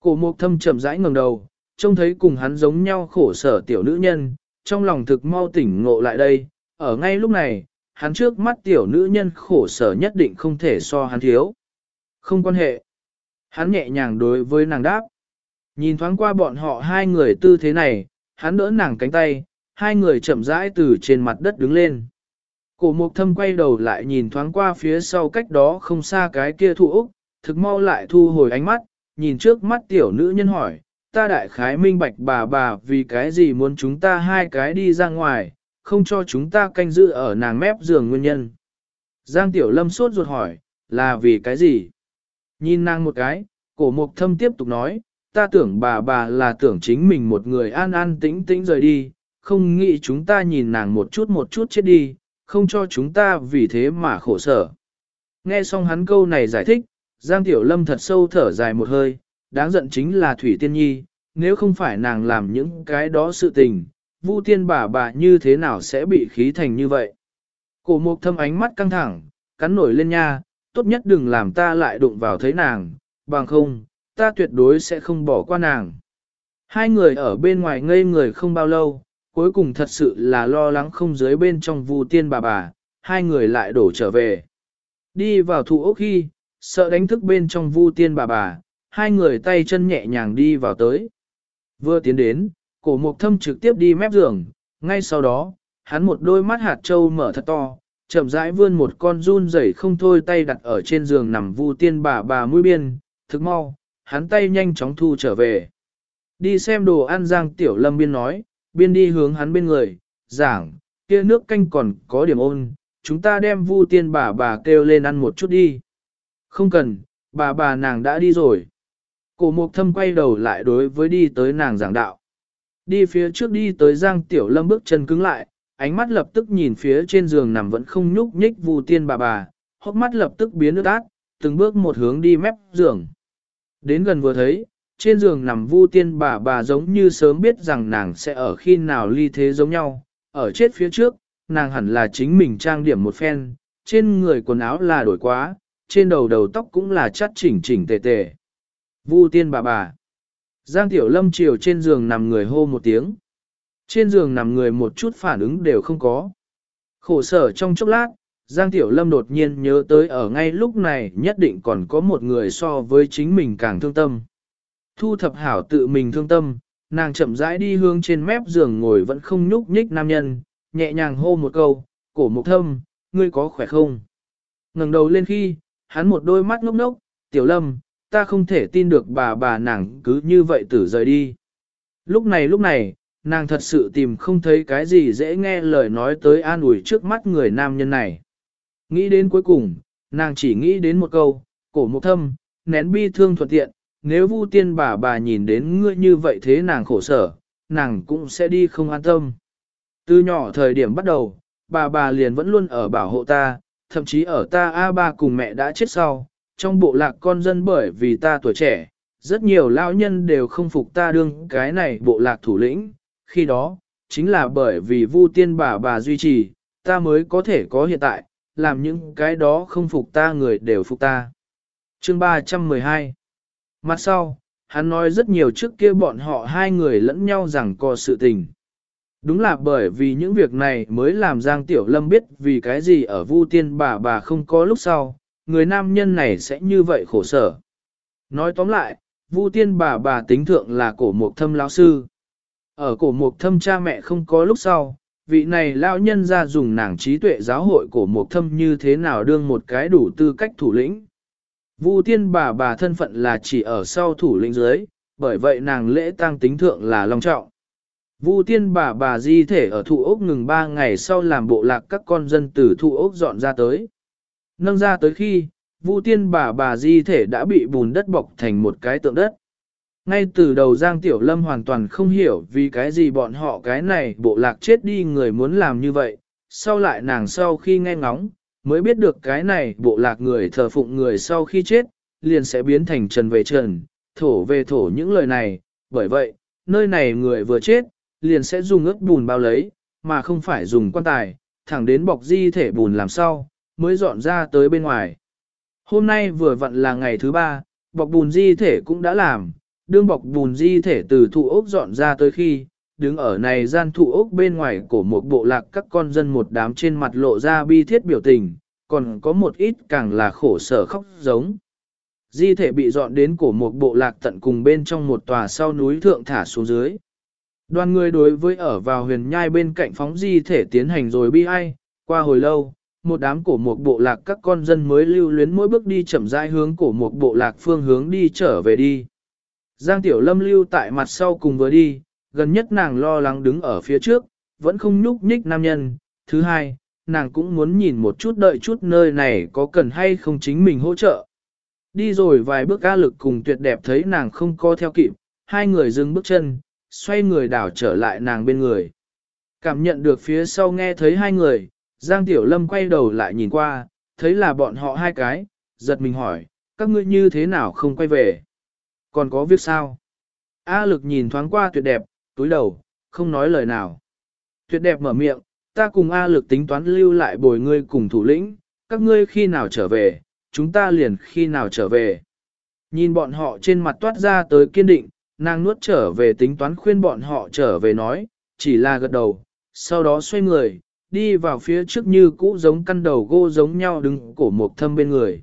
Cổ mục thâm chậm rãi ngẩng đầu, trông thấy cùng hắn giống nhau khổ sở tiểu nữ nhân, trong lòng thực mau tỉnh ngộ lại đây, ở ngay lúc này, hắn trước mắt tiểu nữ nhân khổ sở nhất định không thể so hắn thiếu. Không quan hệ. Hắn nhẹ nhàng đối với nàng đáp. Nhìn thoáng qua bọn họ hai người tư thế này, hắn đỡ nàng cánh tay, hai người chậm rãi từ trên mặt đất đứng lên. Cổ mục thâm quay đầu lại nhìn thoáng qua phía sau cách đó không xa cái kia thụ Úc, thực mau lại thu hồi ánh mắt, nhìn trước mắt tiểu nữ nhân hỏi, ta đại khái minh bạch bà bà vì cái gì muốn chúng ta hai cái đi ra ngoài, không cho chúng ta canh giữ ở nàng mép giường nguyên nhân. Giang tiểu lâm sốt ruột hỏi, là vì cái gì? Nhìn nàng một cái, cổ mục thâm tiếp tục nói, ta tưởng bà bà là tưởng chính mình một người an an tĩnh tĩnh rời đi, không nghĩ chúng ta nhìn nàng một chút một chút chết đi, không cho chúng ta vì thế mà khổ sở. Nghe xong hắn câu này giải thích, Giang Tiểu Lâm thật sâu thở dài một hơi, đáng giận chính là Thủy Tiên Nhi, nếu không phải nàng làm những cái đó sự tình, Vu Tiên bà bà như thế nào sẽ bị khí thành như vậy. Cổ mục thâm ánh mắt căng thẳng, cắn nổi lên nha, tốt nhất đừng làm ta lại đụng vào thấy nàng, bằng không, ta tuyệt đối sẽ không bỏ qua nàng. Hai người ở bên ngoài ngây người không bao lâu, cuối cùng thật sự là lo lắng không dưới bên trong Vu Tiên bà bà, hai người lại đổ trở về. Đi vào thủ ốc khi, sợ đánh thức bên trong Vu Tiên bà bà, hai người tay chân nhẹ nhàng đi vào tới. Vừa tiến đến, cổ mục thâm trực tiếp đi mép giường, ngay sau đó, hắn một đôi mắt hạt trâu mở thật to, chậm rãi vươn một con run rẩy không thôi tay đặt ở trên giường nằm vu tiên bà bà mũi biên, thức mau, hắn tay nhanh chóng thu trở về. Đi xem đồ ăn giang tiểu lâm biên nói, biên đi hướng hắn bên người, giảng, kia nước canh còn có điểm ôn, chúng ta đem vu tiên bà bà kêu lên ăn một chút đi. Không cần, bà bà nàng đã đi rồi. Cổ mục thâm quay đầu lại đối với đi tới nàng giảng đạo. Đi phía trước đi tới Giang Tiểu Lâm bước chân cứng lại, ánh mắt lập tức nhìn phía trên giường nằm vẫn không nhúc nhích Vu Tiên bà bà, hốc mắt lập tức biến nước át, từng bước một hướng đi mép giường. Đến gần vừa thấy, trên giường nằm Vu Tiên bà bà giống như sớm biết rằng nàng sẽ ở khi nào ly thế giống nhau, ở chết phía trước, nàng hẳn là chính mình trang điểm một phen, trên người quần áo là đổi quá, trên đầu đầu tóc cũng là chắt chỉnh chỉnh tề tề. Vu Tiên bà bà Giang Tiểu Lâm chiều trên giường nằm người hô một tiếng. Trên giường nằm người một chút phản ứng đều không có. Khổ sở trong chốc lát, Giang Tiểu Lâm đột nhiên nhớ tới ở ngay lúc này nhất định còn có một người so với chính mình càng thương tâm. Thu thập hảo tự mình thương tâm, nàng chậm rãi đi hương trên mép giường ngồi vẫn không nhúc nhích nam nhân, nhẹ nhàng hô một câu, cổ mục thâm, ngươi có khỏe không? ngẩng đầu lên khi, hắn một đôi mắt ngốc ngốc, Tiểu Lâm, ta không thể tin được bà bà nàng cứ như vậy tử rời đi. Lúc này lúc này, nàng thật sự tìm không thấy cái gì dễ nghe lời nói tới an ủi trước mắt người nam nhân này. Nghĩ đến cuối cùng, nàng chỉ nghĩ đến một câu, cổ một thâm, nén bi thương thuận tiện, nếu vu tiên bà bà nhìn đến ngươi như vậy thế nàng khổ sở, nàng cũng sẽ đi không an tâm. Từ nhỏ thời điểm bắt đầu, bà bà liền vẫn luôn ở bảo hộ ta, thậm chí ở ta A ba cùng mẹ đã chết sau, trong bộ lạc con dân bởi vì ta tuổi trẻ, rất nhiều lao nhân đều không phục ta đương cái này bộ lạc thủ lĩnh, khi đó, chính là bởi vì Vu tiên bà bà duy trì, ta mới có thể có hiện tại, làm những cái đó không phục ta người đều phục ta. Chương 312 Mặt sau, hắn nói rất nhiều trước kia bọn họ hai người lẫn nhau rằng có sự tình. Đúng là bởi vì những việc này mới làm Giang Tiểu Lâm biết vì cái gì ở Vu Tiên bà bà không có lúc sau, người nam nhân này sẽ như vậy khổ sở. Nói tóm lại, Vu Tiên bà bà tính thượng là cổ mục thâm lão sư. Ở cổ mục thâm cha mẹ không có lúc sau, vị này lão nhân ra dùng nàng trí tuệ giáo hội cổ mục thâm như thế nào đương một cái đủ tư cách thủ lĩnh. Vu Tiên bà bà thân phận là chỉ ở sau thủ lĩnh dưới, bởi vậy nàng lễ tang tính thượng là long trọng. Vu tiên bà bà di thể ở thụ ốc ngừng 3 ngày sau làm bộ lạc các con dân từ thụ ốc dọn ra tới. Nâng ra tới khi, Vu tiên bà bà di thể đã bị bùn đất bọc thành một cái tượng đất. Ngay từ đầu Giang Tiểu Lâm hoàn toàn không hiểu vì cái gì bọn họ cái này bộ lạc chết đi người muốn làm như vậy. Sau lại nàng sau khi nghe ngóng, mới biết được cái này bộ lạc người thờ phụng người sau khi chết, liền sẽ biến thành trần về trần, thổ về thổ những lời này. Bởi vậy, nơi này người vừa chết, liền sẽ dùng ướt bùn bao lấy, mà không phải dùng quan tài, thẳng đến bọc di thể bùn làm sau, mới dọn ra tới bên ngoài. Hôm nay vừa vặn là ngày thứ ba, bọc bùn di thể cũng đã làm, đương bọc bùn di thể từ thụ ốc dọn ra tới khi, đứng ở này gian thụ ốc bên ngoài của một bộ lạc các con dân một đám trên mặt lộ ra bi thiết biểu tình, còn có một ít càng là khổ sở khóc giống. Di thể bị dọn đến cổ một bộ lạc tận cùng bên trong một tòa sau núi thượng thả xuống dưới. Đoàn người đối với ở vào huyền nhai bên cạnh phóng di thể tiến hành rồi bi ai, qua hồi lâu, một đám cổ một bộ lạc các con dân mới lưu luyến mỗi bước đi chậm rãi hướng cổ một bộ lạc phương hướng đi trở về đi. Giang Tiểu Lâm lưu tại mặt sau cùng vừa đi, gần nhất nàng lo lắng đứng ở phía trước, vẫn không nhúc nhích nam nhân. Thứ hai, nàng cũng muốn nhìn một chút đợi chút nơi này có cần hay không chính mình hỗ trợ. Đi rồi vài bước A lực cùng tuyệt đẹp thấy nàng không co theo kịp, hai người dừng bước chân, xoay người đảo trở lại nàng bên người. Cảm nhận được phía sau nghe thấy hai người, Giang Tiểu Lâm quay đầu lại nhìn qua, thấy là bọn họ hai cái, giật mình hỏi, các ngươi như thế nào không quay về? Còn có việc sao? A lực nhìn thoáng qua tuyệt đẹp, túi đầu, không nói lời nào. Tuyệt đẹp mở miệng, ta cùng A lực tính toán lưu lại bồi ngươi cùng thủ lĩnh, các ngươi khi nào trở về, chúng ta liền khi nào trở về. Nhìn bọn họ trên mặt toát ra tới kiên định, nàng nuốt trở về tính toán khuyên bọn họ trở về nói, chỉ là gật đầu, sau đó xoay người, đi vào phía trước như cũ giống căn đầu gô giống nhau đứng cổ một thâm bên người.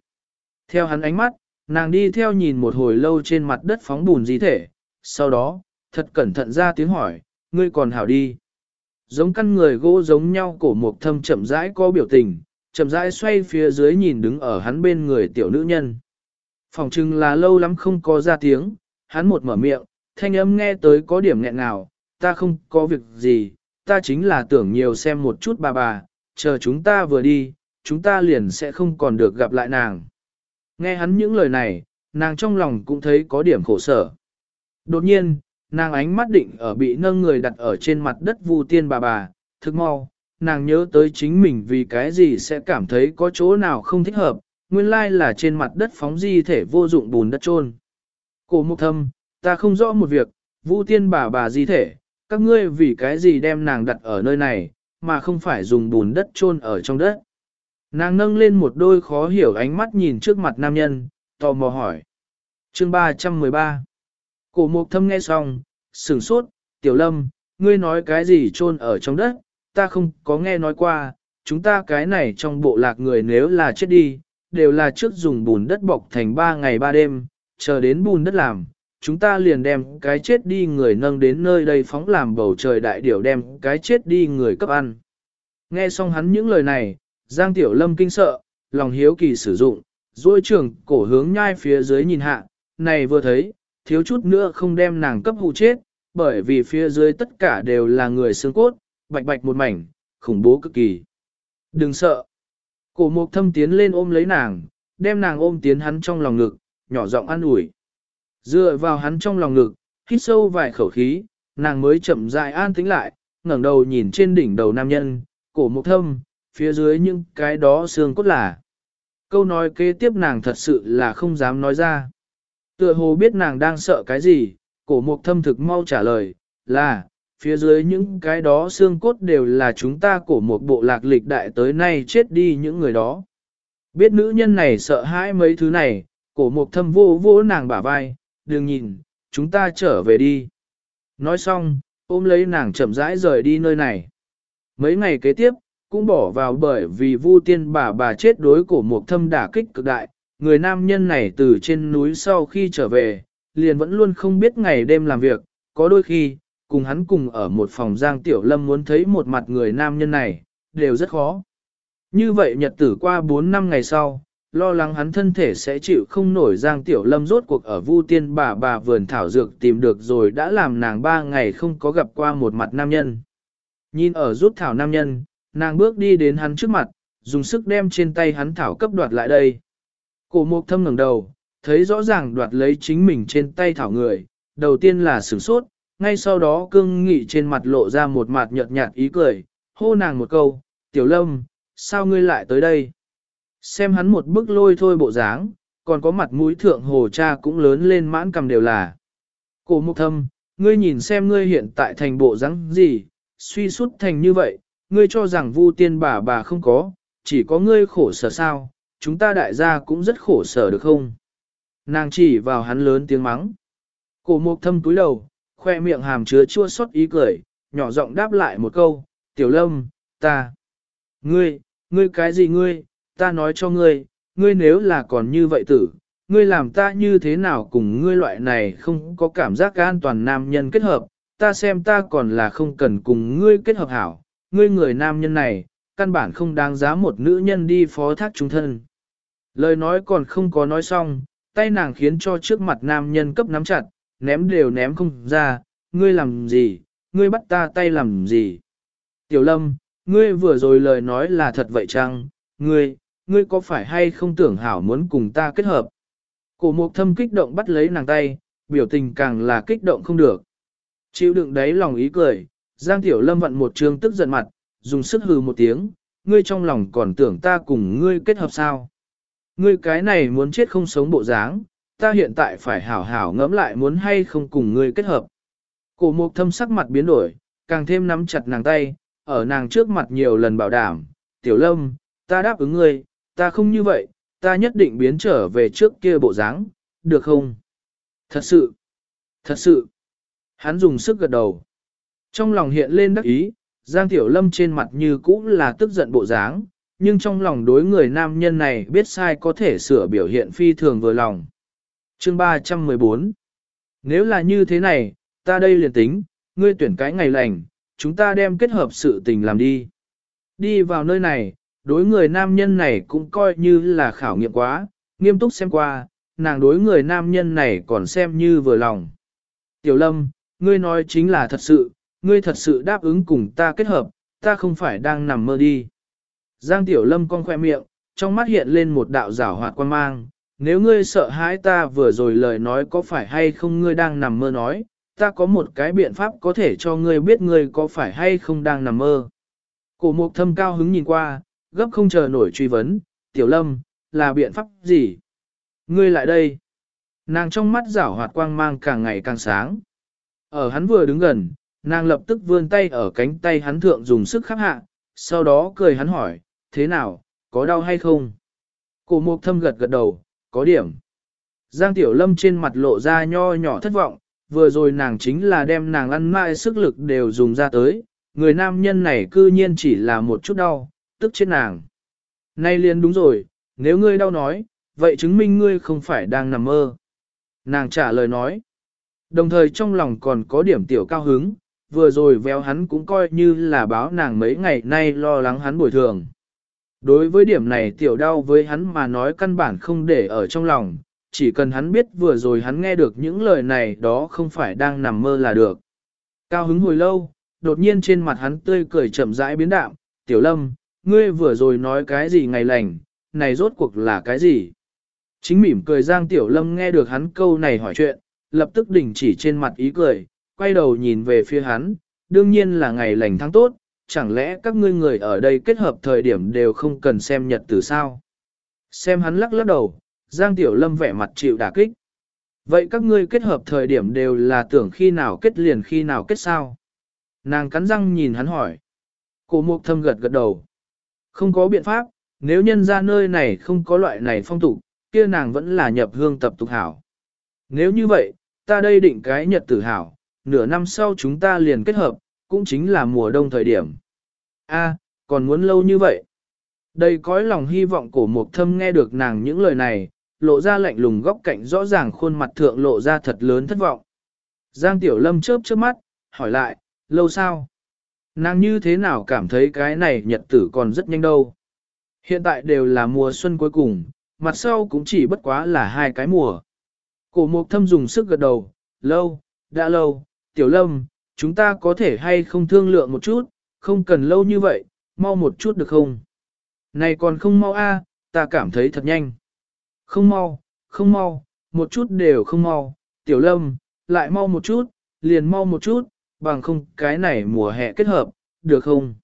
Theo hắn ánh mắt, nàng đi theo nhìn một hồi lâu trên mặt đất phóng bùn di thể, sau đó, thật cẩn thận ra tiếng hỏi, ngươi còn hảo đi. Giống căn người gỗ giống nhau cổ một thâm chậm rãi có biểu tình, chậm rãi xoay phía dưới nhìn đứng ở hắn bên người tiểu nữ nhân. Phòng trưng là lâu lắm không có ra tiếng, hắn một mở miệng, thanh âm nghe tới có điểm nghẹn nào, ta không có việc gì, ta chính là tưởng nhiều xem một chút bà bà, chờ chúng ta vừa đi, chúng ta liền sẽ không còn được gặp lại nàng. Nghe hắn những lời này, nàng trong lòng cũng thấy có điểm khổ sở. Đột nhiên, nàng ánh mắt định ở bị nâng người đặt ở trên mặt đất vu tiên bà bà, thức mau, nàng nhớ tới chính mình vì cái gì sẽ cảm thấy có chỗ nào không thích hợp, nguyên lai là trên mặt đất phóng di thể vô dụng bùn đất trôn. Cổ mục thâm, ta không rõ một việc, vu tiên bà bà di thể, các ngươi vì cái gì đem nàng đặt ở nơi này, mà không phải dùng bùn đất chôn ở trong đất. Nàng nâng lên một đôi khó hiểu ánh mắt nhìn trước mặt nam nhân, tò mò hỏi. Chương 313 Cổ mục thâm nghe xong, sửng sốt, tiểu lâm, ngươi nói cái gì chôn ở trong đất, ta không có nghe nói qua, chúng ta cái này trong bộ lạc người nếu là chết đi, đều là trước dùng bùn đất bọc thành ba ngày ba đêm, chờ đến bùn đất làm, chúng ta liền đem cái chết đi người nâng đến nơi đây phóng làm bầu trời đại điểu đem cái chết đi người cấp ăn. Nghe xong hắn những lời này, Giang Tiểu Lâm kinh sợ, lòng hiếu kỳ sử dụng, duỗi trường cổ hướng nhai phía dưới nhìn hạ, này vừa thấy, thiếu chút nữa không đem nàng cấp hụ chết, bởi vì phía dưới tất cả đều là người xương cốt, bạch bạch một mảnh, khủng bố cực kỳ. Đừng sợ. Cổ mục thâm tiến lên ôm lấy nàng, đem nàng ôm tiến hắn trong lòng ngực, nhỏ giọng an ủi. Dựa vào hắn trong lòng ngực, hít sâu vài khẩu khí, nàng mới chậm rãi an tĩnh lại, ngẩng đầu nhìn trên đỉnh đầu nam nhân, cổ mục thâm, phía dưới những cái đó xương cốt là. Câu nói kế tiếp nàng thật sự là không dám nói ra. Tựa hồ biết nàng đang sợ cái gì, cổ mục thâm thực mau trả lời, là, phía dưới những cái đó xương cốt đều là chúng ta cổ một bộ lạc lịch đại tới nay chết đi những người đó. Biết nữ nhân này sợ hãi mấy thứ này, cổ mục thâm vô vô nàng bả vai, đừng nhìn, chúng ta trở về đi. Nói xong, ôm lấy nàng chậm rãi rời đi nơi này. Mấy ngày kế tiếp, cũng bỏ vào bởi vì vu tiên bà bà chết đối cổ mục thâm đả kích cực đại, người nam nhân này từ trên núi sau khi trở về, liền vẫn luôn không biết ngày đêm làm việc, có đôi khi, cùng hắn cùng ở một phòng giang tiểu lâm muốn thấy một mặt người nam nhân này, đều rất khó. Như vậy nhật tử qua 4 năm ngày sau, lo lắng hắn thân thể sẽ chịu không nổi Giang Tiểu Lâm rốt cuộc ở Vu Tiên bà bà vườn thảo dược tìm được rồi đã làm nàng ba ngày không có gặp qua một mặt nam nhân. Nhìn ở rút thảo nam nhân, nàng bước đi đến hắn trước mặt, dùng sức đem trên tay hắn thảo cấp đoạt lại đây. Cổ Mộc thâm ngẩng đầu, thấy rõ ràng đoạt lấy chính mình trên tay thảo người, đầu tiên là sửng sốt, ngay sau đó cương nghị trên mặt lộ ra một mặt nhợt nhạt ý cười, hô nàng một câu, tiểu lâm, sao ngươi lại tới đây? Xem hắn một bức lôi thôi bộ dáng, còn có mặt mũi thượng hồ cha cũng lớn lên mãn cầm đều là. Cổ mục thâm, ngươi nhìn xem ngươi hiện tại thành bộ dáng gì, suy sút thành như vậy, ngươi cho rằng vu tiên bà bà không có, chỉ có ngươi khổ sở sao, chúng ta đại gia cũng rất khổ sở được không? Nàng chỉ vào hắn lớn tiếng mắng. Cổ mục thâm túi đầu, khoe miệng hàm chứa chua xót ý cười, nhỏ giọng đáp lại một câu, tiểu lâm, ta, ngươi, ngươi cái gì ngươi, ta nói cho ngươi, ngươi nếu là còn như vậy tử, ngươi làm ta như thế nào cùng ngươi loại này không có cảm giác an toàn nam nhân kết hợp, ta xem ta còn là không cần cùng ngươi kết hợp hảo, ngươi người nam nhân này, căn bản không đáng giá một nữ nhân đi phó thác chúng thân. Lời nói còn không có nói xong, tay nàng khiến cho trước mặt nam nhân cấp nắm chặt, ném đều ném không ra, ngươi làm gì, ngươi bắt ta tay làm gì. Tiểu lâm, ngươi vừa rồi lời nói là thật vậy chăng, ngươi, ngươi có phải hay không tưởng hảo muốn cùng ta kết hợp? Cổ mục thâm kích động bắt lấy nàng tay, biểu tình càng là kích động không được. Chịu đựng đấy lòng ý cười, Giang Tiểu Lâm vận một trường tức giận mặt, dùng sức hừ một tiếng, ngươi trong lòng còn tưởng ta cùng ngươi kết hợp sao? Ngươi cái này muốn chết không sống bộ dáng, ta hiện tại phải hảo hảo ngẫm lại muốn hay không cùng ngươi kết hợp. Cổ mục thâm sắc mặt biến đổi, càng thêm nắm chặt nàng tay, ở nàng trước mặt nhiều lần bảo đảm, tiểu lâm, ta đáp ứng ngươi, ta không như vậy, ta nhất định biến trở về trước kia bộ dáng, được không? Thật sự, thật sự. Hắn dùng sức gật đầu. Trong lòng hiện lên đắc ý, Giang Tiểu Lâm trên mặt như cũ là tức giận bộ dáng, nhưng trong lòng đối người nam nhân này biết sai có thể sửa biểu hiện phi thường vừa lòng. Chương 314 Nếu là như thế này, ta đây liền tính, ngươi tuyển cái ngày lành, chúng ta đem kết hợp sự tình làm đi. Đi vào nơi này, đối người nam nhân này cũng coi như là khảo nghiệm quá, nghiêm túc xem qua, nàng đối người nam nhân này còn xem như vừa lòng. Tiểu Lâm, ngươi nói chính là thật sự, ngươi thật sự đáp ứng cùng ta kết hợp, ta không phải đang nằm mơ đi. Giang Tiểu Lâm con khoe miệng, trong mắt hiện lên một đạo rảo hoạt quan mang, nếu ngươi sợ hãi ta vừa rồi lời nói có phải hay không ngươi đang nằm mơ nói, ta có một cái biện pháp có thể cho ngươi biết ngươi có phải hay không đang nằm mơ. Cổ mục thâm cao hứng nhìn qua, gấp không chờ nổi truy vấn, Tiểu Lâm, là biện pháp gì? Ngươi lại đây. Nàng trong mắt rảo hoạt quang mang càng ngày càng sáng. Ở hắn vừa đứng gần, nàng lập tức vươn tay ở cánh tay hắn thượng dùng sức khắp hạ, sau đó cười hắn hỏi, thế nào, có đau hay không? Cổ mục thâm gật gật đầu, có điểm. Giang Tiểu Lâm trên mặt lộ ra nho nhỏ thất vọng, vừa rồi nàng chính là đem nàng ăn mãi sức lực đều dùng ra tới, người nam nhân này cư nhiên chỉ là một chút đau, tức chết nàng. Nay liền đúng rồi, nếu ngươi đau nói, vậy chứng minh ngươi không phải đang nằm mơ. Nàng trả lời nói. Đồng thời trong lòng còn có điểm tiểu cao hứng, vừa rồi véo hắn cũng coi như là báo nàng mấy ngày nay lo lắng hắn bồi thường. Đối với điểm này tiểu đau với hắn mà nói căn bản không để ở trong lòng, chỉ cần hắn biết vừa rồi hắn nghe được những lời này đó không phải đang nằm mơ là được. Cao hứng hồi lâu, đột nhiên trên mặt hắn tươi cười chậm rãi biến đạm, tiểu lâm, ngươi vừa rồi nói cái gì ngày lành, này rốt cuộc là cái gì? Chính mỉm cười Giang Tiểu Lâm nghe được hắn câu này hỏi chuyện, lập tức đình chỉ trên mặt ý cười, quay đầu nhìn về phía hắn, đương nhiên là ngày lành tháng tốt, chẳng lẽ các ngươi người ở đây kết hợp thời điểm đều không cần xem nhật từ sao? Xem hắn lắc lắc đầu, Giang Tiểu Lâm vẻ mặt chịu đả kích. Vậy các ngươi kết hợp thời điểm đều là tưởng khi nào kết liền khi nào kết sao? Nàng cắn răng nhìn hắn hỏi. Cổ mục thâm gật gật đầu. Không có biện pháp, nếu nhân ra nơi này không có loại này phong tục, kia nàng vẫn là nhập hương tập tục hảo. Nếu như vậy, ta đây định cái nhật tử hảo, nửa năm sau chúng ta liền kết hợp, cũng chính là mùa đông thời điểm. A, còn muốn lâu như vậy. Đây cõi lòng hy vọng cổ mục thâm nghe được nàng những lời này, lộ ra lạnh lùng góc cạnh rõ ràng khuôn mặt thượng lộ ra thật lớn thất vọng. Giang Tiểu Lâm chớp chớp mắt, hỏi lại, lâu sao? Nàng như thế nào cảm thấy cái này nhật tử còn rất nhanh đâu. Hiện tại đều là mùa xuân cuối cùng, mặt sau cũng chỉ bất quá là hai cái mùa. Cổ mục thâm dùng sức gật đầu, lâu, đã lâu, tiểu lâm, chúng ta có thể hay không thương lượng một chút, không cần lâu như vậy, mau một chút được không? Này còn không mau a, ta cảm thấy thật nhanh. Không mau, không mau, một chút đều không mau, tiểu lâm, lại mau một chút, liền mau một chút, bằng không cái này mùa hè kết hợp, được không?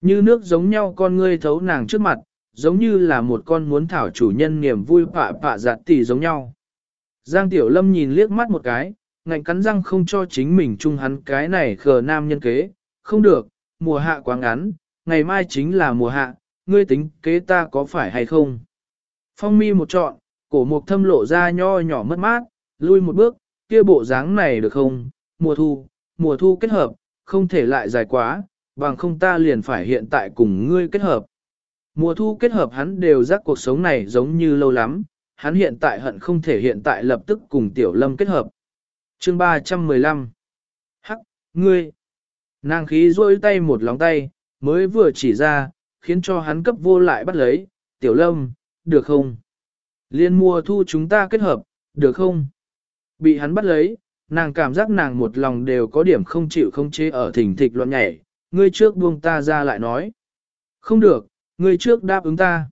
Như nước giống nhau con ngươi thấu nàng trước mặt, giống như là một con muốn thảo chủ nhân niềm vui pạ pạ giặt tỷ giống nhau. Giang Tiểu Lâm nhìn liếc mắt một cái, ngạnh cắn răng không cho chính mình chung hắn cái này khờ nam nhân kế, không được, mùa hạ quá ngắn, ngày mai chính là mùa hạ, ngươi tính kế ta có phải hay không? Phong mi một trọn, cổ mục thâm lộ ra nho nhỏ mất mát, lui một bước, kia bộ dáng này được không, mùa thu, mùa thu kết hợp, không thể lại dài quá, bằng không ta liền phải hiện tại cùng ngươi kết hợp. Mùa thu kết hợp hắn đều giác cuộc sống này giống như lâu lắm, hắn hiện tại hận không thể hiện tại lập tức cùng tiểu lâm kết hợp. Chương 315 Hắc, ngươi! Nàng khí rôi tay một lóng tay, mới vừa chỉ ra, khiến cho hắn cấp vô lại bắt lấy, tiểu lâm, được không? Liên mùa thu chúng ta kết hợp, được không? Bị hắn bắt lấy, nàng cảm giác nàng một lòng đều có điểm không chịu không chế ở thỉnh thịch loạn nhảy, ngươi trước buông ta ra lại nói. Không được, ngươi trước đáp ứng ta.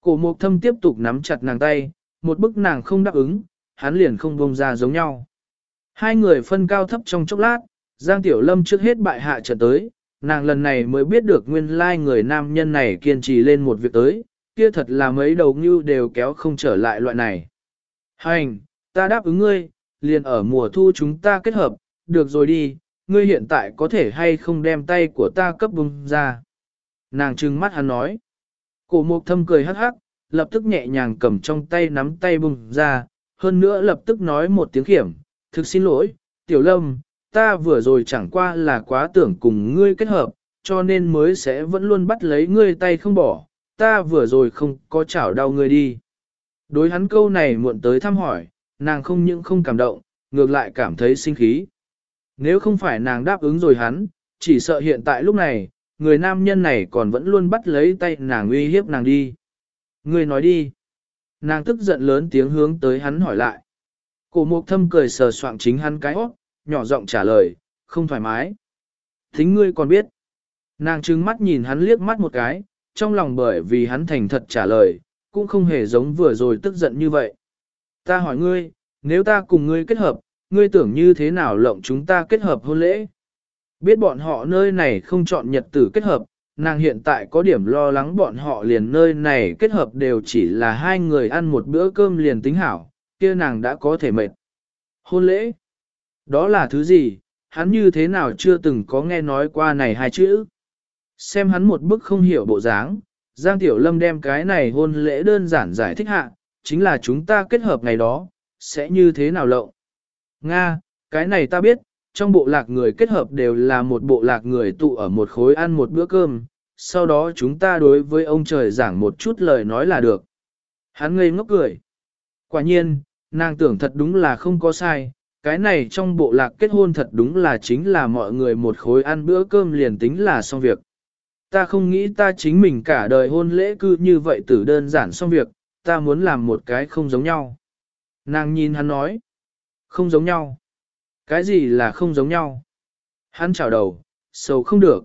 Cổ mục thâm tiếp tục nắm chặt nàng tay, một bức nàng không đáp ứng, hắn liền không buông ra giống nhau. Hai người phân cao thấp trong chốc lát, Giang Tiểu Lâm trước hết bại hạ trận tới, nàng lần này mới biết được nguyên lai người nam nhân này kiên trì lên một việc tới, kia thật là mấy đầu ngưu đều kéo không trở lại loại này. Hành, ta đáp ứng ngươi, liền ở mùa thu chúng ta kết hợp, được rồi đi, ngươi hiện tại có thể hay không đem tay của ta cấp bung ra. Nàng trừng mắt hắn nói. Cổ mục thâm cười hắc hắc, lập tức nhẹ nhàng cầm trong tay nắm tay bung ra, hơn nữa lập tức nói một tiếng khiểm, thực xin lỗi, tiểu lâm, ta vừa rồi chẳng qua là quá tưởng cùng ngươi kết hợp, cho nên mới sẽ vẫn luôn bắt lấy ngươi tay không bỏ, ta vừa rồi không có chảo đau ngươi đi. Đối hắn câu này muộn tới thăm hỏi, nàng không những không cảm động, ngược lại cảm thấy sinh khí. Nếu không phải nàng đáp ứng rồi hắn, chỉ sợ hiện tại lúc này, người nam nhân này còn vẫn luôn bắt lấy tay nàng uy hiếp nàng đi. Ngươi nói đi. Nàng tức giận lớn tiếng hướng tới hắn hỏi lại. Cổ mục thâm cười sờ soạng chính hắn cái hót, nhỏ giọng trả lời, không thoải mái. Thính ngươi còn biết. Nàng trừng mắt nhìn hắn liếc mắt một cái, trong lòng bởi vì hắn thành thật trả lời, cũng không hề giống vừa rồi tức giận như vậy. Ta hỏi ngươi, nếu ta cùng ngươi kết hợp, ngươi tưởng như thế nào lộng chúng ta kết hợp hôn lễ? Biết bọn họ nơi này không chọn nhật tử kết hợp, nàng hiện tại có điểm lo lắng bọn họ liền nơi này kết hợp đều chỉ là hai người ăn một bữa cơm liền tính hảo, kia nàng đã có thể mệt. Hôn lễ? Đó là thứ gì? Hắn như thế nào chưa từng có nghe nói qua này hai chữ? Xem hắn một bức không hiểu bộ dáng, Giang Tiểu Lâm đem cái này hôn lễ đơn giản giải thích hạ, chính là chúng ta kết hợp ngày đó, sẽ như thế nào lộng. Nga, cái này ta biết, trong bộ lạc người kết hợp đều là một bộ lạc người tụ ở một khối ăn một bữa cơm, sau đó chúng ta đối với ông trời giảng một chút lời nói là được. Hắn ngây ngốc cười. Quả nhiên, nàng tưởng thật đúng là không có sai, cái này trong bộ lạc kết hôn thật đúng là chính là mọi người một khối ăn bữa cơm liền tính là xong việc. Ta không nghĩ ta chính mình cả đời hôn lễ cư như vậy tử đơn giản xong việc, ta muốn làm một cái không giống nhau. Nàng nhìn hắn nói, không giống nhau. Cái gì là không giống nhau? Hắn chảo đầu, sầu không được.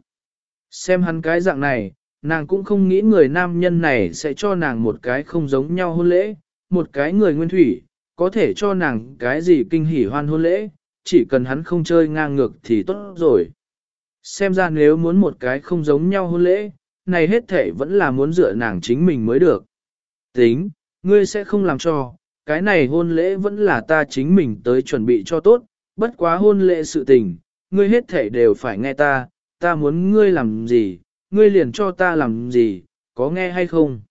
Xem hắn cái dạng này, nàng cũng không nghĩ người nam nhân này sẽ cho nàng một cái không giống nhau hôn lễ, một cái người nguyên thủy, có thể cho nàng cái gì kinh hỉ hoan hôn lễ, chỉ cần hắn không chơi ngang ngược thì tốt rồi. Xem ra nếu muốn một cái không giống nhau hôn lễ, này hết thể vẫn là muốn dựa nàng chính mình mới được. Tính, ngươi sẽ không làm cho, cái này hôn lễ vẫn là ta chính mình tới chuẩn bị cho tốt, bất quá hôn lễ sự tình, ngươi hết thể đều phải nghe ta, ta muốn ngươi làm gì, ngươi liền cho ta làm gì, có nghe hay không?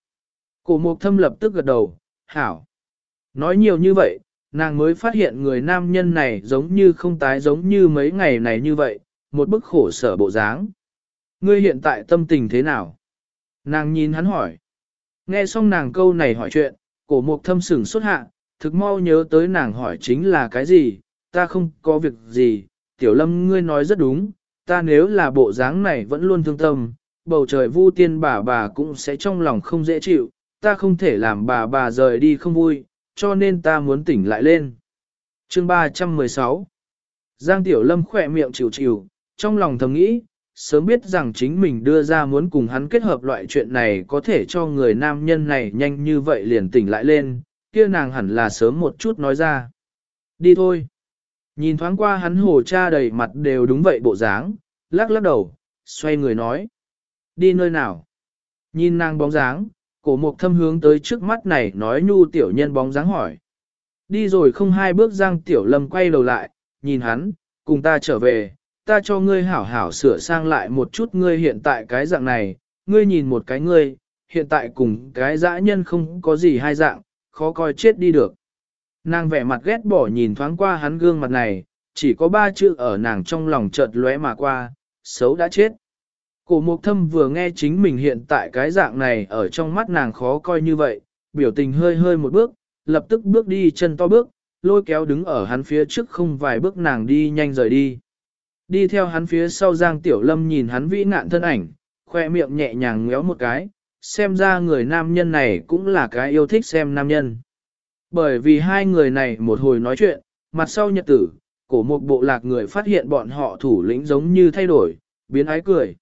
Cổ mục thâm lập tức gật đầu, hảo. Nói nhiều như vậy, nàng mới phát hiện người nam nhân này giống như không tái giống như mấy ngày này như vậy, một bức khổ sở bộ dáng. Ngươi hiện tại tâm tình thế nào? Nàng nhìn hắn hỏi. Nghe xong nàng câu này hỏi chuyện, cổ mục thâm sửng xuất hạ, thực mau nhớ tới nàng hỏi chính là cái gì, ta không có việc gì, tiểu lâm ngươi nói rất đúng, ta nếu là bộ dáng này vẫn luôn thương tâm, bầu trời vu tiên bà bà cũng sẽ trong lòng không dễ chịu, ta không thể làm bà bà rời đi không vui, cho nên ta muốn tỉnh lại lên. Chương 316 Giang Tiểu Lâm khỏe miệng chịu chịu, trong lòng thầm nghĩ, sớm biết rằng chính mình đưa ra muốn cùng hắn kết hợp loại chuyện này có thể cho người nam nhân này nhanh như vậy liền tỉnh lại lên, kia nàng hẳn là sớm một chút nói ra. Đi thôi. Nhìn thoáng qua hắn hồ cha đầy mặt đều đúng vậy bộ dáng, lắc lắc đầu, xoay người nói. Đi nơi nào? Nhìn nàng bóng dáng, cổ mục thâm hướng tới trước mắt này nói nhu tiểu nhân bóng dáng hỏi. Đi rồi không hai bước giang tiểu lâm quay đầu lại, nhìn hắn, cùng ta trở về, ta cho ngươi hảo hảo sửa sang lại một chút ngươi hiện tại cái dạng này, ngươi nhìn một cái ngươi, hiện tại cùng cái dã nhân không có gì hai dạng, khó coi chết đi được. Nàng vẻ mặt ghét bỏ nhìn thoáng qua hắn gương mặt này, chỉ có ba chữ ở nàng trong lòng chợt lóe mà qua, xấu đã chết. Cổ mục thâm vừa nghe chính mình hiện tại cái dạng này ở trong mắt nàng khó coi như vậy, biểu tình hơi hơi một bước, lập tức bước đi chân to bước, lôi kéo đứng ở hắn phía trước không vài bước nàng đi nhanh rời đi. Đi theo hắn phía sau Giang Tiểu Lâm nhìn hắn vĩ nạn thân ảnh, khoe miệng nhẹ nhàng ngéo một cái, xem ra người nam nhân này cũng là cái yêu thích xem nam nhân. Bởi vì hai người này một hồi nói chuyện, mặt sau nhật tử, cổ một bộ lạc người phát hiện bọn họ thủ lĩnh giống như thay đổi, biến ái cười.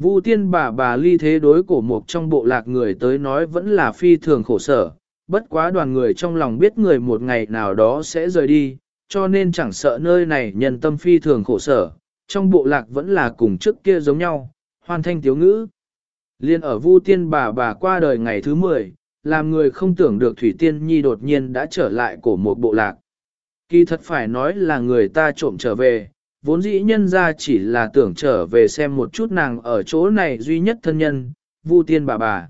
Vu tiên bà bà ly thế đối cổ mục trong bộ lạc người tới nói vẫn là phi thường khổ sở, bất quá đoàn người trong lòng biết người một ngày nào đó sẽ rời đi, cho nên chẳng sợ nơi này nhân tâm phi thường khổ sở, trong bộ lạc vẫn là cùng trước kia giống nhau, hoàn thanh tiếu ngữ. Liên ở Vu tiên bà bà qua đời ngày thứ 10, làm người không tưởng được Thủy Tiên Nhi đột nhiên đã trở lại của một bộ lạc. Kỳ thật phải nói là người ta trộm trở về, vốn dĩ nhân ra chỉ là tưởng trở về xem một chút nàng ở chỗ này duy nhất thân nhân, Vu tiên bà bà.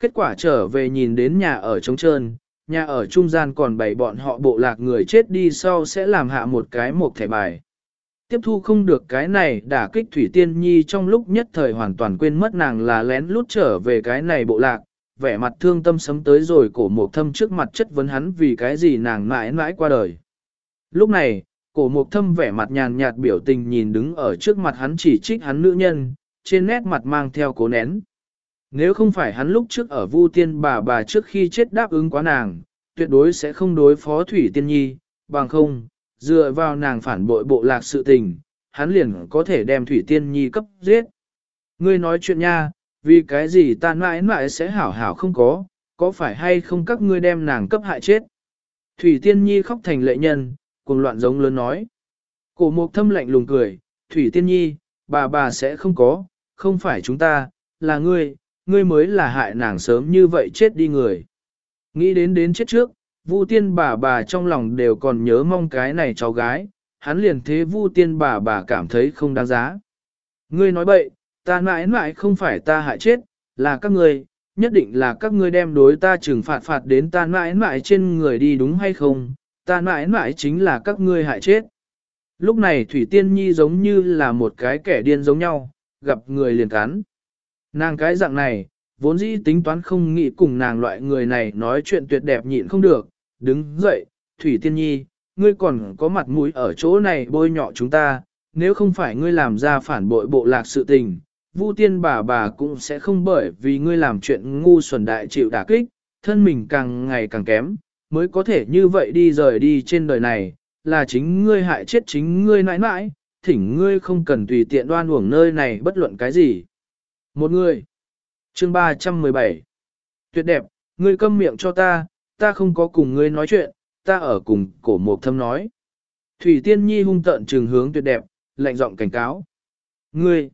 Kết quả trở về nhìn đến nhà ở trống trơn, nhà ở trung gian còn bày bọn họ bộ lạc người chết đi sau sẽ làm hạ một cái một thẻ bài. Tiếp thu không được cái này đả kích Thủy Tiên Nhi trong lúc nhất thời hoàn toàn quên mất nàng là lén lút trở về cái này bộ lạc, vẻ mặt thương tâm sấm tới rồi cổ mục thâm trước mặt chất vấn hắn vì cái gì nàng mãi mãi qua đời. Lúc này, cổ mục thâm vẻ mặt nhàn nhạt biểu tình nhìn đứng ở trước mặt hắn chỉ trích hắn nữ nhân, trên nét mặt mang theo cố nén. Nếu không phải hắn lúc trước ở Vu Tiên bà bà trước khi chết đáp ứng quá nàng, tuyệt đối sẽ không đối phó Thủy Tiên Nhi, bằng không, dựa vào nàng phản bội bộ lạc sự tình, hắn liền có thể đem Thủy Tiên Nhi cấp giết. Ngươi nói chuyện nha, vì cái gì ta mãi mãi sẽ hảo hảo không có, có phải hay không các ngươi đem nàng cấp hại chết. Thủy Tiên Nhi khóc thành lệ nhân, cùng loạn giống lớn nói. Cổ mục thâm lạnh lùng cười, Thủy Tiên Nhi, bà bà sẽ không có, không phải chúng ta, là ngươi, ngươi mới là hại nàng sớm như vậy chết đi người. Nghĩ đến đến chết trước, Vu tiên bà bà trong lòng đều còn nhớ mong cái này cháu gái, hắn liền thế Vu tiên bà bà cảm thấy không đáng giá. Ngươi nói bậy, ta mãi mãi không phải ta hại chết, là các ngươi, nhất định là các ngươi đem đối ta trừng phạt phạt đến ta mãi mãi trên người đi đúng hay không, ta mãi mãi chính là các ngươi hại chết. Lúc này Thủy Tiên Nhi giống như là một cái kẻ điên giống nhau, gặp người liền cắn. Nàng cái dạng này, vốn dĩ tính toán không nghĩ cùng nàng loại người này nói chuyện tuyệt đẹp nhịn không được, đứng dậy, Thủy Tiên Nhi, ngươi còn có mặt mũi ở chỗ này bôi nhọ chúng ta, nếu không phải ngươi làm ra phản bội bộ lạc sự tình, Vu Tiên bà bà cũng sẽ không bởi vì ngươi làm chuyện ngu xuẩn đại chịu đả kích, thân mình càng ngày càng kém, mới có thể như vậy đi rời đi trên đời này, là chính ngươi hại chết chính ngươi nãi nãi, thỉnh ngươi không cần tùy tiện đoan uổng nơi này bất luận cái gì. Một người. Chương 317. Tuyệt đẹp, ngươi câm miệng cho ta, ta không có cùng ngươi nói chuyện, ta ở cùng cổ mục thâm nói. Thủy Tiên Nhi hung tợn trừng hướng tuyệt đẹp, lạnh giọng cảnh cáo. Ngươi,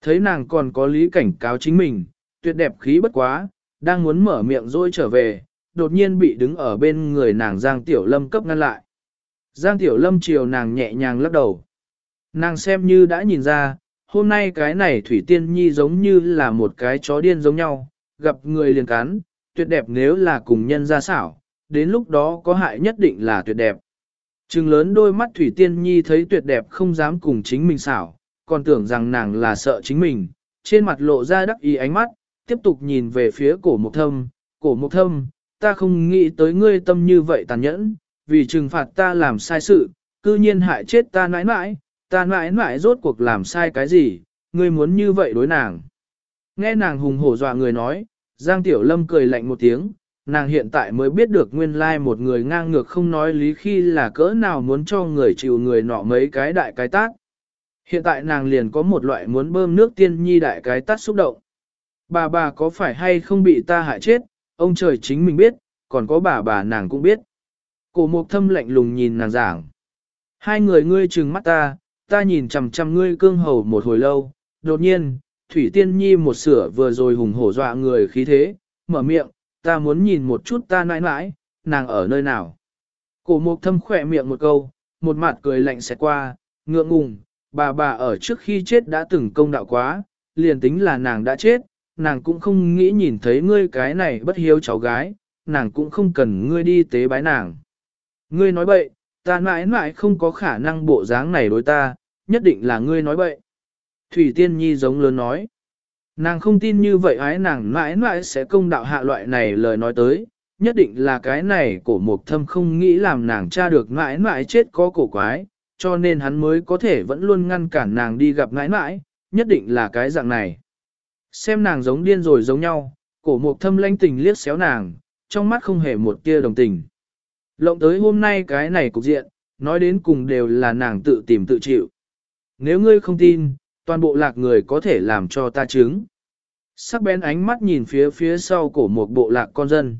thấy nàng còn có lý cảnh cáo chính mình, tuyệt đẹp khí bất quá, đang muốn mở miệng rồi trở về, đột nhiên bị đứng ở bên người nàng Giang Tiểu Lâm cấp ngăn lại. Giang Tiểu Lâm chiều nàng nhẹ nhàng lắc đầu. Nàng xem như đã nhìn ra, hôm nay cái này Thủy Tiên Nhi giống như là một cái chó điên giống nhau, gặp người liền cắn, tuyệt đẹp nếu là cùng nhân ra xảo, đến lúc đó có hại nhất định là tuyệt đẹp. Trừng lớn đôi mắt Thủy Tiên Nhi thấy tuyệt đẹp không dám cùng chính mình xảo, còn tưởng rằng nàng là sợ chính mình, trên mặt lộ ra đắc ý ánh mắt, tiếp tục nhìn về phía cổ mục thâm, cổ mục thâm, ta không nghĩ tới ngươi tâm như vậy tàn nhẫn, vì trừng phạt ta làm sai sự, cư nhiên hại chết ta nãi nãi, ta mãi mãi rốt cuộc làm sai cái gì, ngươi muốn như vậy đối nàng. Nghe nàng hùng hổ dọa người nói, Giang Tiểu Lâm cười lạnh một tiếng, nàng hiện tại mới biết được nguyên lai một người ngang ngược không nói lý khi là cỡ nào muốn cho người chịu người nọ mấy cái đại cái tác. Hiện tại nàng liền có một loại muốn bơm nước tiên nhi đại cái tát xúc động. Bà bà có phải hay không bị ta hại chết, ông trời chính mình biết, còn có bà bà nàng cũng biết. Cổ mục thâm lạnh lùng nhìn nàng giảng. Hai người ngươi trừng mắt ta, ta nhìn chằm chằm ngươi cương hầu một hồi lâu, đột nhiên, Thủy Tiên Nhi một sửa vừa rồi hùng hổ dọa người khí thế, mở miệng, ta muốn nhìn một chút ta nãi nãi, nàng ở nơi nào. Cổ mục thâm khỏe miệng một câu, một mặt cười lạnh sẽ qua, ngượng ngùng, bà bà ở trước khi chết đã từng công đạo quá, liền tính là nàng đã chết, nàng cũng không nghĩ nhìn thấy ngươi cái này bất hiếu cháu gái, nàng cũng không cần ngươi đi tế bái nàng. Ngươi nói bậy, ta mãi mãi không có khả năng bộ dáng này đối ta, nhất định là ngươi nói bậy. Thủy Tiên Nhi giống lớn nói. Nàng không tin như vậy ái nàng mãi mãi sẽ công đạo hạ loại này lời nói tới, nhất định là cái này cổ mục thâm không nghĩ làm nàng cha được mãi mãi chết có cổ quái, cho nên hắn mới có thể vẫn luôn ngăn cản nàng đi gặp mãi mãi, nhất định là cái dạng này. Xem nàng giống điên rồi giống nhau, cổ mục thâm lanh tình liếc xéo nàng, trong mắt không hề một tia đồng tình. Lộng tới hôm nay cái này cục diện, nói đến cùng đều là nàng tự tìm tự chịu. Nếu ngươi không tin, toàn bộ lạc người có thể làm cho ta chứng. Sắc bén ánh mắt nhìn phía phía sau cổ một bộ lạc con dân.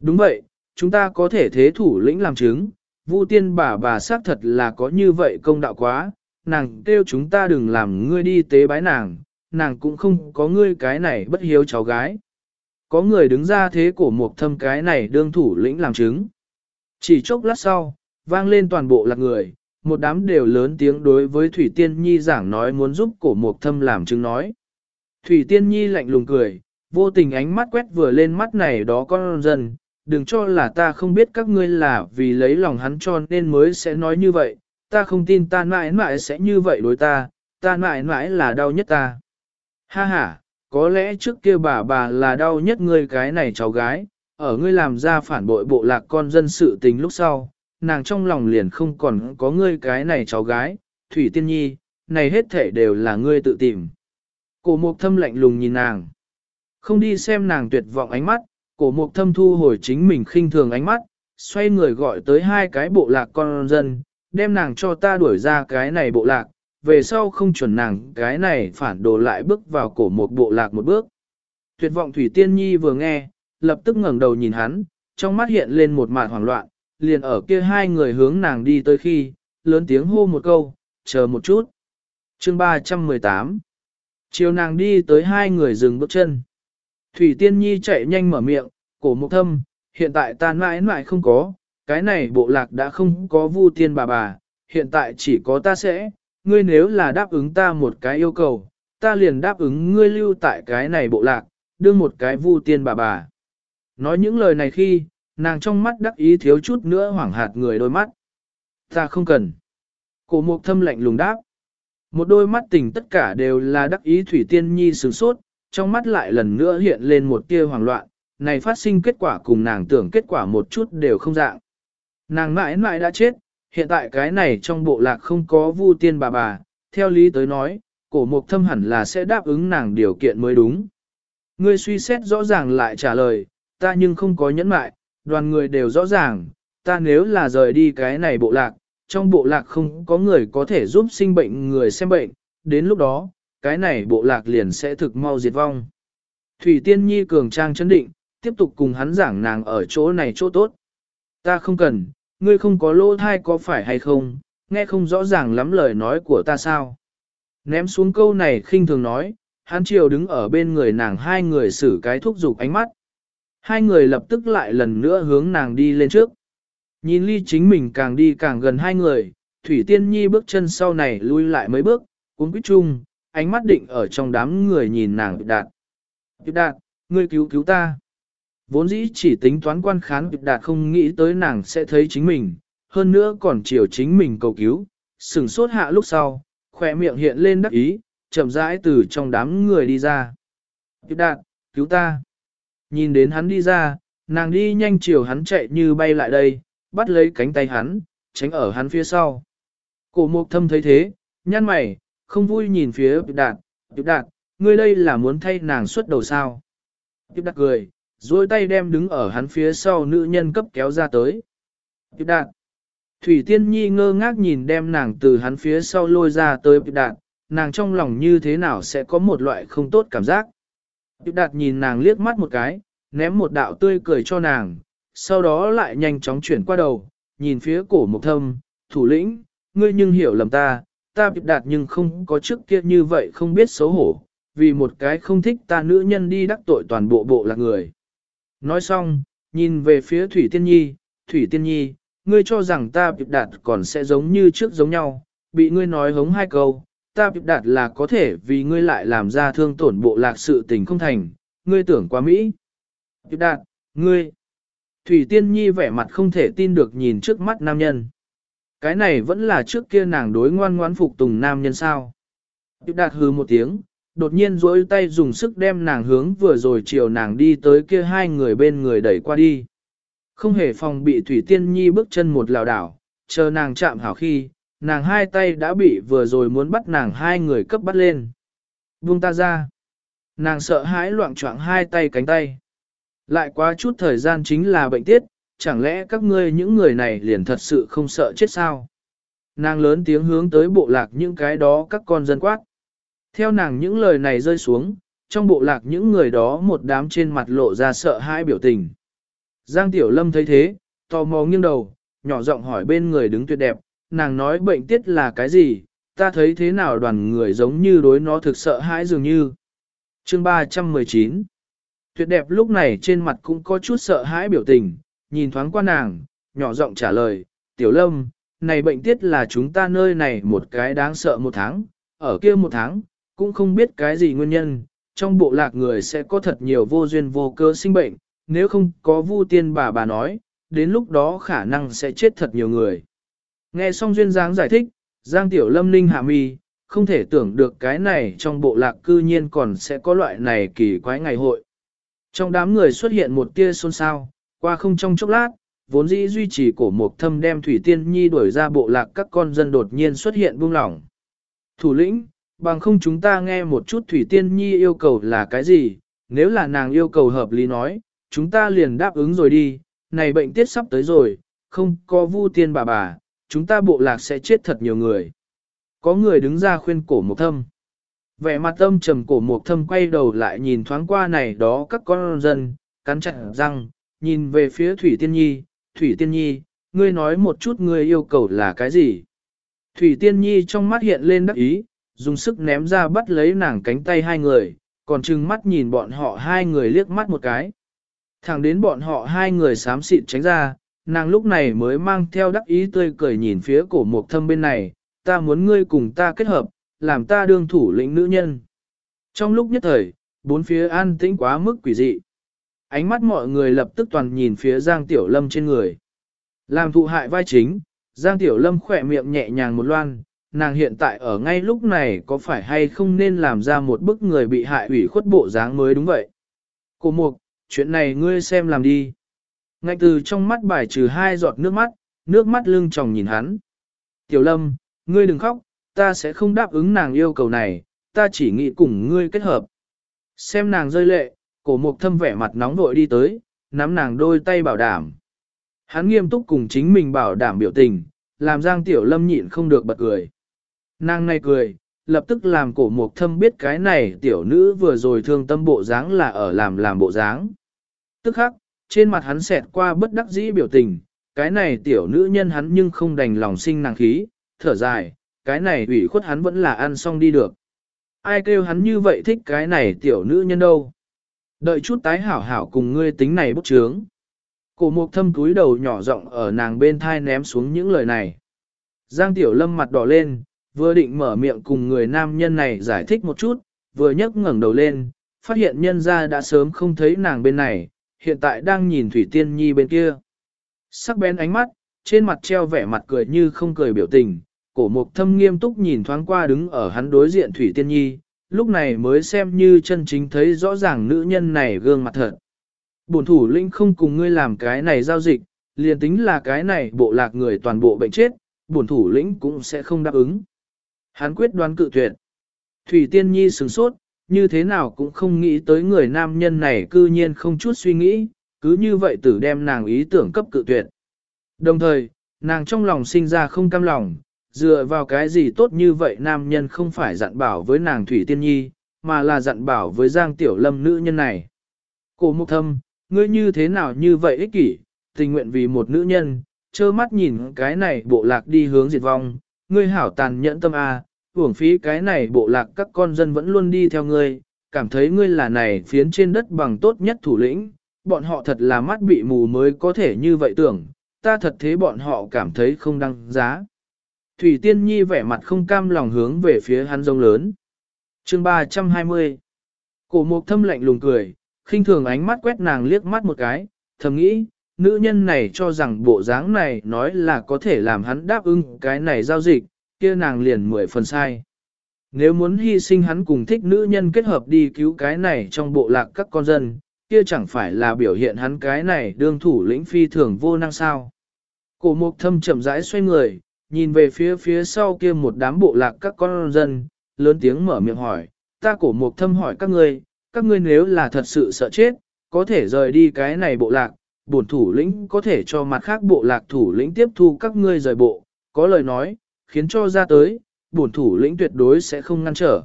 Đúng vậy, chúng ta có thể thế thủ lĩnh làm chứng, Vu tiên bà bà xác thật là có như vậy công đạo quá, nàng kêu chúng ta đừng làm ngươi đi tế bái nàng, nàng cũng không có ngươi cái này bất hiếu cháu gái. Có người đứng ra thế cổ một thâm cái này đương thủ lĩnh làm chứng. Chỉ chốc lát sau, vang lên toàn bộ lạc người, một đám đều lớn tiếng đối với Thủy Tiên Nhi giảng nói muốn giúp cổ mục thâm làm chứng nói. Thủy Tiên Nhi lạnh lùng cười, vô tình ánh mắt quét vừa lên mắt này đó con dân, đừng cho là ta không biết các ngươi là vì lấy lòng hắn cho nên mới sẽ nói như vậy, ta không tin ta mãi mãi sẽ như vậy đối ta, ta mãi mãi là đau nhất ta. Ha ha, có lẽ trước kia bà bà là đau nhất ngươi cái này cháu gái, ở ngươi làm ra phản bội bộ lạc con dân sự tình lúc sau, nàng trong lòng liền không còn có ngươi cái này cháu gái, Thủy Tiên Nhi, này hết thể đều là ngươi tự tìm. Cổ mục thâm lạnh lùng nhìn nàng. Không đi xem nàng tuyệt vọng ánh mắt, cổ mục thâm thu hồi chính mình khinh thường ánh mắt, xoay người gọi tới hai cái bộ lạc con dân, đem nàng cho ta đuổi ra cái này bộ lạc, về sau không chuẩn nàng cái này phản đồ lại bước vào cổ một bộ lạc một bước. Tuyệt vọng Thủy Tiên Nhi vừa nghe, lập tức ngẩng đầu nhìn hắn, trong mắt hiện lên một mạt hoảng loạn, liền ở kia hai người hướng nàng đi tới khi, lớn tiếng hô một câu, chờ một chút. Chương 318 Chiều nàng đi tới hai người dừng bước chân. Thủy Tiên Nhi chạy nhanh mở miệng, cổ mục thâm, hiện tại ta mãi mãi không có, cái này bộ lạc đã không có vu tiên bà bà, hiện tại chỉ có ta sẽ, ngươi nếu là đáp ứng ta một cái yêu cầu, ta liền đáp ứng ngươi lưu tại cái này bộ lạc, đưa một cái vu tiên bà bà. Nói những lời này khi, nàng trong mắt đắc ý thiếu chút nữa hoảng hạt người đôi mắt. Ta không cần. Cổ mục thâm lạnh lùng đáp. Một đôi mắt tình tất cả đều là đắc ý Thủy Tiên Nhi sửng sốt, trong mắt lại lần nữa hiện lên một tia hoảng loạn, này phát sinh kết quả cùng nàng tưởng kết quả một chút đều không dạng. Nàng mãi mãi đã chết, hiện tại cái này trong bộ lạc không có vu tiên bà bà, theo lý tới nói, cổ mục thâm hẳn là sẽ đáp ứng nàng điều kiện mới đúng. Ngươi suy xét rõ ràng lại trả lời, ta nhưng không có nhẫn mại, đoàn người đều rõ ràng, ta nếu là rời đi cái này bộ lạc, trong bộ lạc không có người có thể giúp sinh bệnh người xem bệnh, đến lúc đó, cái này bộ lạc liền sẽ thực mau diệt vong. Thủy Tiên Nhi cường trang chấn định, tiếp tục cùng hắn giảng nàng ở chỗ này chỗ tốt. Ta không cần, ngươi không có lỗ thai có phải hay không, nghe không rõ ràng lắm lời nói của ta sao. Ném xuống câu này khinh thường nói, hắn chiều đứng ở bên người nàng hai người xử cái thúc giục ánh mắt. Hai người lập tức lại lần nữa hướng nàng đi lên trước. Nhìn ly chính mình càng đi càng gần hai người, Thủy Tiên Nhi bước chân sau này lui lại mấy bước, cuốn quýt chung, ánh mắt định ở trong đám người nhìn nàng Điệp Đạt. Điệp Đạt, ngươi cứu cứu ta. Vốn dĩ chỉ tính toán quan khán Điệp Đạt không nghĩ tới nàng sẽ thấy chính mình, hơn nữa còn chiều chính mình cầu cứu, sừng sốt hạ lúc sau, khỏe miệng hiện lên đắc ý, chậm rãi từ trong đám người đi ra. Điệp Đạt, cứu ta. Nhìn đến hắn đi ra, nàng đi nhanh chiều hắn chạy như bay lại đây, bắt lấy cánh tay hắn, tránh ở hắn phía sau. Cổ mục thâm thấy thế, nhăn mày, không vui nhìn phía Điệp Đạt, Điệp Đạt, ngươi đây là muốn thay nàng xuất đầu sao. Điệp Đạt cười, duỗi tay đem đứng ở hắn phía sau nữ nhân cấp kéo ra tới. Điệp Đạt, Thủy Tiên Nhi ngơ ngác nhìn đem nàng từ hắn phía sau lôi ra tới Điệp Đạt, nàng trong lòng như thế nào sẽ có một loại không tốt cảm giác. Điệp Đạt nhìn nàng liếc mắt một cái, ném một đạo tươi cười cho nàng, sau đó lại nhanh chóng chuyển qua đầu, nhìn phía cổ mục thâm, thủ lĩnh, ngươi nhưng hiểu lầm ta, ta Điệp Đạt nhưng không có trước kia như vậy không biết xấu hổ, vì một cái không thích ta nữ nhân đi đắc tội toàn bộ bộ là người. Nói xong, nhìn về phía Thủy Tiên Nhi, Thủy Tiên Nhi, ngươi cho rằng ta Điệp Đạt còn sẽ giống như trước giống nhau, bị ngươi nói hống hai câu, ta Điệp Đạt là có thể vì ngươi lại làm ra thương tổn bộ lạc sự tình không thành, ngươi tưởng quá Mỹ. Điệp Đạt, ngươi, Thủy Tiên Nhi vẻ mặt không thể tin được nhìn trước mắt nam nhân. Cái này vẫn là trước kia nàng đối ngoan ngoãn phục tùng nam nhân sao. Điệp đạt hừ một tiếng, đột nhiên duỗi tay dùng sức đem nàng hướng vừa rồi chiều nàng đi tới kia hai người bên người đẩy qua đi. Không hề phòng bị Thủy Tiên Nhi bước chân một lào đảo, chờ nàng chạm hảo khi, nàng hai tay đã bị vừa rồi muốn bắt nàng hai người cấp bắt lên. Buông ta ra. Nàng sợ hãi loạn choạng hai tay cánh tay. Lại quá chút thời gian chính là bệnh tiết, chẳng lẽ các ngươi những người này liền thật sự không sợ chết sao? Nàng lớn tiếng hướng tới bộ lạc những cái đó các con dân quát. Theo nàng những lời này rơi xuống, trong bộ lạc những người đó một đám trên mặt lộ ra sợ hãi biểu tình. Giang Tiểu Lâm thấy thế, tò mò nghiêng đầu, nhỏ giọng hỏi bên người đứng tuyệt đẹp, nàng nói bệnh tiết là cái gì, ta thấy thế nào đoàn người giống như đối nó thực sợ hãi dường như. Chương 319 Tuyệt đẹp lúc này trên mặt cũng có chút sợ hãi biểu tình, nhìn thoáng qua nàng, nhỏ giọng trả lời, Tiểu Lâm, này bệnh tiết là chúng ta nơi này một cái đáng sợ một tháng, ở kia một tháng, cũng không biết cái gì nguyên nhân, trong bộ lạc người sẽ có thật nhiều vô duyên vô cơ sinh bệnh, nếu không có vu tiên bà bà nói, đến lúc đó khả năng sẽ chết thật nhiều người. Nghe xong duyên dáng giải thích, Giang Tiểu Lâm Ninh hạ mi, không thể tưởng được cái này trong bộ lạc cư nhiên còn sẽ có loại này kỳ quái ngày hội. Trong đám người xuất hiện một tia xôn xao, qua không trong chốc lát, vốn dĩ duy trì cổ mục thâm đem Thủy Tiên Nhi đuổi ra bộ lạc các con dân đột nhiên xuất hiện buông lỏng. Thủ lĩnh, bằng không chúng ta nghe một chút Thủy Tiên Nhi yêu cầu là cái gì, nếu là nàng yêu cầu hợp lý nói, chúng ta liền đáp ứng rồi đi, này bệnh tiết sắp tới rồi, không có vu tiên bà bà, chúng ta bộ lạc sẽ chết thật nhiều người. Có người đứng ra khuyên cổ mục thâm. Vẻ mặt âm trầm cổ mục thâm quay đầu lại nhìn thoáng qua này đó các con dân, cắn chặt răng, nhìn về phía Thủy Tiên Nhi, Thủy Tiên Nhi, ngươi nói một chút ngươi yêu cầu là cái gì? Thủy Tiên Nhi trong mắt hiện lên đắc ý, dùng sức ném ra bắt lấy nàng cánh tay hai người, còn trừng mắt nhìn bọn họ hai người liếc mắt một cái. Thẳng đến bọn họ hai người xám xịt tránh ra, nàng lúc này mới mang theo đắc ý tươi cười nhìn phía cổ mục thâm bên này, ta muốn ngươi cùng ta kết hợp, làm ta đương thủ lĩnh nữ nhân. Trong lúc nhất thời, bốn phía an tĩnh quá mức quỷ dị. Ánh mắt mọi người lập tức toàn nhìn phía Giang Tiểu Lâm trên người. Làm thụ hại vai chính, Giang Tiểu Lâm khỏe miệng nhẹ nhàng một loan, nàng hiện tại ở ngay lúc này có phải hay không nên làm ra một bức người bị hại ủy khuất bộ dáng mới đúng vậy. Cô Mục, chuyện này ngươi xem làm đi. Ngay từ trong mắt bài trừ hai giọt nước mắt, nước mắt lưng tròng nhìn hắn. Tiểu Lâm, ngươi đừng khóc, ta sẽ không đáp ứng nàng yêu cầu này, ta chỉ nghĩ cùng ngươi kết hợp. Xem nàng rơi lệ, cổ mục thâm vẻ mặt nóng vội đi tới, nắm nàng đôi tay bảo đảm. Hắn nghiêm túc cùng chính mình bảo đảm biểu tình, làm Giang Tiểu Lâm nhịn không được bật cười. Nàng này cười, lập tức làm cổ mục thâm biết cái này tiểu nữ vừa rồi thương tâm bộ dáng là ở làm làm bộ dáng. Tức khắc, trên mặt hắn xẹt qua bất đắc dĩ biểu tình, cái này tiểu nữ nhân hắn nhưng không đành lòng sinh nàng khí, thở dài, cái này ủy khuất hắn vẫn là ăn xong đi được. Ai kêu hắn như vậy thích cái này tiểu nữ nhân đâu. Đợi chút tái hảo hảo cùng ngươi tính này bốc trướng. Cổ mục thâm túi đầu nhỏ rộng ở nàng bên thai ném xuống những lời này. Giang tiểu lâm mặt đỏ lên, vừa định mở miệng cùng người nam nhân này giải thích một chút, vừa nhấc ngẩng đầu lên, phát hiện nhân ra đã sớm không thấy nàng bên này, hiện tại đang nhìn Thủy Tiên Nhi bên kia. Sắc bén ánh mắt, trên mặt treo vẻ mặt cười như không cười biểu tình, cổ mục thâm nghiêm túc nhìn thoáng qua đứng ở hắn đối diện Thủy Tiên Nhi, lúc này mới xem như chân chính thấy rõ ràng nữ nhân này gương mặt thật. Bổn thủ lĩnh không cùng ngươi làm cái này giao dịch, liền tính là cái này bộ lạc người toàn bộ bệnh chết, bổn thủ lĩnh cũng sẽ không đáp ứng. Hắn quyết đoán cự tuyệt. Thủy Tiên Nhi sửng sốt, như thế nào cũng không nghĩ tới người nam nhân này cư nhiên không chút suy nghĩ, cứ như vậy tử đem nàng ý tưởng cấp cự tuyệt. Đồng thời, nàng trong lòng sinh ra không cam lòng, dựa vào cái gì tốt như vậy nam nhân không phải dặn bảo với nàng Thủy Tiên Nhi, mà là dặn bảo với Giang Tiểu Lâm nữ nhân này. Cổ mục thâm, ngươi như thế nào như vậy ích kỷ, tình nguyện vì một nữ nhân, trơ mắt nhìn cái này bộ lạc đi hướng diệt vong, ngươi hảo tàn nhẫn tâm A, uổng phí cái này bộ lạc các con dân vẫn luôn đi theo ngươi, cảm thấy ngươi là này phiến trên đất bằng tốt nhất thủ lĩnh, bọn họ thật là mắt bị mù mới có thể như vậy tưởng, ta thật thế bọn họ cảm thấy không đăng giá. Thủy Tiên Nhi vẻ mặt không cam lòng hướng về phía hắn rông lớn. chương 320 Cổ mục thâm lạnh lùng cười, khinh thường ánh mắt quét nàng liếc mắt một cái, thầm nghĩ, nữ nhân này cho rằng bộ dáng này nói là có thể làm hắn đáp ứng cái này giao dịch, kia nàng liền mười phần sai. Nếu muốn hy sinh hắn cùng thích nữ nhân kết hợp đi cứu cái này trong bộ lạc các con dân, kia chẳng phải là biểu hiện hắn cái này đương thủ lĩnh phi thường vô năng sao. Cổ mục thâm chậm rãi xoay người, nhìn về phía phía sau kia một đám bộ lạc các con dân, lớn tiếng mở miệng hỏi, ta cổ mục thâm hỏi các ngươi, các ngươi nếu là thật sự sợ chết, có thể rời đi cái này bộ lạc, bổn thủ lĩnh có thể cho mặt khác bộ lạc thủ lĩnh tiếp thu các ngươi rời bộ, có lời nói, khiến cho ra tới, bổn thủ lĩnh tuyệt đối sẽ không ngăn trở.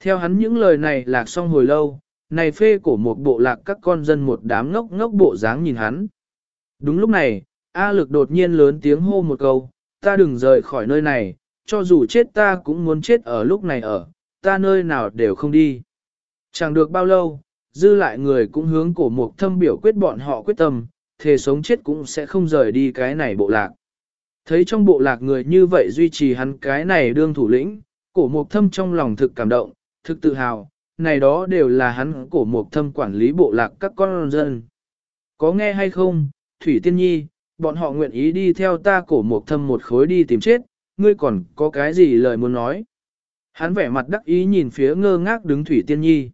Theo hắn những lời này lạc xong hồi lâu, này phê cổ một bộ lạc các con dân một đám ngốc ngốc bộ dáng nhìn hắn. Đúng lúc này, A lực đột nhiên lớn tiếng hô một câu, ta đừng rời khỏi nơi này, cho dù chết ta cũng muốn chết ở lúc này ở, ta nơi nào đều không đi. Chẳng được bao lâu, dư lại người cũng hướng cổ mục thâm biểu quyết bọn họ quyết tâm, thề sống chết cũng sẽ không rời đi cái này bộ lạc. Thấy trong bộ lạc người như vậy duy trì hắn cái này đương thủ lĩnh, cổ mục thâm trong lòng thực cảm động, thực tự hào, này đó đều là hắn cổ mục thâm quản lý bộ lạc các con dân. Có nghe hay không, Thủy Tiên Nhi, bọn họ nguyện ý đi theo ta cổ mục thâm một khối đi tìm chết, ngươi còn có cái gì lời muốn nói. Hắn vẻ mặt đắc ý nhìn phía ngơ ngác đứng Thủy Tiên Nhi.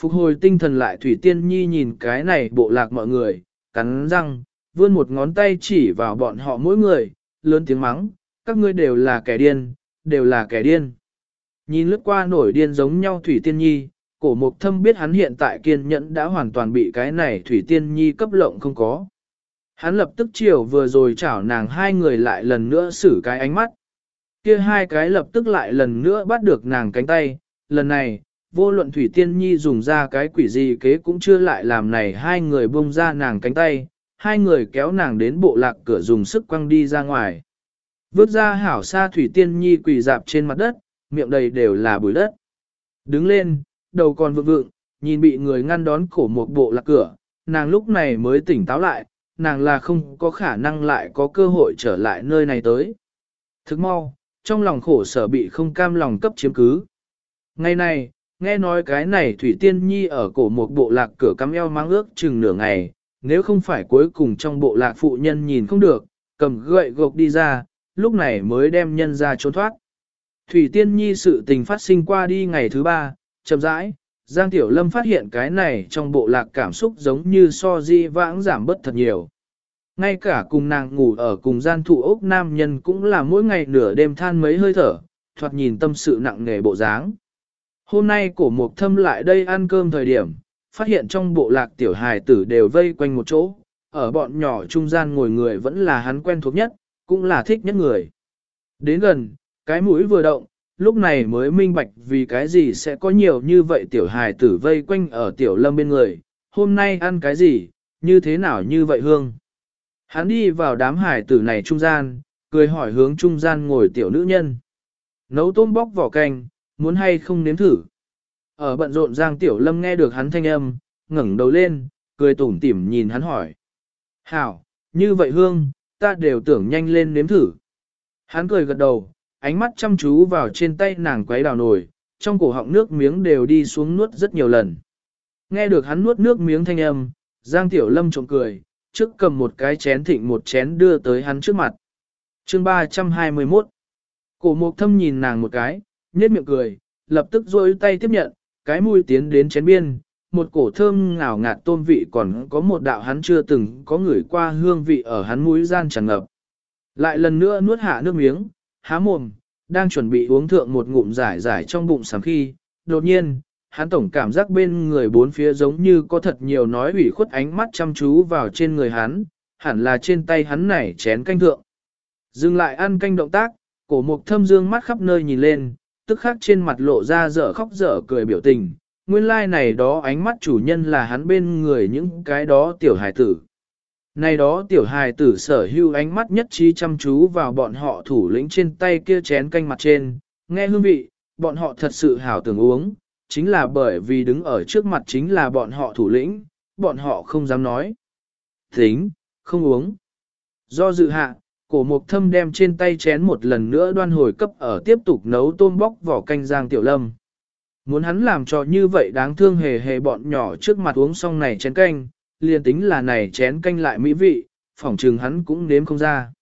Phục hồi tinh thần lại Thủy Tiên Nhi nhìn cái này bộ lạc mọi người, cắn răng, vươn một ngón tay chỉ vào bọn họ mỗi người, lớn tiếng mắng, các ngươi đều là kẻ điên, đều là kẻ điên. Nhìn lướt qua nổi điên giống nhau Thủy Tiên Nhi, cổ mục thâm biết hắn hiện tại kiên nhẫn đã hoàn toàn bị cái này Thủy Tiên Nhi cấp lộng không có. Hắn lập tức chiều vừa rồi chảo nàng hai người lại lần nữa xử cái ánh mắt. Kia hai cái lập tức lại lần nữa bắt được nàng cánh tay, lần này, vô luận Thủy Tiên Nhi dùng ra cái quỷ gì kế cũng chưa lại làm này hai người buông ra nàng cánh tay, hai người kéo nàng đến bộ lạc cửa dùng sức quăng đi ra ngoài. Vước ra hảo xa Thủy Tiên Nhi quỳ dạp trên mặt đất, miệng đầy đều là bụi đất. Đứng lên, đầu còn vượng vượng, nhìn bị người ngăn đón cổ một bộ lạc cửa, nàng lúc này mới tỉnh táo lại, nàng là không có khả năng lại có cơ hội trở lại nơi này tới. Thức mau, trong lòng khổ sở bị không cam lòng cấp chiếm cứ. Ngày này, nghe nói cái này Thủy Tiên Nhi ở cổ một bộ lạc cửa cắm eo mang ước chừng nửa ngày, nếu không phải cuối cùng trong bộ lạc phụ nhân nhìn không được, cầm gậy gộc đi ra, lúc này mới đem nhân ra trốn thoát. Thủy Tiên Nhi sự tình phát sinh qua đi ngày thứ ba, chậm rãi, Giang Tiểu Lâm phát hiện cái này trong bộ lạc cảm xúc giống như so di vãng giảm bớt thật nhiều. Ngay cả cùng nàng ngủ ở cùng gian thụ ốc nam nhân cũng là mỗi ngày nửa đêm than mấy hơi thở, thoạt nhìn tâm sự nặng nề bộ dáng. Hôm nay cổ mục thâm lại đây ăn cơm thời điểm, phát hiện trong bộ lạc tiểu hài tử đều vây quanh một chỗ, ở bọn nhỏ trung gian ngồi người vẫn là hắn quen thuộc nhất, cũng là thích nhất người. Đến gần, cái mũi vừa động, lúc này mới minh bạch vì cái gì sẽ có nhiều như vậy tiểu hài tử vây quanh ở tiểu lâm bên người, hôm nay ăn cái gì, như thế nào như vậy hương. Hắn đi vào đám hài tử này trung gian, cười hỏi hướng trung gian ngồi tiểu nữ nhân. Nấu tôm bóc vỏ canh, muốn hay không nếm thử. Ở bận rộn Giang Tiểu Lâm nghe được hắn thanh âm, ngẩng đầu lên, cười tủm tỉm nhìn hắn hỏi. Hảo, như vậy hương, ta đều tưởng nhanh lên nếm thử. Hắn cười gật đầu, ánh mắt chăm chú vào trên tay nàng quấy đào nồi, trong cổ họng nước miếng đều đi xuống nuốt rất nhiều lần. Nghe được hắn nuốt nước miếng thanh âm, Giang Tiểu Lâm trộm cười, trước cầm một cái chén thịnh một chén đưa tới hắn trước mặt. Chương 321 Cổ mục thâm nhìn nàng một cái, nhếch miệng cười, lập tức rôi tay tiếp nhận, cái mũi tiến đến chén biên, một cổ thơm ngào ngạt tôm vị còn có một đạo hắn chưa từng có người qua hương vị ở hắn mũi gian tràn ngập. Lại lần nữa nuốt hạ nước miếng, há mồm, đang chuẩn bị uống thượng một ngụm giải giải trong bụng sáng khi, đột nhiên, hắn tổng cảm giác bên người bốn phía giống như có thật nhiều nói ủy khuất ánh mắt chăm chú vào trên người hắn, hẳn là trên tay hắn này chén canh thượng. Dừng lại ăn canh động tác, cổ mục thâm dương mắt khắp nơi nhìn lên, tức khắc trên mặt lộ ra dở khóc dở cười biểu tình. Nguyên lai like này đó ánh mắt chủ nhân là hắn bên người những cái đó tiểu hài tử. Này đó tiểu hài tử sở hưu ánh mắt nhất trí chăm chú vào bọn họ thủ lĩnh trên tay kia chén canh mặt trên, nghe hương vị, bọn họ thật sự hảo tưởng uống, chính là bởi vì đứng ở trước mặt chính là bọn họ thủ lĩnh, bọn họ không dám nói. Tính, không uống. Do dự hạ, cổ mục thâm đem trên tay chén một lần nữa đoan hồi cấp ở tiếp tục nấu tôm bóc vỏ canh giang tiểu lâm. Muốn hắn làm cho như vậy đáng thương hề hề bọn nhỏ trước mặt uống xong này chén canh, liền tính là này chén canh lại mỹ vị, phỏng trừng hắn cũng nếm không ra.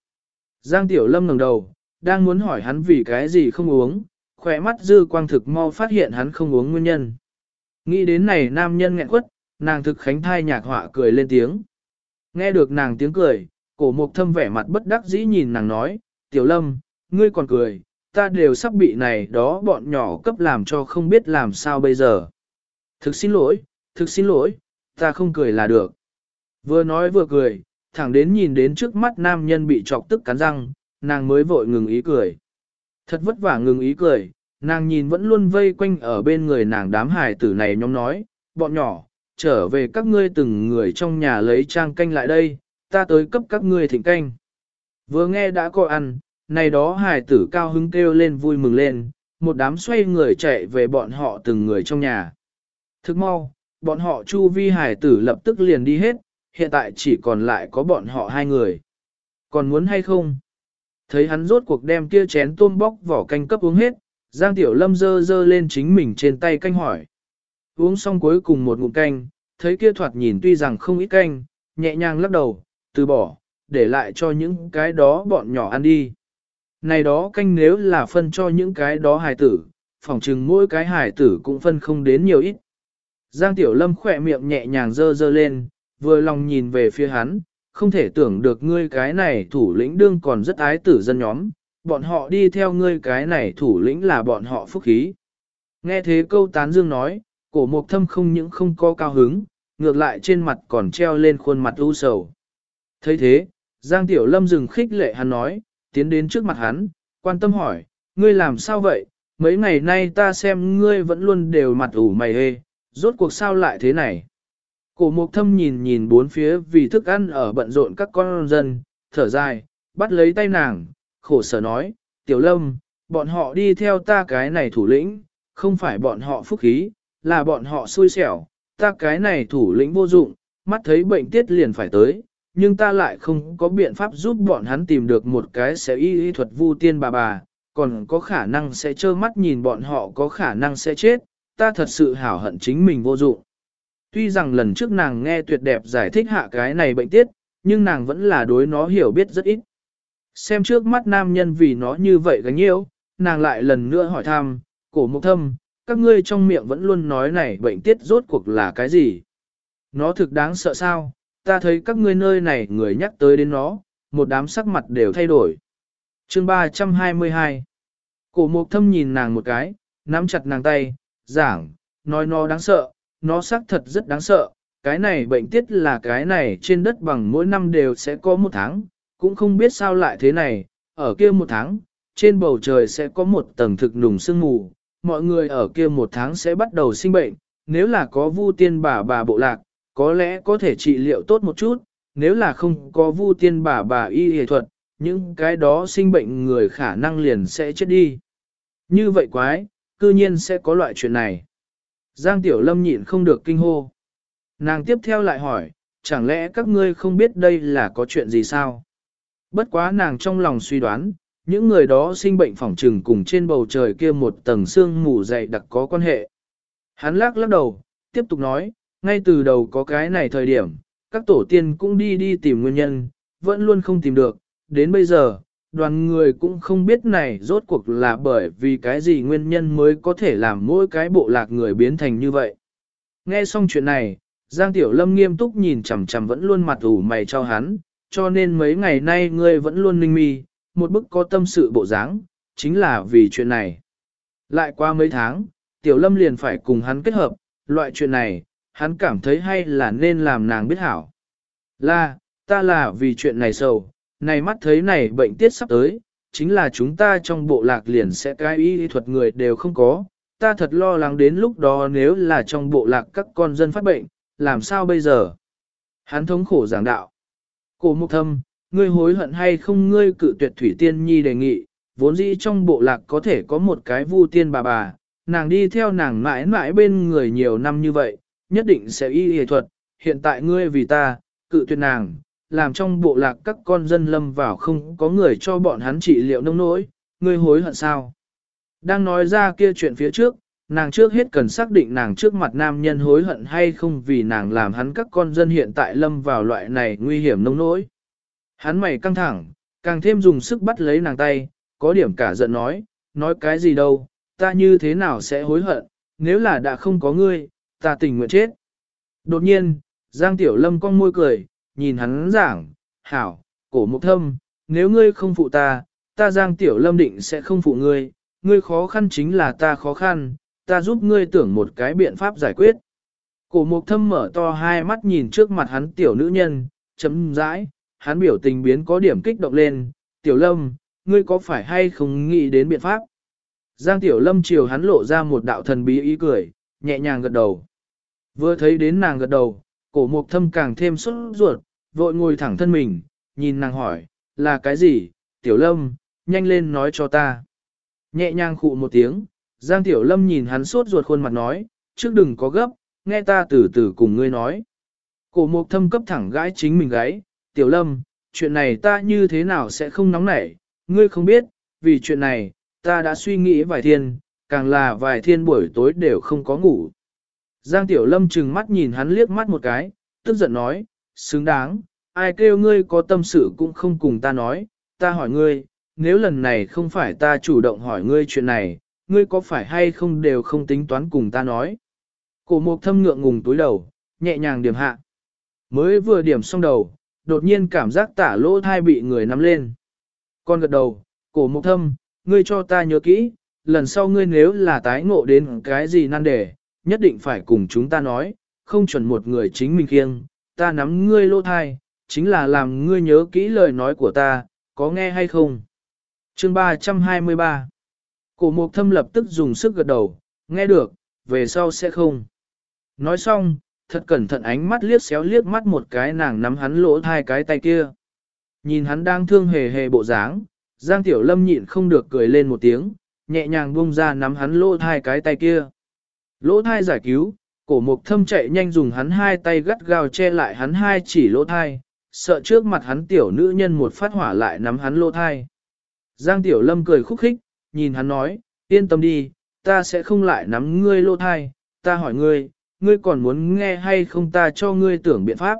Giang Tiểu Lâm ngẩng đầu, đang muốn hỏi hắn vì cái gì không uống, khỏe mắt dư quang thực mau phát hiện hắn không uống nguyên nhân. Nghĩ đến này nam nhân nghẹn quất, nàng thực khánh thai nhạc họa cười lên tiếng. Nghe được nàng tiếng cười, cổ mục thâm vẻ mặt bất đắc dĩ nhìn nàng nói, Tiểu Lâm, ngươi còn cười, ta đều sắp bị này đó bọn nhỏ cấp làm cho không biết làm sao bây giờ. Thực xin lỗi, thực xin lỗi, ta không cười là được. Vừa nói vừa cười, thẳng đến nhìn đến trước mắt nam nhân bị chọc tức cắn răng, nàng mới vội ngừng ý cười. Thật vất vả ngừng ý cười, nàng nhìn vẫn luôn vây quanh ở bên người nàng đám hài tử này nhóm nói, bọn nhỏ, trở về các ngươi từng người trong nhà lấy trang canh lại đây, ta tới cấp các ngươi thỉnh canh. Vừa nghe đã có ăn, này đó hài tử cao hứng kêu lên vui mừng lên, một đám xoay người chạy về bọn họ từng người trong nhà. Thức mau, bọn họ chu vi hài tử lập tức liền đi hết, hiện tại chỉ còn lại có bọn họ hai người. Còn muốn hay không? Thấy hắn rốt cuộc đem kia chén tôm bóc vỏ canh cấp uống hết, Giang Tiểu Lâm dơ dơ lên chính mình trên tay canh hỏi. Uống xong cuối cùng một ngụm canh, thấy kia thoạt nhìn tuy rằng không ít canh, nhẹ nhàng lắc đầu, từ bỏ, để lại cho những cái đó bọn nhỏ ăn đi. Này đó canh nếu là phân cho những cái đó hài tử, phỏng chừng mỗi cái hài tử cũng phân không đến nhiều ít. Giang Tiểu Lâm khỏe miệng nhẹ nhàng dơ dơ lên, vừa lòng nhìn về phía hắn, không thể tưởng được ngươi cái này thủ lĩnh đương còn rất ái tử dân nhóm, bọn họ đi theo ngươi cái này thủ lĩnh là bọn họ phúc khí. Nghe thế câu tán dương nói, cổ mục thâm không những không có cao hứng, ngược lại trên mặt còn treo lên khuôn mặt u sầu thấy thế, Giang Tiểu Lâm dừng khích lệ hắn nói, tiến đến trước mặt hắn, quan tâm hỏi, ngươi làm sao vậy, mấy ngày nay ta xem ngươi vẫn luôn đều mặt ủ mày hê, rốt cuộc sao lại thế này. Cổ mục thâm nhìn nhìn bốn phía vì thức ăn ở bận rộn các con dân, thở dài, bắt lấy tay nàng, khổ sở nói, tiểu lâm, bọn họ đi theo ta cái này thủ lĩnh, không phải bọn họ phúc khí, là bọn họ xui xẻo, ta cái này thủ lĩnh vô dụng, mắt thấy bệnh tiết liền phải tới, nhưng ta lại không có biện pháp giúp bọn hắn tìm được một cái sẽ y y thuật vu tiên bà bà, còn có khả năng sẽ trơ mắt nhìn bọn họ có khả năng sẽ chết, ta thật sự hảo hận chính mình vô dụng. Tuy rằng lần trước nàng nghe tuyệt đẹp giải thích hạ cái này bệnh tiết, nhưng nàng vẫn là đối nó hiểu biết rất ít. Xem trước mắt nam nhân vì nó như vậy gánh nhiễu, nàng lại lần nữa hỏi thăm, cổ mục thâm, các ngươi trong miệng vẫn luôn nói này bệnh tiết rốt cuộc là cái gì? Nó thực đáng sợ sao? Ta thấy các ngươi nơi này người nhắc tới đến nó, một đám sắc mặt đều thay đổi. chương 322 Cổ mục thâm nhìn nàng một cái, nắm chặt nàng tay, giảng, nói nó đáng sợ, nó xác thật rất đáng sợ. Cái này bệnh tiết là cái này trên đất bằng mỗi năm đều sẽ có một tháng, cũng không biết sao lại thế này, ở kia một tháng, trên bầu trời sẽ có một tầng thực nùng sương mù, mọi người ở kia một tháng sẽ bắt đầu sinh bệnh, nếu là có vu tiên bà bà bộ lạc, có lẽ có thể trị liệu tốt một chút, nếu là không có vu tiên bà bà y y thuật, những cái đó sinh bệnh người khả năng liền sẽ chết đi. Như vậy quái, cư nhiên sẽ có loại chuyện này. Giang Tiểu Lâm nhịn không được kinh hô. Nàng tiếp theo lại hỏi, chẳng lẽ các ngươi không biết đây là có chuyện gì sao? Bất quá nàng trong lòng suy đoán, những người đó sinh bệnh phỏng trừng cùng trên bầu trời kia một tầng sương mù dày đặc có quan hệ. Hắn lắc lắc đầu, tiếp tục nói, ngay từ đầu có cái này thời điểm, các tổ tiên cũng đi đi tìm nguyên nhân, vẫn luôn không tìm được, đến bây giờ, đoàn người cũng không biết này rốt cuộc là bởi vì cái gì nguyên nhân mới có thể làm mỗi cái bộ lạc người biến thành như vậy. Nghe xong chuyện này, Giang Tiểu Lâm nghiêm túc nhìn chằm chằm vẫn luôn mặt ủ mày cho hắn, cho nên mấy ngày nay ngươi vẫn luôn ninh mi, một bức có tâm sự bộ dáng, chính là vì chuyện này. Lại qua mấy tháng, Tiểu Lâm liền phải cùng hắn kết hợp, loại chuyện này, hắn cảm thấy hay là nên làm nàng biết hảo. Là, ta là vì chuyện này sầu, này mắt thấy này bệnh tiết sắp tới, chính là chúng ta trong bộ lạc liền sẽ cái y thuật người đều không có, ta thật lo lắng đến lúc đó nếu là trong bộ lạc các con dân phát bệnh, làm sao bây giờ? Hắn thống khổ giảng đạo. Cổ mục thâm, ngươi hối hận hay không ngươi cự tuyệt thủy tiên nhi đề nghị, vốn dĩ trong bộ lạc có thể có một cái vu tiên bà bà, nàng đi theo nàng mãi mãi bên người nhiều năm như vậy, nhất định sẽ y y thuật, hiện tại ngươi vì ta, cự tuyệt nàng, làm trong bộ lạc các con dân lâm vào không có người cho bọn hắn trị liệu nông nỗi, ngươi hối hận sao? Đang nói ra kia chuyện phía trước, nàng trước hết cần xác định nàng trước mặt nam nhân hối hận hay không vì nàng làm hắn các con dân hiện tại lâm vào loại này nguy hiểm nông nỗi. Hắn mày căng thẳng, càng thêm dùng sức bắt lấy nàng tay, có điểm cả giận nói, nói cái gì đâu, ta như thế nào sẽ hối hận, nếu là đã không có ngươi, ta tình nguyện chết. Đột nhiên, Giang Tiểu Lâm cong môi cười, nhìn hắn giảng, hảo, cổ mục thâm, nếu ngươi không phụ ta, ta Giang Tiểu Lâm định sẽ không phụ ngươi, ngươi khó khăn chính là ta khó khăn, ta giúp ngươi tưởng một cái biện pháp giải quyết. Cổ mục thâm mở to hai mắt nhìn trước mặt hắn tiểu nữ nhân, chấm rãi, hắn biểu tình biến có điểm kích động lên, tiểu lâm, ngươi có phải hay không nghĩ đến biện pháp? Giang tiểu lâm chiều hắn lộ ra một đạo thần bí ý cười, nhẹ nhàng gật đầu. Vừa thấy đến nàng gật đầu, cổ mục thâm càng thêm sốt ruột, vội ngồi thẳng thân mình, nhìn nàng hỏi, là cái gì, tiểu lâm, nhanh lên nói cho ta. Nhẹ nhàng khụ một tiếng, Giang tiểu lâm nhìn hắn sốt ruột khuôn mặt nói, trước đừng có gấp, nghe ta từ từ cùng ngươi nói. Cổ mục thâm cấp thẳng gãi chính mình gáy, tiểu lâm, chuyện này ta như thế nào sẽ không nóng nảy, ngươi không biết, vì chuyện này, ta đã suy nghĩ vài thiên, càng là vài thiên buổi tối đều không có ngủ. Giang Tiểu Lâm trừng mắt nhìn hắn liếc mắt một cái, tức giận nói, xứng đáng, ai kêu ngươi có tâm sự cũng không cùng ta nói, ta hỏi ngươi, nếu lần này không phải ta chủ động hỏi ngươi chuyện này, ngươi có phải hay không đều không tính toán cùng ta nói. Cổ mục thâm ngượng ngùng túi đầu, nhẹ nhàng điểm hạ. Mới vừa điểm xong đầu, đột nhiên cảm giác tả lỗ thai bị người nắm lên. Con gật đầu, cổ mục thâm, ngươi cho ta nhớ kỹ, lần sau ngươi nếu là tái ngộ đến cái gì nan đề, nhất định phải cùng chúng ta nói, không chuẩn một người chính mình kiêng, ta nắm ngươi lỗ thai, chính là làm ngươi nhớ kỹ lời nói của ta, có nghe hay không? Chương 323 Cổ mục thâm lập tức dùng sức gật đầu, nghe được, về sau sẽ không. Nói xong, thật cẩn thận ánh mắt liếc xéo liếc mắt một cái nàng nắm hắn lỗ thai cái tay kia. Nhìn hắn đang thương hề hề bộ dáng, Giang Tiểu Lâm nhịn không được cười lên một tiếng, nhẹ nhàng buông ra nắm hắn lỗ thai cái tay kia. Lỗ thai giải cứu, cổ mục thâm chạy nhanh dùng hắn hai tay gắt gao che lại hắn hai chỉ lỗ thai, sợ trước mặt hắn tiểu nữ nhân một phát hỏa lại nắm hắn lỗ thai. Giang Tiểu Lâm cười khúc khích, nhìn hắn nói, yên tâm đi, ta sẽ không lại nắm ngươi lỗ thai, ta hỏi ngươi, ngươi còn muốn nghe hay không ta cho ngươi tưởng biện pháp.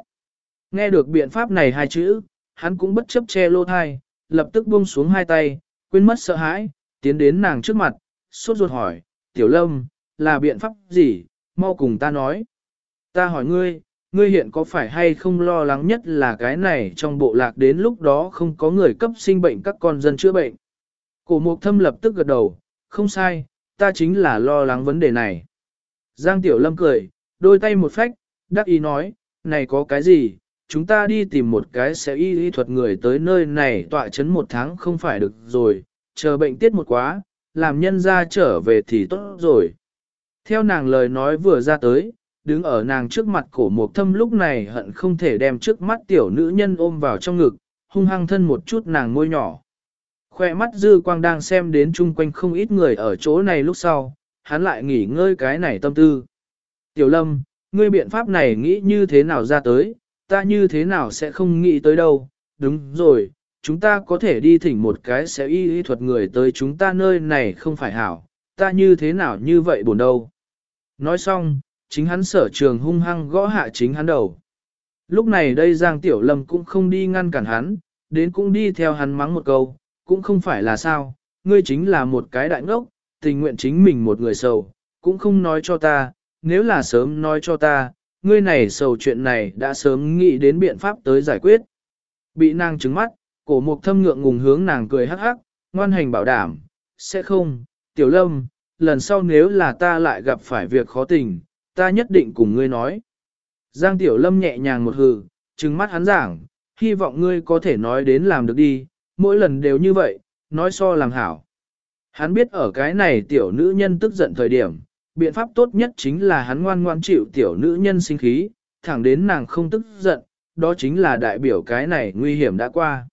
Nghe được biện pháp này hai chữ, hắn cũng bất chấp che lỗ thai, lập tức buông xuống hai tay, quên mất sợ hãi, tiến đến nàng trước mặt, sốt ruột hỏi, tiểu lâm, là biện pháp gì, mau cùng ta nói. Ta hỏi ngươi, ngươi hiện có phải hay không lo lắng nhất là cái này trong bộ lạc đến lúc đó không có người cấp sinh bệnh các con dân chữa bệnh. Cổ mục thâm lập tức gật đầu, không sai, ta chính là lo lắng vấn đề này. Giang Tiểu Lâm cười, đôi tay một phách, đắc ý nói, này có cái gì, chúng ta đi tìm một cái sẽ y y thuật người tới nơi này tọa chấn một tháng không phải được rồi, chờ bệnh tiết một quá, làm nhân ra trở về thì tốt rồi. Theo nàng lời nói vừa ra tới, đứng ở nàng trước mặt cổ mục thâm lúc này hận không thể đem trước mắt tiểu nữ nhân ôm vào trong ngực, hung hăng thân một chút nàng môi nhỏ. Khoe mắt dư quang đang xem đến chung quanh không ít người ở chỗ này lúc sau, hắn lại nghỉ ngơi cái này tâm tư. Tiểu lâm, ngươi biện pháp này nghĩ như thế nào ra tới, ta như thế nào sẽ không nghĩ tới đâu, đúng rồi, chúng ta có thể đi thỉnh một cái sẽ y y thuật người tới chúng ta nơi này không phải hảo, ta như thế nào như vậy buồn đâu. Nói xong, chính hắn sở trường hung hăng gõ hạ chính hắn đầu. Lúc này đây Giang Tiểu Lâm cũng không đi ngăn cản hắn, đến cũng đi theo hắn mắng một câu, cũng không phải là sao, ngươi chính là một cái đại ngốc, tình nguyện chính mình một người sầu, cũng không nói cho ta, nếu là sớm nói cho ta, ngươi này sầu chuyện này đã sớm nghĩ đến biện pháp tới giải quyết. Bị nàng trứng mắt, cổ mục thâm ngượng ngùng hướng nàng cười hắc hắc, ngoan hành bảo đảm, sẽ không, tiểu lâm, lần sau nếu là ta lại gặp phải việc khó tình, ta nhất định cùng ngươi nói. Giang tiểu lâm nhẹ nhàng một hừ, trừng mắt hắn giảng, hy vọng ngươi có thể nói đến làm được đi, mỗi lần đều như vậy, nói so làm hảo. Hắn biết ở cái này tiểu nữ nhân tức giận thời điểm, biện pháp tốt nhất chính là hắn ngoan ngoan chịu tiểu nữ nhân sinh khí, thẳng đến nàng không tức giận, đó chính là đại biểu cái này nguy hiểm đã qua.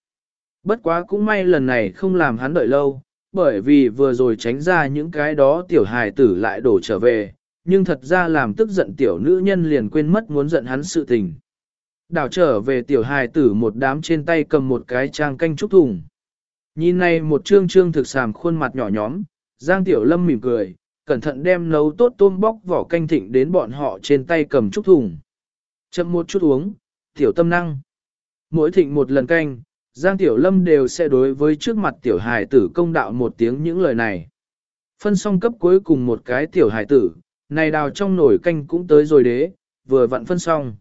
Bất quá cũng may lần này không làm hắn đợi lâu, bởi vì vừa rồi tránh ra những cái đó tiểu hài tử lại đổ trở về, nhưng thật ra làm tức giận tiểu nữ nhân liền quên mất muốn giận hắn sự tình. Đảo trở về tiểu hài tử một đám trên tay cầm một cái trang canh trúc thùng. Nhìn này một trương trương thực sàm khuôn mặt nhỏ nhóm, Giang Tiểu Lâm mỉm cười, cẩn thận đem nấu tốt tôm bóc vỏ canh thịnh đến bọn họ trên tay cầm trúc thùng. Chậm một chút uống, tiểu tâm năng. Mỗi thịnh một lần canh, Giang Tiểu Lâm đều sẽ đối với trước mặt tiểu Hải tử công đạo một tiếng những lời này. Phân xong cấp cuối cùng một cái tiểu Hải tử, này đào trong nồi canh cũng tới rồi đế, vừa vặn phân xong.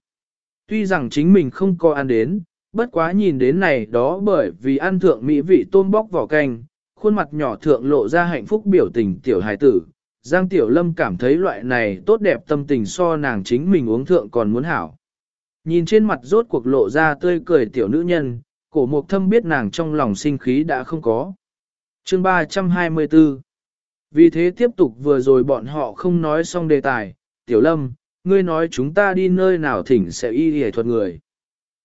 Tuy rằng chính mình không có ăn đến, bất quá nhìn đến này đó bởi vì ăn thượng mỹ vị tôm bóc vỏ canh, khuôn mặt nhỏ thượng lộ ra hạnh phúc biểu tình tiểu Hải tử. Giang Tiểu Lâm cảm thấy loại này tốt đẹp tâm tình so nàng chính mình uống thượng còn muốn hảo. Nhìn trên mặt rốt cuộc lộ ra tươi cười tiểu nữ nhân, cổ mục thâm biết nàng trong lòng sinh khí đã không có. Chương 324 Vì thế tiếp tục vừa rồi bọn họ không nói xong đề tài, tiểu lâm, ngươi nói chúng ta đi nơi nào thỉnh sẽ y hề thuật người.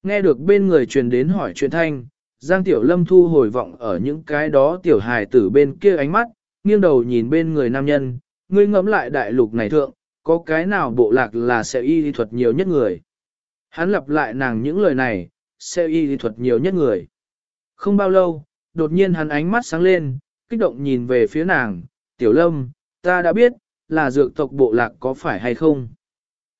Nghe được bên người truyền đến hỏi chuyện thanh, Giang Tiểu Lâm thu hồi vọng ở những cái đó tiểu hài tử bên kia ánh mắt, nghiêng đầu nhìn bên người nam nhân, ngươi ngẫm lại đại lục này thượng, có cái nào bộ lạc là sẽ y thuật nhiều nhất người. Hắn lặp lại nàng những lời này, sẽ y thuật nhiều nhất người. Không bao lâu, đột nhiên hắn ánh mắt sáng lên, kích động nhìn về phía nàng, Tiểu Lâm, ta đã biết, là dược tộc bộ lạc có phải hay không.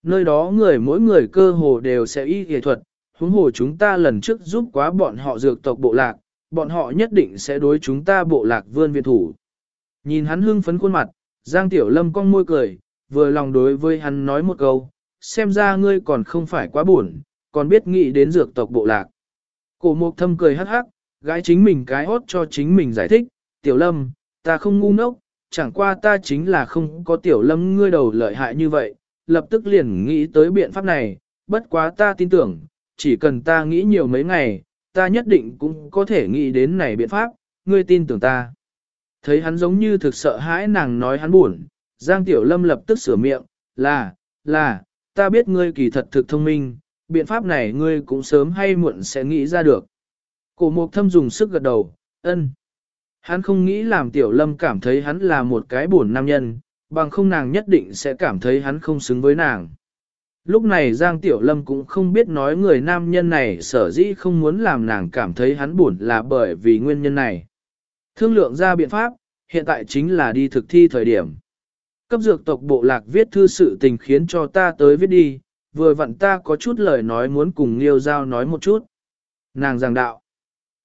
Nơi đó người mỗi người cơ hồ đều sẽ y y thuật, huống hồ chúng ta lần trước giúp quá bọn họ dược tộc bộ lạc, bọn họ nhất định sẽ đối chúng ta bộ lạc vươn viện thủ. Nhìn hắn hưng phấn khuôn mặt, Giang Tiểu Lâm cong môi cười, vừa lòng đối với hắn nói một câu, xem ra ngươi còn không phải quá buồn, còn biết nghĩ đến dược tộc bộ lạc. Cổ mục thâm cười hắc hắc, gái chính mình cái hốt cho chính mình giải thích, Tiểu Lâm, ta không ngu ngốc, chẳng qua ta chính là không có Tiểu Lâm ngươi đầu lợi hại như vậy, lập tức liền nghĩ tới biện pháp này, bất quá ta tin tưởng, chỉ cần ta nghĩ nhiều mấy ngày, ta nhất định cũng có thể nghĩ đến này biện pháp, ngươi tin tưởng ta. Thấy hắn giống như thực sợ hãi nàng nói hắn buồn, Giang Tiểu Lâm lập tức sửa miệng, là, là, ta biết ngươi kỳ thật thực thông minh, biện pháp này ngươi cũng sớm hay muộn sẽ nghĩ ra được. Cổ mục thâm dùng sức gật đầu, ân. Hắn không nghĩ làm Tiểu Lâm cảm thấy hắn là một cái buồn nam nhân, bằng không nàng nhất định sẽ cảm thấy hắn không xứng với nàng. Lúc này Giang Tiểu Lâm cũng không biết nói người nam nhân này sở dĩ không muốn làm nàng cảm thấy hắn buồn là bởi vì nguyên nhân này. Thương lượng ra biện pháp, hiện tại chính là đi thực thi thời điểm. Cấp dược tộc bộ lạc viết thư sự tình khiến cho ta tới viết đi, vừa vặn ta có chút lời nói muốn cùng Liêu Giao nói một chút. Nàng giảng đạo.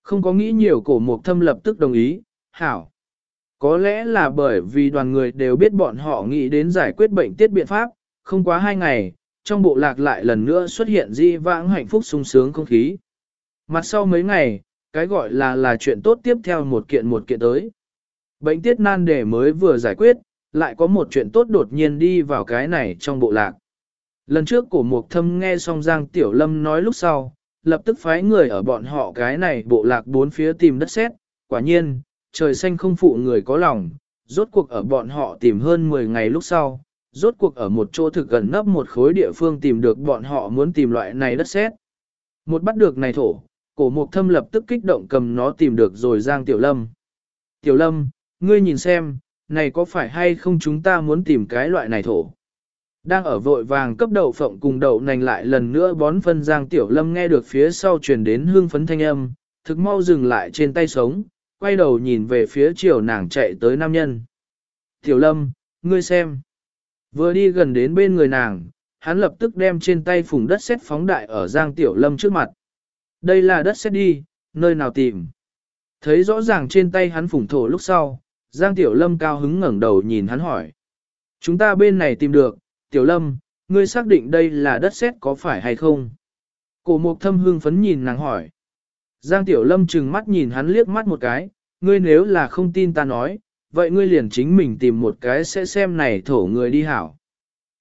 Không có nghĩ nhiều cổ mục thâm lập tức đồng ý, hảo. Có lẽ là bởi vì đoàn người đều biết bọn họ nghĩ đến giải quyết bệnh tiết biện pháp, không quá hai ngày, trong bộ lạc lại lần nữa xuất hiện di vãng hạnh phúc sung sướng không khí. Mặt sau mấy ngày, cái gọi là là chuyện tốt tiếp theo một kiện một kiện tới. Bệnh tiết nan đề mới vừa giải quyết, lại có một chuyện tốt đột nhiên đi vào cái này trong bộ lạc. Lần trước cổ mục thâm nghe xong Giang Tiểu Lâm nói lúc sau, lập tức phái người ở bọn họ cái này bộ lạc bốn phía tìm đất sét. quả nhiên, trời xanh không phụ người có lòng, rốt cuộc ở bọn họ tìm hơn 10 ngày lúc sau, rốt cuộc ở một chỗ thực gần nấp một khối địa phương tìm được bọn họ muốn tìm loại này đất sét. Một bắt được này thổ, cổ mục thâm lập tức kích động cầm nó tìm được rồi Giang Tiểu Lâm. Tiểu Lâm, ngươi nhìn xem, này có phải hay không chúng ta muốn tìm cái loại này thổ? Đang ở vội vàng cấp đậu phộng cùng đậu nành lại lần nữa bón phân Giang Tiểu Lâm nghe được phía sau truyền đến hương phấn thanh âm, thực mau dừng lại trên tay sống, quay đầu nhìn về phía chiều nàng chạy tới nam nhân. Tiểu Lâm, ngươi xem. Vừa đi gần đến bên người nàng, hắn lập tức đem trên tay phùng đất sét phóng đại ở Giang Tiểu Lâm trước mặt. Đây là đất sét đi, nơi nào tìm. Thấy rõ ràng trên tay hắn phủng thổ lúc sau, Giang Tiểu Lâm cao hứng ngẩng đầu nhìn hắn hỏi. Chúng ta bên này tìm được, Tiểu Lâm, ngươi xác định đây là đất sét có phải hay không? Cổ mục thâm hưng phấn nhìn nàng hỏi. Giang Tiểu Lâm trừng mắt nhìn hắn liếc mắt một cái, ngươi nếu là không tin ta nói, vậy ngươi liền chính mình tìm một cái sẽ xem này thổ người đi hảo.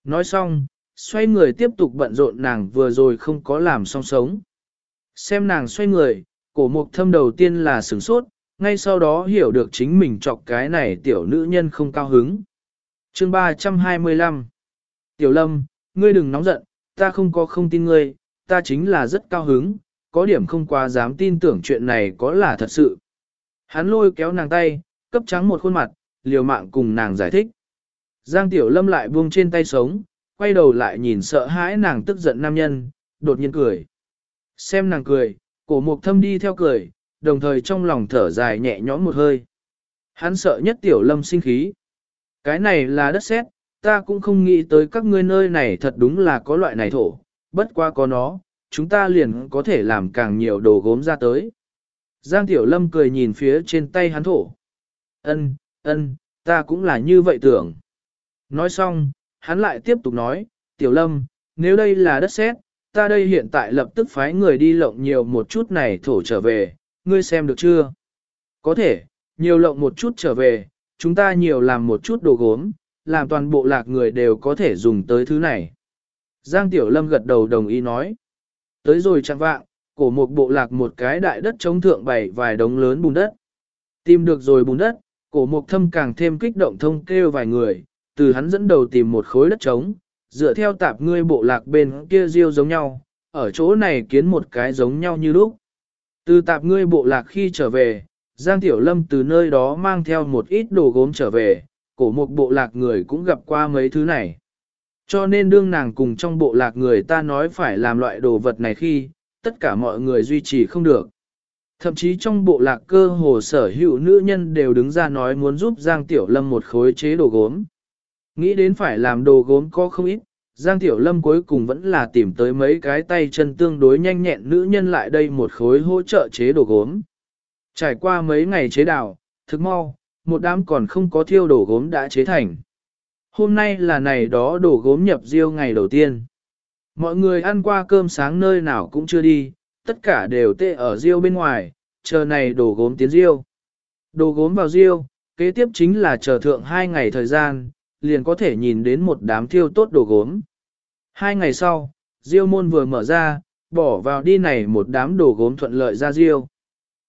Nói xong, xoay người tiếp tục bận rộn nàng vừa rồi không có làm song sống. Xem nàng xoay người, cổ mục thâm đầu tiên là sửng sốt, ngay sau đó hiểu được chính mình chọc cái này tiểu nữ nhân không cao hứng. Chương 325 Tiểu Lâm, ngươi đừng nóng giận, ta không có không tin ngươi, ta chính là rất cao hứng, có điểm không quá dám tin tưởng chuyện này có là thật sự. Hắn lôi kéo nàng tay, cấp trắng một khuôn mặt, liều mạng cùng nàng giải thích. Giang Tiểu Lâm lại buông trên tay sống, quay đầu lại nhìn sợ hãi nàng tức giận nam nhân, đột nhiên cười. Xem nàng cười, cổ mục thâm đi theo cười, đồng thời trong lòng thở dài nhẹ nhõm một hơi. Hắn sợ nhất Tiểu Lâm sinh khí. Cái này là đất sét, ta cũng không nghĩ tới các ngươi nơi này thật đúng là có loại này thổ, bất qua có nó, chúng ta liền có thể làm càng nhiều đồ gốm ra tới. Giang Tiểu Lâm cười nhìn phía trên tay hắn thổ. Ân, ân, ta cũng là như vậy tưởng. Nói xong, hắn lại tiếp tục nói, Tiểu Lâm, nếu đây là đất sét, ta đây hiện tại lập tức phái người đi lộng nhiều một chút này thổ trở về, ngươi xem được chưa? Có thể, nhiều lộng một chút trở về, chúng ta nhiều làm một chút đồ gốm, làm toàn bộ lạc người đều có thể dùng tới thứ này. Giang Tiểu Lâm gật đầu đồng ý nói. Tới rồi chẳng vạng, cổ một bộ lạc một cái đại đất chống thượng bày vài đống lớn bùn đất. Tìm được rồi bùn đất, cổ mục thâm càng thêm kích động thông kêu vài người, từ hắn dẫn đầu tìm một khối đất trống, dựa theo tạp ngươi bộ lạc bên kia riêu giống nhau, ở chỗ này kiến một cái giống nhau như lúc. Từ tạp ngươi bộ lạc khi trở về, Giang Tiểu Lâm từ nơi đó mang theo một ít đồ gốm trở về, cổ một bộ lạc người cũng gặp qua mấy thứ này. Cho nên đương nàng cùng trong bộ lạc người ta nói phải làm loại đồ vật này khi, tất cả mọi người duy trì không được. Thậm chí trong bộ lạc cơ hồ sở hữu nữ nhân đều đứng ra nói muốn giúp Giang Tiểu Lâm một khối chế đồ gốm. Nghĩ đến phải làm đồ gốm có không ít, Giang Tiểu Lâm cuối cùng vẫn là tìm tới mấy cái tay chân tương đối nhanh nhẹn nữ nhân lại đây một khối hỗ trợ chế đồ gốm. Trải qua mấy ngày chế đào, thức mau, một đám còn không có thiêu đồ gốm đã chế thành. Hôm nay là này đó đồ gốm nhập riêu ngày đầu tiên. Mọi người ăn qua cơm sáng nơi nào cũng chưa đi, tất cả đều tê ở riêu bên ngoài, chờ này đồ gốm tiến riêu. Đồ gốm vào riêu, kế tiếp chính là chờ thượng hai ngày thời gian, liền có thể nhìn đến một đám thiêu tốt đồ gốm. Hai ngày sau, riêu môn vừa mở ra, bỏ vào đi này một đám đồ gốm thuận lợi ra riêu.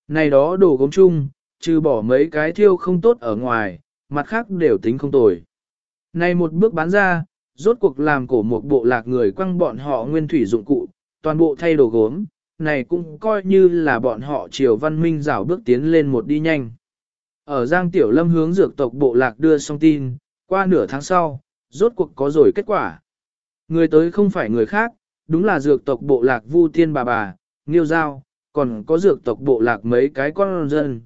Này đó đồ gốm chung, trừ bỏ mấy cái thiêu không tốt ở ngoài, mặt khác đều tính không tồi. Này một bước bán ra, rốt cuộc làm cổ một bộ lạc người quăng bọn họ nguyên thủy dụng cụ, toàn bộ thay đồ gốm, này cũng coi như là bọn họ triều văn minh rảo bước tiến lên một đi nhanh. Ở Giang Tiểu Lâm hướng dược tộc bộ lạc đưa xong tin, qua nửa tháng sau, rốt cuộc có rồi kết quả. Người tới không phải người khác, đúng là dược tộc bộ lạc Vu Tiên bà bà, Nghiêu Giao, còn có dược tộc bộ lạc mấy cái con dân.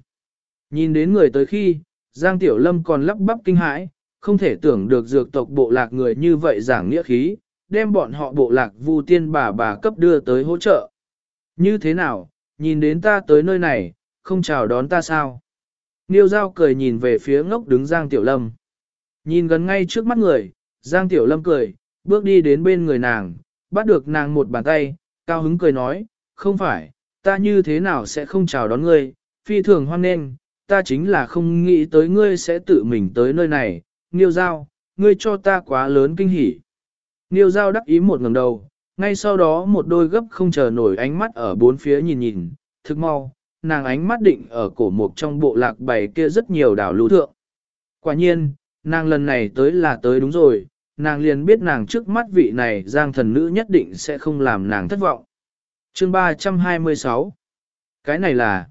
Nhìn đến người tới khi, Giang Tiểu Lâm còn lắp bắp kinh hãi, không thể tưởng được dược tộc bộ lạc người như vậy giảng nghĩa khí, đem bọn họ bộ lạc Vu Tiên bà bà cấp đưa tới hỗ trợ. Như thế nào, nhìn đến ta tới nơi này, không chào đón ta sao? Niêu Giao cười nhìn về phía ngốc đứng Giang Tiểu Lâm. Nhìn gần ngay trước mắt người, Giang Tiểu Lâm cười, bước đi đến bên người nàng, bắt được nàng một bàn tay, cao hứng cười nói, không phải, ta như thế nào sẽ không chào đón ngươi, phi thường hoan nghênh, ta chính là không nghĩ tới ngươi sẽ tự mình tới nơi này, Niêu Giao, ngươi cho ta quá lớn kinh hỉ. Niêu Giao đắc ý một ngẩng đầu, ngay sau đó một đôi gấp không chờ nổi ánh mắt ở bốn phía nhìn nhìn, thực mau, nàng ánh mắt định ở cổ mục trong bộ lạc bày kia rất nhiều đảo lưu thượng. Quả nhiên, nàng lần này tới là tới đúng rồi, nàng liền biết nàng trước mắt vị này giang thần nữ nhất định sẽ không làm nàng thất vọng. Chương 326 Cái này là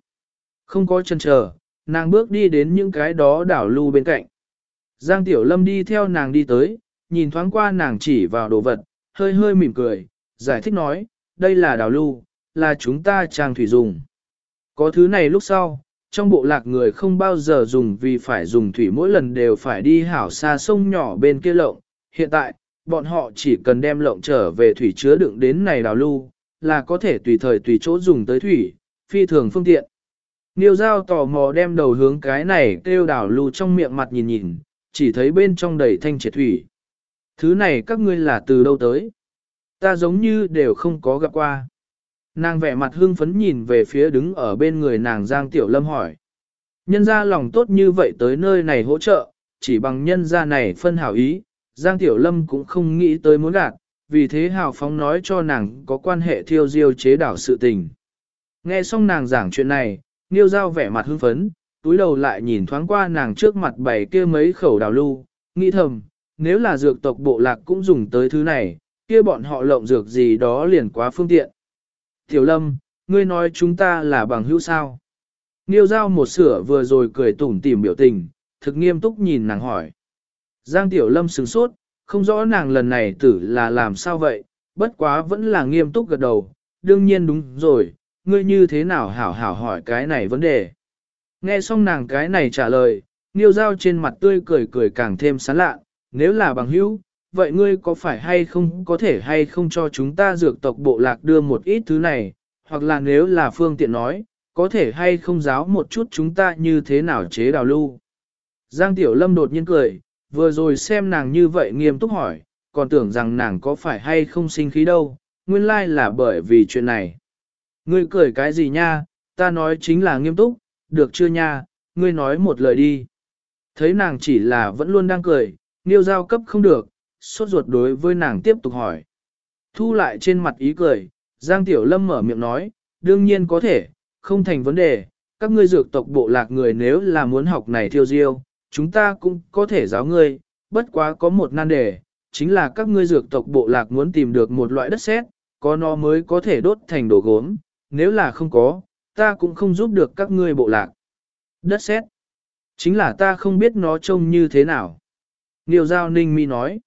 không có chân chờ, nàng bước đi đến những cái đó đảo lưu bên cạnh. Giang Tiểu Lâm đi theo nàng đi tới, nhìn thoáng qua nàng chỉ vào đồ vật, hơi hơi mỉm cười, giải thích nói, đây là đào lưu, là chúng ta trang thủy dùng. Có thứ này lúc sau, trong bộ lạc người không bao giờ dùng vì phải dùng thủy mỗi lần đều phải đi hảo xa sông nhỏ bên kia lộng. Hiện tại, bọn họ chỉ cần đem lộng trở về thủy chứa đựng đến này đào lưu, là có thể tùy thời tùy chỗ dùng tới thủy, phi thường phương tiện. Niêu dao tò mò đem đầu hướng cái này kêu đảo lù trong miệng mặt nhìn nhìn, chỉ thấy bên trong đầy thanh triệt thủy. Thứ này các ngươi là từ đâu tới? Ta giống như đều không có gặp qua. Nàng vẻ mặt hưng phấn nhìn về phía đứng ở bên người nàng Giang Tiểu Lâm hỏi. Nhân ra lòng tốt như vậy tới nơi này hỗ trợ, chỉ bằng nhân ra này phân hảo ý, Giang Tiểu Lâm cũng không nghĩ tới muốn gạt, vì thế hào phóng nói cho nàng có quan hệ thiêu diêu chế đảo sự tình. Nghe xong nàng giảng chuyện này, Niêu Giao vẻ mặt hưng phấn, túi đầu lại nhìn thoáng qua nàng trước mặt bảy kia mấy khẩu đào lưu, nghĩ thầm, nếu là dược tộc bộ lạc cũng dùng tới thứ này, kia bọn họ lộng dược gì đó liền quá phương tiện. Tiểu Lâm, ngươi nói chúng ta là bằng hữu sao? Niêu giao một sửa vừa rồi cười tủm tỉm biểu tình, thực nghiêm túc nhìn nàng hỏi. Giang Tiểu Lâm sửng sốt, không rõ nàng lần này tử là làm sao vậy, bất quá vẫn là nghiêm túc gật đầu, đương nhiên đúng rồi, ngươi như thế nào hảo hảo hỏi cái này vấn đề. Nghe xong nàng cái này trả lời, Niêu Giao trên mặt tươi cười cười càng thêm sán lạ, nếu là bằng hữu, vậy ngươi có phải hay không có thể hay không cho chúng ta dược tộc bộ lạc đưa một ít thứ này, hoặc là nếu là phương tiện nói, có thể hay không giáo một chút chúng ta như thế nào chế đào lưu. Giang Tiểu Lâm đột nhiên cười, vừa rồi xem nàng như vậy nghiêm túc hỏi, còn tưởng rằng nàng có phải hay không sinh khí đâu, nguyên lai là bởi vì chuyện này. Ngươi cười cái gì nha, ta nói chính là nghiêm túc, được chưa nha, ngươi nói một lời đi. Thấy nàng chỉ là vẫn luôn đang cười, niêu giao cấp không được, sốt ruột đối với nàng tiếp tục hỏi. Thu lại trên mặt ý cười, Giang Tiểu Lâm mở miệng nói, đương nhiên có thể, không thành vấn đề, các ngươi dược tộc bộ lạc người nếu là muốn học này thiêu diêu, chúng ta cũng có thể giáo ngươi, bất quá có một nan đề, chính là các ngươi dược tộc bộ lạc muốn tìm được một loại đất sét, có nó mới có thể đốt thành đồ gốm, nếu là không có, ta cũng không giúp được các ngươi bộ lạc. Đất sét, chính là ta không biết nó trông như thế nào. Niêu Giao Ninh Mi nói,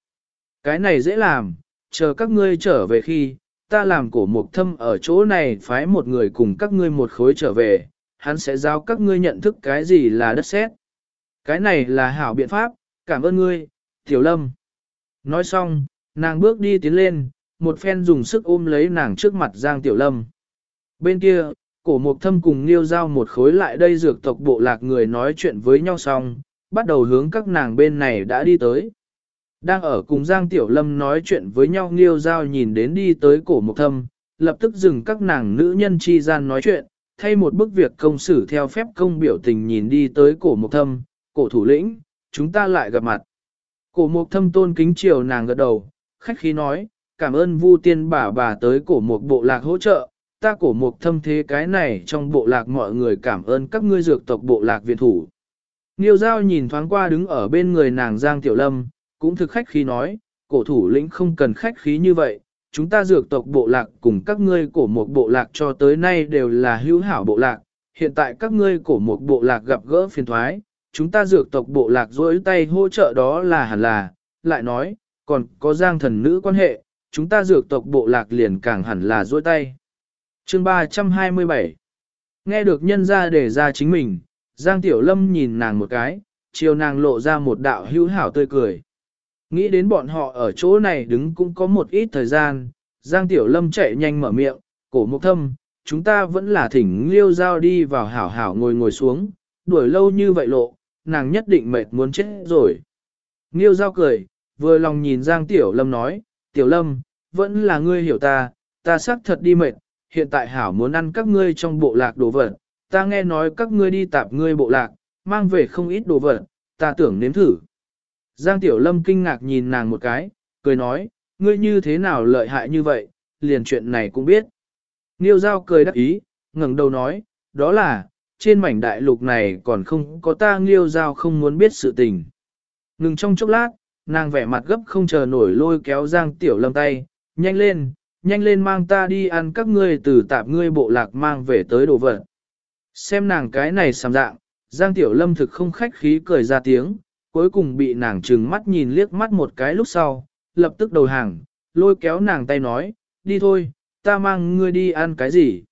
cái này dễ làm, chờ các ngươi trở về khi, ta làm cổ mục thâm ở chỗ này phái một người cùng các ngươi một khối trở về, hắn sẽ giao các ngươi nhận thức cái gì là đất sét. Cái này là hảo biện pháp, cảm ơn ngươi, Tiểu Lâm. Nói xong, nàng bước đi tiến lên, một phen dùng sức ôm lấy nàng trước mặt Giang Tiểu Lâm. Bên kia, cổ mục thâm cùng Niêu Giao một khối lại đây dược tộc bộ lạc người nói chuyện với nhau xong, bắt đầu hướng các nàng bên này đã đi tới. Đang ở cùng Giang Tiểu Lâm nói chuyện với nhau Niêu Giao nhìn đến đi tới cổ mục thâm, lập tức dừng các nàng nữ nhân chi gian nói chuyện, thay một bức việc công xử theo phép công biểu tình nhìn đi tới cổ mục thâm, cổ thủ lĩnh, chúng ta lại gặp mặt. Cổ mục thâm tôn kính chiều nàng gật đầu, khách khí nói, cảm ơn vu tiên bà bà tới cổ mục bộ lạc hỗ trợ, ta cổ mục thâm thế cái này trong bộ lạc mọi người cảm ơn các ngươi dược tộc bộ lạc viện thủ. niêu giao nhìn thoáng qua đứng ở bên người nàng Giang Tiểu Lâm, cũng thực khách khí nói, cổ thủ lĩnh không cần khách khí như vậy, chúng ta dược tộc bộ lạc cùng các ngươi cổ một bộ lạc cho tới nay đều là hữu hảo bộ lạc, hiện tại các ngươi cổ một bộ lạc gặp gỡ phiền thoái, chúng ta dược tộc bộ lạc dối tay hỗ trợ đó là hẳn là, lại nói, còn có giang thần nữ quan hệ, chúng ta dược tộc bộ lạc liền càng hẳn là dối tay. Chương 327 Nghe được nhân ra để ra chính mình, Giang Tiểu Lâm nhìn nàng một cái, chiều nàng lộ ra một đạo hữu hảo tươi cười. Nghĩ đến bọn họ ở chỗ này đứng cũng có một ít thời gian, Giang Tiểu Lâm chạy nhanh mở miệng, cổ mục thâm, chúng ta vẫn là thỉnh liêu giao đi vào hảo hảo ngồi ngồi xuống, đuổi lâu như vậy lộ, nàng nhất định mệt muốn chết rồi. Liêu giao cười, vừa lòng nhìn Giang Tiểu Lâm nói, Tiểu Lâm, vẫn là ngươi hiểu ta, ta xác thật đi mệt, hiện tại hảo muốn ăn các ngươi trong bộ lạc đồ vật, ta nghe nói các ngươi đi tạp ngươi bộ lạc, mang về không ít đồ vật, ta tưởng nếm thử. Giang Tiểu Lâm kinh ngạc nhìn nàng một cái, cười nói, ngươi như thế nào lợi hại như vậy, liền chuyện này cũng biết. Niêu Giao cười đắc ý, ngẩng đầu nói, đó là, trên mảnh đại lục này còn không có ta Niêu Giao không muốn biết sự tình. Ngừng trong chốc lát, nàng vẻ mặt gấp không chờ nổi lôi kéo Giang Tiểu Lâm tay, nhanh lên, nhanh lên mang ta đi ăn các ngươi từ tạp ngươi bộ lạc mang về tới đồ vật. Xem nàng cái này sàm dạng, Giang Tiểu Lâm thực không khách khí cười ra tiếng, cuối cùng bị nàng trừng mắt nhìn liếc mắt một cái lúc sau, lập tức đầu hàng, lôi kéo nàng tay nói, đi thôi, ta mang ngươi đi ăn cái gì.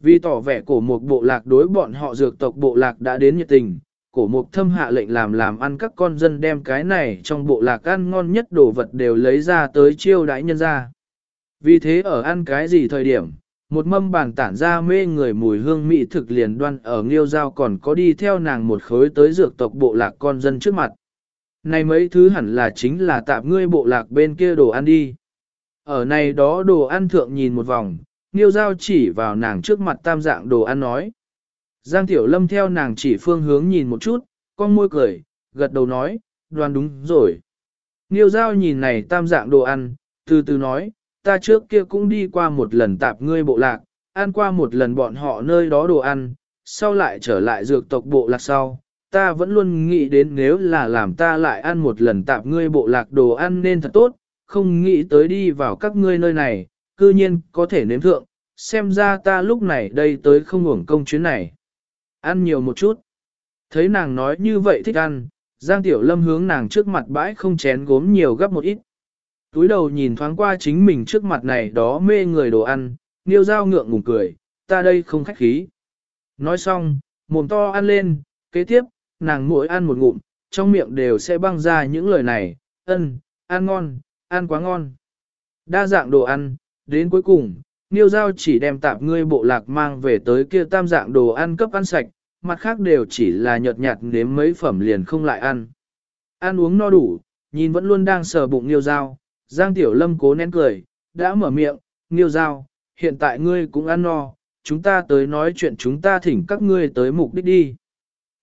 Vì tỏ vẻ cổ mục bộ lạc đối bọn họ dược tộc bộ lạc đã đến nhiệt tình, cổ mục thâm hạ lệnh làm làm ăn các con dân đem cái này trong bộ lạc ăn ngon nhất đồ vật đều lấy ra tới chiêu đãi nhân ra. Vì thế ở ăn cái gì thời điểm, một mâm bàn tản ra mê người mùi hương mỹ thực liền đoan ở nghiêu giao còn có đi theo nàng một khối tới dược tộc bộ lạc con dân trước mặt. Này mấy thứ hẳn là chính là tạp ngươi bộ lạc bên kia đồ ăn đi. Ở này đó đồ ăn thượng nhìn một vòng, nghiêu giao chỉ vào nàng trước mặt tam dạng đồ ăn nói. Giang Tiểu Lâm theo nàng chỉ phương hướng nhìn một chút, con môi cười, gật đầu nói, đoan đúng rồi. Nghiêu giao nhìn này tam dạng đồ ăn, từ từ nói, ta trước kia cũng đi qua một lần tạp ngươi bộ lạc, ăn qua một lần bọn họ nơi đó đồ ăn, sau lại trở lại dược tộc bộ lạc sau. Ta vẫn luôn nghĩ đến nếu là làm ta lại ăn một lần tạp ngươi bộ lạc đồ ăn nên thật tốt, không nghĩ tới đi vào các ngươi nơi này, cư nhiên có thể nếm thượng, xem ra ta lúc này đây tới không hưởng công chuyến này. Ăn nhiều một chút. Thấy nàng nói như vậy thích ăn, Giang Tiểu Lâm hướng nàng trước mặt bãi không chén gốm nhiều gấp một ít. Túi đầu nhìn thoáng qua chính mình trước mặt này đó mê người đồ ăn, Niêu Giao ngượng ngùng cười, ta đây không khách khí. Nói xong, mồm to ăn lên, kế tiếp, nàng mỗi ăn một ngụm, trong miệng đều sẽ băng ra những lời này, ân, ăn ngon, ăn quá ngon. Đa dạng đồ ăn, đến cuối cùng, Niêu Giao chỉ đem tạp ngươi bộ lạc mang về tới kia tam dạng đồ ăn cấp ăn sạch, mặt khác đều chỉ là nhợt nhạt nếm mấy phẩm liền không lại ăn. Ăn uống no đủ, nhìn vẫn luôn đang sờ bụng Niêu Giao, Giang Tiểu Lâm cố nén cười, đã mở miệng, Nghiêu Giao, hiện tại ngươi cũng ăn no, chúng ta tới nói chuyện chúng ta thỉnh các ngươi tới mục đích đi.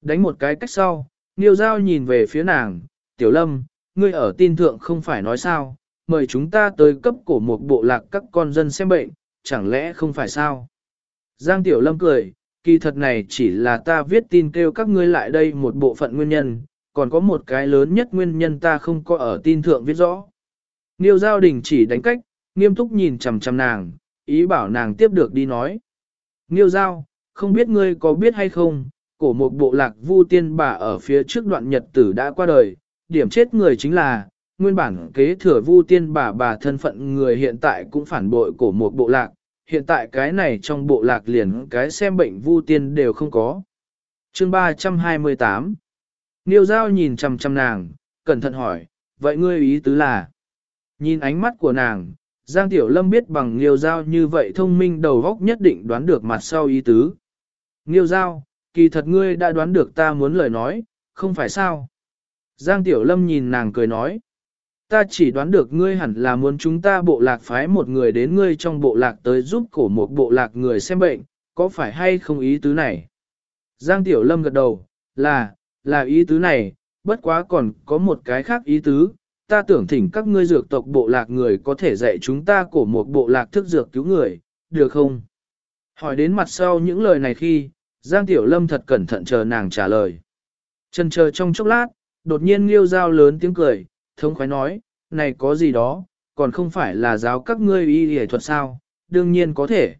Đánh một cái cách sau, Nghiêu Giao nhìn về phía nàng, Tiểu Lâm, ngươi ở tin thượng không phải nói sao, mời chúng ta tới cấp cổ một bộ lạc các con dân xem bệnh, chẳng lẽ không phải sao? Giang Tiểu Lâm cười, kỳ thật này chỉ là ta viết tin kêu các ngươi lại đây một bộ phận nguyên nhân, còn có một cái lớn nhất nguyên nhân ta không có ở tin thượng viết rõ. Niêu Giao Đình chỉ đánh cách, nghiêm túc nhìn chằm chằm nàng, ý bảo nàng tiếp được đi nói. Niêu Giao, không biết ngươi có biết hay không, cổ một bộ lạc vu tiên bà ở phía trước đoạn nhật tử đã qua đời, điểm chết người chính là, nguyên bản kế thừa vu tiên bà bà thân phận người hiện tại cũng phản bội cổ một bộ lạc, hiện tại cái này trong bộ lạc liền cái xem bệnh vu tiên đều không có. Chương 328 Niêu Giao nhìn chằm chằm nàng, cẩn thận hỏi, vậy ngươi ý tứ là? Nhìn ánh mắt của nàng, Giang Tiểu Lâm biết bằng Nghiêu Giao như vậy thông minh đầu góc nhất định đoán được mặt sau ý tứ. Nghiêu Giao, kỳ thật ngươi đã đoán được ta muốn lời nói, không phải sao? Giang Tiểu Lâm nhìn nàng cười nói, ta chỉ đoán được ngươi hẳn là muốn chúng ta bộ lạc phái một người đến ngươi trong bộ lạc tới giúp cổ một bộ lạc người xem bệnh, có phải hay không ý tứ này? Giang Tiểu Lâm gật đầu, là, là ý tứ này, bất quá còn có một cái khác ý tứ, ta tưởng thỉnh các ngươi dược tộc bộ lạc người có thể dạy chúng ta cổ một bộ lạc thức dược cứu người, được không? Hỏi đến mặt sau những lời này khi, Giang Tiểu Lâm thật cẩn thận chờ nàng trả lời. Chân chờ trong chốc lát, đột nhiên liêu dao lớn tiếng cười, thống khoái nói, này có gì đó, còn không phải là giáo các ngươi y y thuật sao, đương nhiên có thể.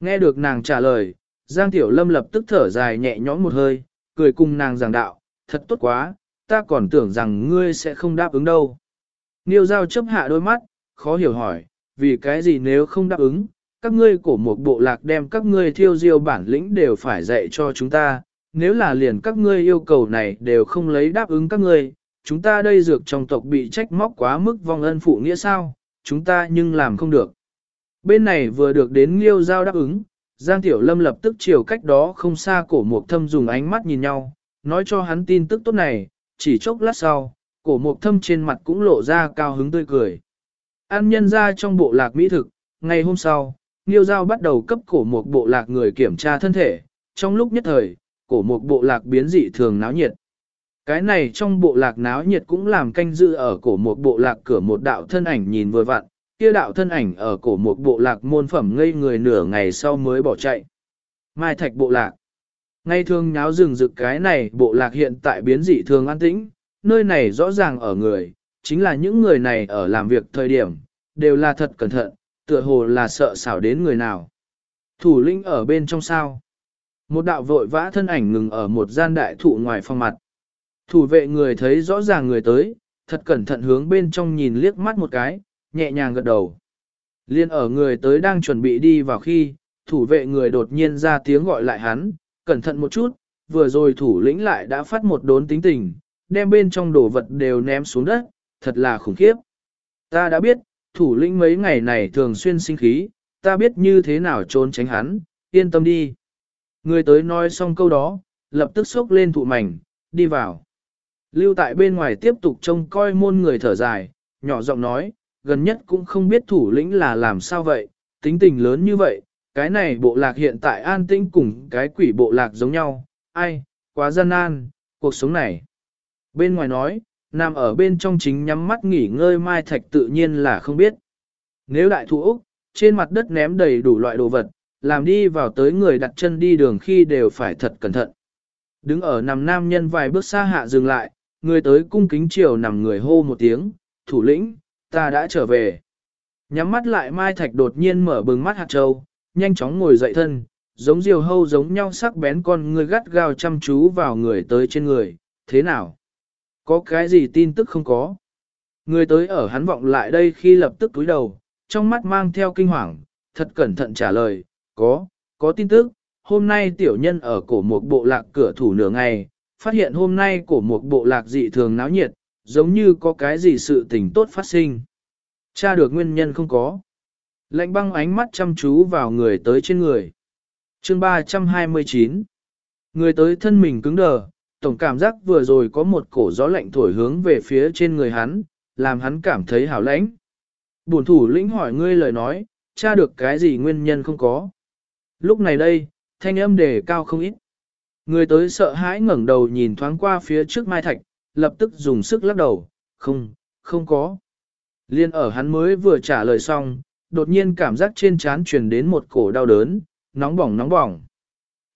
Nghe được nàng trả lời, Giang Tiểu Lâm lập tức thở dài nhẹ nhõm một hơi, cười cùng nàng giảng đạo, thật tốt quá, ta còn tưởng rằng ngươi sẽ không đáp ứng đâu. Niêu giao chấp hạ đôi mắt, khó hiểu hỏi, vì cái gì nếu không đáp ứng, các ngươi cổ một bộ lạc đem các ngươi thiêu diêu bản lĩnh đều phải dạy cho chúng ta, nếu là liền các ngươi yêu cầu này đều không lấy đáp ứng các ngươi, chúng ta đây dược trong tộc bị trách móc quá mức vong ân phụ nghĩa sao, chúng ta nhưng làm không được. Bên này vừa được đến liêu giao đáp ứng, Giang Tiểu Lâm lập tức chiều cách đó không xa cổ mục thâm dùng ánh mắt nhìn nhau, nói cho hắn tin tức tốt này, chỉ chốc lát sau, cổ mục thâm trên mặt cũng lộ ra cao hứng tươi cười. An nhân ra trong bộ lạc mỹ thực, ngày hôm sau, Nghiêu Giao bắt đầu cấp cổ mục bộ lạc người kiểm tra thân thể, trong lúc nhất thời, cổ mục bộ lạc biến dị thường náo nhiệt. Cái này trong bộ lạc náo nhiệt cũng làm canh dự ở cổ mục bộ lạc cửa một đạo thân ảnh nhìn vừa vặn, kia đạo thân ảnh ở cổ mộc bộ lạc môn phẩm ngây người nửa ngày sau mới bỏ chạy. Mai thạch bộ lạc. Ngay thường nháo rừng rực cái này bộ lạc hiện tại biến dị thường an tĩnh, nơi này rõ ràng ở người, chính là những người này ở làm việc thời điểm, đều là thật cẩn thận, tựa hồ là sợ xảo đến người nào. Thủ lĩnh ở bên trong sao. Một đạo vội vã thân ảnh ngừng ở một gian đại thụ ngoài phong mặt. Thủ vệ người thấy rõ ràng người tới, thật cẩn thận hướng bên trong nhìn liếc mắt một cái, nhẹ nhàng gật đầu. Liên ở người tới đang chuẩn bị đi vào khi, thủ vệ người đột nhiên ra tiếng gọi lại hắn, cẩn thận một chút, vừa rồi thủ lĩnh lại đã phát một đốn tính tình, đem bên trong đồ vật đều ném xuống đất, thật là khủng khiếp. Ta đã biết, thủ lĩnh mấy ngày này thường xuyên sinh khí, ta biết như thế nào trốn tránh hắn, yên tâm đi. Người tới nói xong câu đó, lập tức xốc lên thụ mảnh, đi vào. Lưu tại bên ngoài tiếp tục trông coi môn người thở dài, nhỏ giọng nói, gần nhất cũng không biết thủ lĩnh là làm sao vậy, tính tình lớn như vậy, cái này bộ lạc hiện tại an tĩnh cùng cái quỷ bộ lạc giống nhau, ai, quá gian nan, cuộc sống này. Bên ngoài nói, nằm ở bên trong chính nhắm mắt nghỉ ngơi mai thạch tự nhiên là không biết. Nếu đại thủ Úc, trên mặt đất ném đầy đủ loại đồ vật, làm đi vào tới người đặt chân đi đường khi đều phải thật cẩn thận. Đứng ở nằm nam nhân vài bước xa hạ dừng lại, người tới cung kính chiều nằm người hô một tiếng, thủ lĩnh, ta đã trở về. Nhắm mắt lại Mai Thạch đột nhiên mở bừng mắt hạt châu, nhanh chóng ngồi dậy thân, giống diều hâu giống nhau sắc bén con người gắt gao chăm chú vào người tới trên người, thế nào? Có cái gì tin tức không có? Người tới ở hắn vọng lại đây khi lập tức túi đầu, trong mắt mang theo kinh hoàng, thật cẩn thận trả lời, có, có tin tức, hôm nay tiểu nhân ở cổ một bộ lạc cửa thủ nửa ngày, phát hiện hôm nay cổ một bộ lạc dị thường náo nhiệt, giống như có cái gì sự tình tốt phát sinh. Cha được nguyên nhân không có. Lạnh băng ánh mắt chăm chú vào người tới trên người. chương 329 Người tới thân mình cứng đờ, tổng cảm giác vừa rồi có một cổ gió lạnh thổi hướng về phía trên người hắn, làm hắn cảm thấy hảo lãnh. Bổn thủ lĩnh hỏi ngươi lời nói, tra được cái gì nguyên nhân không có. Lúc này đây, thanh âm đề cao không ít. Người tới sợ hãi ngẩng đầu nhìn thoáng qua phía trước Mai Thạch, lập tức dùng sức lắc đầu, không, không có. Liên ở hắn mới vừa trả lời xong, đột nhiên cảm giác trên trán truyền đến một cổ đau đớn, nóng bỏng nóng bỏng.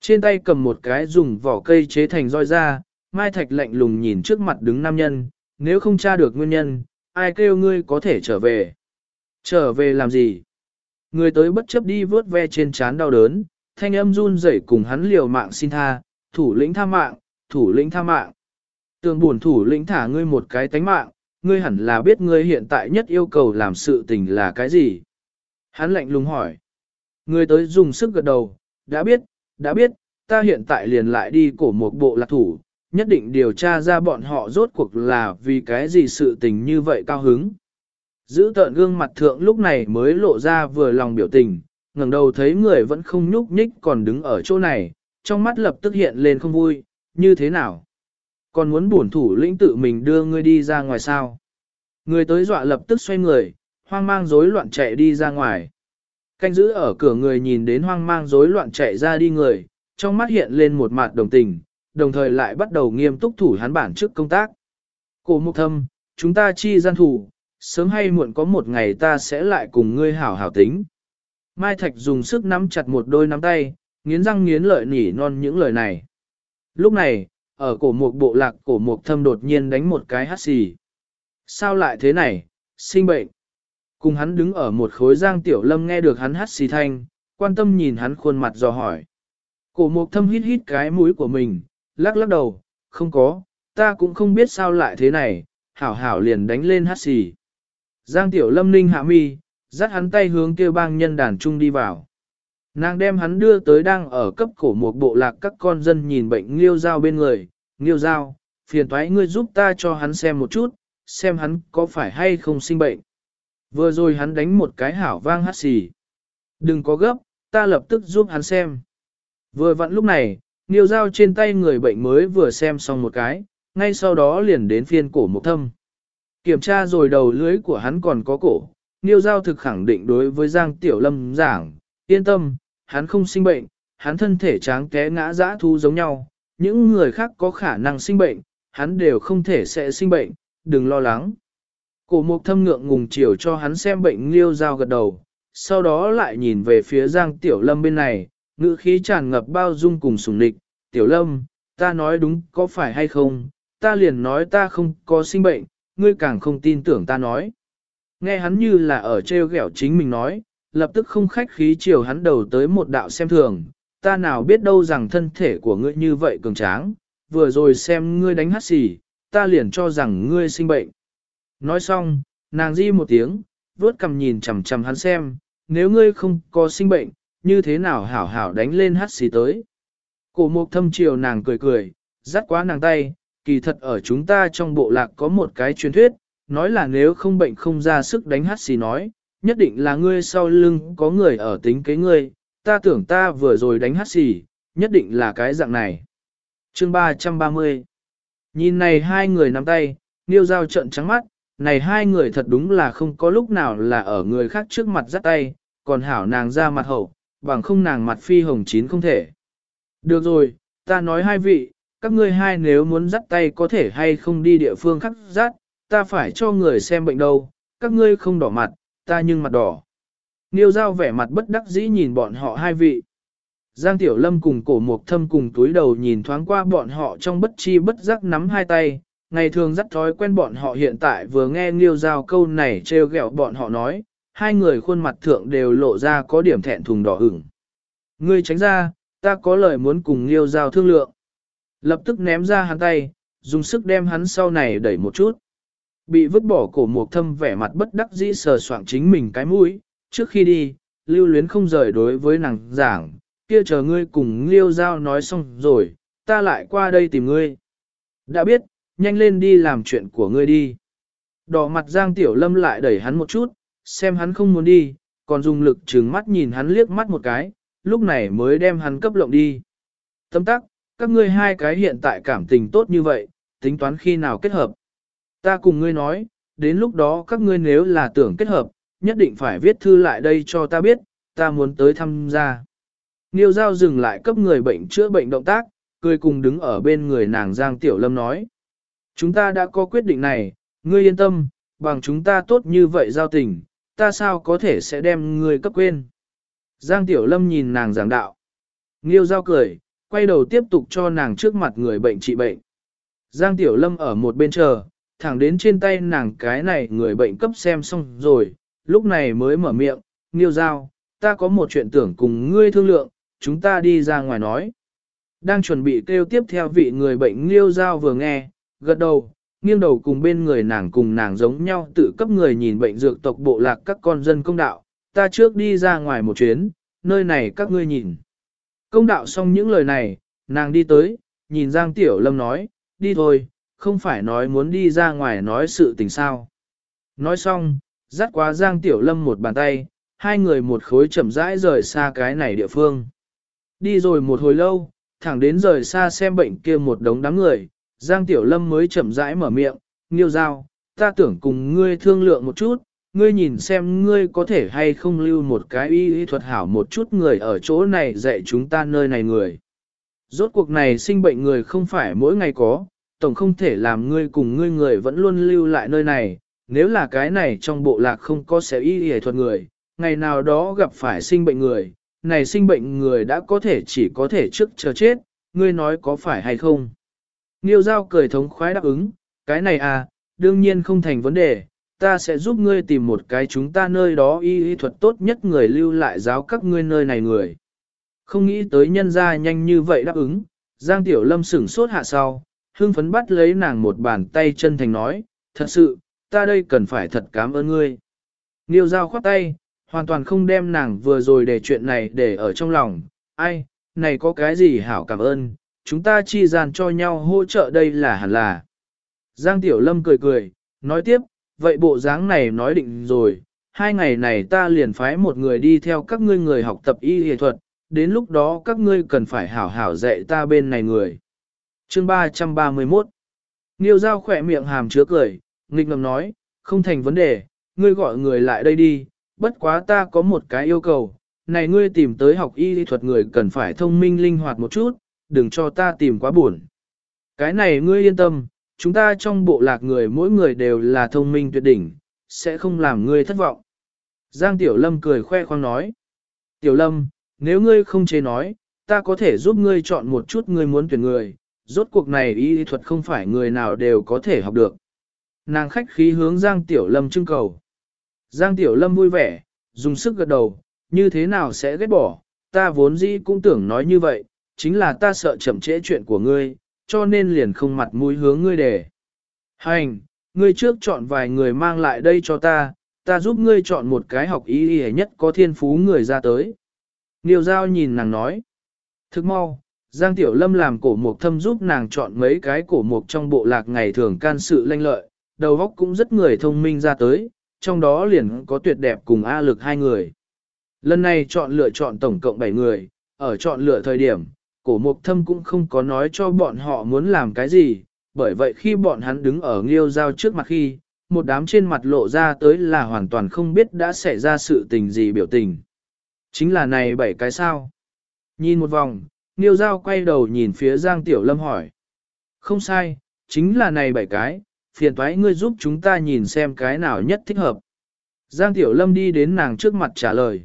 Trên tay cầm một cái dùng vỏ cây chế thành roi ra, Mai Thạch lạnh lùng nhìn trước mặt đứng nam nhân, nếu không tra được nguyên nhân, ai kêu ngươi có thể trở về. Trở về làm gì? Người tới bất chấp đi vớt ve trên trán đau đớn, thanh âm run rẩy cùng hắn liều mạng xin tha, thủ lĩnh tha mạng, thủ lĩnh tha mạng. Tường buồn thủ lĩnh thả ngươi một cái tánh mạng, ngươi hẳn là biết ngươi hiện tại nhất yêu cầu làm sự tình là cái gì. Hắn lạnh lùng hỏi. Người tới dùng sức gật đầu, đã biết, đã biết, ta hiện tại liền lại đi cổ một bộ lạc thủ, nhất định điều tra ra bọn họ rốt cuộc là vì cái gì sự tình như vậy cao hứng. Giữ tợn gương mặt thượng lúc này mới lộ ra vừa lòng biểu tình, ngẩng đầu thấy người vẫn không nhúc nhích còn đứng ở chỗ này, trong mắt lập tức hiện lên không vui, như thế nào? Còn muốn bổn thủ lĩnh tự mình đưa ngươi đi ra ngoài sao? Người tới dọa lập tức xoay người, hoang mang rối loạn chạy đi ra ngoài. Canh giữ ở cửa người nhìn đến hoang mang rối loạn chạy ra đi người, trong mắt hiện lên một mặt đồng tình, đồng thời lại bắt đầu nghiêm túc thủ hắn bản trước công tác. Cổ mục thâm, chúng ta chi gian thủ, sớm hay muộn có một ngày ta sẽ lại cùng ngươi hảo hảo tính. Mai Thạch dùng sức nắm chặt một đôi nắm tay, nghiến răng nghiến lợi nỉ non những lời này. Lúc này, ở cổ mục bộ lạc cổ mục thâm đột nhiên đánh một cái hát xì. Sao lại thế này, sinh bệnh. Cùng hắn đứng ở một khối giang tiểu lâm nghe được hắn hát xì thanh, quan tâm nhìn hắn khuôn mặt dò hỏi. Cổ mục thâm hít hít cái mũi của mình, lắc lắc đầu, không có, ta cũng không biết sao lại thế này, hảo hảo liền đánh lên hát xì. Giang tiểu lâm ninh hạ mi, dắt hắn tay hướng kêu bang nhân đàn trung đi vào. Nàng đem hắn đưa tới đang ở cấp cổ một bộ lạc các con dân nhìn bệnh nghiêu dao bên người, nghiêu dao, phiền thoái ngươi giúp ta cho hắn xem một chút, xem hắn có phải hay không sinh bệnh. Vừa rồi hắn đánh một cái hảo vang hát xì. Đừng có gấp, ta lập tức giúp hắn xem. Vừa vặn lúc này, niêu dao trên tay người bệnh mới vừa xem xong một cái, ngay sau đó liền đến phiên cổ một thâm. Kiểm tra rồi đầu lưới của hắn còn có cổ, niêu giao thực khẳng định đối với Giang Tiểu Lâm giảng, yên tâm, hắn không sinh bệnh, hắn thân thể tráng té ngã dã thu giống nhau, những người khác có khả năng sinh bệnh, hắn đều không thể sẽ sinh bệnh, đừng lo lắng. Cổ mục thâm ngượng ngùng chiều cho hắn xem bệnh liêu dao gật đầu, sau đó lại nhìn về phía Giang Tiểu Lâm bên này, ngữ khí tràn ngập bao dung cùng sùng địch. Tiểu Lâm, ta nói đúng có phải hay không, ta liền nói ta không có sinh bệnh, ngươi càng không tin tưởng ta nói. Nghe hắn như là ở treo ghẹo chính mình nói, lập tức không khách khí chiều hắn đầu tới một đạo xem thường, ta nào biết đâu rằng thân thể của ngươi như vậy cường tráng, vừa rồi xem ngươi đánh hát xì, ta liền cho rằng ngươi sinh bệnh. Nói xong, nàng di một tiếng, vuốt cầm nhìn chằm chằm hắn xem, nếu ngươi không có sinh bệnh, như thế nào hảo hảo đánh lên hát xì tới. Cổ mục thâm chiều nàng cười cười, dắt quá nàng tay, kỳ thật ở chúng ta trong bộ lạc có một cái truyền thuyết, nói là nếu không bệnh không ra sức đánh hát xì nói, nhất định là ngươi sau lưng có người ở tính kế ngươi, ta tưởng ta vừa rồi đánh hát xì, nhất định là cái dạng này. Chương 330 Nhìn này hai người nắm tay, Niêu Giao trận trắng mắt, này hai người thật đúng là không có lúc nào là ở người khác trước mặt dắt tay, còn hảo nàng ra mặt hậu, bằng không nàng mặt phi hồng chín không thể. Được rồi, ta nói hai vị, các ngươi hai nếu muốn dắt tay có thể hay không đi địa phương khác dắt, ta phải cho người xem bệnh đâu, các ngươi không đỏ mặt, ta nhưng mặt đỏ. Niêu giao vẻ mặt bất đắc dĩ nhìn bọn họ hai vị. Giang Tiểu Lâm cùng cổ mục thâm cùng túi đầu nhìn thoáng qua bọn họ trong bất chi bất giác nắm hai tay, ngày thường dắt thói quen bọn họ hiện tại vừa nghe Nghiêu giao câu này trêu ghẹo bọn họ nói, hai người khuôn mặt thượng đều lộ ra có điểm thẹn thùng đỏ ửng. Ngươi tránh ra, ta có lời muốn cùng Nghiêu giao thương lượng. Lập tức ném ra hắn tay, dùng sức đem hắn sau này đẩy một chút. Bị vứt bỏ cổ mục thâm vẻ mặt bất đắc dĩ sờ soạng chính mình cái mũi, trước khi đi, lưu luyến không rời đối với nàng giảng, kia chờ ngươi cùng liêu giao nói xong rồi, ta lại qua đây tìm ngươi. Đã biết, nhanh lên đi làm chuyện của ngươi đi. Đỏ mặt Giang Tiểu Lâm lại đẩy hắn một chút, xem hắn không muốn đi, còn dùng lực trừng mắt nhìn hắn liếc mắt một cái, lúc này mới đem hắn cấp lộng đi. Tâm tắc, các ngươi hai cái hiện tại cảm tình tốt như vậy, tính toán khi nào kết hợp. Ta cùng ngươi nói, đến lúc đó các ngươi nếu là tưởng kết hợp, nhất định phải viết thư lại đây cho ta biết, ta muốn tới tham gia. Niêu Giao dừng lại cấp người bệnh chữa bệnh động tác, cười cùng đứng ở bên người nàng Giang Tiểu Lâm nói. Chúng ta đã có quyết định này, ngươi yên tâm, bằng chúng ta tốt như vậy giao tình, ta sao có thể sẽ đem ngươi cấp quên. Giang Tiểu Lâm nhìn nàng giảng đạo. Nghiêu Giao cười, quay đầu tiếp tục cho nàng trước mặt người bệnh trị bệnh. Giang Tiểu Lâm ở một bên chờ, thẳng đến trên tay nàng cái này người bệnh cấp xem xong rồi, lúc này mới mở miệng, Nghiêu Giao, ta có một chuyện tưởng cùng ngươi thương lượng, chúng ta đi ra ngoài nói. Đang chuẩn bị kêu tiếp theo vị người bệnh Nghiêu Giao vừa nghe, gật đầu, nghiêng đầu cùng bên người nàng cùng nàng giống nhau tự cấp người nhìn bệnh dược tộc bộ lạc các con dân công đạo, ta trước đi ra ngoài một chuyến, nơi này các ngươi nhìn. Công đạo xong những lời này, nàng đi tới, nhìn Giang Tiểu Lâm nói, đi thôi, không phải nói muốn đi ra ngoài nói sự tình sao. Nói xong, dắt quá Giang Tiểu Lâm một bàn tay, hai người một khối chậm rãi rời xa cái này địa phương. Đi rồi một hồi lâu, thẳng đến rời xa xem bệnh kia một đống đám người, Giang Tiểu Lâm mới chậm rãi mở miệng, nghiêu giao, ta tưởng cùng ngươi thương lượng một chút, ngươi nhìn xem ngươi có thể hay không lưu một cái y y thuật hảo một chút người ở chỗ này dạy chúng ta nơi này người. Rốt cuộc này sinh bệnh người không phải mỗi ngày có, tổng không thể làm ngươi cùng ngươi người vẫn luôn lưu lại nơi này, nếu là cái này trong bộ lạc không có sẽ y y thuật người, ngày nào đó gặp phải sinh bệnh người, này sinh bệnh người đã có thể chỉ có thể trước chờ chết, ngươi nói có phải hay không. Nghiêu giao cười thống khoái đáp ứng, cái này à, đương nhiên không thành vấn đề, ta sẽ giúp ngươi tìm một cái chúng ta nơi đó y y thuật tốt nhất người lưu lại giáo các ngươi nơi này người. Không nghĩ tới nhân Gia nhanh như vậy đáp ứng, Giang Tiểu Lâm sửng sốt hạ sau, hưng phấn bắt lấy nàng một bàn tay chân thành nói, thật sự, ta đây cần phải thật cảm ơn ngươi. Niêu giao khoát tay, hoàn toàn không đem nàng vừa rồi để chuyện này để ở trong lòng, ai, này có cái gì hảo cảm ơn, chúng ta chi gian cho nhau hỗ trợ đây là hẳn là. Giang Tiểu Lâm cười cười, nói tiếp, vậy bộ dáng này nói định rồi, hai ngày này ta liền phái một người đi theo các ngươi người học tập y y thuật, đến lúc đó các ngươi cần phải hảo hảo dạy ta bên này người. Chương 331 Nghiêu Giao khỏe miệng hàm chứa cười, nghịch ngầm nói, không thành vấn đề, ngươi gọi người lại đây đi, bất quá ta có một cái yêu cầu, này ngươi tìm tới học y lý thuật người cần phải thông minh linh hoạt một chút, đừng cho ta tìm quá buồn. Cái này ngươi yên tâm, chúng ta trong bộ lạc người mỗi người đều là thông minh tuyệt đỉnh, sẽ không làm ngươi thất vọng. Giang Tiểu Lâm cười khoe khoang nói. Tiểu Lâm, nếu ngươi không chế nói, ta có thể giúp ngươi chọn một chút ngươi muốn tuyển người, rốt cuộc này y thuật không phải người nào đều có thể học được. Nàng khách khí hướng Giang Tiểu Lâm trưng cầu. Giang Tiểu Lâm vui vẻ, dùng sức gật đầu, như thế nào sẽ ghét bỏ, ta vốn dĩ cũng tưởng nói như vậy, chính là ta sợ chậm trễ chuyện của ngươi, cho nên liền không mặt mũi hướng ngươi để. Hành, ngươi trước chọn vài người mang lại đây cho ta, ta giúp ngươi chọn một cái học ý y nhất có thiên phú người ra tới. Niêu giao nhìn nàng nói. Thức mau, Giang Tiểu Lâm làm cổ mục thâm giúp nàng chọn mấy cái cổ mục trong bộ lạc ngày thường can sự lanh lợi, đầu óc cũng rất người thông minh ra tới, trong đó liền có tuyệt đẹp cùng A lực hai người. Lần này chọn lựa chọn tổng cộng 7 người, ở chọn lựa thời điểm, cổ mục thâm cũng không có nói cho bọn họ muốn làm cái gì, bởi vậy khi bọn hắn đứng ở nghiêu giao trước mặt khi, một đám trên mặt lộ ra tới là hoàn toàn không biết đã xảy ra sự tình gì biểu tình. Chính là này bảy cái sao. Nhìn một vòng, nghiêu giao quay đầu nhìn phía Giang Tiểu Lâm hỏi. Không sai, chính là này bảy cái, phiền toái ngươi giúp chúng ta nhìn xem cái nào nhất thích hợp. Giang Tiểu Lâm đi đến nàng trước mặt trả lời.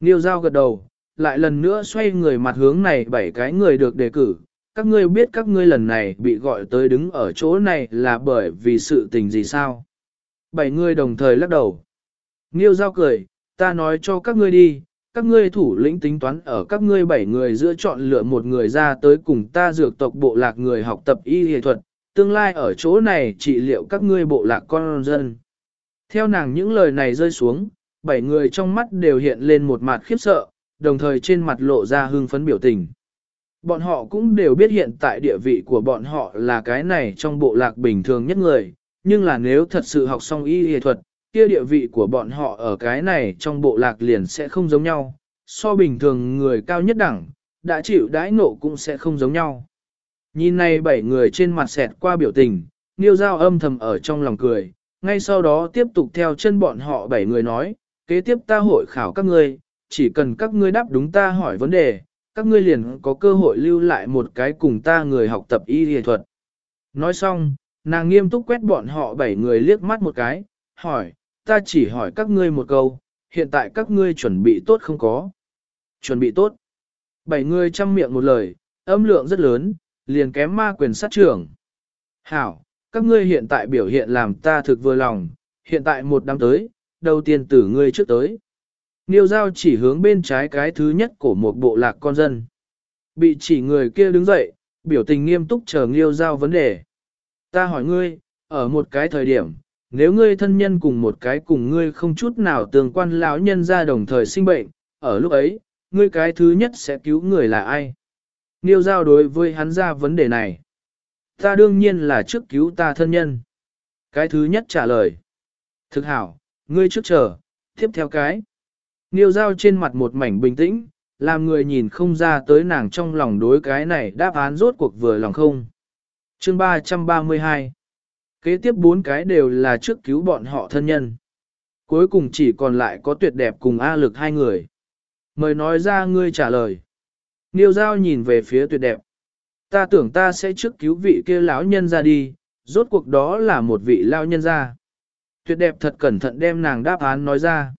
Nghiêu giao gật đầu, lại lần nữa xoay người mặt hướng này bảy cái người được đề cử. Các ngươi biết các ngươi lần này bị gọi tới đứng ở chỗ này là bởi vì sự tình gì sao? Bảy người đồng thời lắc đầu. Nghiêu giao cười, ta nói cho các ngươi đi, các ngươi thủ lĩnh tính toán ở các ngươi bảy người giữa chọn lựa một người ra tới cùng ta dược tộc bộ lạc người học tập y y thuật, tương lai ở chỗ này trị liệu các ngươi bộ lạc con dân. Theo nàng những lời này rơi xuống, bảy người trong mắt đều hiện lên một mặt khiếp sợ, đồng thời trên mặt lộ ra hưng phấn biểu tình. Bọn họ cũng đều biết hiện tại địa vị của bọn họ là cái này trong bộ lạc bình thường nhất người, nhưng là nếu thật sự học xong y y thuật, kia địa vị của bọn họ ở cái này trong bộ lạc liền sẽ không giống nhau, so bình thường người cao nhất đẳng, đã chịu đãi nộ cũng sẽ không giống nhau. Nhìn này bảy người trên mặt xẹt qua biểu tình, Niêu Giao âm thầm ở trong lòng cười, ngay sau đó tiếp tục theo chân bọn họ bảy người nói, kế tiếp ta hội khảo các ngươi, chỉ cần các ngươi đáp đúng ta hỏi vấn đề, các ngươi liền có cơ hội lưu lại một cái cùng ta người học tập y y thuật. Nói xong, nàng nghiêm túc quét bọn họ bảy người liếc mắt một cái, hỏi, ta chỉ hỏi các ngươi một câu, hiện tại các ngươi chuẩn bị tốt không có? Chuẩn bị tốt. Bảy người chăm miệng một lời, âm lượng rất lớn, liền kém ma quyền sát trưởng. Hảo, các ngươi hiện tại biểu hiện làm ta thực vừa lòng, hiện tại một đám tới, đầu tiên tử ngươi trước tới. Niêu giao chỉ hướng bên trái cái thứ nhất của một bộ lạc con dân. Bị chỉ người kia đứng dậy, biểu tình nghiêm túc chờ Niêu giao vấn đề. Ta hỏi ngươi, ở một cái thời điểm, nếu ngươi thân nhân cùng một cái cùng ngươi không chút nào tương quan lão nhân ra đồng thời sinh bệnh, ở lúc ấy, ngươi cái thứ nhất sẽ cứu người là ai? Niêu giao đối với hắn ra vấn đề này. Ta đương nhiên là trước cứu ta thân nhân. Cái thứ nhất trả lời. Thực hảo, ngươi trước chờ, tiếp theo cái. Niêu giao trên mặt một mảnh bình tĩnh, làm người nhìn không ra tới nàng trong lòng đối cái này đáp án rốt cuộc vừa lòng không. Chương 332 Kế tiếp bốn cái đều là trước cứu bọn họ thân nhân. Cuối cùng chỉ còn lại có tuyệt đẹp cùng A lực hai người. Mời nói ra ngươi trả lời. Niêu giao nhìn về phía tuyệt đẹp. Ta tưởng ta sẽ trước cứu vị kia lão nhân ra đi, rốt cuộc đó là một vị lão nhân ra. Tuyệt đẹp thật cẩn thận đem nàng đáp án nói ra.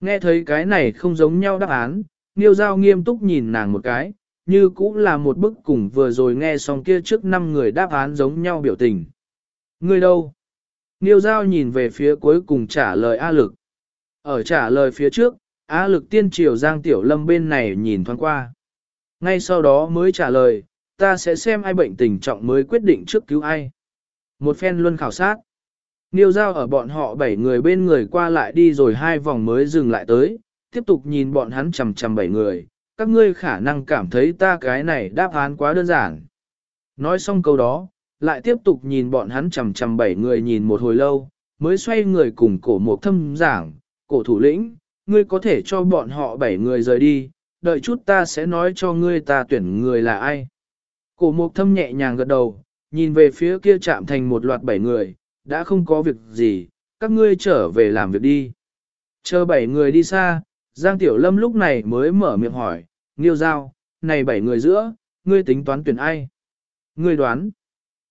Nghe thấy cái này không giống nhau đáp án, Niêu Giao nghiêm túc nhìn nàng một cái, như cũng là một bức cùng vừa rồi nghe xong kia trước năm người đáp án giống nhau biểu tình. Người đâu? Niêu Giao nhìn về phía cuối cùng trả lời A Lực. Ở trả lời phía trước, A Lực tiên triều Giang Tiểu Lâm bên này nhìn thoáng qua. Ngay sau đó mới trả lời, ta sẽ xem ai bệnh tình trọng mới quyết định trước cứu ai. Một phen luân khảo sát. Niêu giao ở bọn họ bảy người bên người qua lại đi rồi hai vòng mới dừng lại tới, tiếp tục nhìn bọn hắn chầm chầm bảy người, các ngươi khả năng cảm thấy ta cái này đáp án quá đơn giản. Nói xong câu đó, lại tiếp tục nhìn bọn hắn chầm chầm bảy người nhìn một hồi lâu, mới xoay người cùng cổ một thâm giảng, cổ thủ lĩnh, ngươi có thể cho bọn họ bảy người rời đi, đợi chút ta sẽ nói cho ngươi ta tuyển người là ai. Cổ mục thâm nhẹ nhàng gật đầu, nhìn về phía kia chạm thành một loạt bảy người, đã không có việc gì, các ngươi trở về làm việc đi. Chờ bảy người đi xa, Giang Tiểu Lâm lúc này mới mở miệng hỏi, Nghiêu Giao, này bảy người giữa, ngươi tính toán tuyển ai? Ngươi đoán.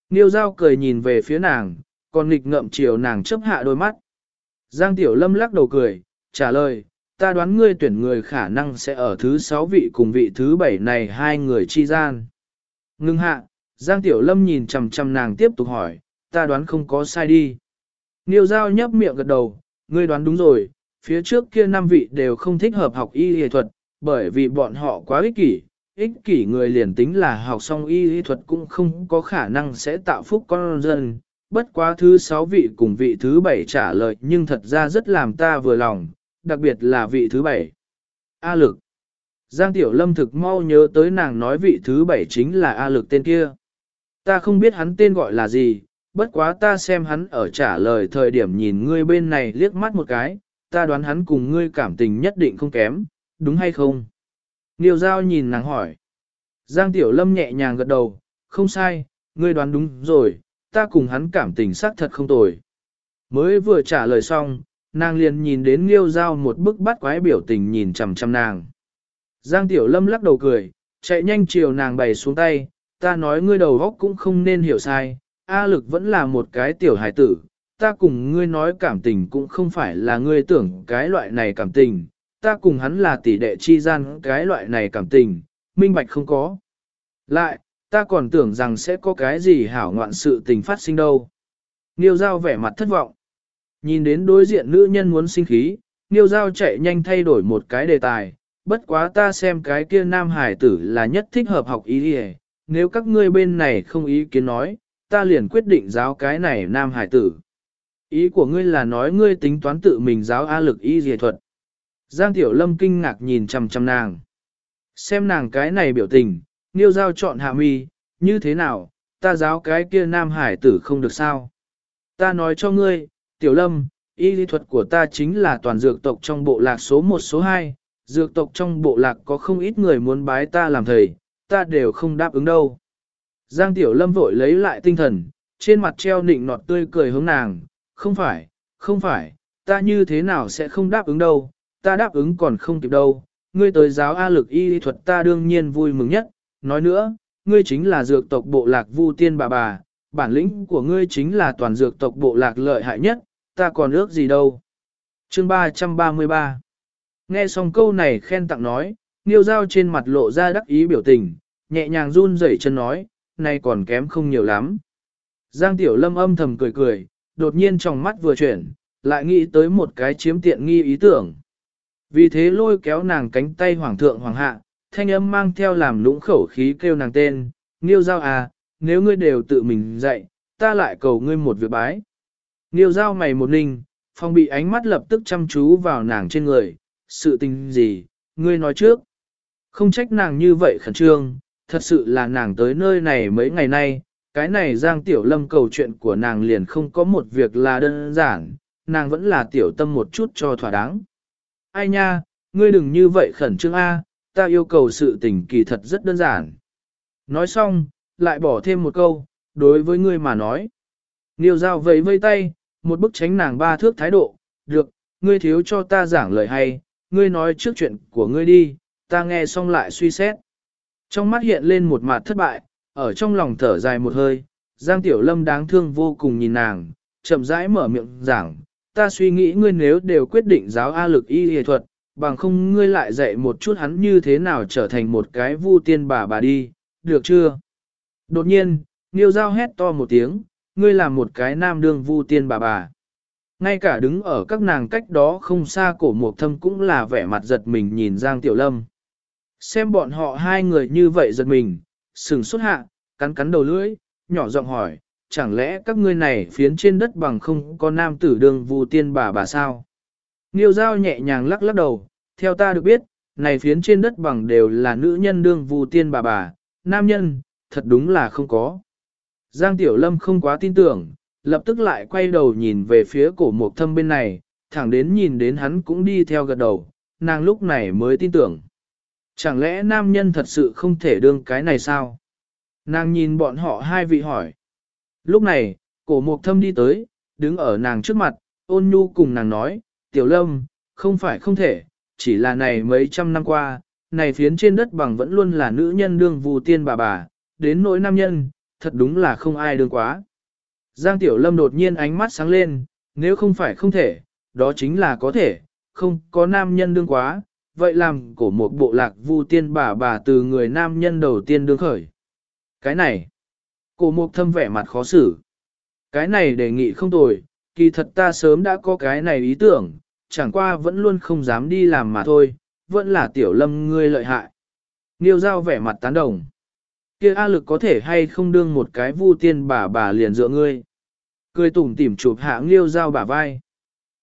Nghiêu Giao cười nhìn về phía nàng, còn nghịch ngậm chiều nàng chấp hạ đôi mắt. Giang Tiểu Lâm lắc đầu cười, trả lời, ta đoán ngươi tuyển người khả năng sẽ ở thứ sáu vị cùng vị thứ bảy này hai người chi gian. Ngưng hạ, Giang Tiểu Lâm nhìn chằm chằm nàng tiếp tục hỏi, ta đoán không có sai đi. Niêu Giao nhấp miệng gật đầu, ngươi đoán đúng rồi, phía trước kia năm vị đều không thích hợp học y y thuật, bởi vì bọn họ quá ích kỷ. Ích kỷ người liền tính là học xong y y thuật cũng không có khả năng sẽ tạo phúc con dân. Bất quá thứ sáu vị cùng vị thứ bảy trả lời nhưng thật ra rất làm ta vừa lòng, đặc biệt là vị thứ bảy. A lực. Giang Tiểu Lâm thực mau nhớ tới nàng nói vị thứ bảy chính là A lực tên kia. Ta không biết hắn tên gọi là gì, bất quá ta xem hắn ở trả lời thời điểm nhìn ngươi bên này liếc mắt một cái, ta đoán hắn cùng ngươi cảm tình nhất định không kém, đúng hay không? Niêu Giao nhìn nàng hỏi. Giang Tiểu Lâm nhẹ nhàng gật đầu, không sai, ngươi đoán đúng rồi, ta cùng hắn cảm tình xác thật không tồi. Mới vừa trả lời xong, nàng liền nhìn đến Niêu Giao một bức bắt quái biểu tình nhìn chằm chằm nàng. Giang Tiểu Lâm lắc đầu cười, chạy nhanh chiều nàng bày xuống tay, ta nói ngươi đầu góc cũng không nên hiểu sai, A lực vẫn là một cái tiểu hải tử, ta cùng ngươi nói cảm tình cũng không phải là ngươi tưởng cái loại này cảm tình, ta cùng hắn là tỷ đệ chi gian cái loại này cảm tình, minh bạch không có. Lại, ta còn tưởng rằng sẽ có cái gì hảo ngoạn sự tình phát sinh đâu. Niêu Giao vẻ mặt thất vọng. Nhìn đến đối diện nữ nhân muốn sinh khí, Niêu Giao chạy nhanh thay đổi một cái đề tài, bất quá ta xem cái kia nam hải tử là nhất thích hợp học ý đi nếu các ngươi bên này không ý kiến nói, ta liền quyết định giáo cái này nam hải tử. Ý của ngươi là nói ngươi tính toán tự mình giáo A lực y dề thuật. Giang Tiểu Lâm kinh ngạc nhìn chằm chằm nàng. Xem nàng cái này biểu tình, Niêu giao chọn hạ mi, như thế nào, ta giáo cái kia nam hải tử không được sao. Ta nói cho ngươi, tiểu lâm, y lý thuật của ta chính là toàn dược tộc trong bộ lạc số 1 số 2, dược tộc trong bộ lạc có không ít người muốn bái ta làm thầy, ta đều không đáp ứng đâu. Giang tiểu lâm vội lấy lại tinh thần, trên mặt treo nịnh nọt tươi cười hướng nàng, không phải, không phải, ta như thế nào sẽ không đáp ứng đâu, ta đáp ứng còn không kịp đâu, ngươi tới giáo A lực y thuật ta đương nhiên vui mừng nhất, nói nữa, ngươi chính là dược tộc bộ lạc vu tiên bà bà, bản lĩnh của ngươi chính là toàn dược tộc bộ lạc lợi hại nhất, ta còn ước gì đâu. Chương 333 Nghe xong câu này khen tặng nói, Niêu Giao trên mặt lộ ra đắc ý biểu tình, nhẹ nhàng run rẩy chân nói, nay còn kém không nhiều lắm. Giang Tiểu Lâm âm thầm cười cười, đột nhiên trong mắt vừa chuyển, lại nghĩ tới một cái chiếm tiện nghi ý tưởng. Vì thế lôi kéo nàng cánh tay hoàng thượng hoàng hạ, thanh âm mang theo làm lũng khẩu khí kêu nàng tên, Niêu Giao à, nếu ngươi đều tự mình dạy, ta lại cầu ngươi một việc bái. Niêu Giao mày một ninh, phong bị ánh mắt lập tức chăm chú vào nàng trên người, sự tình gì, ngươi nói trước. Không trách nàng như vậy khẩn trương, thật sự là nàng tới nơi này mấy ngày nay, cái này Giang Tiểu Lâm cầu chuyện của nàng liền không có một việc là đơn giản, nàng vẫn là tiểu tâm một chút cho thỏa đáng. Ai nha, ngươi đừng như vậy khẩn trương A, ta yêu cầu sự tình kỳ thật rất đơn giản. Nói xong, lại bỏ thêm một câu, đối với ngươi mà nói. Niêu giao vẫy vây tay, một bức tránh nàng ba thước thái độ, được, ngươi thiếu cho ta giảng lời hay, ngươi nói trước chuyện của ngươi đi, ta nghe xong lại suy xét. Trong mắt hiện lên một mặt thất bại, ở trong lòng thở dài một hơi, Giang Tiểu Lâm đáng thương vô cùng nhìn nàng, chậm rãi mở miệng giảng, ta suy nghĩ ngươi nếu đều quyết định giáo A lực y y thuật, bằng không ngươi lại dạy một chút hắn như thế nào trở thành một cái vu tiên bà bà đi, được chưa? Đột nhiên, Niêu Giao hét to một tiếng, ngươi là một cái nam đương vu tiên bà bà. Ngay cả đứng ở các nàng cách đó không xa cổ một thâm cũng là vẻ mặt giật mình nhìn Giang Tiểu Lâm. Xem bọn họ hai người như vậy giật mình, sừng xuất hạ, cắn cắn đầu lưỡi, nhỏ giọng hỏi, chẳng lẽ các ngươi này phiến trên đất bằng không có nam tử đường vu tiên bà bà sao? Niêu Giao nhẹ nhàng lắc lắc đầu, theo ta được biết, này phiến trên đất bằng đều là nữ nhân đương vu tiên bà bà, nam nhân, thật đúng là không có. Giang Tiểu Lâm không quá tin tưởng, lập tức lại quay đầu nhìn về phía cổ mục thâm bên này, thẳng đến nhìn đến hắn cũng đi theo gật đầu, nàng lúc này mới tin tưởng. Chẳng lẽ nam nhân thật sự không thể đương cái này sao? Nàng nhìn bọn họ hai vị hỏi. Lúc này, cổ mục thâm đi tới, đứng ở nàng trước mặt, ôn nhu cùng nàng nói, Tiểu Lâm, không phải không thể, chỉ là này mấy trăm năm qua, này phiến trên đất bằng vẫn luôn là nữ nhân đương vù tiên bà bà, đến nỗi nam nhân, thật đúng là không ai đương quá. Giang Tiểu Lâm đột nhiên ánh mắt sáng lên, nếu không phải không thể, đó chính là có thể, không có nam nhân đương quá, vậy làm cổ một bộ lạc vu tiên bà bà từ người nam nhân đầu tiên đương khởi. Cái này, cổ mục thâm vẻ mặt khó xử. Cái này đề nghị không tồi, kỳ thật ta sớm đã có cái này ý tưởng, chẳng qua vẫn luôn không dám đi làm mà thôi, vẫn là tiểu lâm ngươi lợi hại. Niêu giao vẻ mặt tán đồng. Kia A lực có thể hay không đương một cái vu tiên bà bà liền dựa ngươi. Cười tủm tỉm chụp hạ Niêu giao bả vai.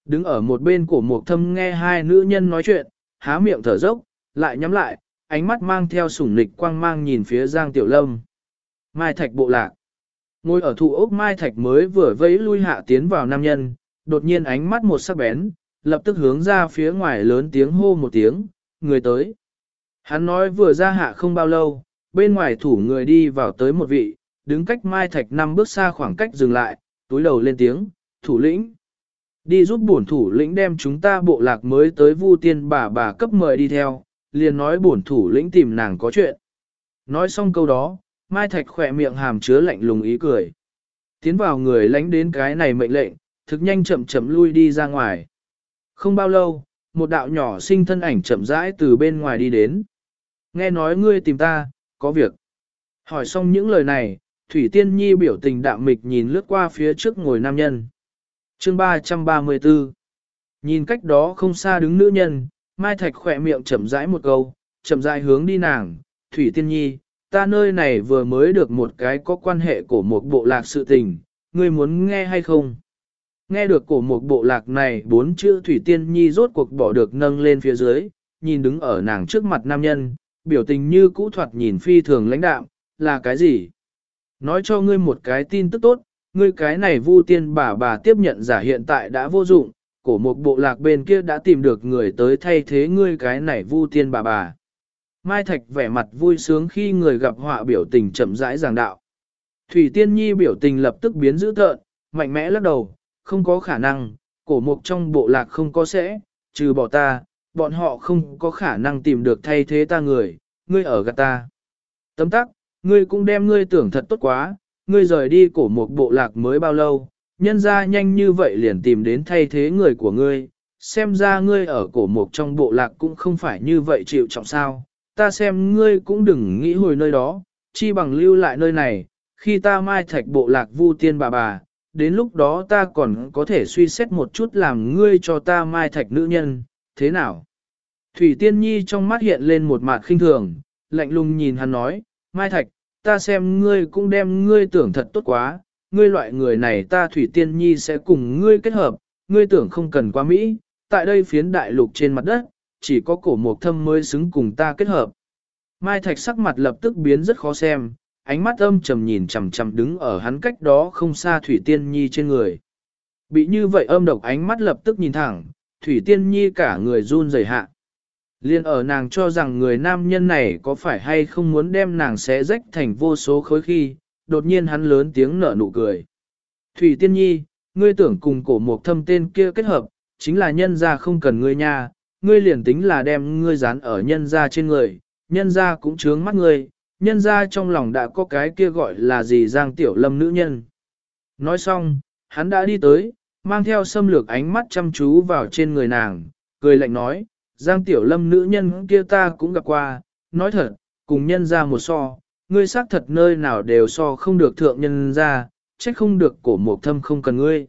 Đứng ở một bên của một thâm nghe hai nữ nhân nói chuyện, há miệng thở dốc, lại nhắm lại, ánh mắt mang theo sủng nịch quang mang nhìn phía Giang Tiểu Lâm. Mai Thạch bộ lạc. Ngồi ở thụ ốc Mai Thạch mới vừa vẫy lui hạ tiến vào nam nhân, đột nhiên ánh mắt một sắc bén, lập tức hướng ra phía ngoài lớn tiếng hô một tiếng, người tới. Hắn nói vừa ra hạ không bao lâu, bên ngoài thủ người đi vào tới một vị, đứng cách Mai Thạch năm bước xa khoảng cách dừng lại, túi đầu lên tiếng, thủ lĩnh. Đi giúp bổn thủ lĩnh đem chúng ta bộ lạc mới tới vu tiên bà bà cấp mời đi theo, liền nói bổn thủ lĩnh tìm nàng có chuyện. Nói xong câu đó, Mai Thạch khỏe miệng hàm chứa lạnh lùng ý cười. Tiến vào người lánh đến cái này mệnh lệnh, thực nhanh chậm chậm lui đi ra ngoài. Không bao lâu, một đạo nhỏ sinh thân ảnh chậm rãi từ bên ngoài đi đến. Nghe nói ngươi tìm ta, có việc. Hỏi xong những lời này, Thủy Tiên Nhi biểu tình đạm mịch nhìn lướt qua phía trước ngồi nam nhân. Chương 334 Nhìn cách đó không xa đứng nữ nhân, Mai Thạch khỏe miệng chậm rãi một câu, chậm rãi hướng đi nàng, Thủy Tiên Nhi, ta nơi này vừa mới được một cái có quan hệ của một bộ lạc sự tình, ngươi muốn nghe hay không? Nghe được cổ một bộ lạc này bốn chữ Thủy Tiên Nhi rốt cuộc bỏ được nâng lên phía dưới, nhìn đứng ở nàng trước mặt nam nhân, biểu tình như cũ thoạt nhìn phi thường lãnh đạm, là cái gì? Nói cho ngươi một cái tin tức tốt, ngươi cái này vu tiên bà bà tiếp nhận giả hiện tại đã vô dụng, cổ một bộ lạc bên kia đã tìm được người tới thay thế ngươi cái này vu tiên bà bà. Mai Thạch vẻ mặt vui sướng khi người gặp họa biểu tình chậm rãi giảng đạo. Thủy Tiên Nhi biểu tình lập tức biến dữ tợn, mạnh mẽ lắc đầu, không có khả năng, cổ mục trong bộ lạc không có sẽ, trừ bỏ ta, bọn họ không có khả năng tìm được thay thế ta người, ngươi ở gạt ta. Tấm tắc, ngươi cũng đem ngươi tưởng thật tốt quá, ngươi rời đi cổ một bộ lạc mới bao lâu, nhân ra nhanh như vậy liền tìm đến thay thế người của ngươi, xem ra ngươi ở cổ mục trong bộ lạc cũng không phải như vậy chịu trọng sao, ta xem ngươi cũng đừng nghĩ hồi nơi đó, chi bằng lưu lại nơi này, khi ta mai thạch bộ lạc vu tiên bà bà, đến lúc đó ta còn có thể suy xét một chút làm ngươi cho ta mai thạch nữ nhân, thế nào? Thủy Tiên Nhi trong mắt hiện lên một mặt khinh thường, lạnh lùng nhìn hắn nói, Mai Thạch, ta xem ngươi cũng đem ngươi tưởng thật tốt quá, ngươi loại người này ta Thủy Tiên Nhi sẽ cùng ngươi kết hợp, ngươi tưởng không cần qua Mỹ, tại đây phiến đại lục trên mặt đất, chỉ có cổ mộc thâm mới xứng cùng ta kết hợp. Mai Thạch sắc mặt lập tức biến rất khó xem, ánh mắt âm trầm nhìn chằm chằm đứng ở hắn cách đó không xa Thủy Tiên Nhi trên người. Bị như vậy âm độc ánh mắt lập tức nhìn thẳng, Thủy Tiên Nhi cả người run rẩy hạ. Liên ở nàng cho rằng người nam nhân này có phải hay không muốn đem nàng xé rách thành vô số khối khi, đột nhiên hắn lớn tiếng nở nụ cười. Thủy Tiên Nhi, ngươi tưởng cùng cổ mục thâm tên kia kết hợp, chính là nhân ra không cần ngươi nha, ngươi liền tính là đem ngươi dán ở nhân ra trên người, nhân ra cũng trướng mắt ngươi, nhân ra trong lòng đã có cái kia gọi là gì giang tiểu lâm nữ nhân. Nói xong, hắn đã đi tới, mang theo xâm lược ánh mắt chăm chú vào trên người nàng, cười lạnh nói, giang tiểu lâm nữ nhân kia ta cũng gặp qua, nói thật, cùng nhân ra một so, ngươi xác thật nơi nào đều so không được thượng nhân ra, trách không được cổ mộc thâm không cần ngươi.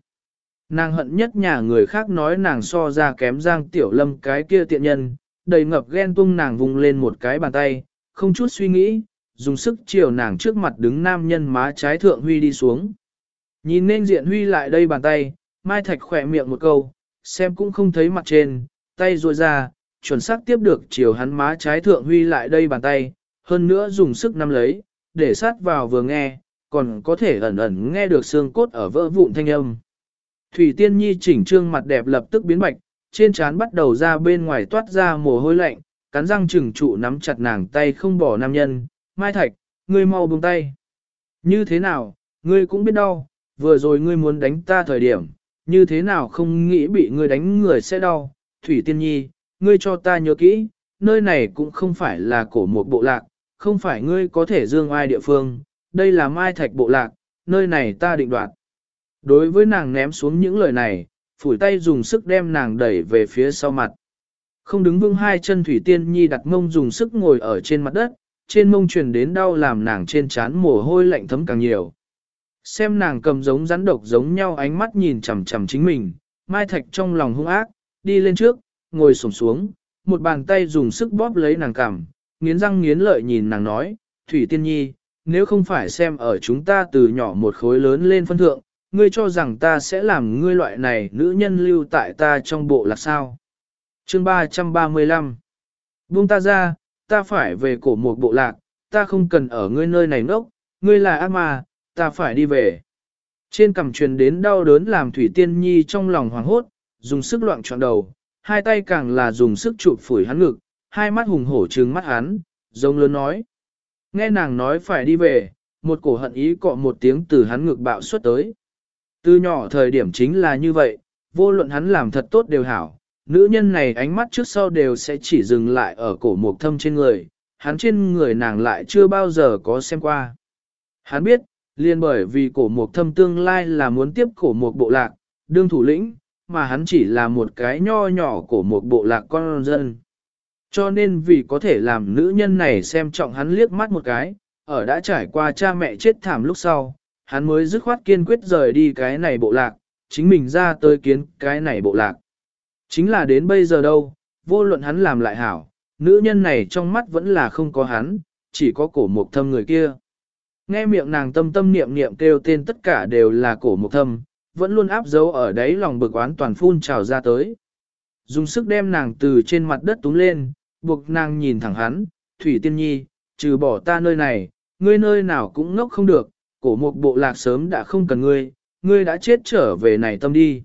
Nàng hận nhất nhà người khác nói nàng so ra kém giang tiểu lâm cái kia tiện nhân, đầy ngập ghen tung nàng vùng lên một cái bàn tay, không chút suy nghĩ, dùng sức chiều nàng trước mặt đứng nam nhân má trái thượng huy đi xuống. Nhìn nên diện huy lại đây bàn tay, Mai Thạch khỏe miệng một câu, xem cũng không thấy mặt trên, tay ruồi ra, chuẩn xác tiếp được chiều hắn má trái thượng huy lại đây bàn tay, hơn nữa dùng sức nắm lấy, để sát vào vừa nghe, còn có thể ẩn ẩn nghe được xương cốt ở vỡ vụn thanh âm. Thủy Tiên Nhi chỉnh trương mặt đẹp lập tức biến bạch, trên trán bắt đầu ra bên ngoài toát ra mồ hôi lạnh, cắn răng chừng trụ nắm chặt nàng tay không bỏ nam nhân, Mai Thạch, ngươi mau buông tay. Như thế nào, ngươi cũng biết đau, vừa rồi ngươi muốn đánh ta thời điểm, như thế nào không nghĩ bị ngươi đánh người sẽ đau. Thủy Tiên Nhi, ngươi cho ta nhớ kỹ, nơi này cũng không phải là cổ một bộ lạc, không phải ngươi có thể dương ai địa phương, đây là Mai Thạch bộ lạc, nơi này ta định đoạt. Đối với nàng ném xuống những lời này, phủi tay dùng sức đem nàng đẩy về phía sau mặt. Không đứng vững hai chân Thủy Tiên Nhi đặt mông dùng sức ngồi ở trên mặt đất, trên mông truyền đến đau làm nàng trên trán mồ hôi lạnh thấm càng nhiều. Xem nàng cầm giống rắn độc giống nhau ánh mắt nhìn chằm chằm chính mình, Mai Thạch trong lòng hung ác, đi lên trước, ngồi xổm xuống, một bàn tay dùng sức bóp lấy nàng cằm, nghiến răng nghiến lợi nhìn nàng nói, Thủy Tiên Nhi, nếu không phải xem ở chúng ta từ nhỏ một khối lớn lên phân thượng, ngươi cho rằng ta sẽ làm ngươi loại này nữ nhân lưu tại ta trong bộ là sao? Chương 335 Buông ta ra, ta phải về cổ một bộ lạc, ta không cần ở ngươi nơi này ngốc, ngươi là ác ma, ta phải đi về. Trên cằm truyền đến đau đớn làm Thủy Tiên Nhi trong lòng hoảng hốt, dùng sức loạn trọn đầu, hai tay càng là dùng sức chụp phủi hắn ngực, hai mắt hùng hổ trừng mắt hắn, giống lớn nói. Nghe nàng nói phải đi về, một cổ hận ý cọ một tiếng từ hắn ngực bạo xuất tới. Từ nhỏ thời điểm chính là như vậy, vô luận hắn làm thật tốt đều hảo, nữ nhân này ánh mắt trước sau đều sẽ chỉ dừng lại ở cổ mộc thâm trên người, hắn trên người nàng lại chưa bao giờ có xem qua. Hắn biết, liền bởi vì cổ mộc thâm tương lai là muốn tiếp cổ mộc bộ lạc, đương thủ lĩnh, mà hắn chỉ là một cái nho nhỏ của một bộ lạc con dân. Cho nên vì có thể làm nữ nhân này xem trọng hắn liếc mắt một cái, ở đã trải qua cha mẹ chết thảm lúc sau, hắn mới dứt khoát kiên quyết rời đi cái này bộ lạc, chính mình ra tới kiến cái này bộ lạc. Chính là đến bây giờ đâu, vô luận hắn làm lại hảo, nữ nhân này trong mắt vẫn là không có hắn, chỉ có cổ mục thâm người kia. Nghe miệng nàng tâm tâm niệm niệm kêu tên tất cả đều là cổ mục thâm, vẫn luôn áp dấu ở đấy lòng bực oán toàn phun trào ra tới. Dùng sức đem nàng từ trên mặt đất túng lên, buộc nàng nhìn thẳng hắn, Thủy Tiên Nhi, trừ bỏ ta nơi này, ngươi nơi nào cũng ngốc không được, cổ một bộ lạc sớm đã không cần ngươi, ngươi đã chết trở về này tâm đi.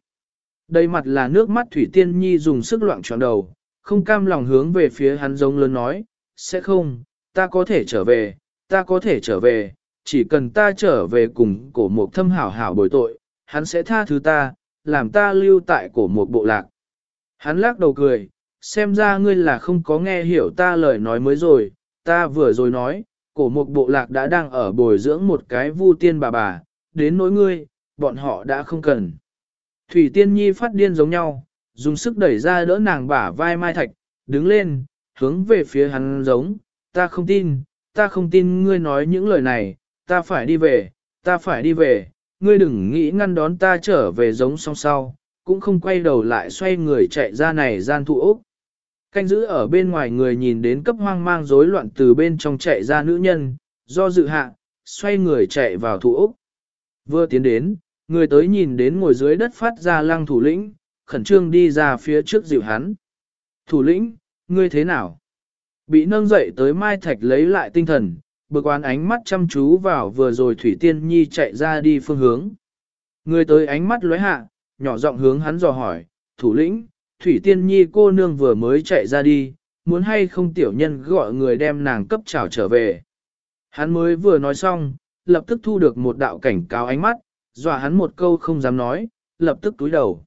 Đây mặt là nước mắt Thủy Tiên Nhi dùng sức loạn tròn đầu, không cam lòng hướng về phía hắn giống lớn nói, sẽ không, ta có thể trở về, ta có thể trở về, chỉ cần ta trở về cùng cổ một thâm hảo hảo bồi tội, hắn sẽ tha thứ ta, làm ta lưu tại cổ một bộ lạc. Hắn lắc đầu cười, xem ra ngươi là không có nghe hiểu ta lời nói mới rồi, ta vừa rồi nói, cổ một bộ lạc đã đang ở bồi dưỡng một cái vu tiên bà bà, đến nỗi ngươi, bọn họ đã không cần. Thủy tiên nhi phát điên giống nhau, dùng sức đẩy ra đỡ nàng bả vai mai thạch, đứng lên, hướng về phía hắn giống, ta không tin, ta không tin ngươi nói những lời này, ta phải đi về, ta phải đi về, ngươi đừng nghĩ ngăn đón ta trở về giống song sau, cũng không quay đầu lại xoay người chạy ra này gian thụ ốc. Canh giữ ở bên ngoài người nhìn đến cấp hoang mang rối loạn từ bên trong chạy ra nữ nhân, do dự hạ, xoay người chạy vào thụ ốc. Vừa tiến đến, người tới nhìn đến ngồi dưới đất phát ra lăng thủ lĩnh, khẩn trương đi ra phía trước dịu hắn. Thủ lĩnh, ngươi thế nào? Bị nâng dậy tới Mai Thạch lấy lại tinh thần, bực oán ánh mắt chăm chú vào vừa rồi Thủy Tiên Nhi chạy ra đi phương hướng. Người tới ánh mắt lóe hạ, nhỏ giọng hướng hắn dò hỏi, thủ lĩnh, Thủy Tiên Nhi cô nương vừa mới chạy ra đi, muốn hay không tiểu nhân gọi người đem nàng cấp trào trở về. Hắn mới vừa nói xong, lập tức thu được một đạo cảnh cáo ánh mắt, dọa hắn một câu không dám nói, lập tức túi đầu.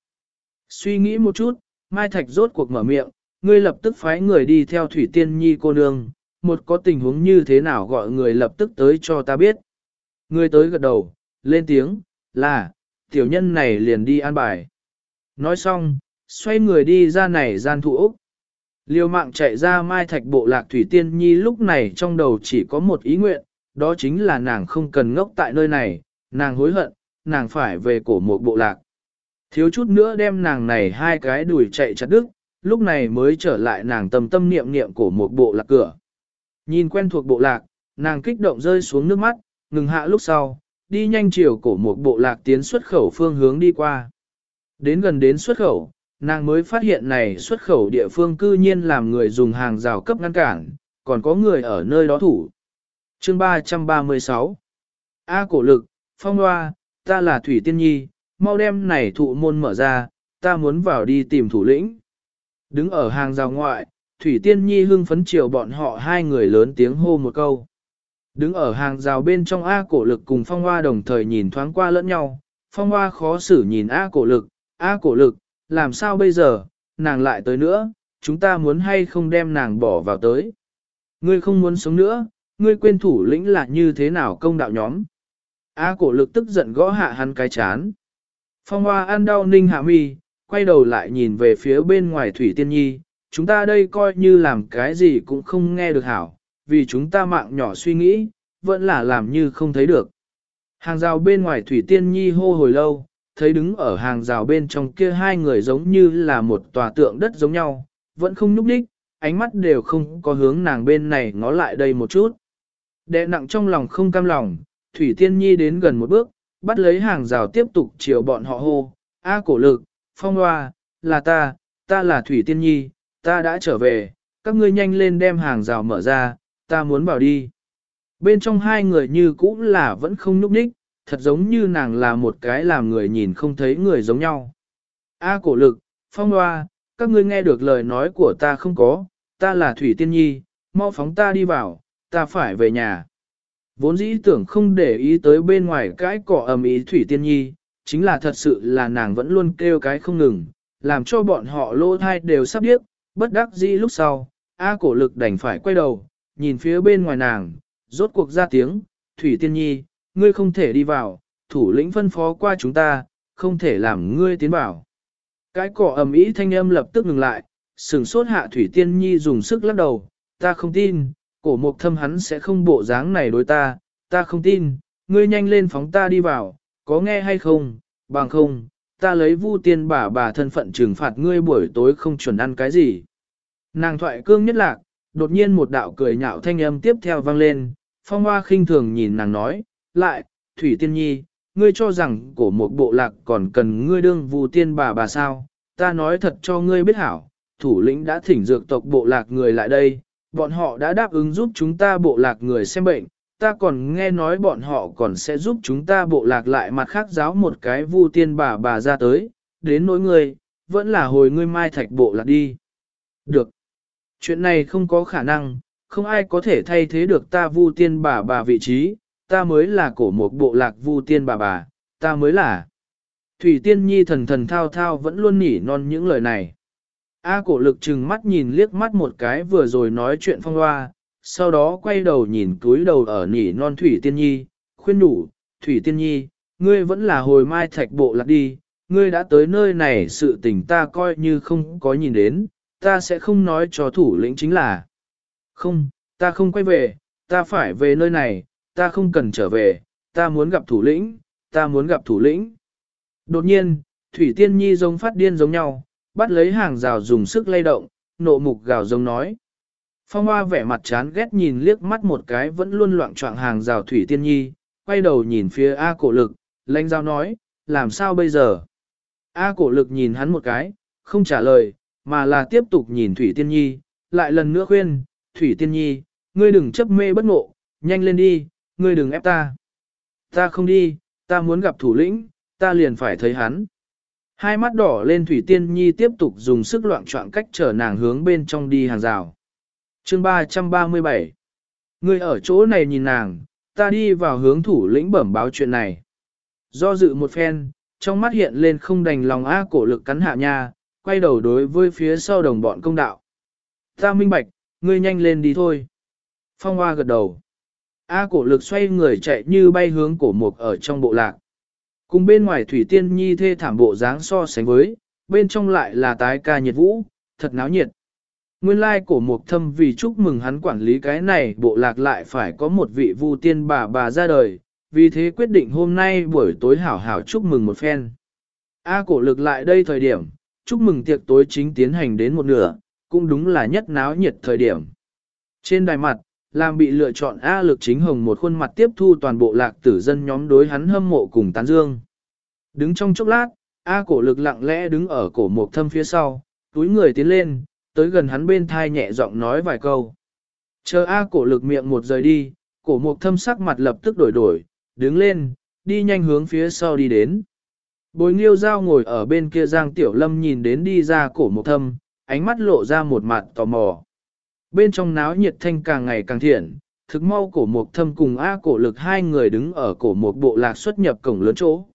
Suy nghĩ một chút, Mai Thạch rốt cuộc mở miệng, ngươi lập tức phái người đi theo Thủy Tiên Nhi cô nương, một có tình huống như thế nào gọi người lập tức tới cho ta biết. Người tới gật đầu, lên tiếng, là, tiểu nhân này liền đi an bài. Nói xong, xoay người đi ra này gian thụ Úc. Liêu mạng chạy ra mai thạch bộ lạc Thủy Tiên Nhi lúc này trong đầu chỉ có một ý nguyện, đó chính là nàng không cần ngốc tại nơi này, nàng hối hận, nàng phải về cổ một bộ lạc. Thiếu chút nữa đem nàng này hai cái đuổi chạy chặt đứt, lúc này mới trở lại nàng tâm tâm niệm niệm của một bộ lạc cửa. Nhìn quen thuộc bộ lạc, nàng kích động rơi xuống nước mắt, ngừng hạ lúc sau, đi nhanh chiều cổ một bộ lạc tiến xuất khẩu phương hướng đi qua. Đến gần đến xuất khẩu, nàng mới phát hiện này xuất khẩu địa phương cư nhiên làm người dùng hàng rào cấp ngăn cản, còn có người ở nơi đó thủ. Chương 336 A cổ lực, phong hoa, ta là Thủy Tiên Nhi, mau đem này thụ môn mở ra, ta muốn vào đi tìm thủ lĩnh. Đứng ở hàng rào ngoại, Thủy Tiên Nhi hưng phấn chiều bọn họ hai người lớn tiếng hô một câu. Đứng ở hàng rào bên trong A cổ lực cùng phong hoa đồng thời nhìn thoáng qua lẫn nhau, phong hoa khó xử nhìn A cổ lực, A cổ lực, làm sao bây giờ, nàng lại tới nữa, chúng ta muốn hay không đem nàng bỏ vào tới. Ngươi không muốn sống nữa, ngươi quên thủ lĩnh là như thế nào công đạo nhóm. A cổ lực tức giận gõ hạ hắn cái chán. Phong hoa ăn đau ninh hạ mi, quay đầu lại nhìn về phía bên ngoài Thủy Tiên Nhi, chúng ta đây coi như làm cái gì cũng không nghe được hảo, vì chúng ta mạng nhỏ suy nghĩ, vẫn là làm như không thấy được. Hàng rào bên ngoài Thủy Tiên Nhi hô hồi lâu, thấy đứng ở hàng rào bên trong kia hai người giống như là một tòa tượng đất giống nhau, vẫn không nhúc đích, ánh mắt đều không có hướng nàng bên này ngó lại đây một chút. Đệ nặng trong lòng không cam lòng, Thủy Tiên Nhi đến gần một bước, bắt lấy hàng rào tiếp tục chiều bọn họ hô, A cổ lực, phong hoa, là ta, ta là Thủy Tiên Nhi, ta đã trở về, các ngươi nhanh lên đem hàng rào mở ra, ta muốn vào đi. Bên trong hai người như cũ là vẫn không nhúc nhích, thật giống như nàng là một cái làm người nhìn không thấy người giống nhau. A à, cổ lực, phong hoa, các ngươi nghe được lời nói của ta không có, ta là Thủy Tiên Nhi, mau phóng ta đi vào, ta phải về nhà. Vốn dĩ tưởng không để ý tới bên ngoài cái cỏ ầm ý Thủy Tiên Nhi, chính là thật sự là nàng vẫn luôn kêu cái không ngừng, làm cho bọn họ lỗ thai đều sắp điếc, bất đắc dĩ lúc sau, A cổ lực đành phải quay đầu, nhìn phía bên ngoài nàng, rốt cuộc ra tiếng, Thủy Tiên Nhi, ngươi không thể đi vào, thủ lĩnh phân phó qua chúng ta, không thể làm ngươi tiến vào. Cái cỏ ầm ĩ thanh âm lập tức ngừng lại, sừng sốt hạ Thủy Tiên Nhi dùng sức lắc đầu, ta không tin, cổ mục thâm hắn sẽ không bộ dáng này đối ta, ta không tin, ngươi nhanh lên phóng ta đi vào, có nghe hay không, bằng không, ta lấy vu tiên bà bà thân phận trừng phạt ngươi buổi tối không chuẩn ăn cái gì. Nàng thoại cương nhất lạc, đột nhiên một đạo cười nhạo thanh âm tiếp theo vang lên, phong hoa khinh thường nhìn nàng nói, lại, Thủy Tiên Nhi, ngươi cho rằng cổ một bộ lạc còn cần ngươi đương vu tiên bà bà sao, ta nói thật cho ngươi biết hảo, thủ lĩnh đã thỉnh dược tộc bộ lạc người lại đây, bọn họ đã đáp ứng giúp chúng ta bộ lạc người xem bệnh, ta còn nghe nói bọn họ còn sẽ giúp chúng ta bộ lạc lại mặt khác giáo một cái vu tiên bà bà ra tới, đến nỗi ngươi, vẫn là hồi ngươi mai thạch bộ lạc đi. Được. Chuyện này không có khả năng, không ai có thể thay thế được ta vu tiên bà bà vị trí, ta mới là cổ một bộ lạc vu tiên bà bà, ta mới là. Thủy tiên nhi thần thần thao thao vẫn luôn nỉ non những lời này. A cổ lực chừng mắt nhìn liếc mắt một cái vừa rồi nói chuyện phong hoa, sau đó quay đầu nhìn túi đầu ở nỉ non Thủy Tiên Nhi, khuyên đủ, Thủy Tiên Nhi, ngươi vẫn là hồi mai thạch bộ lạc đi, ngươi đã tới nơi này sự tình ta coi như không có nhìn đến, ta sẽ không nói cho thủ lĩnh chính là. Không, ta không quay về, ta phải về nơi này, ta không cần trở về, ta muốn gặp thủ lĩnh, ta muốn gặp thủ lĩnh. Đột nhiên, Thủy Tiên Nhi giống phát điên giống nhau, bắt lấy hàng rào dùng sức lay động, nộ mục gào giống nói. Phong Hoa vẻ mặt chán ghét nhìn liếc mắt một cái vẫn luôn loạn trọng hàng rào Thủy Tiên Nhi, quay đầu nhìn phía A cổ lực, lãnh giao nói, làm sao bây giờ? A cổ lực nhìn hắn một cái, không trả lời, mà là tiếp tục nhìn Thủy Tiên Nhi, lại lần nữa khuyên, Thủy Tiên Nhi, ngươi đừng chấp mê bất ngộ, nhanh lên đi, ngươi đừng ép ta. Ta không đi, ta muốn gặp thủ lĩnh, ta liền phải thấy hắn. Hai mắt đỏ lên Thủy Tiên Nhi tiếp tục dùng sức loạn trọng cách trở nàng hướng bên trong đi hàng rào. Chương 337 người ở chỗ này nhìn nàng, ta đi vào hướng thủ lĩnh bẩm báo chuyện này. Do dự một phen, trong mắt hiện lên không đành lòng A cổ lực cắn hạ nha, quay đầu đối với phía sau đồng bọn công đạo. Ta minh bạch, ngươi nhanh lên đi thôi. Phong Hoa gật đầu. A cổ lực xoay người chạy như bay hướng cổ mục ở trong bộ lạc. Cùng bên ngoài Thủy Tiên Nhi thê thảm bộ dáng so sánh với, bên trong lại là tái ca nhiệt vũ, thật náo nhiệt. Nguyên lai cổ mục thâm vì chúc mừng hắn quản lý cái này bộ lạc lại phải có một vị vu tiên bà bà ra đời, vì thế quyết định hôm nay buổi tối hảo hảo chúc mừng một phen. A cổ lực lại đây thời điểm, chúc mừng tiệc tối chính tiến hành đến một nửa, cũng đúng là nhất náo nhiệt thời điểm. Trên đài mặt, làm bị lựa chọn A lực chính hồng một khuôn mặt tiếp thu toàn bộ lạc tử dân nhóm đối hắn hâm mộ cùng tán dương. Đứng trong chốc lát, A cổ lực lặng lẽ đứng ở cổ mục thâm phía sau, túi người tiến lên, tới gần hắn bên thai nhẹ giọng nói vài câu. Chờ A cổ lực miệng một rời đi, cổ mục thâm sắc mặt lập tức đổi đổi, đứng lên, đi nhanh hướng phía sau đi đến. Bồi nghiêu dao ngồi ở bên kia Giang Tiểu Lâm nhìn đến đi ra cổ mục thâm, ánh mắt lộ ra một mặt tò mò. Bên trong náo nhiệt thanh càng ngày càng thiện, thực mau cổ mục thâm cùng A cổ lực hai người đứng ở cổ mục bộ lạc xuất nhập cổng lớn chỗ.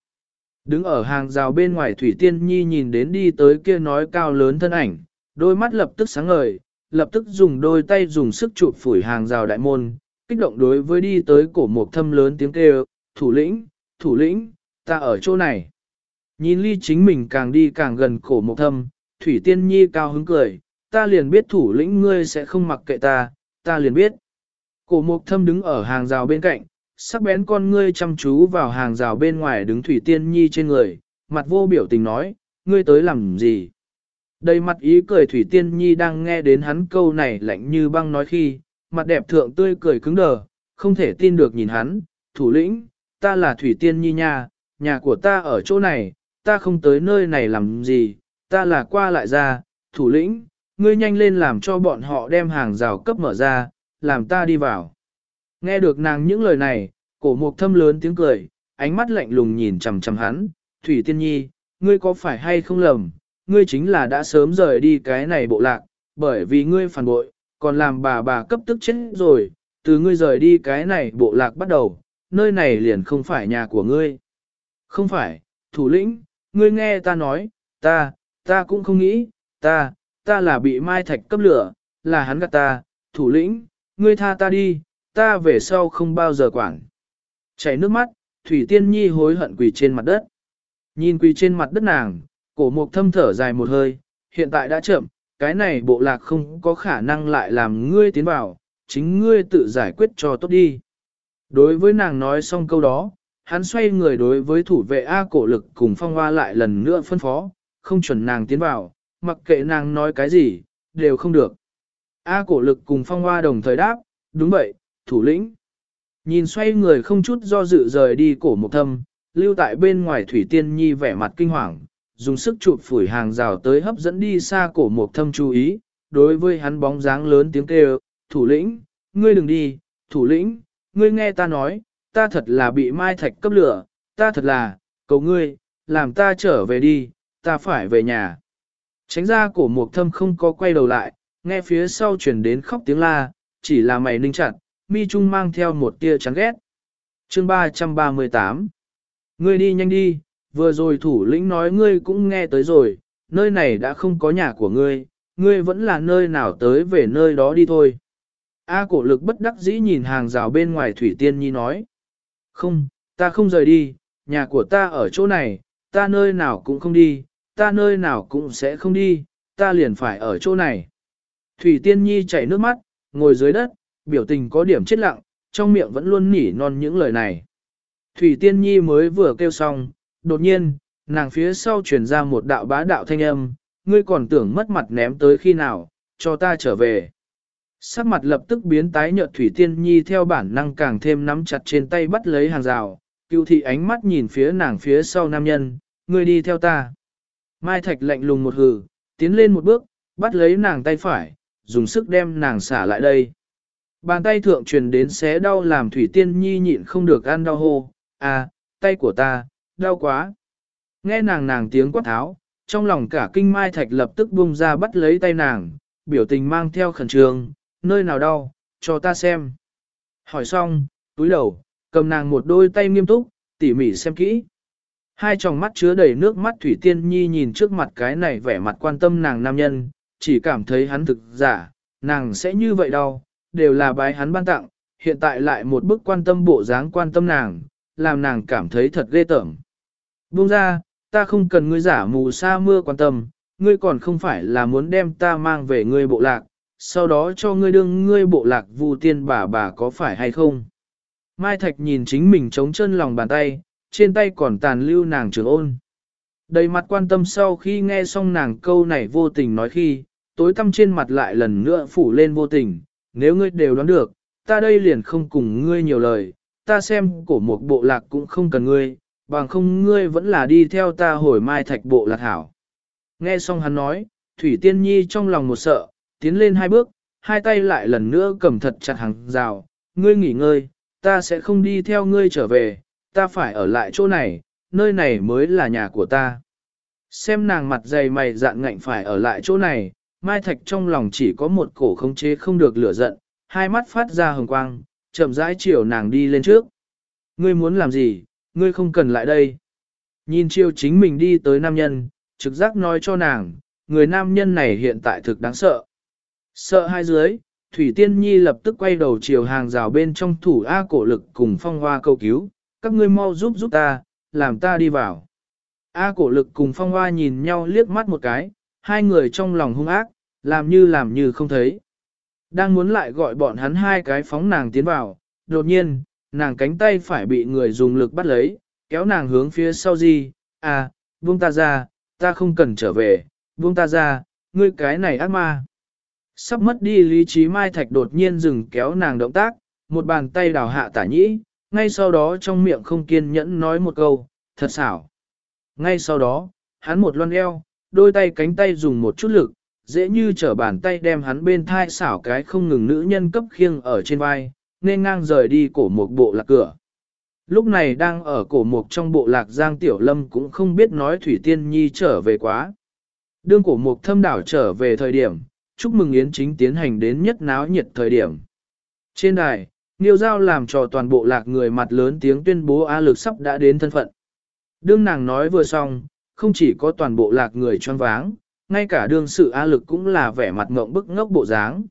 Đứng ở hàng rào bên ngoài Thủy Tiên Nhi nhìn đến đi tới kia nói cao lớn thân ảnh, đôi mắt lập tức sáng ngời, lập tức dùng đôi tay dùng sức chụp phủi hàng rào đại môn, kích động đối với đi tới cổ mục thâm lớn tiếng kêu, thủ lĩnh, thủ lĩnh, ta ở chỗ này. Nhìn ly chính mình càng đi càng gần cổ mục thâm, Thủy Tiên Nhi cao hứng cười, ta liền biết thủ lĩnh ngươi sẽ không mặc kệ ta, ta liền biết. Cổ mục thâm đứng ở hàng rào bên cạnh, sắc bén con ngươi chăm chú vào hàng rào bên ngoài đứng Thủy Tiên Nhi trên người, mặt vô biểu tình nói, ngươi tới làm gì? Đầy mặt ý cười Thủy Tiên Nhi đang nghe đến hắn câu này lạnh như băng nói khi, mặt đẹp thượng tươi cười cứng đờ, không thể tin được nhìn hắn, thủ lĩnh, ta là Thủy Tiên Nhi nha, nhà của ta ở chỗ này, ta không tới nơi này làm gì, ta là qua lại ra, thủ lĩnh, ngươi nhanh lên làm cho bọn họ đem hàng rào cấp mở ra, làm ta đi vào. Nghe được nàng những lời này, cổ mục thâm lớn tiếng cười, ánh mắt lạnh lùng nhìn chằm chằm hắn, Thủy Tiên Nhi, ngươi có phải hay không lầm, ngươi chính là đã sớm rời đi cái này bộ lạc, bởi vì ngươi phản bội, còn làm bà bà cấp tức chết rồi, từ ngươi rời đi cái này bộ lạc bắt đầu, nơi này liền không phải nhà của ngươi. Không phải, thủ lĩnh, ngươi nghe ta nói, ta, ta cũng không nghĩ, ta, ta là bị mai thạch cấp lửa, là hắn gạt ta, thủ lĩnh, ngươi tha ta đi, ta về sau không bao giờ quản. Chảy nước mắt, Thủy Tiên Nhi hối hận quỳ trên mặt đất. Nhìn quỳ trên mặt đất nàng, cổ mục thâm thở dài một hơi, hiện tại đã chậm, cái này bộ lạc không có khả năng lại làm ngươi tiến vào, chính ngươi tự giải quyết cho tốt đi. Đối với nàng nói xong câu đó, hắn xoay người đối với thủ vệ A cổ lực cùng phong hoa lại lần nữa phân phó, không chuẩn nàng tiến vào, mặc kệ nàng nói cái gì, đều không được. A cổ lực cùng phong hoa đồng thời đáp, đúng vậy, thủ lĩnh. Nhìn xoay người không chút do dự rời đi cổ mục thâm, lưu tại bên ngoài Thủy Tiên Nhi vẻ mặt kinh hoàng, dùng sức chụp phủi hàng rào tới hấp dẫn đi xa cổ mộc thâm chú ý, đối với hắn bóng dáng lớn tiếng kêu, thủ lĩnh, ngươi đừng đi, thủ lĩnh, ngươi nghe ta nói, ta thật là bị mai thạch cấp lửa, ta thật là, cầu ngươi, làm ta trở về đi, ta phải về nhà. Tránh ra cổ mục thâm không có quay đầu lại, nghe phía sau chuyển đến khóc tiếng la, chỉ là mày ninh chặt, mi trung mang theo một tia chán ghét. Chương 338 Ngươi đi nhanh đi, vừa rồi thủ lĩnh nói ngươi cũng nghe tới rồi, nơi này đã không có nhà của ngươi, ngươi vẫn là nơi nào tới về nơi đó đi thôi. A cổ lực bất đắc dĩ nhìn hàng rào bên ngoài Thủy Tiên Nhi nói. Không, ta không rời đi, nhà của ta ở chỗ này, ta nơi nào cũng không đi, ta nơi nào cũng sẽ không đi, ta liền phải ở chỗ này. Thủy Tiên Nhi chảy nước mắt, ngồi dưới đất, biểu tình có điểm chết lặng, trong miệng vẫn luôn nỉ non những lời này. Thủy Tiên Nhi mới vừa kêu xong, đột nhiên, nàng phía sau truyền ra một đạo bá đạo thanh âm, ngươi còn tưởng mất mặt ném tới khi nào, cho ta trở về. Sắc mặt lập tức biến tái nhợt Thủy Tiên Nhi theo bản năng càng thêm nắm chặt trên tay bắt lấy hàng rào, cựu thị ánh mắt nhìn phía nàng phía sau nam nhân, ngươi đi theo ta. Mai Thạch lạnh lùng một hừ, tiến lên một bước, bắt lấy nàng tay phải, dùng sức đem nàng xả lại đây. Bàn tay thượng truyền đến xé đau làm Thủy Tiên Nhi nhịn không được ăn đau hô, à, tay của ta, đau quá. Nghe nàng nàng tiếng quát tháo, trong lòng cả kinh Mai Thạch lập tức buông ra bắt lấy tay nàng, biểu tình mang theo khẩn trương, nơi nào đau, cho ta xem. Hỏi xong, túi đầu, cầm nàng một đôi tay nghiêm túc, tỉ mỉ xem kỹ. Hai tròng mắt chứa đầy nước mắt Thủy Tiên Nhi nhìn trước mặt cái này vẻ mặt quan tâm nàng nam nhân, chỉ cảm thấy hắn thực giả, nàng sẽ như vậy đâu, đều là bái hắn ban tặng, hiện tại lại một bức quan tâm bộ dáng quan tâm nàng, làm nàng cảm thấy thật ghê tởm. Buông ra, ta không cần ngươi giả mù sa mưa quan tâm, ngươi còn không phải là muốn đem ta mang về ngươi bộ lạc, sau đó cho ngươi đương ngươi bộ lạc vu tiên bà bà có phải hay không. Mai Thạch nhìn chính mình chống chân lòng bàn tay, trên tay còn tàn lưu nàng trường ôn. Đầy mặt quan tâm sau khi nghe xong nàng câu này vô tình nói khi, tối tăm trên mặt lại lần nữa phủ lên vô tình, nếu ngươi đều đoán được, ta đây liền không cùng ngươi nhiều lời, ta xem cổ một bộ lạc cũng không cần ngươi, bằng không ngươi vẫn là đi theo ta hồi mai thạch bộ lạc hảo. Nghe xong hắn nói, Thủy Tiên Nhi trong lòng một sợ, tiến lên hai bước, hai tay lại lần nữa cầm thật chặt hàng rào, ngươi nghỉ ngơi, ta sẽ không đi theo ngươi trở về, ta phải ở lại chỗ này, nơi này mới là nhà của ta. Xem nàng mặt dày mày dạn ngạnh phải ở lại chỗ này, Mai Thạch trong lòng chỉ có một cổ không chế không được lửa giận, hai mắt phát ra hồng quang, chậm rãi chiều nàng đi lên trước. Ngươi muốn làm gì, ngươi không cần lại đây. Nhìn chiêu chính mình đi tới nam nhân, trực giác nói cho nàng, người nam nhân này hiện tại thực đáng sợ. Sợ hai dưới, Thủy Tiên Nhi lập tức quay đầu chiều hàng rào bên trong thủ A cổ lực cùng phong hoa cầu cứu, các ngươi mau giúp giúp ta, làm ta đi vào. A cổ lực cùng phong hoa nhìn nhau liếc mắt một cái, hai người trong lòng hung ác, làm như làm như không thấy. Đang muốn lại gọi bọn hắn hai cái phóng nàng tiến vào, đột nhiên, nàng cánh tay phải bị người dùng lực bắt lấy, kéo nàng hướng phía sau gì, à, buông ta ra, ta không cần trở về, buông ta ra, ngươi cái này ác ma. Sắp mất đi lý trí Mai Thạch đột nhiên dừng kéo nàng động tác, một bàn tay đào hạ tả nhĩ, ngay sau đó trong miệng không kiên nhẫn nói một câu, thật xảo. Ngay sau đó, hắn một loan eo, đôi tay cánh tay dùng một chút lực, dễ như trở bàn tay đem hắn bên thai xảo cái không ngừng nữ nhân cấp khiêng ở trên vai, nên ngang rời đi cổ một bộ lạc cửa. Lúc này đang ở cổ mục trong bộ lạc Giang Tiểu Lâm cũng không biết nói Thủy Tiên Nhi trở về quá. Đương cổ mục thâm đảo trở về thời điểm, chúc mừng Yến chính tiến hành đến nhất náo nhiệt thời điểm. Trên đài, Niêu Giao làm cho toàn bộ lạc người mặt lớn tiếng tuyên bố A lực sắp đã đến thân phận. Đương nàng nói vừa xong, không chỉ có toàn bộ lạc người choáng váng, ngay cả đương sự A lực cũng là vẻ mặt ngộng bức ngốc bộ dáng.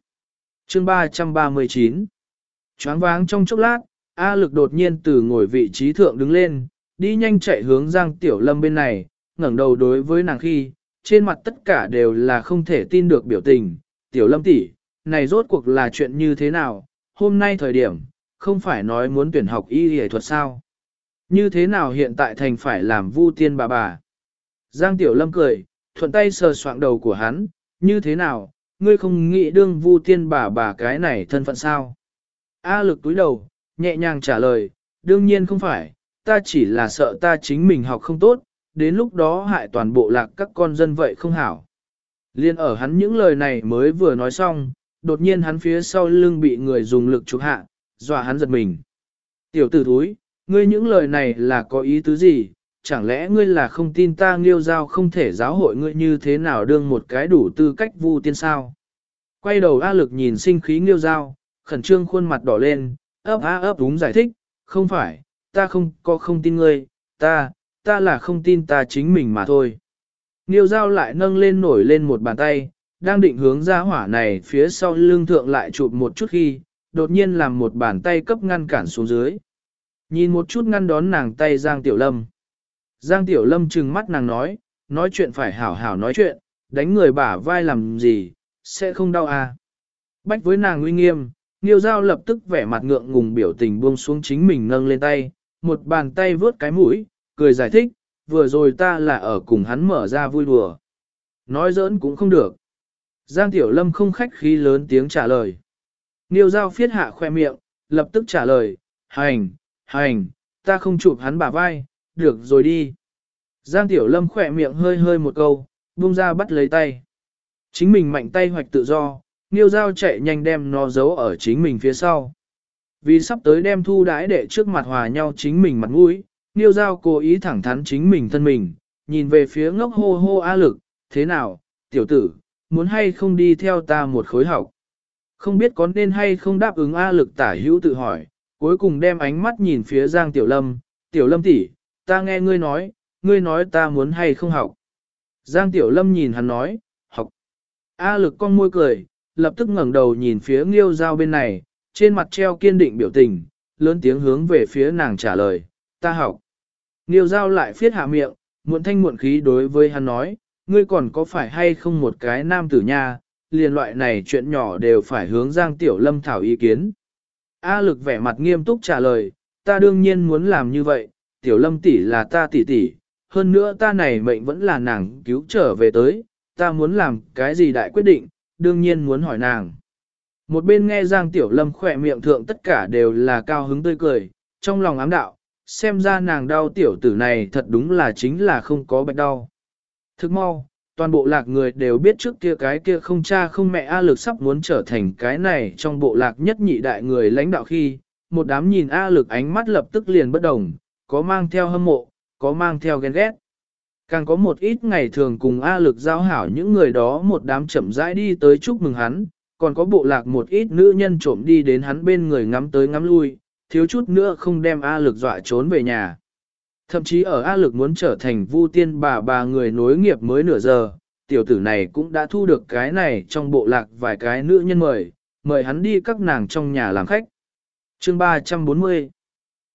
Chương 339 Choáng váng trong chốc lát, A lực đột nhiên từ ngồi vị trí thượng đứng lên, đi nhanh chạy hướng Giang Tiểu Lâm bên này, ngẩng đầu đối với nàng khi, trên mặt tất cả đều là không thể tin được biểu tình. Tiểu Lâm tỷ, này rốt cuộc là chuyện như thế nào, hôm nay thời điểm, không phải nói muốn tuyển học y y thuật sao? Như thế nào hiện tại thành phải làm vu tiên bà bà? Giang Tiểu Lâm cười, thuận tay sờ soạng đầu của hắn, như thế nào, ngươi không nghĩ đương vu tiên bà bà cái này thân phận sao? A lực túi đầu, nhẹ nhàng trả lời, đương nhiên không phải, ta chỉ là sợ ta chính mình học không tốt, đến lúc đó hại toàn bộ lạc các con dân vậy không hảo. Liên ở hắn những lời này mới vừa nói xong, đột nhiên hắn phía sau lưng bị người dùng lực chụp hạ, dọa hắn giật mình. Tiểu tử thúi, ngươi những lời này là có ý tứ gì, chẳng lẽ ngươi là không tin ta nghiêu giao không thể giáo hội ngươi như thế nào đương một cái đủ tư cách vu tiên sao? Quay đầu A lực nhìn sinh khí nghiêu giao, khẩn trương khuôn mặt đỏ lên, ấp á ấp đúng giải thích, không phải, ta không có không tin ngươi, ta, ta là không tin ta chính mình mà thôi. Niêu giao lại nâng lên nổi lên một bàn tay, đang định hướng ra hỏa này phía sau lưng thượng lại chụp một chút khi, đột nhiên làm một bàn tay cấp ngăn cản xuống dưới. Nhìn một chút ngăn đón nàng tay Giang Tiểu Lâm. Giang Tiểu Lâm trừng mắt nàng nói, nói chuyện phải hảo hảo nói chuyện, đánh người bả vai làm gì, sẽ không đau à. Bách với nàng uy nghiêm, Nghiêu Giao lập tức vẻ mặt ngượng ngùng biểu tình buông xuống chính mình nâng lên tay, một bàn tay vướt cái mũi, cười giải thích, vừa rồi ta là ở cùng hắn mở ra vui đùa. Nói giỡn cũng không được. Giang Tiểu Lâm không khách khí lớn tiếng trả lời. Nghiêu Giao phiết hạ khoe miệng, lập tức trả lời, hành, hành, ta không chụp hắn bả vai, được rồi đi. Giang Tiểu Lâm khỏe miệng hơi hơi một câu, buông ra bắt lấy tay. Chính mình mạnh tay hoạch tự do, Niêu Giao chạy nhanh đem nó giấu ở chính mình phía sau. Vì sắp tới đem thu đái để trước mặt hòa nhau chính mình mặt mũi, Niêu Giao cố ý thẳng thắn chính mình thân mình, nhìn về phía ngốc hô hô a lực, thế nào, tiểu tử, muốn hay không đi theo ta một khối học. Không biết có nên hay không đáp ứng A lực tả hữu tự hỏi, cuối cùng đem ánh mắt nhìn phía Giang Tiểu Lâm, Tiểu Lâm tỷ, ta nghe ngươi nói, ngươi nói ta muốn hay không học. Giang Tiểu Lâm nhìn hắn nói, học. A lực con môi cười, lập tức ngẩng đầu nhìn phía nghiêu giao bên này, trên mặt treo kiên định biểu tình, lớn tiếng hướng về phía nàng trả lời, ta học. Nghiêu giao lại phiết hạ miệng, muộn thanh muộn khí đối với hắn nói, ngươi còn có phải hay không một cái nam tử nha, liền loại này chuyện nhỏ đều phải hướng Giang Tiểu Lâm thảo ý kiến. A lực vẻ mặt nghiêm túc trả lời, ta đương nhiên muốn làm như vậy, tiểu lâm tỷ là ta tỷ tỷ, hơn nữa ta này mệnh vẫn là nàng cứu trở về tới, ta muốn làm cái gì đại quyết định, đương nhiên muốn hỏi nàng. Một bên nghe Giang Tiểu Lâm khỏe miệng thượng tất cả đều là cao hứng tươi cười, trong lòng ám đạo, xem ra nàng đau tiểu tử này thật đúng là chính là không có bệnh đau. Thức mau, toàn bộ lạc người đều biết trước kia cái kia không cha không mẹ A lực sắp muốn trở thành cái này trong bộ lạc nhất nhị đại người lãnh đạo khi, một đám nhìn A lực ánh mắt lập tức liền bất đồng, có mang theo hâm mộ, có mang theo ghen ghét. Càng có một ít ngày thường cùng A lực giao hảo những người đó một đám chậm rãi đi tới chúc mừng hắn, còn có bộ lạc một ít nữ nhân trộm đi đến hắn bên người ngắm tới ngắm lui, thiếu chút nữa không đem A lực dọa trốn về nhà. Thậm chí ở A lực muốn trở thành vu tiên bà bà người nối nghiệp mới nửa giờ, tiểu tử này cũng đã thu được cái này trong bộ lạc vài cái nữ nhân mời, mời hắn đi các nàng trong nhà làm khách. Chương 340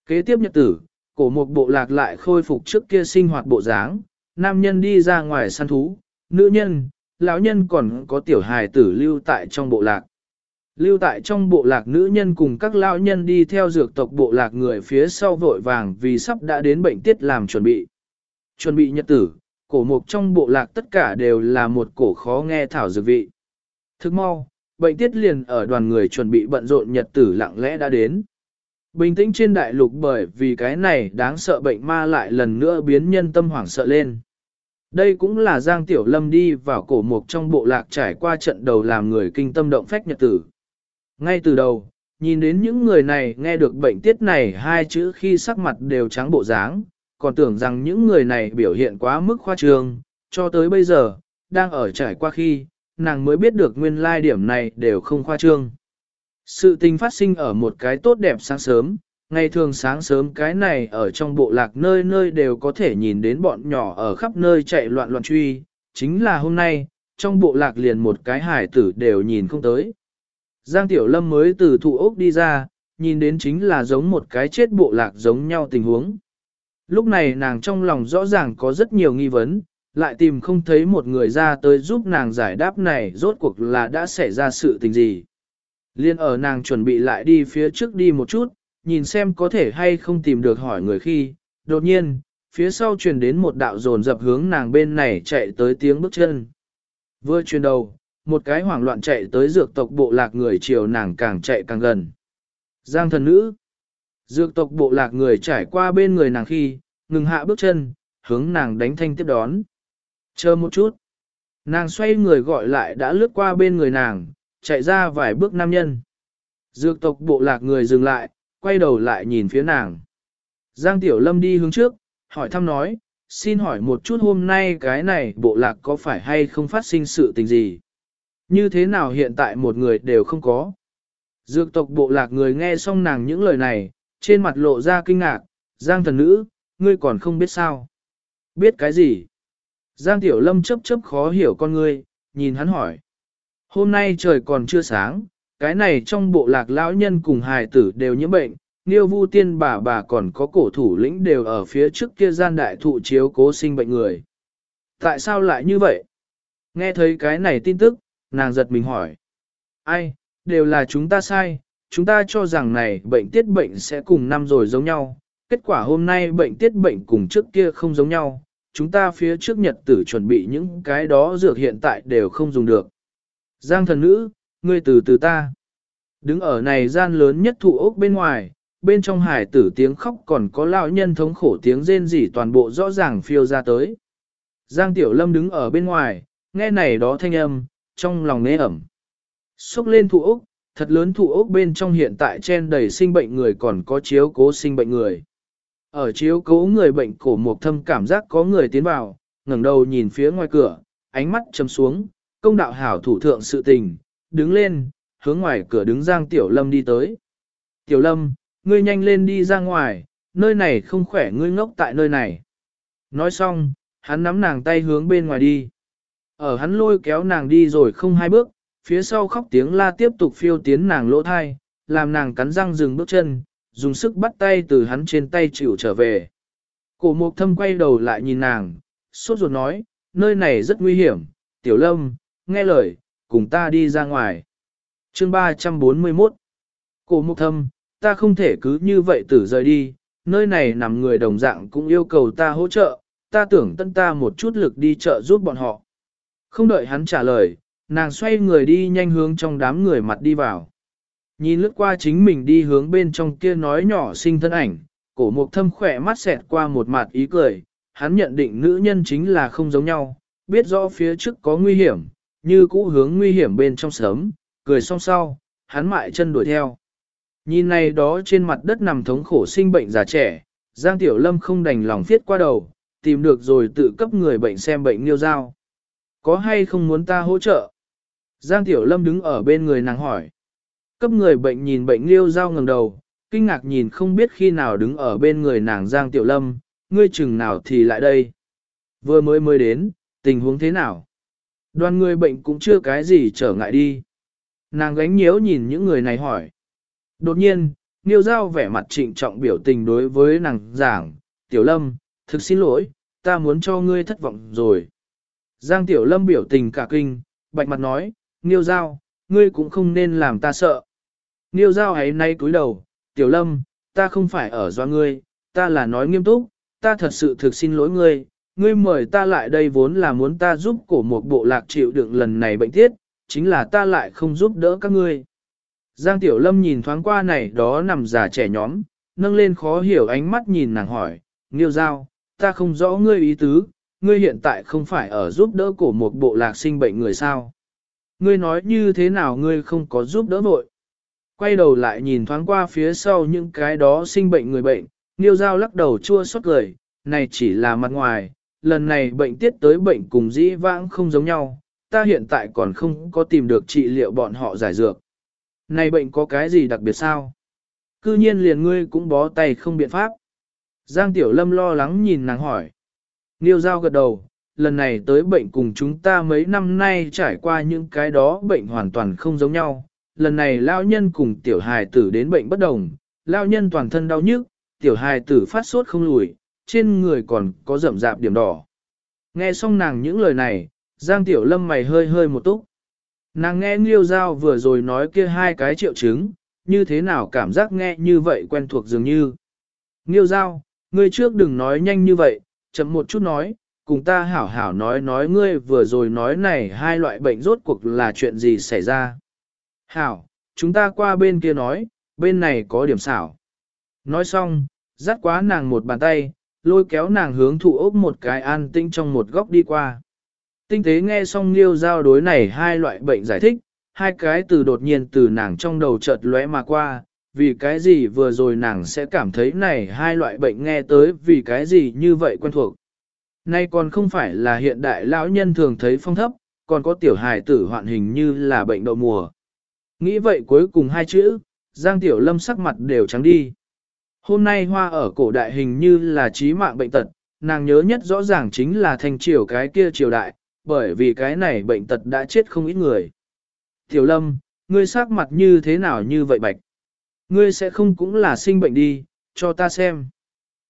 Kế tiếp nhật tử, cổ một bộ lạc lại khôi phục trước kia sinh hoạt bộ dáng, nam nhân đi ra ngoài săn thú, nữ nhân, lão nhân còn có tiểu hài tử lưu tại trong bộ lạc. Lưu tại trong bộ lạc nữ nhân cùng các lão nhân đi theo dược tộc bộ lạc người phía sau vội vàng vì sắp đã đến bệnh tiết làm chuẩn bị. Chuẩn bị nhật tử, cổ mục trong bộ lạc tất cả đều là một cổ khó nghe thảo dược vị. Thức mau, bệnh tiết liền ở đoàn người chuẩn bị bận rộn nhật tử lặng lẽ đã đến. Bình tĩnh trên đại lục bởi vì cái này đáng sợ bệnh ma lại lần nữa biến nhân tâm hoảng sợ lên. Đây cũng là Giang Tiểu Lâm đi vào cổ mục trong bộ lạc trải qua trận đầu làm người kinh tâm động phách nhật tử. Ngay từ đầu, nhìn đến những người này nghe được bệnh tiết này hai chữ khi sắc mặt đều trắng bộ dáng, còn tưởng rằng những người này biểu hiện quá mức khoa trương, cho tới bây giờ, đang ở trải qua khi, nàng mới biết được nguyên lai điểm này đều không khoa trương. Sự tình phát sinh ở một cái tốt đẹp sáng sớm, ngày thường sáng sớm cái này ở trong bộ lạc nơi nơi đều có thể nhìn đến bọn nhỏ ở khắp nơi chạy loạn loạn truy, chính là hôm nay, trong bộ lạc liền một cái hải tử đều nhìn không tới. Giang Tiểu Lâm mới từ thụ ốc đi ra, nhìn đến chính là giống một cái chết bộ lạc giống nhau tình huống. Lúc này nàng trong lòng rõ ràng có rất nhiều nghi vấn, lại tìm không thấy một người ra tới giúp nàng giải đáp này rốt cuộc là đã xảy ra sự tình gì. Liên ở nàng chuẩn bị lại đi phía trước đi một chút, nhìn xem có thể hay không tìm được hỏi người khi, đột nhiên, phía sau truyền đến một đạo dồn dập hướng nàng bên này chạy tới tiếng bước chân. Vừa truyền đầu, một cái hoảng loạn chạy tới dược tộc bộ lạc người chiều nàng càng chạy càng gần. Giang thần nữ. Dược tộc bộ lạc người trải qua bên người nàng khi, ngừng hạ bước chân, hướng nàng đánh thanh tiếp đón. Chờ một chút. Nàng xoay người gọi lại đã lướt qua bên người nàng, chạy ra vài bước nam nhân. Dược tộc bộ lạc người dừng lại, quay đầu lại nhìn phía nàng. Giang Tiểu Lâm đi hướng trước, hỏi thăm nói, xin hỏi một chút hôm nay cái này bộ lạc có phải hay không phát sinh sự tình gì? Như thế nào hiện tại một người đều không có? Dược tộc bộ lạc người nghe xong nàng những lời này, trên mặt lộ ra kinh ngạc, Giang thần nữ, ngươi còn không biết sao? Biết cái gì? Giang Tiểu Lâm chấp chấp khó hiểu con ngươi, nhìn hắn hỏi. Hôm nay trời còn chưa sáng, cái này trong bộ lạc lão nhân cùng hài tử đều nhiễm bệnh, Niêu Vu Tiên bà bà còn có cổ thủ lĩnh đều ở phía trước kia gian đại thụ chiếu cố sinh bệnh người. Tại sao lại như vậy? Nghe thấy cái này tin tức, nàng giật mình hỏi. Ai, đều là chúng ta sai, chúng ta cho rằng này bệnh tiết bệnh sẽ cùng năm rồi giống nhau. Kết quả hôm nay bệnh tiết bệnh cùng trước kia không giống nhau, chúng ta phía trước nhật tử chuẩn bị những cái đó dược hiện tại đều không dùng được. Giang thần nữ, ngươi từ từ ta. Đứng ở này gian lớn nhất thụ ốc bên ngoài, bên trong hải tử tiếng khóc còn có lão nhân thống khổ tiếng rên rỉ toàn bộ rõ ràng phiêu ra tới. Giang Tiểu Lâm đứng ở bên ngoài, nghe này đó thanh âm, trong lòng nế ẩm. Xúc lên thụ ốc, thật lớn thụ ốc bên trong hiện tại chen đầy sinh bệnh người còn có chiếu cố sinh bệnh người. Ở chiếu cố người bệnh cổ một thâm cảm giác có người tiến vào, ngẩng đầu nhìn phía ngoài cửa, ánh mắt chấm xuống, công đạo hảo thủ thượng sự tình, đứng lên, hướng ngoài cửa đứng Giang Tiểu Lâm đi tới. Tiểu Lâm, ngươi nhanh lên đi ra ngoài, nơi này không khỏe ngươi ngốc tại nơi này. Nói xong, hắn nắm nàng tay hướng bên ngoài đi. Ở hắn lôi kéo nàng đi rồi không hai bước, phía sau khóc tiếng la tiếp tục phiêu tiến nàng lỗ thai, làm nàng cắn răng dừng bước chân, dùng sức bắt tay từ hắn trên tay chịu trở về. Cổ mục thâm quay đầu lại nhìn nàng, sốt ruột nói, nơi này rất nguy hiểm, tiểu lâm, nghe lời, cùng ta đi ra ngoài. Chương 341 Cổ mục thâm, ta không thể cứ như vậy tử rời đi, nơi này nằm người đồng dạng cũng yêu cầu ta hỗ trợ, ta tưởng tân ta một chút lực đi chợ giúp bọn họ. Không đợi hắn trả lời, nàng xoay người đi nhanh hướng trong đám người mặt đi vào. Nhìn lướt qua chính mình đi hướng bên trong kia nói nhỏ sinh thân ảnh, cổ mục thâm khỏe mắt xẹt qua một mặt ý cười, hắn nhận định nữ nhân chính là không giống nhau, biết rõ phía trước có nguy hiểm, như cũ hướng nguy hiểm bên trong sớm, cười song sau, hắn mại chân đuổi theo. Nhìn này đó trên mặt đất nằm thống khổ sinh bệnh già trẻ, Giang Tiểu Lâm không đành lòng viết qua đầu, tìm được rồi tự cấp người bệnh xem bệnh liêu dao. Có hay không muốn ta hỗ trợ? Giang Tiểu Lâm đứng ở bên người nàng hỏi. Cấp người bệnh nhìn bệnh liêu dao ngẩng đầu, kinh ngạc nhìn không biết khi nào đứng ở bên người nàng Giang Tiểu Lâm, ngươi chừng nào thì lại đây. Vừa mới mới đến, tình huống thế nào? Đoàn người bệnh cũng chưa cái gì trở ngại đi. Nàng gánh nhiễu nhìn những người này hỏi. Đột nhiên, Niêu Giao vẻ mặt trịnh trọng biểu tình đối với nàng giảng, Tiểu Lâm, thực xin lỗi, ta muốn cho ngươi thất vọng rồi. Giang Tiểu Lâm biểu tình cả kinh, bạch mặt nói, Niêu Giao, ngươi cũng không nên làm ta sợ. Niêu Giao ấy nay cúi đầu, Tiểu Lâm, ta không phải ở do ngươi, ta là nói nghiêm túc, ta thật sự thực xin lỗi ngươi, ngươi mời ta lại đây vốn là muốn ta giúp cổ một bộ lạc chịu đựng lần này bệnh tiết, chính là ta lại không giúp đỡ các ngươi. Giang Tiểu Lâm nhìn thoáng qua này đó nằm già trẻ nhóm, nâng lên khó hiểu ánh mắt nhìn nàng hỏi, Nghiêu Giao, ta không rõ ngươi ý tứ, ngươi hiện tại không phải ở giúp đỡ cổ một bộ lạc sinh bệnh người sao. Ngươi nói như thế nào ngươi không có giúp đỡ vội. Quay đầu lại nhìn thoáng qua phía sau những cái đó sinh bệnh người bệnh, Nghiêu Giao lắc đầu chua xót cười, này chỉ là mặt ngoài, lần này bệnh tiết tới bệnh cùng dĩ vãng không giống nhau, ta hiện tại còn không có tìm được trị liệu bọn họ giải dược. Này bệnh có cái gì đặc biệt sao? Cư nhiên liền ngươi cũng bó tay không biện pháp. Giang Tiểu Lâm lo lắng nhìn nàng hỏi. Niêu Giao gật đầu, lần này tới bệnh cùng chúng ta mấy năm nay trải qua những cái đó bệnh hoàn toàn không giống nhau. Lần này lao nhân cùng tiểu hài tử đến bệnh bất đồng, lao nhân toàn thân đau nhức, tiểu hài tử phát sốt không lùi, trên người còn có rậm rạp điểm đỏ. Nghe xong nàng những lời này, Giang Tiểu Lâm mày hơi hơi một túc. Nàng nghe Nghiêu Giao vừa rồi nói kia hai cái triệu chứng, như thế nào cảm giác nghe như vậy quen thuộc dường như. Nghiêu Giao, ngươi trước đừng nói nhanh như vậy, chậm một chút nói, cùng ta hảo hảo nói nói ngươi vừa rồi nói này hai loại bệnh rốt cuộc là chuyện gì xảy ra. Hảo, chúng ta qua bên kia nói, bên này có điểm xảo. Nói xong, dắt quá nàng một bàn tay, lôi kéo nàng hướng thụ ốc một cái an tinh trong một góc đi qua. Tinh tế nghe xong liêu giao đối này hai loại bệnh giải thích, hai cái từ đột nhiên từ nàng trong đầu chợt lóe mà qua, vì cái gì vừa rồi nàng sẽ cảm thấy này hai loại bệnh nghe tới vì cái gì như vậy quen thuộc. Nay còn không phải là hiện đại lão nhân thường thấy phong thấp, còn có tiểu hài tử hoạn hình như là bệnh đậu mùa. Nghĩ vậy cuối cùng hai chữ, Giang Tiểu Lâm sắc mặt đều trắng đi. Hôm nay hoa ở cổ đại hình như là trí mạng bệnh tật, nàng nhớ nhất rõ ràng chính là thanh triều cái kia triều đại, bởi vì cái này bệnh tật đã chết không ít người. Tiểu Lâm, ngươi sắc mặt như thế nào như vậy bạch? Ngươi sẽ không cũng là sinh bệnh đi, cho ta xem.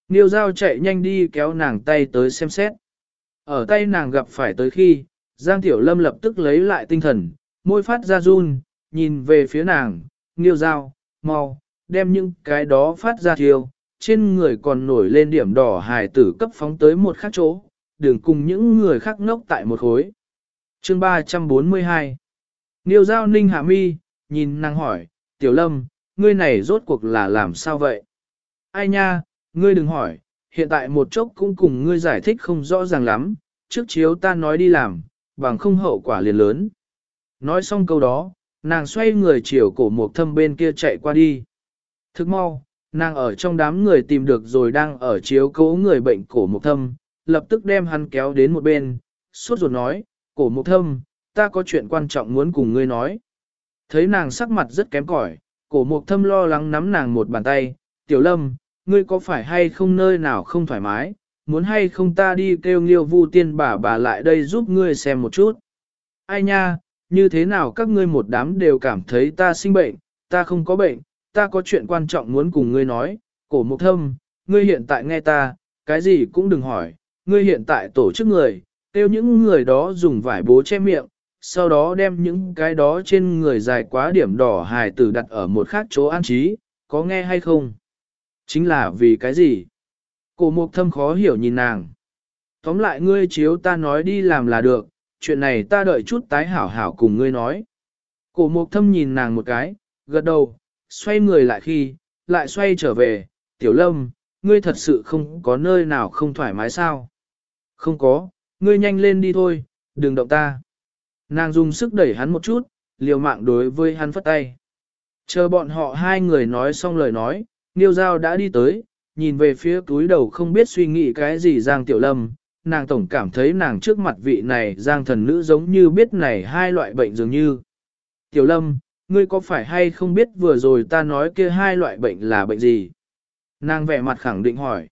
Niêu dao chạy nhanh đi kéo nàng tay tới xem xét. Ở tay nàng gặp phải tới khi, Giang Tiểu Lâm lập tức lấy lại tinh thần, môi phát ra run, nhìn về phía nàng, Niêu dao, mau, đem những cái đó phát ra thiêu, trên người còn nổi lên điểm đỏ hài tử cấp phóng tới một khác chỗ, đừng cùng những người khác ngốc tại một khối. Chương 342 Niêu giao ninh hạ mi, nhìn nàng hỏi, Tiểu Lâm, ngươi này rốt cuộc là làm sao vậy? Ai nha, ngươi đừng hỏi, hiện tại một chốc cũng cùng ngươi giải thích không rõ ràng lắm, trước chiếu ta nói đi làm, bằng không hậu quả liền lớn. Nói xong câu đó, nàng xoay người chiều cổ một thâm bên kia chạy qua đi. Thức mau, nàng ở trong đám người tìm được rồi đang ở chiếu cố người bệnh cổ mục thâm, lập tức đem hắn kéo đến một bên, suốt ruột nói, cổ mục thâm, ta có chuyện quan trọng muốn cùng ngươi nói. Thấy nàng sắc mặt rất kém cỏi, cổ mục thâm lo lắng nắm nàng một bàn tay, tiểu lâm, ngươi có phải hay không nơi nào không thoải mái, muốn hay không ta đi kêu nghiêu vu tiên bà bà lại đây giúp ngươi xem một chút. Ai nha, như thế nào các ngươi một đám đều cảm thấy ta sinh bệnh, ta không có bệnh, ta có chuyện quan trọng muốn cùng ngươi nói, cổ mục thâm, ngươi hiện tại nghe ta, cái gì cũng đừng hỏi, ngươi hiện tại tổ chức người, kêu những người đó dùng vải bố che miệng, sau đó đem những cái đó trên người dài quá điểm đỏ hài tử đặt ở một khác chỗ an trí, có nghe hay không? Chính là vì cái gì? Cổ mục thâm khó hiểu nhìn nàng. Tóm lại ngươi chiếu ta nói đi làm là được, chuyện này ta đợi chút tái hảo hảo cùng ngươi nói. Cổ mục thâm nhìn nàng một cái, gật đầu, xoay người lại khi, lại xoay trở về, tiểu lâm, ngươi thật sự không có nơi nào không thoải mái sao? Không có, ngươi nhanh lên đi thôi, đừng động ta. Nàng dùng sức đẩy hắn một chút, liều mạng đối với hắn phất tay. Chờ bọn họ hai người nói xong lời nói, Niêu Giao đã đi tới, nhìn về phía túi đầu không biết suy nghĩ cái gì Giang Tiểu Lâm, nàng tổng cảm thấy nàng trước mặt vị này Giang thần nữ giống như biết này hai loại bệnh dường như. Tiểu Lâm, ngươi có phải hay không biết vừa rồi ta nói kia hai loại bệnh là bệnh gì? Nàng vẻ mặt khẳng định hỏi.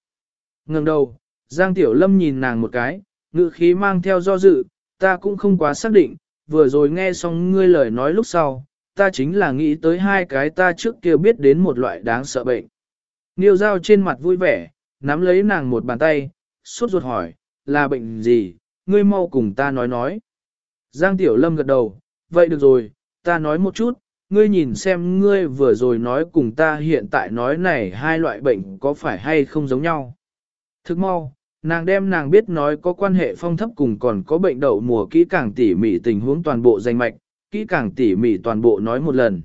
Ngừng đầu, Giang Tiểu Lâm nhìn nàng một cái, ngữ khí mang theo do dự, ta cũng không quá xác định, vừa rồi nghe xong ngươi lời nói lúc sau, ta chính là nghĩ tới hai cái ta trước kia biết đến một loại đáng sợ bệnh. Niêu dao trên mặt vui vẻ, nắm lấy nàng một bàn tay, suốt ruột hỏi, là bệnh gì, ngươi mau cùng ta nói nói. Giang Tiểu Lâm gật đầu, vậy được rồi, ta nói một chút, ngươi nhìn xem ngươi vừa rồi nói cùng ta hiện tại nói này hai loại bệnh có phải hay không giống nhau. Thức mau, nàng đem nàng biết nói có quan hệ phong thấp cùng còn có bệnh đậu mùa kỹ càng tỉ mỉ tình huống toàn bộ danh mạch, kỹ càng tỉ mỉ toàn bộ nói một lần.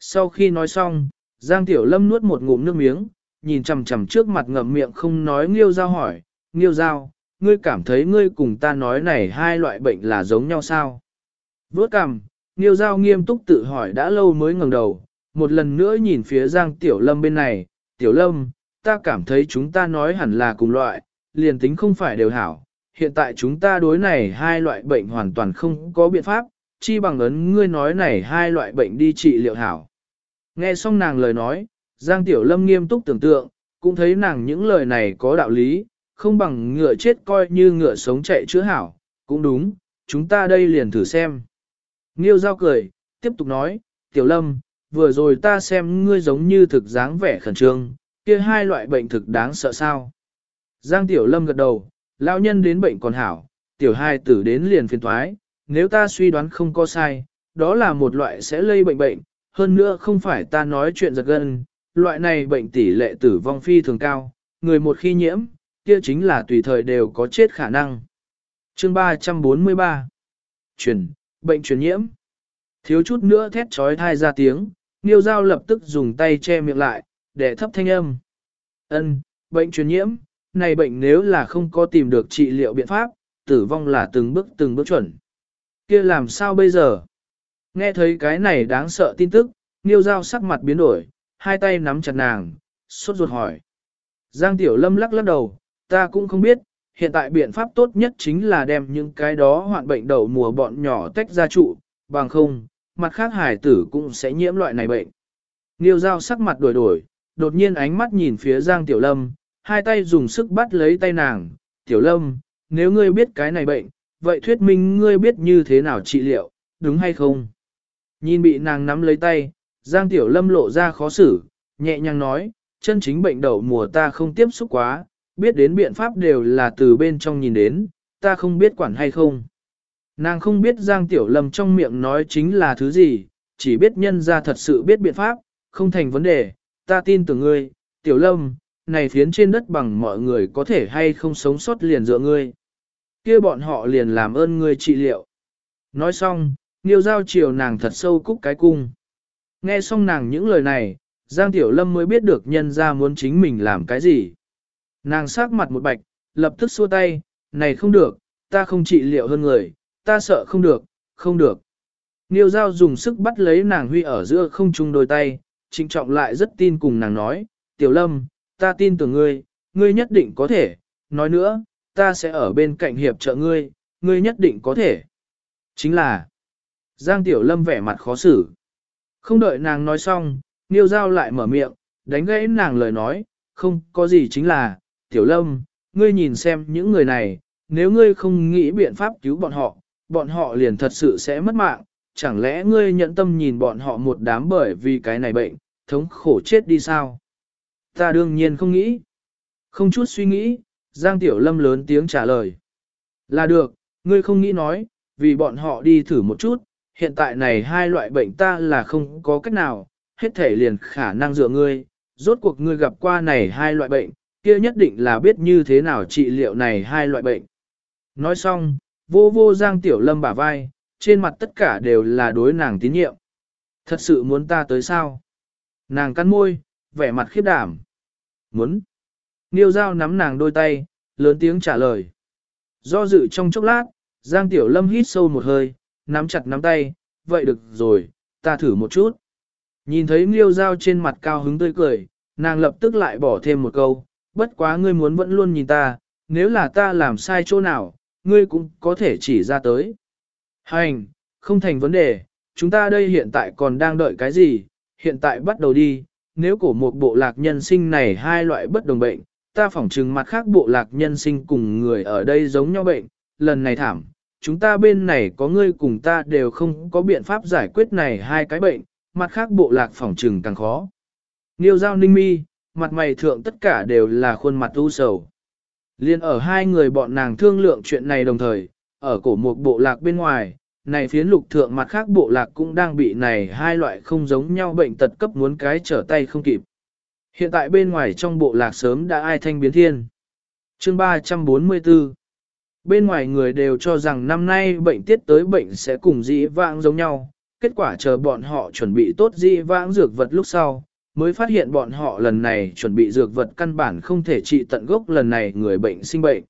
Sau khi nói xong, Giang Tiểu Lâm nuốt một ngụm nước miếng, nhìn chằm chằm trước mặt ngậm miệng không nói Nghiêu Giao hỏi, Nghiêu Giao, ngươi cảm thấy ngươi cùng ta nói này hai loại bệnh là giống nhau sao? Vốt cằm, Nghiêu Giao nghiêm túc tự hỏi đã lâu mới ngẩng đầu, một lần nữa nhìn phía Giang Tiểu Lâm bên này, Tiểu Lâm, ta cảm thấy chúng ta nói hẳn là cùng loại, liền tính không phải đều hảo. Hiện tại chúng ta đối này hai loại bệnh hoàn toàn không có biện pháp, chi bằng ấn ngươi nói này hai loại bệnh đi trị liệu hảo. Nghe xong nàng lời nói, Giang Tiểu Lâm nghiêm túc tưởng tượng, cũng thấy nàng những lời này có đạo lý, không bằng ngựa chết coi như ngựa sống chạy chữa hảo, cũng đúng, chúng ta đây liền thử xem. Nghiêu giao cười, tiếp tục nói, Tiểu Lâm, vừa rồi ta xem ngươi giống như thực dáng vẻ khẩn trương, kia hai loại bệnh thực đáng sợ sao. Giang Tiểu Lâm gật đầu, lão nhân đến bệnh còn hảo, tiểu hai tử đến liền phiền thoái, nếu ta suy đoán không có sai, đó là một loại sẽ lây bệnh bệnh, hơn nữa không phải ta nói chuyện giật gân, loại này bệnh tỷ lệ tử vong phi thường cao, người một khi nhiễm, kia chính là tùy thời đều có chết khả năng. Chương 343 chuyển bệnh truyền nhiễm Thiếu chút nữa thét trói thai ra tiếng, Niêu Giao lập tức dùng tay che miệng lại, để thấp thanh âm. Ân, bệnh truyền nhiễm, này bệnh nếu là không có tìm được trị liệu biện pháp, tử vong là từng bước từng bước chuẩn. kia làm sao bây giờ? Nghe thấy cái này đáng sợ tin tức, Niêu Giao sắc mặt biến đổi, hai tay nắm chặt nàng, sốt ruột hỏi. Giang Tiểu Lâm lắc lắc đầu, ta cũng không biết, hiện tại biện pháp tốt nhất chính là đem những cái đó hoạn bệnh đầu mùa bọn nhỏ tách ra trụ, bằng không, mặt khác hải tử cũng sẽ nhiễm loại này bệnh. Niêu Dao sắc mặt đổi đổi, đột nhiên ánh mắt nhìn phía Giang Tiểu Lâm, hai tay dùng sức bắt lấy tay nàng, Tiểu Lâm, nếu ngươi biết cái này bệnh, vậy thuyết minh ngươi biết như thế nào trị liệu, đúng hay không? Nhìn bị nàng nắm lấy tay, Giang Tiểu Lâm lộ ra khó xử, nhẹ nhàng nói, chân chính bệnh đậu mùa ta không tiếp xúc quá, biết đến biện pháp đều là từ bên trong nhìn đến, ta không biết quản hay không. Nàng không biết Giang Tiểu Lâm trong miệng nói chính là thứ gì, chỉ biết nhân ra thật sự biết biện pháp, không thành vấn đề, ta tin tưởng ngươi, Tiểu Lâm, này phiến trên đất bằng mọi người có thể hay không sống sót liền dựa ngươi. kia bọn họ liền làm ơn ngươi trị liệu. Nói xong, Niêu giao chiều nàng thật sâu cúc cái cung. Nghe xong nàng những lời này, Giang Tiểu Lâm mới biết được nhân ra muốn chính mình làm cái gì. Nàng sát mặt một bạch, lập tức xua tay, này không được, ta không trị liệu hơn người, ta sợ không được, không được. Niêu giao dùng sức bắt lấy nàng huy ở giữa không chung đôi tay, trịnh trọng lại rất tin cùng nàng nói, Tiểu Lâm, ta tin tưởng ngươi, ngươi nhất định có thể, nói nữa, ta sẽ ở bên cạnh hiệp trợ ngươi, ngươi nhất định có thể. Chính là, Giang Tiểu Lâm vẻ mặt khó xử. Không đợi nàng nói xong, Niêu Giao lại mở miệng, đánh gãy nàng lời nói, không có gì chính là, Tiểu Lâm, ngươi nhìn xem những người này, nếu ngươi không nghĩ biện pháp cứu bọn họ, bọn họ liền thật sự sẽ mất mạng, chẳng lẽ ngươi nhận tâm nhìn bọn họ một đám bởi vì cái này bệnh, thống khổ chết đi sao? Ta đương nhiên không nghĩ. Không chút suy nghĩ, Giang Tiểu Lâm lớn tiếng trả lời. Là được, ngươi không nghĩ nói, vì bọn họ đi thử một chút, hiện tại này hai loại bệnh ta là không có cách nào, hết thể liền khả năng dựa ngươi, rốt cuộc ngươi gặp qua này hai loại bệnh, kia nhất định là biết như thế nào trị liệu này hai loại bệnh. Nói xong, vô vô Giang Tiểu Lâm bả vai, trên mặt tất cả đều là đối nàng tín nhiệm. Thật sự muốn ta tới sao? Nàng cắn môi, vẻ mặt khiếp đảm. Muốn. Niêu dao nắm nàng đôi tay, lớn tiếng trả lời. Do dự trong chốc lát, Giang Tiểu Lâm hít sâu một hơi, nắm chặt nắm tay, vậy được rồi, ta thử một chút. Nhìn thấy niêu Giao trên mặt cao hứng tươi cười, nàng lập tức lại bỏ thêm một câu, bất quá ngươi muốn vẫn luôn nhìn ta, nếu là ta làm sai chỗ nào, ngươi cũng có thể chỉ ra tới. Hành, không thành vấn đề, chúng ta đây hiện tại còn đang đợi cái gì, hiện tại bắt đầu đi, nếu cổ một bộ lạc nhân sinh này hai loại bất đồng bệnh, ta phỏng chừng mặt khác bộ lạc nhân sinh cùng người ở đây giống nhau bệnh, lần này thảm, chúng ta bên này có ngươi cùng ta đều không có biện pháp giải quyết này hai cái bệnh, mặt khác bộ lạc phỏng trừng càng khó. Niêu giao ninh mi, mặt mày thượng tất cả đều là khuôn mặt u sầu. Liên ở hai người bọn nàng thương lượng chuyện này đồng thời, ở cổ một bộ lạc bên ngoài, này phiến lục thượng mặt khác bộ lạc cũng đang bị này hai loại không giống nhau bệnh tật cấp muốn cái trở tay không kịp. Hiện tại bên ngoài trong bộ lạc sớm đã ai thanh biến thiên. Chương 344 Bên ngoài người đều cho rằng năm nay bệnh tiết tới bệnh sẽ cùng dĩ vãng giống nhau, kết quả chờ bọn họ chuẩn bị tốt dĩ vãng dược vật lúc sau, mới phát hiện bọn họ lần này chuẩn bị dược vật căn bản không thể trị tận gốc lần này người bệnh sinh bệnh.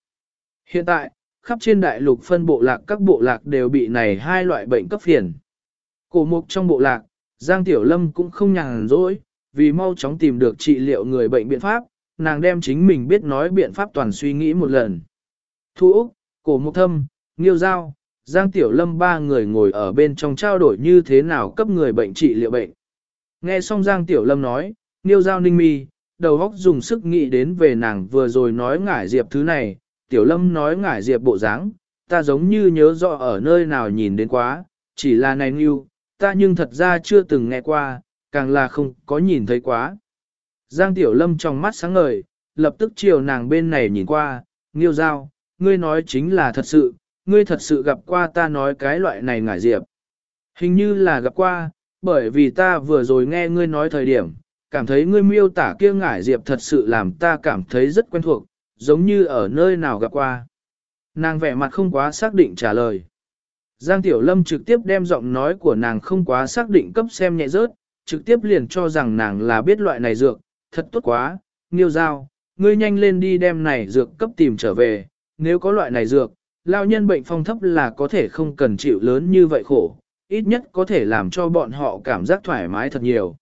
Hiện tại, khắp trên đại lục phân bộ lạc các bộ lạc đều bị này hai loại bệnh cấp phiền. Cổ mục trong bộ lạc, Giang Tiểu Lâm cũng không nhàn rỗi, vì mau chóng tìm được trị liệu người bệnh biện pháp, nàng đem chính mình biết nói biện pháp toàn suy nghĩ một lần. Thu Úc, cổ mục thâm, nghiêu giao, Giang Tiểu Lâm ba người ngồi ở bên trong trao đổi như thế nào cấp người bệnh trị liệu bệnh. Nghe xong Giang Tiểu Lâm nói, nghiêu giao ninh mi, đầu góc dùng sức nghĩ đến về nàng vừa rồi nói ngải diệp thứ này, Tiểu Lâm nói ngải diệp bộ dáng, ta giống như nhớ rõ ở nơi nào nhìn đến quá, chỉ là này Niêu, ta nhưng thật ra chưa từng nghe qua, càng là không có nhìn thấy quá. Giang Tiểu Lâm trong mắt sáng ngời, lập tức chiều nàng bên này nhìn qua, nghiêu giao, ngươi nói chính là thật sự, ngươi thật sự gặp qua ta nói cái loại này ngải diệp. Hình như là gặp qua, bởi vì ta vừa rồi nghe ngươi nói thời điểm, cảm thấy ngươi miêu tả kia ngải diệp thật sự làm ta cảm thấy rất quen thuộc, giống như ở nơi nào gặp qua. Nàng vẻ mặt không quá xác định trả lời. Giang Tiểu Lâm trực tiếp đem giọng nói của nàng không quá xác định cấp xem nhẹ rớt, trực tiếp liền cho rằng nàng là biết loại này dược, thật tốt quá, nghiêu giao, ngươi nhanh lên đi đem này dược cấp tìm trở về, nếu có loại này dược, lao nhân bệnh phong thấp là có thể không cần chịu lớn như vậy khổ, ít nhất có thể làm cho bọn họ cảm giác thoải mái thật nhiều.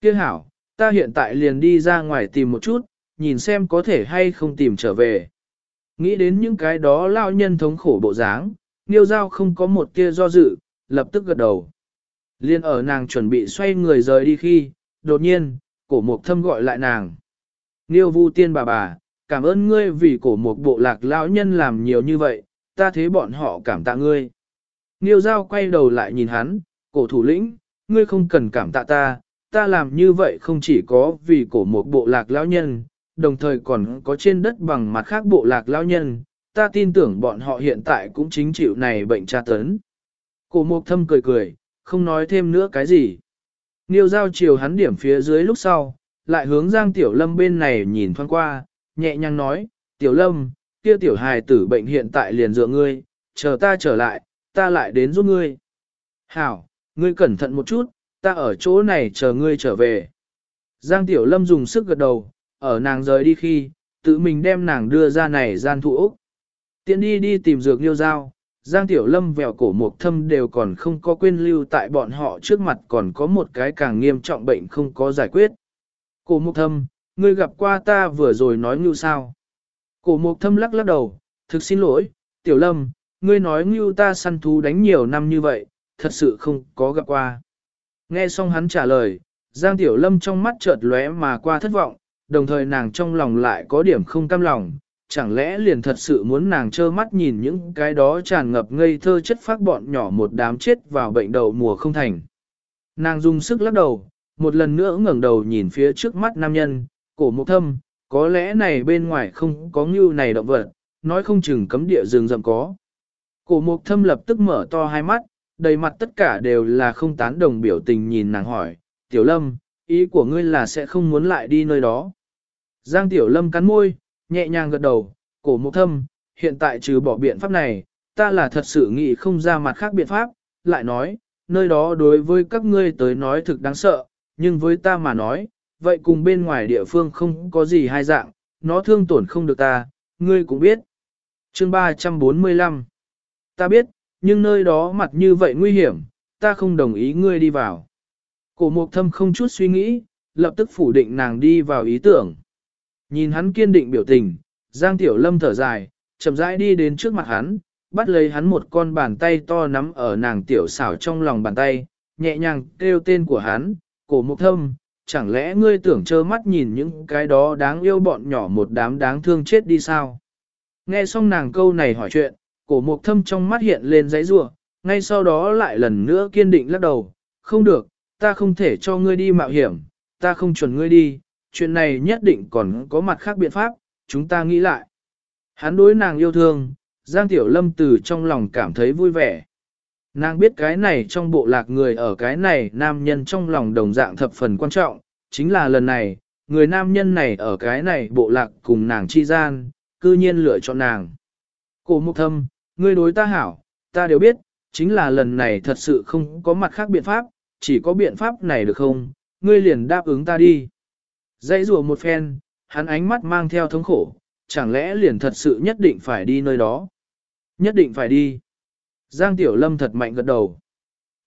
Kia hảo, ta hiện tại liền đi ra ngoài tìm một chút, nhìn xem có thể hay không tìm trở về. Nghĩ đến những cái đó lao nhân thống khổ bộ dáng, Niêu Giao không có một tia do dự, lập tức gật đầu. Liên ở nàng chuẩn bị xoay người rời đi khi, đột nhiên, cổ mục thâm gọi lại nàng. Niêu vu tiên bà bà, cảm ơn ngươi vì cổ mục bộ lạc lão nhân làm nhiều như vậy, ta thấy bọn họ cảm tạ ngươi. Nghiêu Giao quay đầu lại nhìn hắn, cổ thủ lĩnh, ngươi không cần cảm tạ ta, ta làm như vậy không chỉ có vì cổ một bộ lạc lão nhân, đồng thời còn có trên đất bằng mặt khác bộ lạc lão nhân, ta tin tưởng bọn họ hiện tại cũng chính chịu này bệnh tra tấn. Cổ mục thâm cười cười, không nói thêm nữa cái gì. Niêu giao chiều hắn điểm phía dưới lúc sau, lại hướng Giang Tiểu Lâm bên này nhìn thoáng qua, nhẹ nhàng nói, Tiểu Lâm, kia Tiểu hài tử bệnh hiện tại liền dựa ngươi, chờ ta trở lại, ta lại đến giúp ngươi. Hảo, ngươi cẩn thận một chút, ta ở chỗ này chờ ngươi trở về. Giang Tiểu Lâm dùng sức gật đầu, ở nàng rời đi khi, tự mình đem nàng đưa ra này gian thụ Úc. Tiện đi đi tìm dược liêu dao, Giang Tiểu Lâm vèo cổ một thâm đều còn không có quên lưu tại bọn họ trước mặt còn có một cái càng nghiêm trọng bệnh không có giải quyết. Cổ mục thâm, ngươi gặp qua ta vừa rồi nói như sao? Cổ mục thâm lắc lắc đầu, thực xin lỗi, Tiểu Lâm, ngươi nói Ngưu ta săn thú đánh nhiều năm như vậy, thật sự không có gặp qua. Nghe xong hắn trả lời, Giang Tiểu Lâm trong mắt chợt lóe mà qua thất vọng, đồng thời nàng trong lòng lại có điểm không cam lòng, chẳng lẽ liền thật sự muốn nàng trơ mắt nhìn những cái đó tràn ngập ngây thơ chất phác bọn nhỏ một đám chết vào bệnh đầu mùa không thành. Nàng dùng sức lắc đầu, một lần nữa ngẩng đầu nhìn phía trước mắt nam nhân, cổ mục thâm, có lẽ này bên ngoài không có ngưu này động vật, nói không chừng cấm địa rừng rậm có. Cổ mục thâm lập tức mở to hai mắt, đầy mặt tất cả đều là không tán đồng biểu tình nhìn nàng hỏi, Tiểu Lâm, ý của ngươi là sẽ không muốn lại đi nơi đó. Giang Tiểu Lâm cắn môi, nhẹ nhàng gật đầu, cổ mục thâm, hiện tại trừ bỏ biện pháp này, ta là thật sự nghĩ không ra mặt khác biện pháp, lại nói, nơi đó đối với các ngươi tới nói thực đáng sợ, nhưng với ta mà nói, vậy cùng bên ngoài địa phương không có gì hai dạng, nó thương tổn không được ta, ngươi cũng biết. Chương 345 Ta biết, nhưng nơi đó mặt như vậy nguy hiểm, ta không đồng ý ngươi đi vào. Cổ mục thâm không chút suy nghĩ, lập tức phủ định nàng đi vào ý tưởng. Nhìn hắn kiên định biểu tình, Giang Tiểu Lâm thở dài, chậm rãi đi đến trước mặt hắn, bắt lấy hắn một con bàn tay to nắm ở nàng tiểu xảo trong lòng bàn tay, nhẹ nhàng kêu tên của hắn, cổ mục thâm, chẳng lẽ ngươi tưởng trơ mắt nhìn những cái đó đáng yêu bọn nhỏ một đám đáng thương chết đi sao? Nghe xong nàng câu này hỏi chuyện, cổ mục thâm trong mắt hiện lên giấy rủa ngay sau đó lại lần nữa kiên định lắc đầu, không được, ta không thể cho ngươi đi mạo hiểm, ta không chuẩn ngươi đi, chuyện này nhất định còn có mặt khác biện pháp, chúng ta nghĩ lại. Hắn đối nàng yêu thương, Giang Tiểu Lâm từ trong lòng cảm thấy vui vẻ. Nàng biết cái này trong bộ lạc người ở cái này nam nhân trong lòng đồng dạng thập phần quan trọng, chính là lần này, người nam nhân này ở cái này bộ lạc cùng nàng chi gian, cư nhiên lựa chọn nàng. Cổ mục thâm, ngươi đối ta hảo, ta đều biết, chính là lần này thật sự không có mặt khác biện pháp, chỉ có biện pháp này được không, ngươi liền đáp ứng ta đi. Dãy rùa một phen, hắn ánh mắt mang theo thống khổ, chẳng lẽ liền thật sự nhất định phải đi nơi đó. Nhất định phải đi. Giang Tiểu Lâm thật mạnh gật đầu.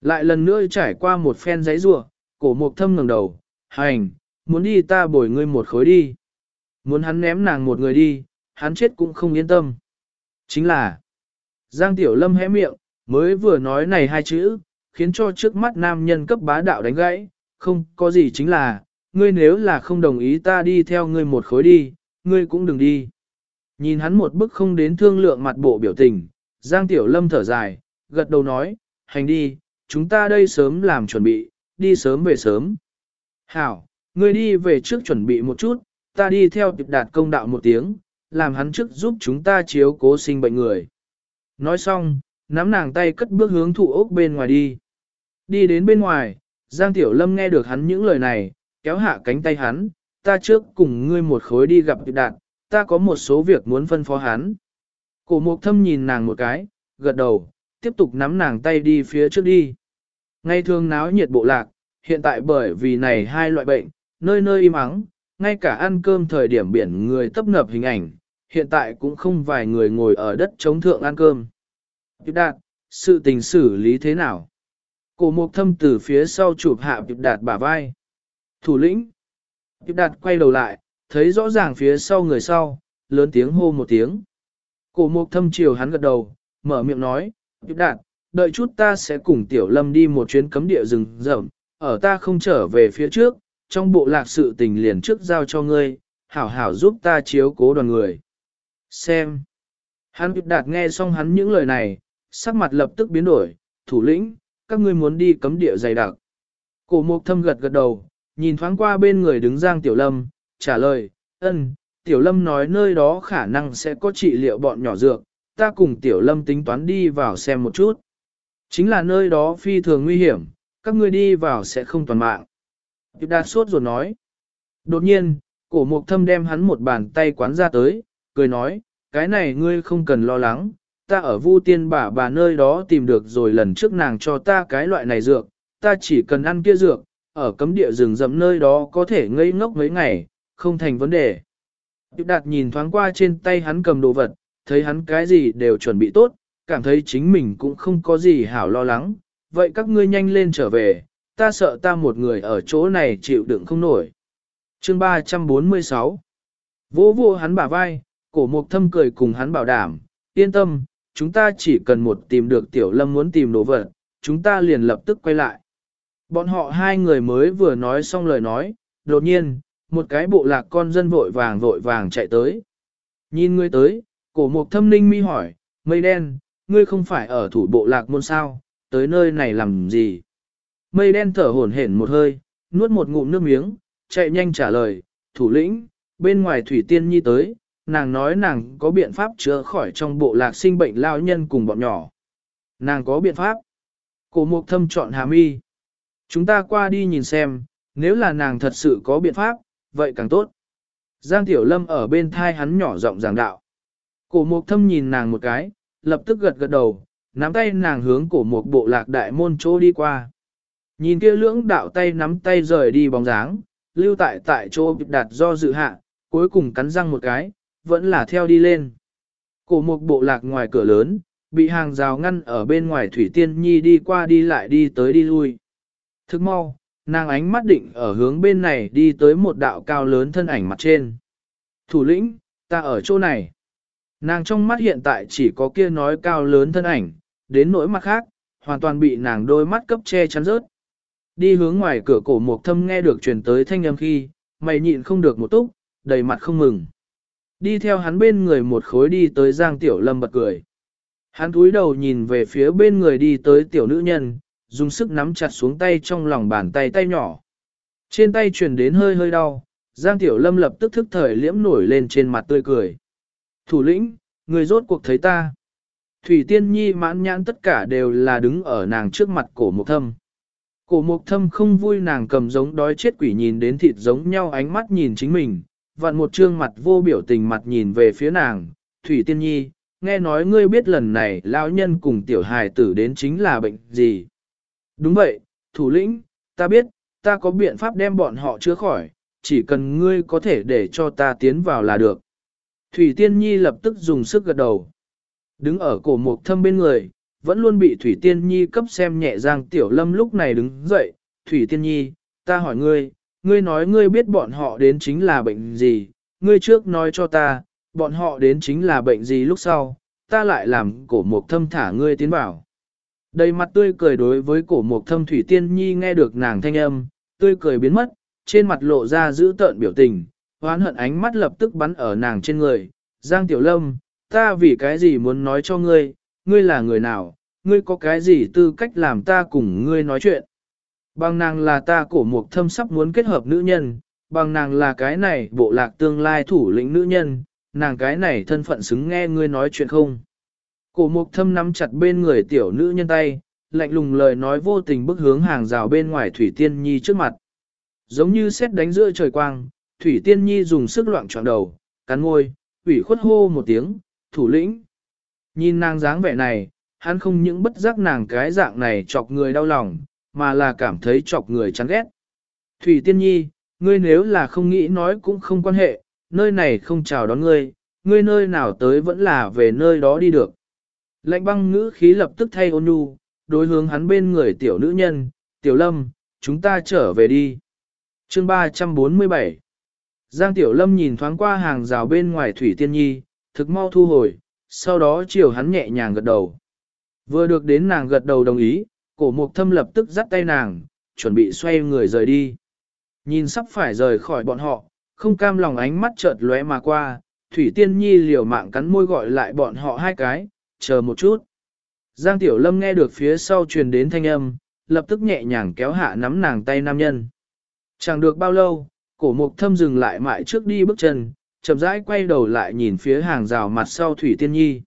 Lại lần nữa trải qua một phen giấy rùa, cổ mục thâm ngẩng đầu, hành, muốn đi ta bồi ngươi một khối đi. Muốn hắn ném nàng một người đi, hắn chết cũng không yên tâm. Chính là, Giang Tiểu Lâm hé miệng, mới vừa nói này hai chữ, khiến cho trước mắt nam nhân cấp bá đạo đánh gãy, không có gì chính là, ngươi nếu là không đồng ý ta đi theo ngươi một khối đi, ngươi cũng đừng đi. Nhìn hắn một bức không đến thương lượng mặt bộ biểu tình, Giang Tiểu Lâm thở dài, gật đầu nói, hành đi, chúng ta đây sớm làm chuẩn bị, đi sớm về sớm. Hảo, ngươi đi về trước chuẩn bị một chút, ta đi theo tiệp đạt công đạo một tiếng, làm hắn trước giúp chúng ta chiếu cố sinh bệnh người. Nói xong, nắm nàng tay cất bước hướng thụ ốc bên ngoài đi. Đi đến bên ngoài, Giang Tiểu Lâm nghe được hắn những lời này, kéo hạ cánh tay hắn, ta trước cùng ngươi một khối đi gặp đạt, ta có một số việc muốn phân phó hắn. Cổ mục thâm nhìn nàng một cái, gật đầu, tiếp tục nắm nàng tay đi phía trước đi. Ngay thường náo nhiệt bộ lạc, hiện tại bởi vì này hai loại bệnh, nơi nơi im ắng, ngay cả ăn cơm thời điểm biển người tấp nập hình ảnh, hiện tại cũng không vài người ngồi ở đất chống thượng ăn cơm. Đạt, sự tình xử lý thế nào? Cổ mục thâm từ phía sau chụp hạ Diệp Đạt bả vai. Thủ lĩnh. Diệp Đạt quay đầu lại, thấy rõ ràng phía sau người sau, lớn tiếng hô một tiếng. Cổ mục thâm chiều hắn gật đầu, mở miệng nói, Diệp Đạt, đợi chút ta sẽ cùng Tiểu Lâm đi một chuyến cấm địa rừng rậm, ở ta không trở về phía trước, trong bộ lạc sự tình liền trước giao cho ngươi, hảo hảo giúp ta chiếu cố đoàn người. Xem. Hắn Diệp Đạt nghe xong hắn những lời này, sắc mặt lập tức biến đổi, thủ lĩnh, các ngươi muốn đi cấm địa dày đặc. Cổ mục thâm gật gật đầu, nhìn thoáng qua bên người đứng Giang Tiểu Lâm, trả lời, ân, Tiểu Lâm nói nơi đó khả năng sẽ có trị liệu bọn nhỏ dược, ta cùng Tiểu Lâm tính toán đi vào xem một chút. Chính là nơi đó phi thường nguy hiểm, các ngươi đi vào sẽ không toàn mạng. Điệp Đạt sốt rồi nói. Đột nhiên, cổ mục thâm đem hắn một bàn tay quán ra tới, cười nói, cái này ngươi không cần lo lắng, ta ở vu tiên bà bà nơi đó tìm được rồi lần trước nàng cho ta cái loại này dược, ta chỉ cần ăn kia dược, ở cấm địa rừng rậm nơi đó có thể ngây ngốc mấy ngày, không thành vấn đề. Điệp đạt nhìn thoáng qua trên tay hắn cầm đồ vật, thấy hắn cái gì đều chuẩn bị tốt, cảm thấy chính mình cũng không có gì hảo lo lắng, vậy các ngươi nhanh lên trở về, ta sợ ta một người ở chỗ này chịu đựng không nổi. Chương 346 Vỗ vô hắn bả vai, cổ mục thâm cười cùng hắn bảo đảm, yên tâm, chúng ta chỉ cần một tìm được tiểu lâm muốn tìm đồ vật, chúng ta liền lập tức quay lại. Bọn họ hai người mới vừa nói xong lời nói, đột nhiên, một cái bộ lạc con dân vội vàng vội vàng chạy tới. Nhìn ngươi tới, cổ mục thâm ninh mi hỏi, mây đen, ngươi không phải ở thủ bộ lạc môn sao, tới nơi này làm gì? Mây đen thở hổn hển một hơi, nuốt một ngụm nước miếng, chạy nhanh trả lời, thủ lĩnh, bên ngoài thủy tiên nhi tới, nàng nói nàng có biện pháp chữa khỏi trong bộ lạc sinh bệnh lao nhân cùng bọn nhỏ. Nàng có biện pháp. Cổ mục thâm chọn hà mi. Chúng ta qua đi nhìn xem, nếu là nàng thật sự có biện pháp, vậy càng tốt. Giang Tiểu Lâm ở bên thai hắn nhỏ giọng giảng đạo. Cổ mục thâm nhìn nàng một cái, lập tức gật gật đầu, nắm tay nàng hướng cổ mục bộ lạc đại môn chỗ đi qua. Nhìn kia lưỡng đạo tay nắm tay rời đi bóng dáng, lưu tại tại chỗ đạt do dự hạ, cuối cùng cắn răng một cái, vẫn là theo đi lên. Cổ mục bộ lạc ngoài cửa lớn, bị hàng rào ngăn ở bên ngoài Thủy Tiên Nhi đi qua đi lại đi tới đi lui. Thức mau, nàng ánh mắt định ở hướng bên này đi tới một đạo cao lớn thân ảnh mặt trên. Thủ lĩnh, ta ở chỗ này. Nàng trong mắt hiện tại chỉ có kia nói cao lớn thân ảnh, đến nỗi mặt khác, hoàn toàn bị nàng đôi mắt cấp che chắn rớt. Đi hướng ngoài cửa cổ mục thâm nghe được truyền tới thanh âm khi, mày nhịn không được một túc, đầy mặt không mừng. Đi theo hắn bên người một khối đi tới Giang Tiểu Lâm bật cười. Hắn cúi đầu nhìn về phía bên người đi tới tiểu nữ nhân, dùng sức nắm chặt xuống tay trong lòng bàn tay tay nhỏ. Trên tay truyền đến hơi hơi đau, Giang Tiểu Lâm lập tức thức thời liễm nổi lên trên mặt tươi cười. Thủ lĩnh, người rốt cuộc thấy ta. Thủy Tiên Nhi mãn nhãn tất cả đều là đứng ở nàng trước mặt cổ mục thâm. Cổ mục thâm không vui nàng cầm giống đói chết quỷ nhìn đến thịt giống nhau ánh mắt nhìn chính mình, vặn một trương mặt vô biểu tình mặt nhìn về phía nàng, Thủy Tiên Nhi, nghe nói ngươi biết lần này lão nhân cùng tiểu hài tử đến chính là bệnh gì. Đúng vậy, thủ lĩnh, ta biết, ta có biện pháp đem bọn họ chữa khỏi, chỉ cần ngươi có thể để cho ta tiến vào là được. Thủy Tiên Nhi lập tức dùng sức gật đầu. Đứng ở cổ mục thâm bên người, vẫn luôn bị Thủy Tiên Nhi cấp xem nhẹ Giang Tiểu Lâm lúc này đứng dậy. Thủy Tiên Nhi, ta hỏi ngươi, ngươi nói ngươi biết bọn họ đến chính là bệnh gì, ngươi trước nói cho ta, bọn họ đến chính là bệnh gì lúc sau, ta lại làm cổ mục thâm thả ngươi tiến vào. Đầy mặt tươi cười đối với cổ mục thâm Thủy Tiên Nhi nghe được nàng thanh âm, tươi cười biến mất, trên mặt lộ ra giữ tợn biểu tình, hoán hận ánh mắt lập tức bắn ở nàng trên người. Giang Tiểu Lâm, ta vì cái gì muốn nói cho ngươi, ngươi là người nào, ngươi có cái gì tư cách làm ta cùng ngươi nói chuyện. Bằng nàng là ta cổ mục thâm sắp muốn kết hợp nữ nhân, bằng nàng là cái này bộ lạc tương lai thủ lĩnh nữ nhân, nàng cái này thân phận xứng nghe ngươi nói chuyện không. Cổ mục thâm nắm chặt bên người tiểu nữ nhân tay, lạnh lùng lời nói vô tình bức hướng hàng rào bên ngoài Thủy Tiên Nhi trước mặt. Giống như xét đánh giữa trời quang, Thủy Tiên Nhi dùng sức loạn trọn đầu, cắn môi, ủy khuất hô một tiếng, thủ lĩnh. Nhìn nàng dáng vẻ này, hắn không những bất giác nàng cái dạng này chọc người đau lòng, mà là cảm thấy chọc người chán ghét. Thủy Tiên Nhi, ngươi nếu là không nghĩ nói cũng không quan hệ, nơi này không chào đón ngươi, ngươi nơi nào tới vẫn là về nơi đó đi được. Lạnh băng ngữ khí lập tức thay ôn nhu, đối hướng hắn bên người tiểu nữ nhân, tiểu lâm, chúng ta trở về đi. Chương 347 Giang Tiểu Lâm nhìn thoáng qua hàng rào bên ngoài Thủy Tiên Nhi, thực mau thu hồi, sau đó chiều hắn nhẹ nhàng gật đầu. Vừa được đến nàng gật đầu đồng ý, cổ mục thâm lập tức dắt tay nàng, chuẩn bị xoay người rời đi. Nhìn sắp phải rời khỏi bọn họ, không cam lòng ánh mắt chợt lóe mà qua, Thủy Tiên Nhi liều mạng cắn môi gọi lại bọn họ hai cái, chờ một chút. Giang Tiểu Lâm nghe được phía sau truyền đến thanh âm, lập tức nhẹ nhàng kéo hạ nắm nàng tay nam nhân. Chẳng được bao lâu, cổ mục thâm dừng lại mại trước đi bước chân, chậm rãi quay đầu lại nhìn phía hàng rào mặt sau Thủy Tiên Nhi.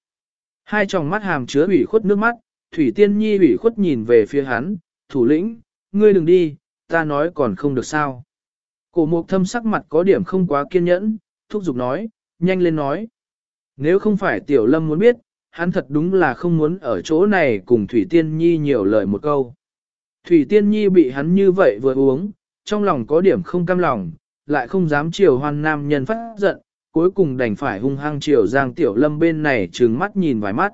Hai tròng mắt hàm chứa ủy khuất nước mắt, Thủy Tiên Nhi ủy khuất nhìn về phía hắn, thủ lĩnh, ngươi đừng đi, ta nói còn không được sao. Cổ mục thâm sắc mặt có điểm không quá kiên nhẫn, thúc giục nói, nhanh lên nói. Nếu không phải tiểu lâm muốn biết, hắn thật đúng là không muốn ở chỗ này cùng Thủy Tiên Nhi nhiều lời một câu. Thủy Tiên Nhi bị hắn như vậy vừa uống, trong lòng có điểm không cam lòng, lại không dám chiều hoan nam nhân phát giận, cuối cùng đành phải hung hăng chiều Giang Tiểu Lâm bên này trừng mắt nhìn vài mắt.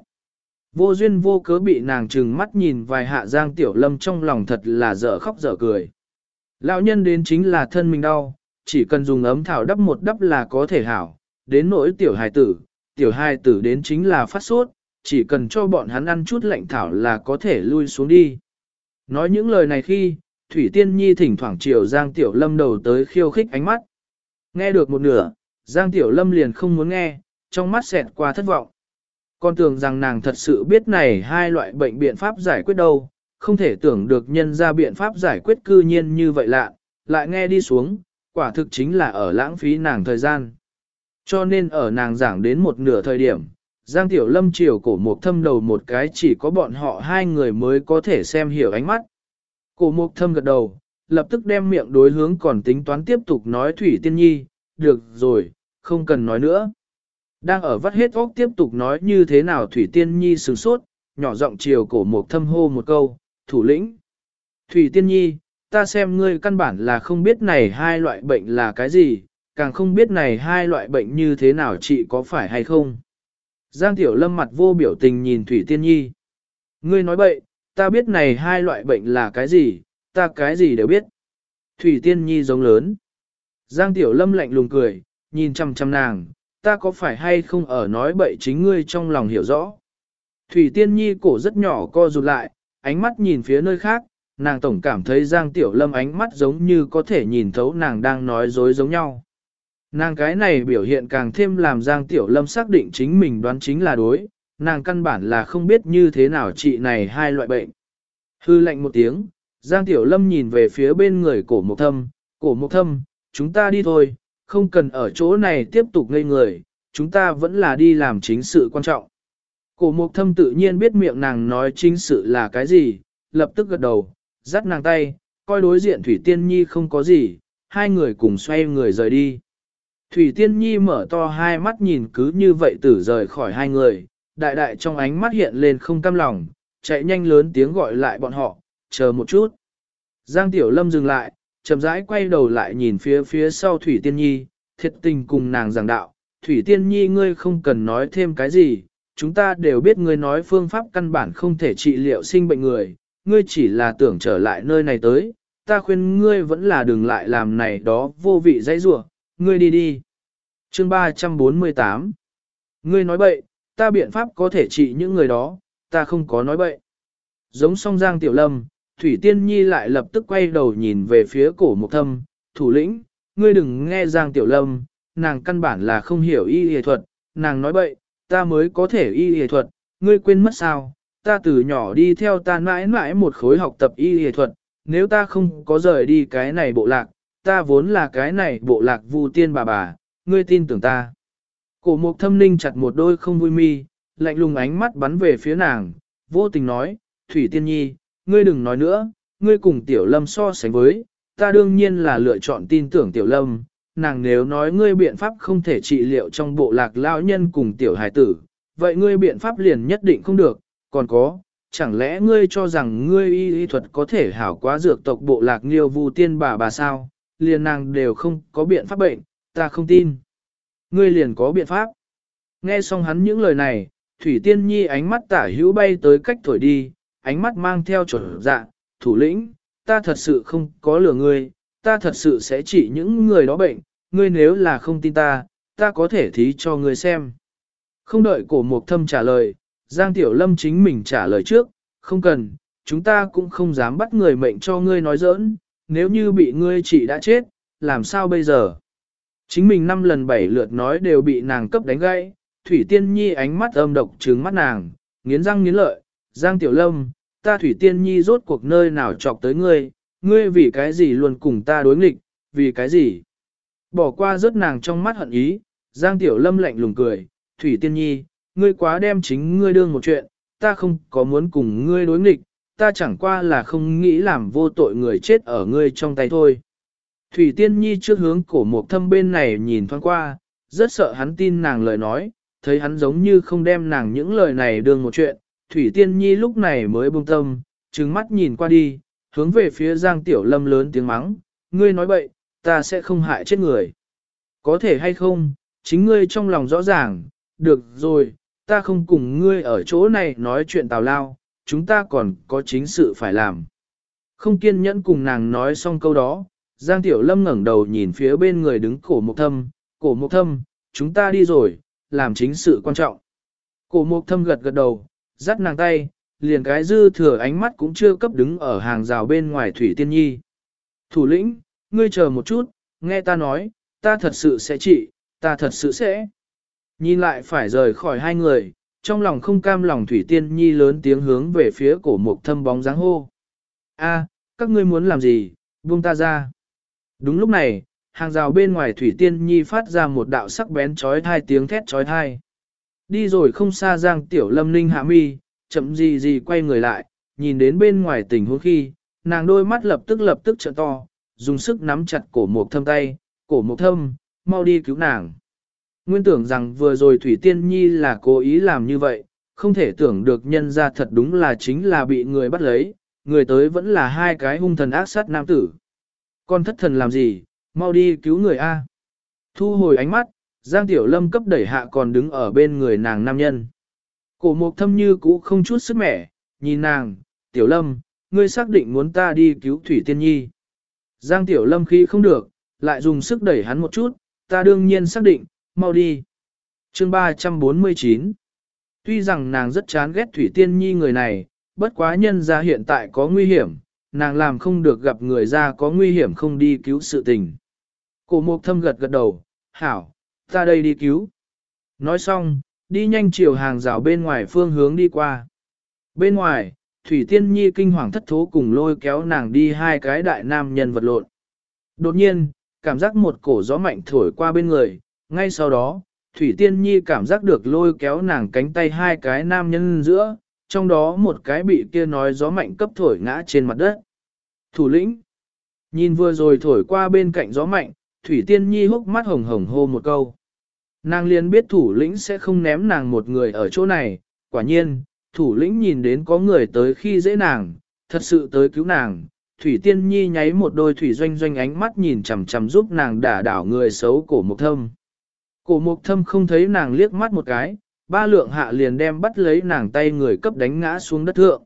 Vô duyên vô cớ bị nàng trừng mắt nhìn vài hạ Giang Tiểu Lâm trong lòng thật là dở khóc dở cười. Lão nhân đến chính là thân mình đau, chỉ cần dùng ấm thảo đắp một đắp là có thể hảo, đến nỗi tiểu hài tử, tiểu hài tử đến chính là phát sốt, chỉ cần cho bọn hắn ăn chút lạnh thảo là có thể lui xuống đi. Nói những lời này khi, Thủy Tiên Nhi thỉnh thoảng chiều Giang Tiểu Lâm đầu tới khiêu khích ánh mắt. Nghe được một nửa, Giang Tiểu Lâm liền không muốn nghe, trong mắt xẹt qua thất vọng. Con tưởng rằng nàng thật sự biết này hai loại bệnh biện pháp giải quyết đâu, không thể tưởng được nhân ra biện pháp giải quyết cư nhiên như vậy lạ, lại nghe đi xuống, quả thực chính là ở lãng phí nàng thời gian. Cho nên ở nàng giảng đến một nửa thời điểm, Giang Tiểu Lâm chiều cổ mục thâm đầu một cái chỉ có bọn họ hai người mới có thể xem hiểu ánh mắt. Cổ mục thâm gật đầu, lập tức đem miệng đối hướng còn tính toán tiếp tục nói Thủy Tiên Nhi, được rồi, không cần nói nữa. Đang ở vắt hết óc tiếp tục nói như thế nào Thủy Tiên Nhi sừng sốt, nhỏ giọng chiều cổ mục thâm hô một câu, thủ lĩnh. Thủy Tiên Nhi, ta xem ngươi căn bản là không biết này hai loại bệnh là cái gì, càng không biết này hai loại bệnh như thế nào chị có phải hay không. Giang Tiểu Lâm mặt vô biểu tình nhìn Thủy Tiên Nhi. Ngươi nói bậy, ta biết này hai loại bệnh là cái gì, ta cái gì đều biết. Thủy Tiên Nhi giống lớn. Giang Tiểu Lâm lạnh lùng cười, nhìn chăm chăm nàng, ta có phải hay không ở nói bậy chính ngươi trong lòng hiểu rõ. Thủy Tiên Nhi cổ rất nhỏ co rụt lại, ánh mắt nhìn phía nơi khác, nàng tổng cảm thấy Giang Tiểu Lâm ánh mắt giống như có thể nhìn thấu nàng đang nói dối giống nhau. Nàng cái này biểu hiện càng thêm làm Giang Tiểu Lâm xác định chính mình đoán chính là đối, nàng căn bản là không biết như thế nào trị này hai loại bệnh. Hư lệnh một tiếng, Giang Tiểu Lâm nhìn về phía bên người cổ mục thâm, cổ mục thâm, chúng ta đi thôi, không cần ở chỗ này tiếp tục ngây người, chúng ta vẫn là đi làm chính sự quan trọng. Cổ mục thâm tự nhiên biết miệng nàng nói chính sự là cái gì, lập tức gật đầu, dắt nàng tay, coi đối diện Thủy Tiên Nhi không có gì, hai người cùng xoay người rời đi. Thủy Tiên Nhi mở to hai mắt nhìn cứ như vậy tử rời khỏi hai người, đại đại trong ánh mắt hiện lên không cam lòng, chạy nhanh lớn tiếng gọi lại bọn họ, chờ một chút. Giang Tiểu Lâm dừng lại, chậm rãi quay đầu lại nhìn phía phía sau Thủy Tiên Nhi, thiệt tình cùng nàng giảng đạo, Thủy Tiên Nhi ngươi không cần nói thêm cái gì, chúng ta đều biết ngươi nói phương pháp căn bản không thể trị liệu sinh bệnh người, ngươi chỉ là tưởng trở lại nơi này tới, ta khuyên ngươi vẫn là đừng lại làm này đó vô vị dãy rủa, ngươi đi đi. Chương 348 Ngươi nói bậy, ta biện pháp có thể trị những người đó, ta không có nói bậy. Giống song Giang Tiểu Lâm, Thủy Tiên Nhi lại lập tức quay đầu nhìn về phía cổ mục thâm, thủ lĩnh, ngươi đừng nghe Giang Tiểu Lâm, nàng căn bản là không hiểu y y thuật, nàng nói bậy, ta mới có thể y y thuật, ngươi quên mất sao, ta từ nhỏ đi theo ta mãi mãi một khối học tập y y thuật, nếu ta không có rời đi cái này bộ lạc, ta vốn là cái này bộ lạc vu tiên bà bà, ngươi tin tưởng ta. Cổ mục thâm ninh chặt một đôi không vui mi, lạnh lùng ánh mắt bắn về phía nàng, vô tình nói, Thủy Tiên Nhi, ngươi đừng nói nữa, ngươi cùng Tiểu Lâm so sánh với, ta đương nhiên là lựa chọn tin tưởng Tiểu Lâm, nàng nếu nói ngươi biện pháp không thể trị liệu trong bộ lạc lão nhân cùng Tiểu Hải tử, vậy ngươi biện pháp liền nhất định không được, còn có, chẳng lẽ ngươi cho rằng ngươi y y thuật có thể hảo quá dược tộc bộ lạc nghiêu vu tiên bà bà sao, liền nàng đều không có biện pháp bệnh, ta không tin. Ngươi liền có biện pháp. Nghe xong hắn những lời này, Thủy Tiên Nhi ánh mắt tả hữu bay tới cách thổi đi, ánh mắt mang theo chuẩn dạ, thủ lĩnh, ta thật sự không có lừa ngươi, ta thật sự sẽ chỉ những người đó bệnh, ngươi nếu là không tin ta, ta có thể thí cho ngươi xem. Không đợi cổ mục thâm trả lời, Giang Tiểu Lâm chính mình trả lời trước, không cần, chúng ta cũng không dám bắt người mệnh cho ngươi nói giỡn, nếu như bị ngươi chỉ đã chết, làm sao bây giờ? Chính mình năm lần bảy lượt nói đều bị nàng cấp đánh gãy, Thủy Tiên Nhi ánh mắt âm độc trừng mắt nàng, nghiến răng nghiến lợi, Giang Tiểu Lâm, ta Thủy Tiên Nhi rốt cuộc nơi nào chọc tới ngươi, ngươi vì cái gì luôn cùng ta đối nghịch, vì cái gì? Bỏ qua rớt nàng trong mắt hận ý, Giang Tiểu Lâm lạnh lùng cười, Thủy Tiên Nhi, ngươi quá đem chính ngươi đương một chuyện, ta không có muốn cùng ngươi đối nghịch, ta chẳng qua là không nghĩ làm vô tội người chết ở ngươi trong tay thôi. Thủy Tiên Nhi trước hướng cổ một thâm bên này nhìn thoáng qua, rất sợ hắn tin nàng lời nói, thấy hắn giống như không đem nàng những lời này đương một chuyện. Thủy Tiên Nhi lúc này mới buông tâm, trừng mắt nhìn qua đi, hướng về phía Giang Tiểu Lâm lớn tiếng mắng, ngươi nói bậy, ta sẽ không hại chết người. Có thể hay không, chính ngươi trong lòng rõ ràng, được rồi, ta không cùng ngươi ở chỗ này nói chuyện tào lao, chúng ta còn có chính sự phải làm. Không kiên nhẫn cùng nàng nói xong câu đó, Giang Tiểu Lâm ngẩng đầu nhìn phía bên người đứng cổ mục thâm, cổ mục thâm, chúng ta đi rồi, làm chính sự quan trọng. Cổ mục thâm gật gật đầu, dắt nàng tay, liền cái dư thừa ánh mắt cũng chưa cấp đứng ở hàng rào bên ngoài Thủy Tiên Nhi. Thủ lĩnh, ngươi chờ một chút, nghe ta nói, ta thật sự sẽ trị, ta thật sự sẽ. Nhìn lại phải rời khỏi hai người, trong lòng không cam lòng Thủy Tiên Nhi lớn tiếng hướng về phía cổ mục thâm bóng dáng hô. A, các ngươi muốn làm gì, buông ta ra. Đúng lúc này, hàng rào bên ngoài Thủy Tiên Nhi phát ra một đạo sắc bén trói thai tiếng thét trói thai. Đi rồi không xa Giang Tiểu Lâm Ninh hạ mi, chậm gì gì quay người lại, nhìn đến bên ngoài tình huống khi, nàng đôi mắt lập tức lập tức trợ to, dùng sức nắm chặt cổ một thâm tay, cổ một thâm, mau đi cứu nàng. Nguyên tưởng rằng vừa rồi Thủy Tiên Nhi là cố ý làm như vậy, không thể tưởng được nhân ra thật đúng là chính là bị người bắt lấy, người tới vẫn là hai cái hung thần ác sát nam tử. Con thất thần làm gì, mau đi cứu người A. Thu hồi ánh mắt, Giang Tiểu Lâm cấp đẩy hạ còn đứng ở bên người nàng nam nhân. Cổ mục thâm như cũ không chút sức mẻ, nhìn nàng, Tiểu Lâm, ngươi xác định muốn ta đi cứu Thủy Tiên Nhi. Giang Tiểu Lâm khi không được, lại dùng sức đẩy hắn một chút, ta đương nhiên xác định, mau đi. Chương 349 Tuy rằng nàng rất chán ghét Thủy Tiên Nhi người này, bất quá nhân ra hiện tại có nguy hiểm, nàng làm không được gặp người ra có nguy hiểm không đi cứu sự tình. Cổ mục thâm gật gật đầu, hảo, ta đây đi cứu. Nói xong, đi nhanh chiều hàng rào bên ngoài phương hướng đi qua. Bên ngoài, Thủy Tiên Nhi kinh hoàng thất thố cùng lôi kéo nàng đi hai cái đại nam nhân vật lộn. Đột nhiên, cảm giác một cổ gió mạnh thổi qua bên người, ngay sau đó, Thủy Tiên Nhi cảm giác được lôi kéo nàng cánh tay hai cái nam nhân giữa, trong đó một cái bị kia nói gió mạnh cấp thổi ngã trên mặt đất. Thủ lĩnh, nhìn vừa rồi thổi qua bên cạnh gió mạnh, Thủy Tiên Nhi hốc mắt hồng hồng hô một câu. Nàng liền biết thủ lĩnh sẽ không ném nàng một người ở chỗ này, quả nhiên, thủ lĩnh nhìn đến có người tới khi dễ nàng, thật sự tới cứu nàng. Thủy Tiên Nhi nháy một đôi thủy doanh doanh ánh mắt nhìn chằm chằm giúp nàng đả đảo người xấu cổ mục thâm. Cổ mục thâm không thấy nàng liếc mắt một cái, ba lượng hạ liền đem bắt lấy nàng tay người cấp đánh ngã xuống đất thượng.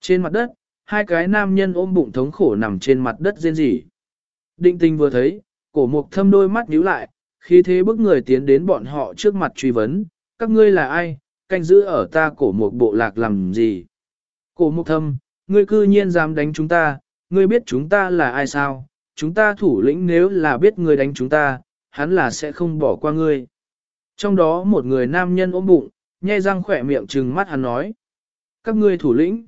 Trên mặt đất, hai cái nam nhân ôm bụng thống khổ nằm trên mặt đất rên rỉ. Định tình vừa thấy, cổ mục thâm đôi mắt nhíu lại, khi thế bức người tiến đến bọn họ trước mặt truy vấn, các ngươi là ai, canh giữ ở ta cổ mục bộ lạc làm gì. Cổ mục thâm, ngươi cư nhiên dám đánh chúng ta, ngươi biết chúng ta là ai sao, chúng ta thủ lĩnh nếu là biết ngươi đánh chúng ta, hắn là sẽ không bỏ qua ngươi. Trong đó một người nam nhân ôm bụng, nhai răng khỏe miệng trừng mắt hắn nói. Các ngươi thủ lĩnh.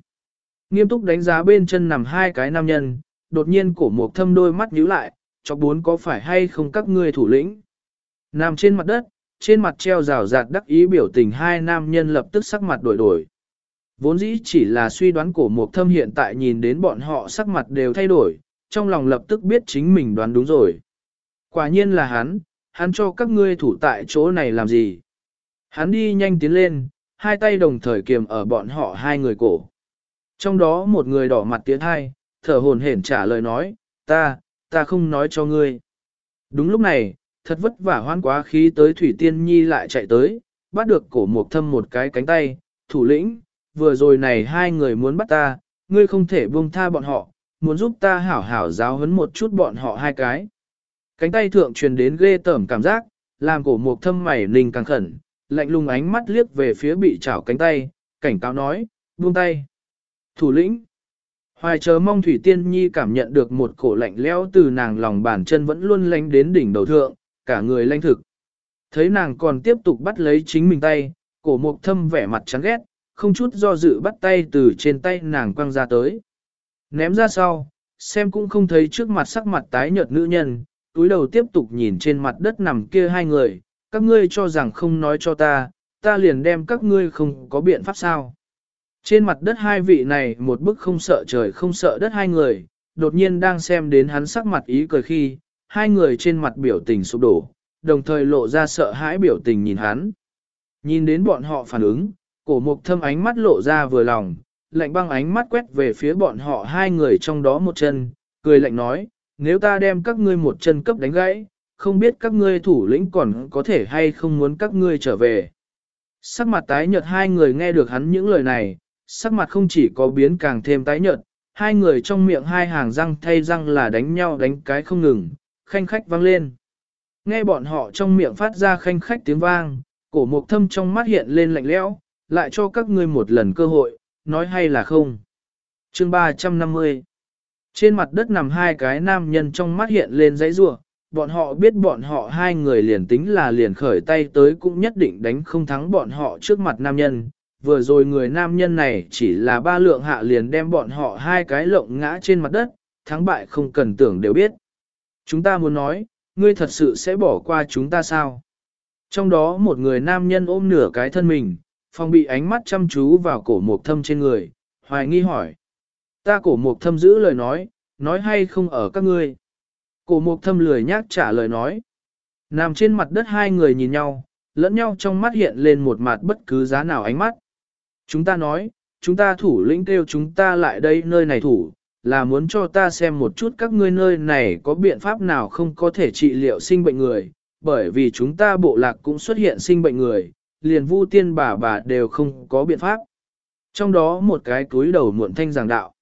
Nghiêm túc đánh giá bên chân nằm hai cái nam nhân, đột nhiên cổ mục thâm đôi mắt nhíu lại, cho bốn có phải hay không các ngươi thủ lĩnh. Nằm trên mặt đất, trên mặt treo rào rạt đắc ý biểu tình hai nam nhân lập tức sắc mặt đổi đổi. Vốn dĩ chỉ là suy đoán cổ mục thâm hiện tại nhìn đến bọn họ sắc mặt đều thay đổi, trong lòng lập tức biết chính mình đoán đúng rồi. Quả nhiên là hắn, hắn cho các ngươi thủ tại chỗ này làm gì? Hắn đi nhanh tiến lên, hai tay đồng thời kiềm ở bọn họ hai người cổ. Trong đó một người đỏ mặt tiến hai, thở hồn hển trả lời nói, ta, ta không nói cho ngươi. Đúng lúc này, thật vất vả hoan quá khí tới Thủy Tiên Nhi lại chạy tới, bắt được cổ mục thâm một cái cánh tay, thủ lĩnh, vừa rồi này hai người muốn bắt ta, ngươi không thể buông tha bọn họ, muốn giúp ta hảo hảo giáo huấn một chút bọn họ hai cái. Cánh tay thượng truyền đến ghê tởm cảm giác, làm cổ mục thâm mày nình càng khẩn, lạnh lùng ánh mắt liếc về phía bị chảo cánh tay, cảnh cáo nói, buông tay. Thủ lĩnh. Hoài chờ mong Thủy Tiên Nhi cảm nhận được một cổ lạnh lẽo từ nàng lòng bàn chân vẫn luôn lánh đến đỉnh đầu thượng, cả người lanh thực. Thấy nàng còn tiếp tục bắt lấy chính mình tay, cổ mục thâm vẻ mặt chán ghét, không chút do dự bắt tay từ trên tay nàng quăng ra tới. Ném ra sau, xem cũng không thấy trước mặt sắc mặt tái nhợt nữ nhân, túi đầu tiếp tục nhìn trên mặt đất nằm kia hai người, các ngươi cho rằng không nói cho ta, ta liền đem các ngươi không có biện pháp sao. Trên mặt đất hai vị này một bức không sợ trời không sợ đất hai người, đột nhiên đang xem đến hắn sắc mặt ý cười khi, hai người trên mặt biểu tình sụp đổ, đồng thời lộ ra sợ hãi biểu tình nhìn hắn. Nhìn đến bọn họ phản ứng, cổ mục thâm ánh mắt lộ ra vừa lòng, lạnh băng ánh mắt quét về phía bọn họ hai người trong đó một chân, cười lạnh nói, nếu ta đem các ngươi một chân cấp đánh gãy, không biết các ngươi thủ lĩnh còn có thể hay không muốn các ngươi trở về. Sắc mặt tái nhợt hai người nghe được hắn những lời này, sắc mặt không chỉ có biến càng thêm tái nhợt, hai người trong miệng hai hàng răng thay răng là đánh nhau đánh cái không ngừng, khanh khách vang lên. Nghe bọn họ trong miệng phát ra khanh khách tiếng vang, cổ mục thâm trong mắt hiện lên lạnh lẽo, lại cho các ngươi một lần cơ hội, nói hay là không. Chương 350 Trên mặt đất nằm hai cái nam nhân trong mắt hiện lên dãy rủa, bọn họ biết bọn họ hai người liền tính là liền khởi tay tới cũng nhất định đánh không thắng bọn họ trước mặt nam nhân. Vừa rồi người nam nhân này chỉ là ba lượng hạ liền đem bọn họ hai cái lộng ngã trên mặt đất, thắng bại không cần tưởng đều biết. Chúng ta muốn nói, ngươi thật sự sẽ bỏ qua chúng ta sao? Trong đó một người nam nhân ôm nửa cái thân mình, phong bị ánh mắt chăm chú vào cổ mộc thâm trên người, hoài nghi hỏi. Ta cổ mộc thâm giữ lời nói, nói hay không ở các ngươi. Cổ mộc thâm lười nhác trả lời nói. Nằm trên mặt đất hai người nhìn nhau, lẫn nhau trong mắt hiện lên một mặt bất cứ giá nào ánh mắt. Chúng ta nói, chúng ta thủ lĩnh kêu chúng ta lại đây nơi này thủ, là muốn cho ta xem một chút các ngươi nơi này có biện pháp nào không có thể trị liệu sinh bệnh người, bởi vì chúng ta bộ lạc cũng xuất hiện sinh bệnh người, liền vu tiên bà bà đều không có biện pháp. Trong đó một cái túi đầu muộn thanh giảng đạo.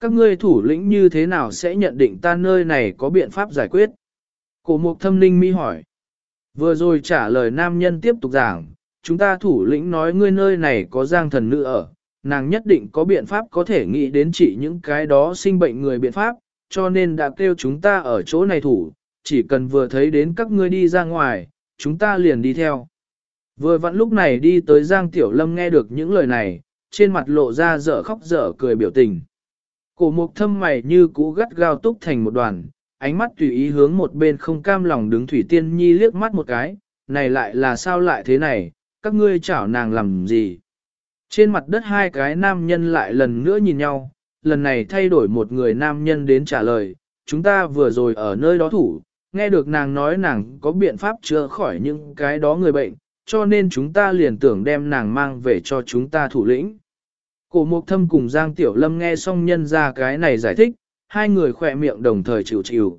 Các ngươi thủ lĩnh như thế nào sẽ nhận định ta nơi này có biện pháp giải quyết? Cổ mục thâm ninh mi hỏi. Vừa rồi trả lời nam nhân tiếp tục giảng, chúng ta thủ lĩnh nói ngươi nơi này có giang thần nữ ở, nàng nhất định có biện pháp có thể nghĩ đến trị những cái đó sinh bệnh người biện pháp, cho nên đã kêu chúng ta ở chỗ này thủ, chỉ cần vừa thấy đến các ngươi đi ra ngoài, chúng ta liền đi theo. Vừa vặn lúc này đi tới Giang Tiểu Lâm nghe được những lời này, trên mặt lộ ra dở khóc dở cười biểu tình. Cổ mục thâm mày như cũ gắt gao túc thành một đoàn, ánh mắt tùy ý hướng một bên không cam lòng đứng Thủy Tiên Nhi liếc mắt một cái, này lại là sao lại thế này, các ngươi chảo nàng làm gì? Trên mặt đất hai cái nam nhân lại lần nữa nhìn nhau, lần này thay đổi một người nam nhân đến trả lời, chúng ta vừa rồi ở nơi đó thủ, nghe được nàng nói nàng có biện pháp chữa khỏi những cái đó người bệnh, cho nên chúng ta liền tưởng đem nàng mang về cho chúng ta thủ lĩnh. Cổ mục thâm cùng Giang Tiểu Lâm nghe xong nhân ra cái này giải thích, hai người khỏe miệng đồng thời chịu chịu.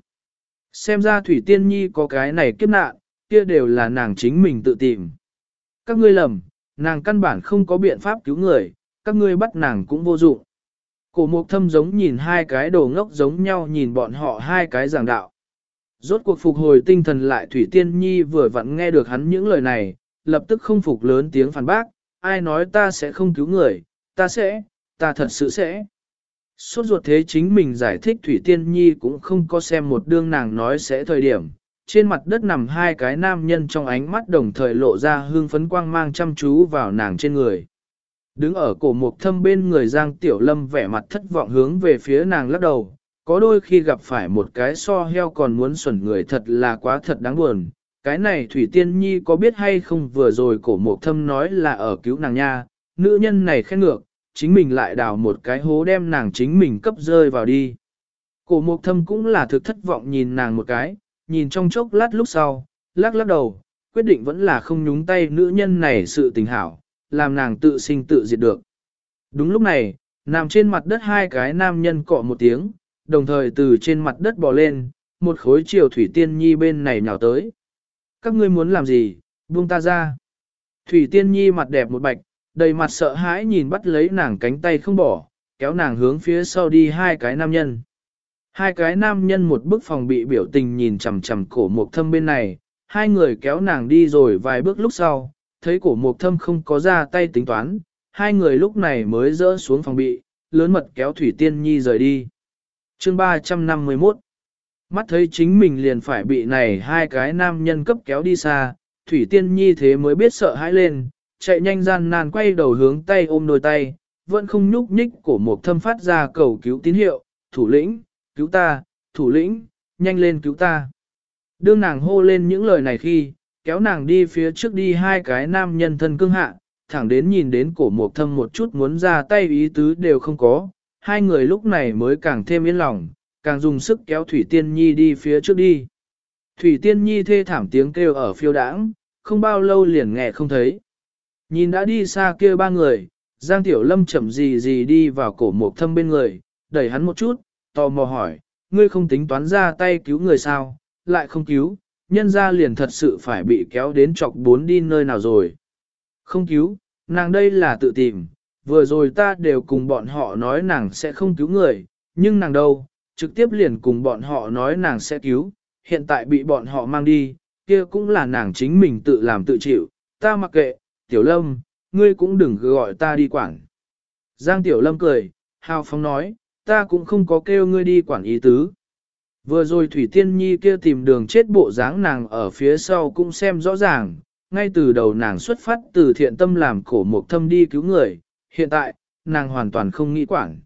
Xem ra Thủy Tiên Nhi có cái này kiếp nạn, kia đều là nàng chính mình tự tìm. Các ngươi lầm, nàng căn bản không có biện pháp cứu người, các ngươi bắt nàng cũng vô dụng. Cổ mục thâm giống nhìn hai cái đồ ngốc giống nhau nhìn bọn họ hai cái giảng đạo. Rốt cuộc phục hồi tinh thần lại Thủy Tiên Nhi vừa vặn nghe được hắn những lời này, lập tức không phục lớn tiếng phản bác, ai nói ta sẽ không cứu người, ta sẽ, ta thật sự sẽ. Suốt ruột thế chính mình giải thích Thủy Tiên Nhi cũng không có xem một đương nàng nói sẽ thời điểm. Trên mặt đất nằm hai cái nam nhân trong ánh mắt đồng thời lộ ra hương phấn quang mang chăm chú vào nàng trên người. Đứng ở cổ mục thâm bên người Giang Tiểu Lâm vẻ mặt thất vọng hướng về phía nàng lắc đầu, có đôi khi gặp phải một cái so heo còn muốn xuẩn người thật là quá thật đáng buồn. Cái này Thủy Tiên Nhi có biết hay không vừa rồi cổ mục thâm nói là ở cứu nàng nha, nữ nhân này khen ngược, chính mình lại đào một cái hố đem nàng chính mình cấp rơi vào đi. Cổ mục thâm cũng là thực thất vọng nhìn nàng một cái, nhìn trong chốc lát lúc sau, lắc lắc đầu, quyết định vẫn là không nhúng tay nữ nhân này sự tình hảo, làm nàng tự sinh tự diệt được. Đúng lúc này, nằm trên mặt đất hai cái nam nhân cọ một tiếng, đồng thời từ trên mặt đất bò lên, một khối chiều Thủy Tiên Nhi bên này nhào tới. Các ngươi muốn làm gì, buông ta ra. Thủy Tiên Nhi mặt đẹp một bạch, đầy mặt sợ hãi nhìn bắt lấy nàng cánh tay không bỏ, kéo nàng hướng phía sau đi hai cái nam nhân. Hai cái nam nhân một bức phòng bị biểu tình nhìn chằm chằm cổ mục thâm bên này, hai người kéo nàng đi rồi vài bước lúc sau, thấy cổ mục thâm không có ra tay tính toán, hai người lúc này mới dỡ xuống phòng bị, lớn mật kéo Thủy Tiên Nhi rời đi. Chương 351 Mắt thấy chính mình liền phải bị này hai cái nam nhân cấp kéo đi xa, Thủy Tiên Nhi thế mới biết sợ hãi lên, chạy nhanh gian nan quay đầu hướng tay ôm đôi tay, vẫn không nhúc nhích cổ mục thâm phát ra cầu cứu tín hiệu, thủ lĩnh, cứu ta, thủ lĩnh, nhanh lên cứu ta. Đương nàng hô lên những lời này khi, kéo nàng đi phía trước đi hai cái nam nhân thân cương hạ, thẳng đến nhìn đến cổ mộc thâm một chút muốn ra tay ý tứ đều không có, hai người lúc này mới càng thêm yên lòng, càng dùng sức kéo Thủy Tiên Nhi đi phía trước đi. Thủy Tiên Nhi thê thảm tiếng kêu ở phiêu đãng, không bao lâu liền nghe không thấy. Nhìn đã đi xa kia ba người, Giang Tiểu Lâm chậm gì gì đi vào cổ mộc thâm bên người, đẩy hắn một chút, tò mò hỏi, ngươi không tính toán ra tay cứu người sao, lại không cứu, nhân ra liền thật sự phải bị kéo đến chọc bốn đi nơi nào rồi. Không cứu, nàng đây là tự tìm, vừa rồi ta đều cùng bọn họ nói nàng sẽ không cứu người, nhưng nàng đâu, trực tiếp liền cùng bọn họ nói nàng sẽ cứu, hiện tại bị bọn họ mang đi, kia cũng là nàng chính mình tự làm tự chịu, ta mặc kệ, Tiểu Lâm, ngươi cũng đừng gọi ta đi quản. Giang Tiểu Lâm cười, hào phóng nói, ta cũng không có kêu ngươi đi quản ý tứ. Vừa rồi Thủy Tiên Nhi kia tìm đường chết bộ dáng nàng ở phía sau cũng xem rõ ràng, ngay từ đầu nàng xuất phát từ thiện tâm làm cổ mục thâm đi cứu người, hiện tại, nàng hoàn toàn không nghĩ quản.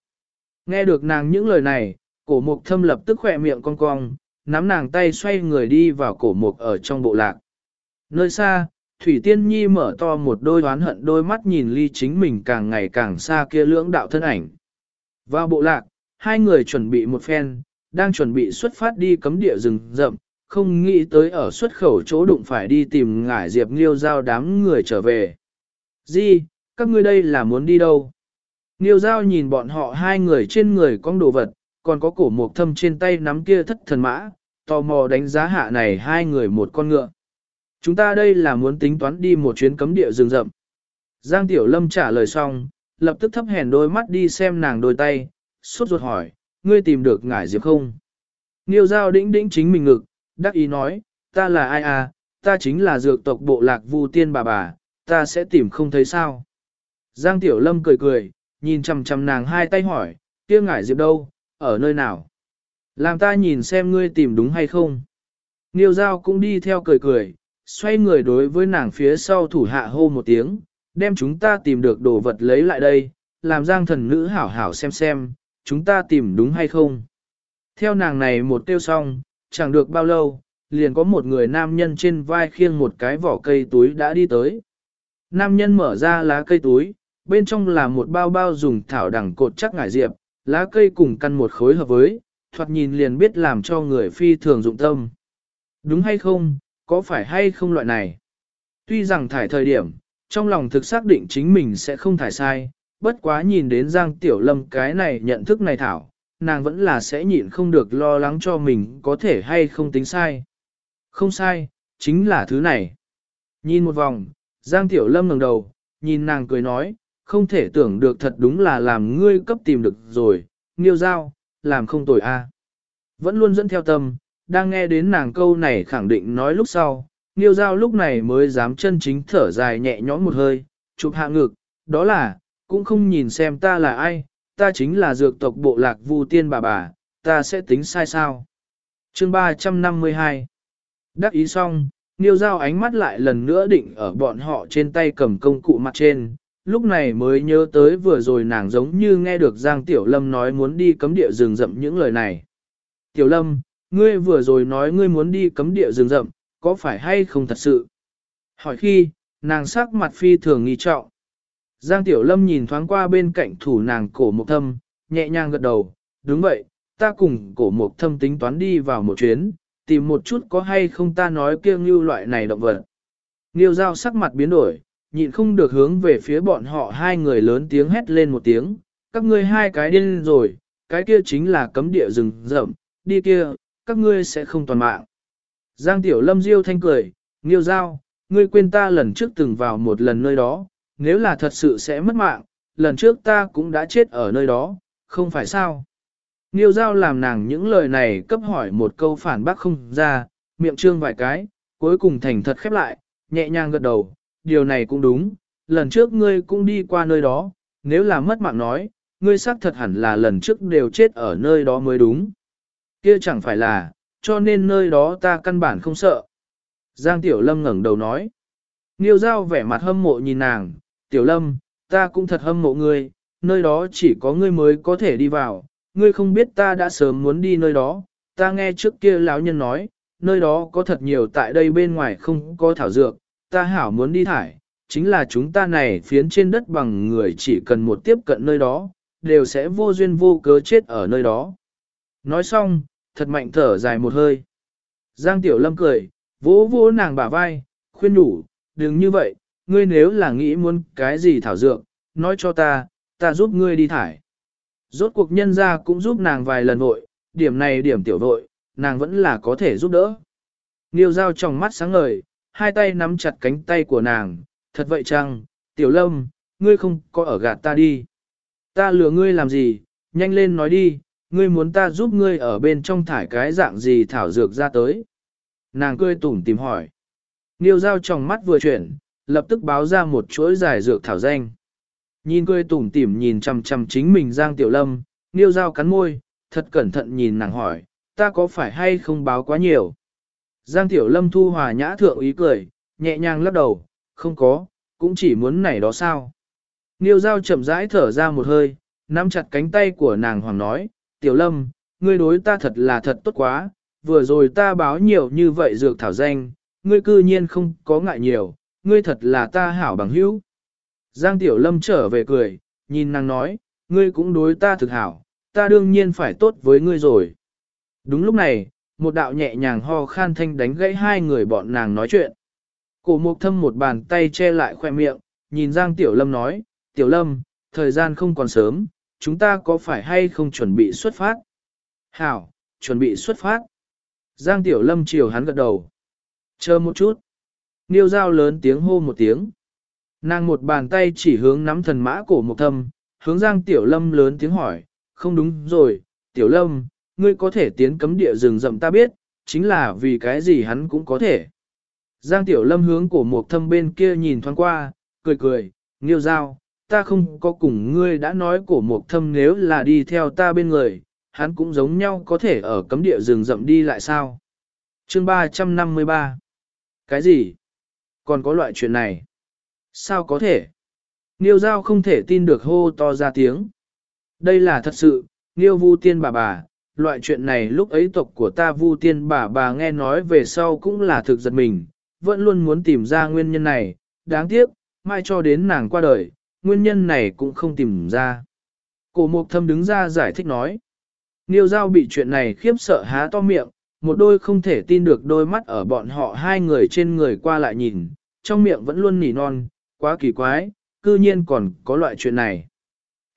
Nghe được nàng những lời này, cổ mục thâm lập tức khỏe miệng cong cong, nắm nàng tay xoay người đi vào cổ mục ở trong bộ lạc. Nơi xa, Thủy Tiên Nhi mở to một đôi oán hận đôi mắt nhìn ly chính mình càng ngày càng xa kia lưỡng đạo thân ảnh. Vào bộ lạc, hai người chuẩn bị một phen, đang chuẩn bị xuất phát đi cấm địa rừng rậm, không nghĩ tới ở xuất khẩu chỗ đụng phải đi tìm ngải diệp nghiêu giao đám người trở về. Di, các ngươi đây là muốn đi đâu? Nghiêu giao nhìn bọn họ hai người trên người con đồ vật, còn có cổ mộc thâm trên tay nắm kia thất thần mã, tò mò đánh giá hạ này hai người một con ngựa. Chúng ta đây là muốn tính toán đi một chuyến cấm địa rừng rậm. Giang Tiểu Lâm trả lời xong, lập tức thấp hèn đôi mắt đi xem nàng đôi tay, suốt ruột hỏi, ngươi tìm được ngải diệp không? Nghiêu giao đĩnh đĩnh chính mình ngực, đắc ý nói, ta là ai à, ta chính là dược tộc bộ lạc vu tiên bà bà, ta sẽ tìm không thấy sao. Giang Tiểu Lâm cười cười, nhìn chằm chằm nàng hai tay hỏi, kia ngải diệp đâu, ở nơi nào? Làm ta nhìn xem ngươi tìm đúng hay không? Nghiêu giao cũng đi theo cười cười, xoay người đối với nàng phía sau thủ hạ hô một tiếng, đem chúng ta tìm được đồ vật lấy lại đây, làm giang thần nữ hảo hảo xem xem, chúng ta tìm đúng hay không. Theo nàng này một tiêu xong, chẳng được bao lâu, liền có một người nam nhân trên vai khiêng một cái vỏ cây túi đã đi tới. Nam nhân mở ra lá cây túi, bên trong là một bao bao dùng thảo đẳng cột chắc ngải diệp, lá cây cùng căn một khối hợp với, thoạt nhìn liền biết làm cho người phi thường dụng tâm. Đúng hay không, có phải hay không loại này? Tuy rằng thải thời điểm, trong lòng thực xác định chính mình sẽ không thải sai, bất quá nhìn đến Giang Tiểu Lâm cái này nhận thức này thảo, nàng vẫn là sẽ nhịn không được lo lắng cho mình có thể hay không tính sai. Không sai, chính là thứ này. Nhìn một vòng, Giang Tiểu Lâm ngẩng đầu, nhìn nàng cười nói, không thể tưởng được thật đúng là làm ngươi cấp tìm được rồi, nghiêu giao, làm không tồi a. Vẫn luôn dẫn theo tâm, đang nghe đến nàng câu này khẳng định nói lúc sau, nghiêu giao lúc này mới dám chân chính thở dài nhẹ nhõm một hơi, chụp hạ ngực, đó là, cũng không nhìn xem ta là ai, ta chính là dược tộc bộ lạc vu tiên bà bà, ta sẽ tính sai sao. Chương 352 Đắc ý xong, Niêu Giao ánh mắt lại lần nữa định ở bọn họ trên tay cầm công cụ mặt trên, lúc này mới nhớ tới vừa rồi nàng giống như nghe được Giang Tiểu Lâm nói muốn đi cấm địa rừng rậm những lời này. Tiểu Lâm, ngươi vừa rồi nói ngươi muốn đi cấm địa rừng rậm, có phải hay không thật sự? Hỏi khi, nàng sắc mặt phi thường nghi trọng. Giang Tiểu Lâm nhìn thoáng qua bên cạnh thủ nàng cổ Mộc thâm, nhẹ nhàng gật đầu, đúng vậy, ta cùng cổ Mộc thâm tính toán đi vào một chuyến, tìm một chút có hay không ta nói kia như loại này động vật. Nghiêu giao sắc mặt biến đổi, nhịn không được hướng về phía bọn họ hai người lớn tiếng hét lên một tiếng, các ngươi hai cái điên rồi, cái kia chính là cấm địa rừng rậm, đi kia, các ngươi sẽ không toàn mạng. Giang Tiểu Lâm Diêu thanh cười, Nghiêu giao, ngươi quên ta lần trước từng vào một lần nơi đó, nếu là thật sự sẽ mất mạng, lần trước ta cũng đã chết ở nơi đó, không phải sao? Niêu giao làm nàng những lời này cấp hỏi một câu phản bác không ra, miệng trương vài cái, cuối cùng thành thật khép lại, nhẹ nhàng gật đầu, điều này cũng đúng, lần trước ngươi cũng đi qua nơi đó, nếu là mất mạng nói, ngươi xác thật hẳn là lần trước đều chết ở nơi đó mới đúng. Kia chẳng phải là, cho nên nơi đó ta căn bản không sợ. Giang Tiểu Lâm ngẩng đầu nói. Niêu Giao vẻ mặt hâm mộ nhìn nàng, Tiểu Lâm, ta cũng thật hâm mộ ngươi, nơi đó chỉ có ngươi mới có thể đi vào, ngươi không biết ta đã sớm muốn đi nơi đó, ta nghe trước kia lão nhân nói, nơi đó có thật nhiều tại đây bên ngoài không có thảo dược, ta hảo muốn đi thải, chính là chúng ta này phiến trên đất bằng người chỉ cần một tiếp cận nơi đó, đều sẽ vô duyên vô cớ chết ở nơi đó. Nói xong, thật mạnh thở dài một hơi. Giang Tiểu Lâm cười, vỗ vỗ nàng bả vai, khuyên nhủ, đừng như vậy, ngươi nếu là nghĩ muốn cái gì thảo dược, nói cho ta, ta giúp ngươi đi thải. Rốt cuộc nhân ra cũng giúp nàng vài lần vội, điểm này điểm tiểu vội, nàng vẫn là có thể giúp đỡ. Niêu dao trong mắt sáng ngời, hai tay nắm chặt cánh tay của nàng, thật vậy chăng, tiểu lâm, ngươi không có ở gạt ta đi. Ta lừa ngươi làm gì, nhanh lên nói đi, ngươi muốn ta giúp ngươi ở bên trong thải cái dạng gì thảo dược ra tới. Nàng cười tủm tìm hỏi. Niêu dao trong mắt vừa chuyển, lập tức báo ra một chuỗi giải dược thảo danh. Nhìn cười tủm tỉm nhìn chằm chằm chính mình Giang Tiểu Lâm, Niêu Giao cắn môi, thật cẩn thận nhìn nàng hỏi, ta có phải hay không báo quá nhiều? Giang Tiểu Lâm thu hòa nhã thượng ý cười, nhẹ nhàng lắc đầu, không có, cũng chỉ muốn này đó sao. Niêu Giao chậm rãi thở ra một hơi, nắm chặt cánh tay của nàng hoàng nói, Tiểu Lâm, ngươi đối ta thật là thật tốt quá, vừa rồi ta báo nhiều như vậy dược thảo danh, ngươi cư nhiên không có ngại nhiều, ngươi thật là ta hảo bằng hữu. Giang Tiểu Lâm trở về cười, nhìn nàng nói, ngươi cũng đối ta thực hảo, ta đương nhiên phải tốt với ngươi rồi. Đúng lúc này, một đạo nhẹ nhàng ho khan thanh đánh gãy hai người bọn nàng nói chuyện. Cổ mục thâm một bàn tay che lại khoe miệng, nhìn Giang Tiểu Lâm nói, Tiểu Lâm, thời gian không còn sớm, chúng ta có phải hay không chuẩn bị xuất phát? Hảo, chuẩn bị xuất phát. Giang Tiểu Lâm chiều hắn gật đầu. Chờ một chút. Niêu dao lớn tiếng hô một tiếng. Nàng một bàn tay chỉ hướng nắm thần mã cổ một thâm, hướng Giang Tiểu Lâm lớn tiếng hỏi, không đúng rồi, Tiểu Lâm, ngươi có thể tiến cấm địa rừng rậm ta biết, chính là vì cái gì hắn cũng có thể. Giang Tiểu Lâm hướng cổ một thâm bên kia nhìn thoáng qua, cười cười, nghiêu Dao, ta không có cùng ngươi đã nói cổ một thâm nếu là đi theo ta bên người, hắn cũng giống nhau có thể ở cấm địa rừng rậm đi lại sao. Chương 353 Cái gì? Còn có loại chuyện này? Sao có thể? Niêu giao không thể tin được hô to ra tiếng. Đây là thật sự, Niêu vu tiên bà bà, loại chuyện này lúc ấy tộc của ta vu tiên bà bà nghe nói về sau cũng là thực giật mình, vẫn luôn muốn tìm ra nguyên nhân này, đáng tiếc, mai cho đến nàng qua đời, nguyên nhân này cũng không tìm ra. Cổ mục thâm đứng ra giải thích nói. Niêu giao bị chuyện này khiếp sợ há to miệng, một đôi không thể tin được đôi mắt ở bọn họ hai người trên người qua lại nhìn, trong miệng vẫn luôn nỉ non, quá kỳ quái, cư nhiên còn có loại chuyện này.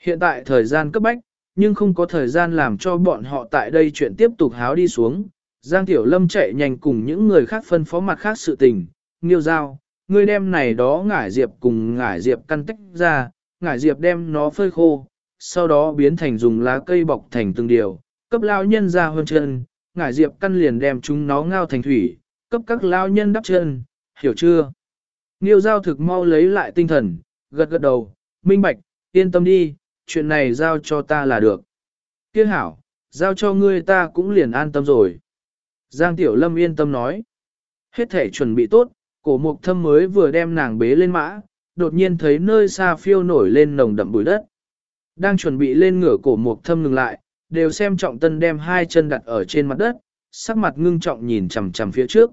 Hiện tại thời gian cấp bách, nhưng không có thời gian làm cho bọn họ tại đây chuyện tiếp tục háo đi xuống. Giang Tiểu Lâm chạy nhanh cùng những người khác phân phó mặt khác sự tình, nghiêu giao, người đem này đó ngải diệp cùng ngải diệp căn tách ra, ngải diệp đem nó phơi khô, sau đó biến thành dùng lá cây bọc thành từng điều, cấp lao nhân ra hơn chân, ngải diệp căn liền đem chúng nó ngao thành thủy, cấp các lao nhân đắp chân, hiểu chưa? Nghiêu giao thực mau lấy lại tinh thần, gật gật đầu, minh bạch, yên tâm đi, chuyện này giao cho ta là được. Kiếc hảo, giao cho ngươi ta cũng liền an tâm rồi. Giang Tiểu Lâm yên tâm nói. Hết thể chuẩn bị tốt, cổ mục thâm mới vừa đem nàng bế lên mã, đột nhiên thấy nơi xa phiêu nổi lên nồng đậm bụi đất. Đang chuẩn bị lên ngửa cổ mục thâm ngừng lại, đều xem trọng tân đem hai chân đặt ở trên mặt đất, sắc mặt ngưng trọng nhìn chằm chằm phía trước.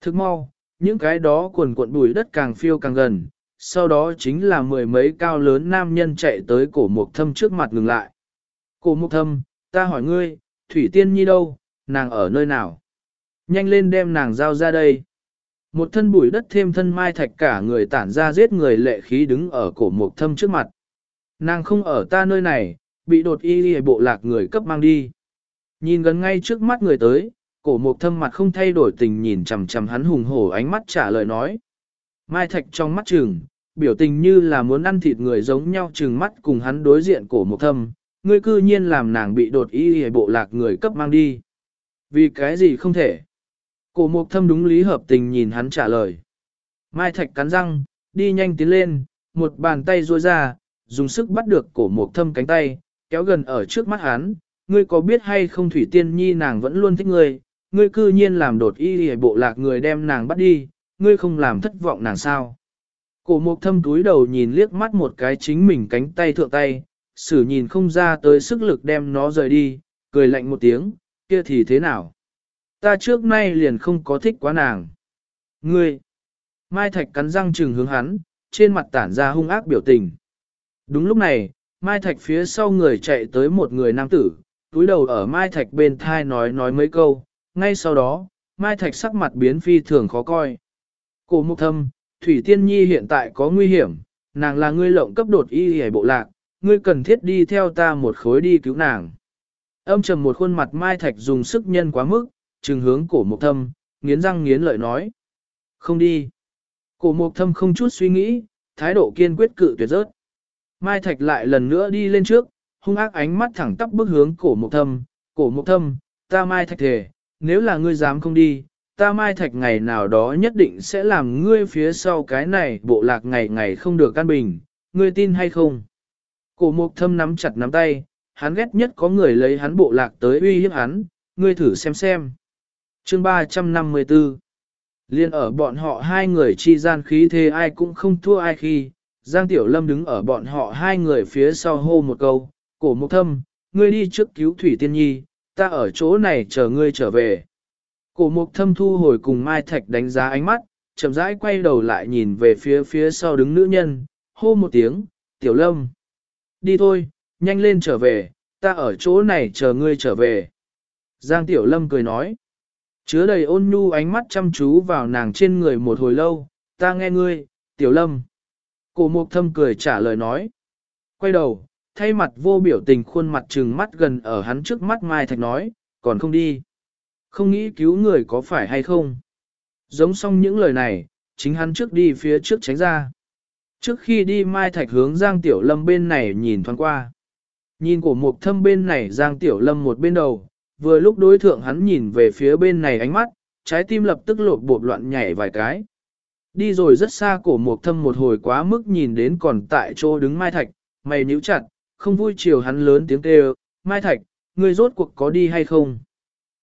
Thức mau, những cái đó cuồn cuộn bụi đất càng phiêu càng gần, sau đó chính là mười mấy cao lớn nam nhân chạy tới cổ mục thâm trước mặt ngừng lại. Cổ mục thâm, ta hỏi ngươi, Thủy Tiên Nhi đâu, nàng ở nơi nào? Nhanh lên đem nàng giao ra đây. Một thân bụi đất thêm thân mai thạch cả người tản ra giết người lệ khí đứng ở cổ mục thâm trước mặt. Nàng không ở ta nơi này, bị đột y bộ lạc người cấp mang đi. Nhìn gần ngay trước mắt người tới, cổ mục thâm mặt không thay đổi tình nhìn chằm chằm hắn hùng hổ ánh mắt trả lời nói. Mai thạch trong mắt trừng, biểu tình như là muốn ăn thịt người giống nhau chừng mắt cùng hắn đối diện cổ mục thâm, ngươi cư nhiên làm nàng bị đột ý hề bộ lạc người cấp mang đi. Vì cái gì không thể? Cổ mục thâm đúng lý hợp tình nhìn hắn trả lời. Mai Thạch cắn răng, đi nhanh tiến lên, một bàn tay ruôi ra, dùng sức bắt được cổ mục thâm cánh tay, kéo gần ở trước mắt hắn. Ngươi có biết hay không Thủy Tiên Nhi nàng vẫn luôn thích ngươi, ngươi cư nhiên làm đột y hề bộ lạc người đem nàng bắt đi, ngươi không làm thất vọng nàng sao. Cổ mục thâm túi đầu nhìn liếc mắt một cái chính mình cánh tay thượng tay, sử nhìn không ra tới sức lực đem nó rời đi, cười lạnh một tiếng, kia thì thế nào? Ta trước nay liền không có thích quá nàng. Ngươi! Mai Thạch cắn răng trừng hướng hắn, trên mặt tản ra hung ác biểu tình. Đúng lúc này, Mai Thạch phía sau người chạy tới một người nam tử, túi đầu ở Mai Thạch bên thai nói nói mấy câu, ngay sau đó, Mai Thạch sắc mặt biến phi thường khó coi. Cổ mục thâm, Thủy Tiên Nhi hiện tại có nguy hiểm, nàng là ngươi lộng cấp đột y hề bộ lạc, ngươi cần thiết đi theo ta một khối đi cứu nàng. Âm trầm một khuôn mặt Mai Thạch dùng sức nhân quá mức, trừng hướng cổ mục thâm, nghiến răng nghiến lợi nói. Không đi. Cổ mục thâm không chút suy nghĩ, thái độ kiên quyết cự tuyệt rớt. Mai Thạch lại lần nữa đi lên trước, hung ác ánh mắt thẳng tắp bước hướng cổ mục thâm. Cổ mục thâm, ta Mai Thạch thề, nếu là ngươi dám không đi, ta Mai Thạch ngày nào đó nhất định sẽ làm ngươi phía sau cái này bộ lạc ngày ngày không được căn bình, ngươi tin hay không? Cổ mục thâm nắm chặt nắm tay, hắn ghét nhất có người lấy hắn bộ lạc tới uy hiếp hắn, ngươi thử xem xem. Chương 354 Liên ở bọn họ hai người chi gian khí thế ai cũng không thua ai khi, Giang Tiểu Lâm đứng ở bọn họ hai người phía sau hô một câu, cổ mục thâm, ngươi đi trước cứu Thủy Tiên Nhi, ta ở chỗ này chờ ngươi trở về. Cổ mục thâm thu hồi cùng Mai Thạch đánh giá ánh mắt, chậm rãi quay đầu lại nhìn về phía phía sau đứng nữ nhân, hô một tiếng, Tiểu Lâm. Đi thôi, nhanh lên trở về, ta ở chỗ này chờ ngươi trở về. Giang Tiểu Lâm cười nói. Chứa đầy ôn nhu ánh mắt chăm chú vào nàng trên người một hồi lâu, ta nghe ngươi, Tiểu Lâm. Cổ mục thâm cười trả lời nói. Quay đầu, thay mặt vô biểu tình khuôn mặt trừng mắt gần ở hắn trước mắt Mai Thạch nói, còn không đi. Không nghĩ cứu người có phải hay không. Giống xong những lời này, chính hắn trước đi phía trước tránh ra. Trước khi đi Mai Thạch hướng Giang Tiểu Lâm bên này nhìn thoáng qua. Nhìn của một thâm bên này Giang Tiểu Lâm một bên đầu, vừa lúc đối thượng hắn nhìn về phía bên này ánh mắt, trái tim lập tức lột bột loạn nhảy vài cái. Đi rồi rất xa cổ một thâm một hồi quá mức nhìn đến còn tại chỗ đứng Mai Thạch, mày nhíu chặt, không vui chiều hắn lớn tiếng kêu, Mai Thạch, ngươi rốt cuộc có đi hay không?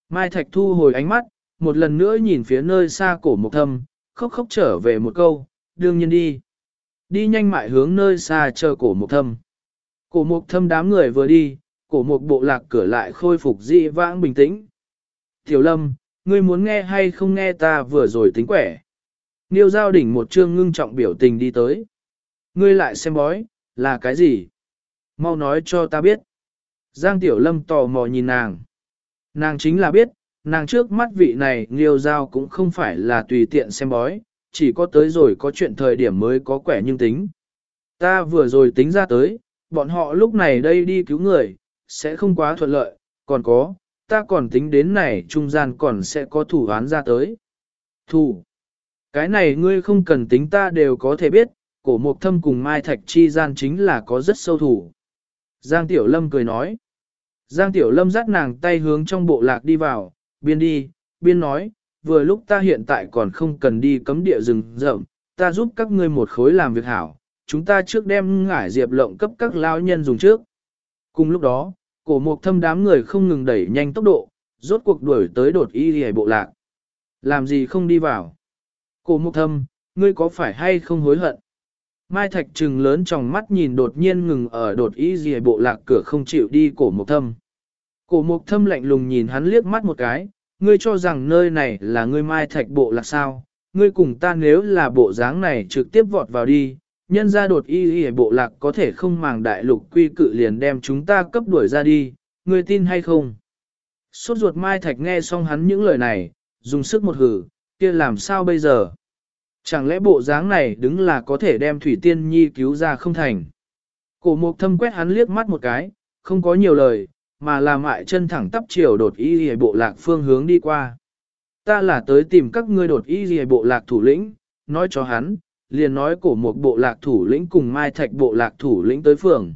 Mai Thạch thu hồi ánh mắt, một lần nữa nhìn phía nơi xa cổ một thâm, khóc khóc trở về một câu, đương nhiên đi. Đi nhanh mại hướng nơi xa chờ cổ một thâm. Cổ một thâm đám người vừa đi, cổ một bộ lạc cửa lại khôi phục dị vãng bình tĩnh. Tiểu lâm, ngươi muốn nghe hay không nghe ta vừa rồi tính quẻ. Niêu giao đỉnh một chương ngưng trọng biểu tình đi tới. Ngươi lại xem bói, là cái gì? Mau nói cho ta biết. Giang Tiểu Lâm tò mò nhìn nàng. Nàng chính là biết, nàng trước mắt vị này Niêu giao cũng không phải là tùy tiện xem bói, chỉ có tới rồi có chuyện thời điểm mới có quẻ nhưng tính. Ta vừa rồi tính ra tới, bọn họ lúc này đây đi cứu người, sẽ không quá thuận lợi, còn có, ta còn tính đến này trung gian còn sẽ có thủ án ra tới. Thủ. Cái này ngươi không cần tính ta đều có thể biết, cổ mục thâm cùng Mai Thạch chi gian chính là có rất sâu thủ. Giang Tiểu Lâm cười nói. Giang Tiểu Lâm dắt nàng tay hướng trong bộ lạc đi vào, biên đi, biên nói, vừa lúc ta hiện tại còn không cần đi cấm địa rừng rậm, ta giúp các ngươi một khối làm việc hảo, chúng ta trước đem ngải diệp lộng cấp các lao nhân dùng trước. Cùng lúc đó, cổ mục thâm đám người không ngừng đẩy nhanh tốc độ, rốt cuộc đuổi tới đột y hề bộ lạc. Làm gì không đi vào? Cổ mục thâm, ngươi có phải hay không hối hận? Mai Thạch trừng lớn trong mắt nhìn đột nhiên ngừng ở đột ý gì bộ lạc cửa không chịu đi cổ mục thâm. Cổ mục thâm lạnh lùng nhìn hắn liếc mắt một cái, ngươi cho rằng nơi này là ngươi Mai Thạch bộ lạc sao, ngươi cùng ta nếu là bộ dáng này trực tiếp vọt vào đi, nhân ra đột y y bộ lạc có thể không màng đại lục quy cự liền đem chúng ta cấp đuổi ra đi, ngươi tin hay không? Sốt ruột Mai Thạch nghe xong hắn những lời này, dùng sức một hử, kia làm sao bây giờ? Chẳng lẽ bộ dáng này đứng là có thể đem Thủy Tiên Nhi cứu ra không thành? Cổ mục thâm quét hắn liếc mắt một cái, không có nhiều lời, mà là mại chân thẳng tắp chiều đột y y bộ lạc phương hướng đi qua. Ta là tới tìm các ngươi đột y y bộ lạc thủ lĩnh, nói cho hắn, liền nói cổ một bộ lạc thủ lĩnh cùng mai thạch bộ lạc thủ lĩnh tới phường.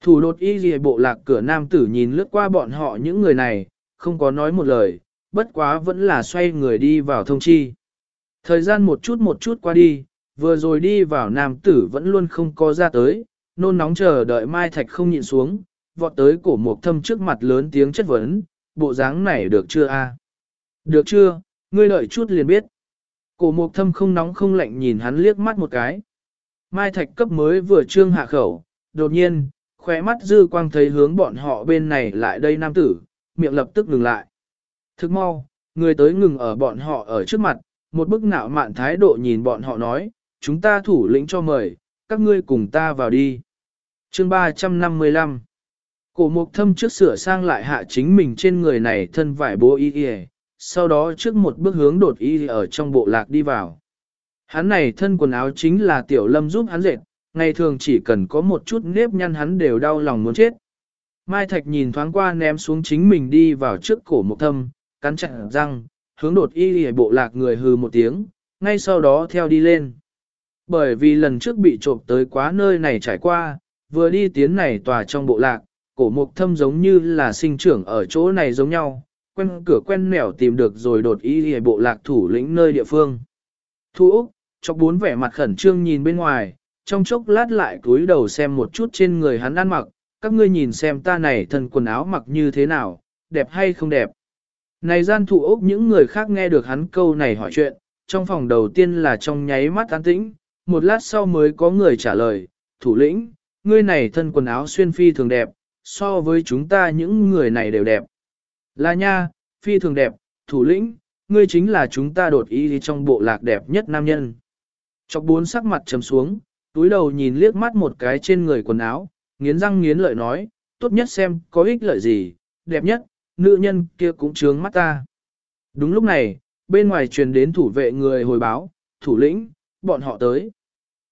Thủ đột y gì bộ lạc cửa nam tử nhìn lướt qua bọn họ những người này, không có nói một lời, bất quá vẫn là xoay người đi vào thông chi. Thời gian một chút một chút qua đi, vừa rồi đi vào nam tử vẫn luôn không có ra tới, nôn nóng chờ đợi mai thạch không nhịn xuống, vọt tới cổ mục thâm trước mặt lớn tiếng chất vấn, bộ dáng này được chưa a? Được chưa, ngươi đợi chút liền biết. Cổ mục thâm không nóng không lạnh nhìn hắn liếc mắt một cái. Mai thạch cấp mới vừa trương hạ khẩu, đột nhiên, khóe mắt dư quang thấy hướng bọn họ bên này lại đây nam tử, miệng lập tức ngừng lại. Thức mau, người tới ngừng ở bọn họ ở trước mặt, một bức nạo mạn thái độ nhìn bọn họ nói, chúng ta thủ lĩnh cho mời, các ngươi cùng ta vào đi. Chương 355 Cổ mục thâm trước sửa sang lại hạ chính mình trên người này thân vải bố y y, sau đó trước một bước hướng đột y ở trong bộ lạc đi vào. Hắn này thân quần áo chính là tiểu lâm giúp hắn dệt, ngày thường chỉ cần có một chút nếp nhăn hắn đều đau lòng muốn chết. Mai Thạch nhìn thoáng qua ném xuống chính mình đi vào trước cổ mục thâm, cắn chặt răng, hướng đột y lìa bộ lạc người hừ một tiếng, ngay sau đó theo đi lên. Bởi vì lần trước bị trộm tới quá nơi này trải qua, vừa đi tiến này tòa trong bộ lạc, cổ mục thâm giống như là sinh trưởng ở chỗ này giống nhau, quen cửa quen nẻo tìm được rồi đột y hề bộ lạc thủ lĩnh nơi địa phương. Thu Úc, chọc bốn vẻ mặt khẩn trương nhìn bên ngoài, trong chốc lát lại cúi đầu xem một chút trên người hắn ăn mặc, các ngươi nhìn xem ta này thân quần áo mặc như thế nào, đẹp hay không đẹp. Này gian thụ ốc những người khác nghe được hắn câu này hỏi chuyện, trong phòng đầu tiên là trong nháy mắt an tĩnh, một lát sau mới có người trả lời, thủ lĩnh, ngươi này thân quần áo xuyên phi thường đẹp, so với chúng ta những người này đều đẹp. Là nha, phi thường đẹp, thủ lĩnh, ngươi chính là chúng ta đột ý trong bộ lạc đẹp nhất nam nhân. Chọc bốn sắc mặt trầm xuống, túi đầu nhìn liếc mắt một cái trên người quần áo, nghiến răng nghiến lợi nói, tốt nhất xem có ích lợi gì, đẹp nhất, nữ nhân kia cũng trướng mắt ta. Đúng lúc này, bên ngoài truyền đến thủ vệ người hồi báo, thủ lĩnh, bọn họ tới.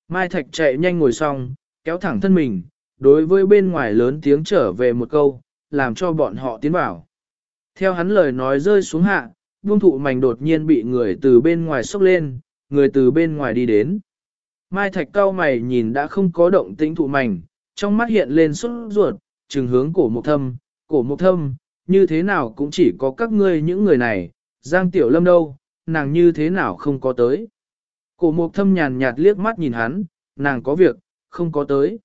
Mai Thạch chạy nhanh ngồi xong, kéo thẳng thân mình, đối với bên ngoài lớn tiếng trở về một câu, làm cho bọn họ tiến vào. Theo hắn lời nói rơi xuống hạ, buông thụ mảnh đột nhiên bị người từ bên ngoài sốc lên, người từ bên ngoài đi đến. Mai Thạch cao mày nhìn đã không có động tĩnh thụ mảnh, trong mắt hiện lên xuất ruột, trừng hướng cổ mục thâm, cổ mục thâm, như thế nào cũng chỉ có các ngươi những người này, Giang Tiểu Lâm đâu, nàng như thế nào không có tới. Cổ mục thâm nhàn nhạt liếc mắt nhìn hắn, nàng có việc, không có tới.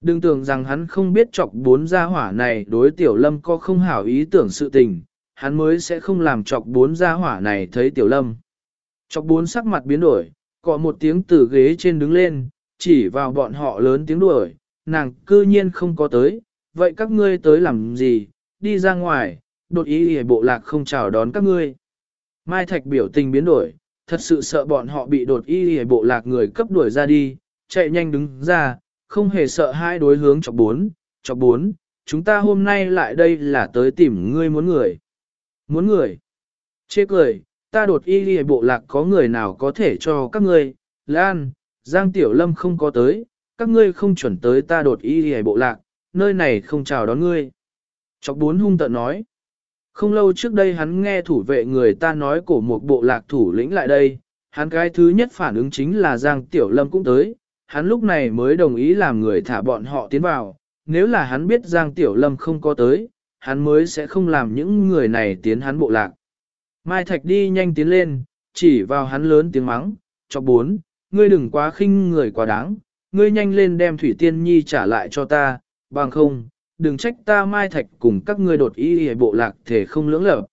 Đừng tưởng rằng hắn không biết chọc bốn gia hỏa này đối Tiểu Lâm có không hảo ý tưởng sự tình, hắn mới sẽ không làm chọc bốn gia hỏa này thấy Tiểu Lâm. Chọc bốn sắc mặt biến đổi, có một tiếng từ ghế trên đứng lên, chỉ vào bọn họ lớn tiếng đuổi, nàng cư nhiên không có tới, vậy các ngươi tới làm gì, đi ra ngoài, đột ý hề bộ lạc không chào đón các ngươi. Mai Thạch biểu tình biến đổi, thật sự sợ bọn họ bị đột y hề bộ lạc người cấp đuổi ra đi, chạy nhanh đứng ra, không hề sợ hai đối hướng chọc bốn, chọc bốn, chúng ta hôm nay lại đây là tới tìm ngươi muốn người. Muốn người. Chê cười, ta đột y hề bộ lạc có người nào có thể cho các ngươi, Lan, Giang Tiểu Lâm không có tới, các ngươi không chuẩn tới ta đột y hề bộ lạc, nơi này không chào đón ngươi. Chọc bốn hung tợn nói. Không lâu trước đây hắn nghe thủ vệ người ta nói cổ một bộ lạc thủ lĩnh lại đây, hắn cái thứ nhất phản ứng chính là Giang Tiểu Lâm cũng tới, hắn lúc này mới đồng ý làm người thả bọn họ tiến vào, nếu là hắn biết Giang Tiểu Lâm không có tới, hắn mới sẽ không làm những người này tiến hắn bộ lạc. Mai Thạch đi nhanh tiến lên, chỉ vào hắn lớn tiếng mắng, cho bốn, ngươi đừng quá khinh người quá đáng, ngươi nhanh lên đem Thủy Tiên Nhi trả lại cho ta, bằng không, đừng trách ta Mai Thạch cùng các ngươi đột ý hề bộ lạc thể không lưỡng lợp.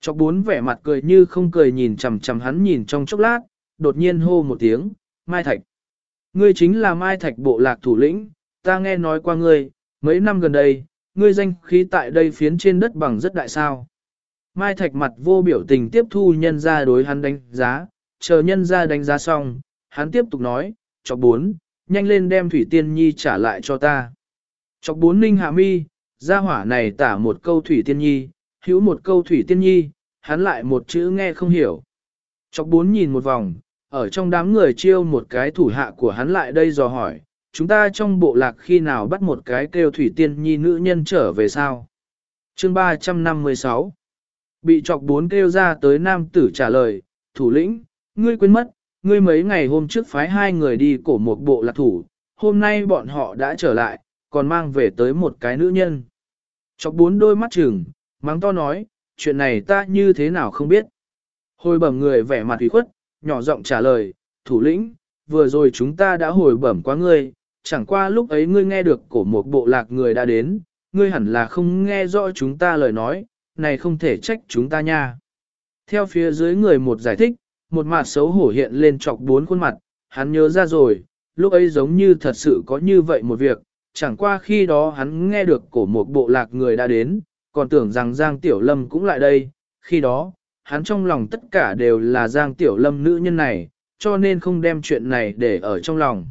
Chọc bốn vẻ mặt cười như không cười nhìn chằm chằm hắn nhìn trong chốc lát, đột nhiên hô một tiếng, Mai Thạch. Ngươi chính là Mai Thạch bộ lạc thủ lĩnh, ta nghe nói qua ngươi, mấy năm gần đây, ngươi danh khí tại đây phiến trên đất bằng rất đại sao. Mai Thạch mặt vô biểu tình tiếp thu nhân ra đối hắn đánh giá, chờ nhân ra đánh giá xong, hắn tiếp tục nói, chọc bốn, nhanh lên đem Thủy Tiên Nhi trả lại cho ta. Chọc bốn ninh hạ mi, gia hỏa này tả một câu thủy tiên nhi, hữu một câu thủy tiên nhi, hắn lại một chữ nghe không hiểu. Chọc bốn nhìn một vòng, ở trong đám người chiêu một cái thủ hạ của hắn lại đây dò hỏi, chúng ta trong bộ lạc khi nào bắt một cái kêu thủy tiên nhi nữ nhân trở về sao? Chương 356 Bị chọc bốn kêu ra tới nam tử trả lời, thủ lĩnh, ngươi quên mất, ngươi mấy ngày hôm trước phái hai người đi cổ một bộ lạc thủ, hôm nay bọn họ đã trở lại, còn mang về tới một cái nữ nhân. Chọc bốn đôi mắt chừng, mắng to nói, chuyện này ta như thế nào không biết. Hồi bẩm người vẻ mặt ủy khuất, nhỏ giọng trả lời, thủ lĩnh, vừa rồi chúng ta đã hồi bẩm qua ngươi, chẳng qua lúc ấy ngươi nghe được cổ một bộ lạc người đã đến, ngươi hẳn là không nghe rõ chúng ta lời nói, này không thể trách chúng ta nha. Theo phía dưới người một giải thích, một mặt xấu hổ hiện lên chọc bốn khuôn mặt, hắn nhớ ra rồi, lúc ấy giống như thật sự có như vậy một việc, chẳng qua khi đó hắn nghe được cổ một bộ lạc người đã đến, còn tưởng rằng Giang Tiểu Lâm cũng lại đây, khi đó, hắn trong lòng tất cả đều là Giang Tiểu Lâm nữ nhân này, cho nên không đem chuyện này để ở trong lòng.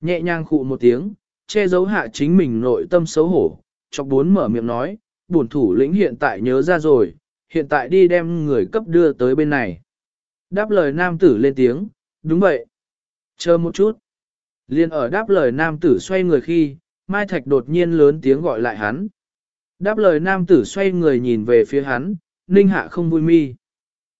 Nhẹ nhàng khụ một tiếng, che giấu hạ chính mình nội tâm xấu hổ, chọc bốn mở miệng nói, bổn thủ lĩnh hiện tại nhớ ra rồi, hiện tại đi đem người cấp đưa tới bên này. Đáp lời nam tử lên tiếng, đúng vậy. Chờ một chút. Liên ở đáp lời nam tử xoay người khi, Mai Thạch đột nhiên lớn tiếng gọi lại hắn. Đáp lời nam tử xoay người nhìn về phía hắn, Ninh Hạ không vui mi.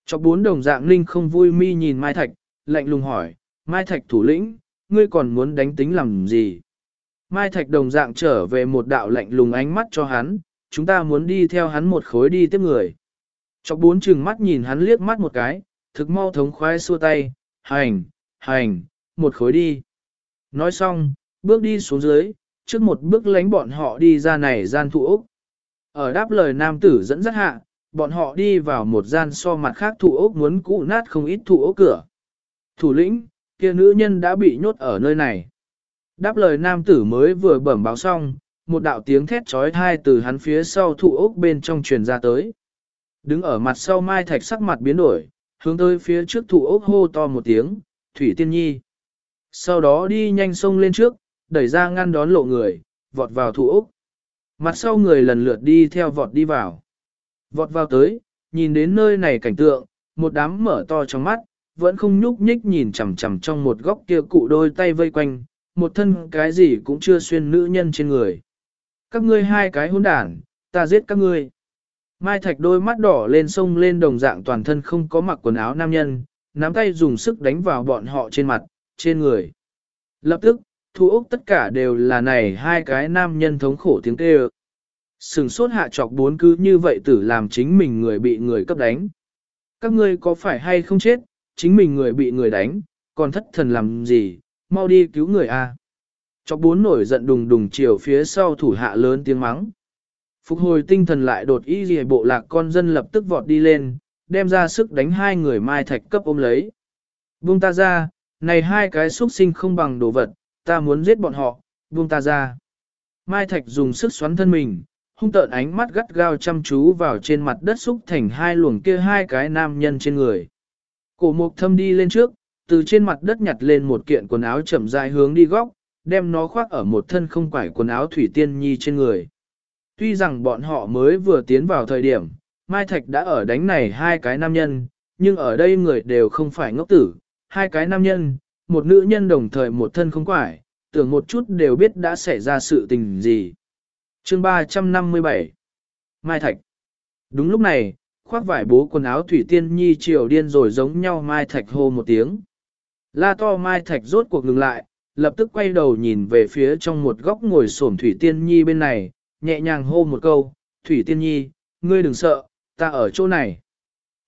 Chọc bốn đồng dạng Ninh không vui mi nhìn Mai Thạch, lạnh lùng hỏi, Mai Thạch thủ lĩnh, ngươi còn muốn đánh tính làm gì? Mai Thạch đồng dạng trở về một đạo lạnh lùng ánh mắt cho hắn, chúng ta muốn đi theo hắn một khối đi tiếp người. Chọc bốn chừng mắt nhìn hắn liếc mắt một cái, thực mau thống khoái xua tay, hành, hành, một khối đi. Nói xong, bước đi xuống dưới, trước một bước lánh bọn họ đi ra này gian thụ ốc. Ở đáp lời nam tử dẫn dắt hạ, bọn họ đi vào một gian so mặt khác thụ ốc muốn cũ nát không ít thụ ốc cửa. Thủ lĩnh, kia nữ nhân đã bị nhốt ở nơi này. Đáp lời nam tử mới vừa bẩm báo xong, một đạo tiếng thét trói thai từ hắn phía sau thụ ốc bên trong truyền ra tới. Đứng ở mặt sau mai thạch sắc mặt biến đổi, hướng tới phía trước thụ ốc hô to một tiếng, Thủy Tiên Nhi. Sau đó đi nhanh sông lên trước, đẩy ra ngăn đón lộ người, vọt vào thủ ốc. Mặt sau người lần lượt đi theo vọt đi vào. Vọt vào tới, nhìn đến nơi này cảnh tượng, một đám mở to trong mắt, vẫn không nhúc nhích nhìn chằm chằm trong một góc kia cụ đôi tay vây quanh, một thân cái gì cũng chưa xuyên nữ nhân trên người. Các ngươi hai cái hỗn đản, ta giết các ngươi. Mai Thạch đôi mắt đỏ lên sông lên đồng dạng toàn thân không có mặc quần áo nam nhân, nắm tay dùng sức đánh vào bọn họ trên mặt, trên người. Lập tức, thu ốc tất cả đều là này hai cái nam nhân thống khổ tiếng kêu. Sừng sốt hạ chọc bốn cứ như vậy tử làm chính mình người bị người cấp đánh. Các ngươi có phải hay không chết, chính mình người bị người đánh, còn thất thần làm gì, mau đi cứu người a. Chọc bốn nổi giận đùng đùng chiều phía sau thủ hạ lớn tiếng mắng. Phục hồi tinh thần lại đột ý gì bộ lạc con dân lập tức vọt đi lên, đem ra sức đánh hai người mai thạch cấp ôm lấy. Buông ta ra, này hai cái xuất sinh không bằng đồ vật, ta muốn giết bọn họ, buông ta ra. Mai thạch dùng sức xoắn thân mình, hung tợn ánh mắt gắt gao chăm chú vào trên mặt đất xúc thành hai luồng kia hai cái nam nhân trên người. Cổ mục thâm đi lên trước, từ trên mặt đất nhặt lên một kiện quần áo chậm dài hướng đi góc, đem nó khoác ở một thân không quải quần áo thủy tiên nhi trên người. Tuy rằng bọn họ mới vừa tiến vào thời điểm, Mai Thạch đã ở đánh này hai cái nam nhân, nhưng ở đây người đều không phải ngốc tử, hai cái nam nhân, một nữ nhân đồng thời một thân không quải, tưởng một chút đều biết đã xảy ra sự tình gì. Chương 357 Mai Thạch Đúng lúc này, khoác vải bố quần áo Thủy Tiên Nhi triều điên rồi giống nhau Mai Thạch hô một tiếng. La to Mai Thạch rốt cuộc ngừng lại, lập tức quay đầu nhìn về phía trong một góc ngồi xổm Thủy Tiên Nhi bên này, nhẹ nhàng hô một câu, Thủy Tiên Nhi, ngươi đừng sợ, ta ở chỗ này.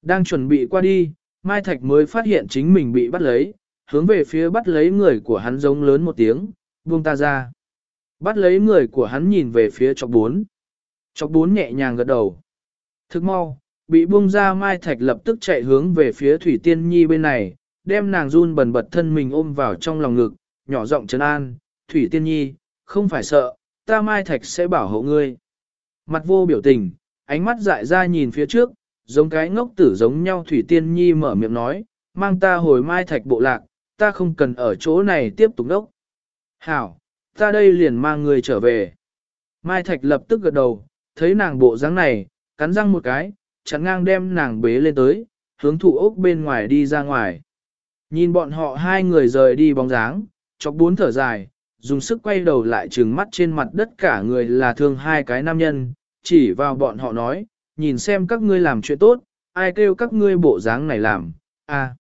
Đang chuẩn bị qua đi, Mai Thạch mới phát hiện chính mình bị bắt lấy, hướng về phía bắt lấy người của hắn giống lớn một tiếng, buông ta ra. Bắt lấy người của hắn nhìn về phía chọc bốn. Chọc bốn nhẹ nhàng gật đầu. Thức mau, bị buông ra Mai Thạch lập tức chạy hướng về phía Thủy Tiên Nhi bên này, đem nàng run bần bật thân mình ôm vào trong lòng ngực, nhỏ giọng trấn an, Thủy Tiên Nhi, không phải sợ, ta Mai Thạch sẽ bảo hộ ngươi. Mặt vô biểu tình, ánh mắt dại ra nhìn phía trước, giống cái ngốc tử giống nhau Thủy Tiên Nhi mở miệng nói, mang ta hồi Mai Thạch bộ lạc, ta không cần ở chỗ này tiếp tục đốc. Hảo, ta đây liền mang người trở về. Mai Thạch lập tức gật đầu, thấy nàng bộ dáng này, cắn răng một cái, chắn ngang đem nàng bế lên tới, hướng thụ ốc bên ngoài đi ra ngoài. Nhìn bọn họ hai người rời đi bóng dáng, chọc bốn thở dài, dùng sức quay đầu lại trừng mắt trên mặt đất cả người là thương hai cái nam nhân, chỉ vào bọn họ nói, nhìn xem các ngươi làm chuyện tốt, ai kêu các ngươi bộ dáng này làm, a. À.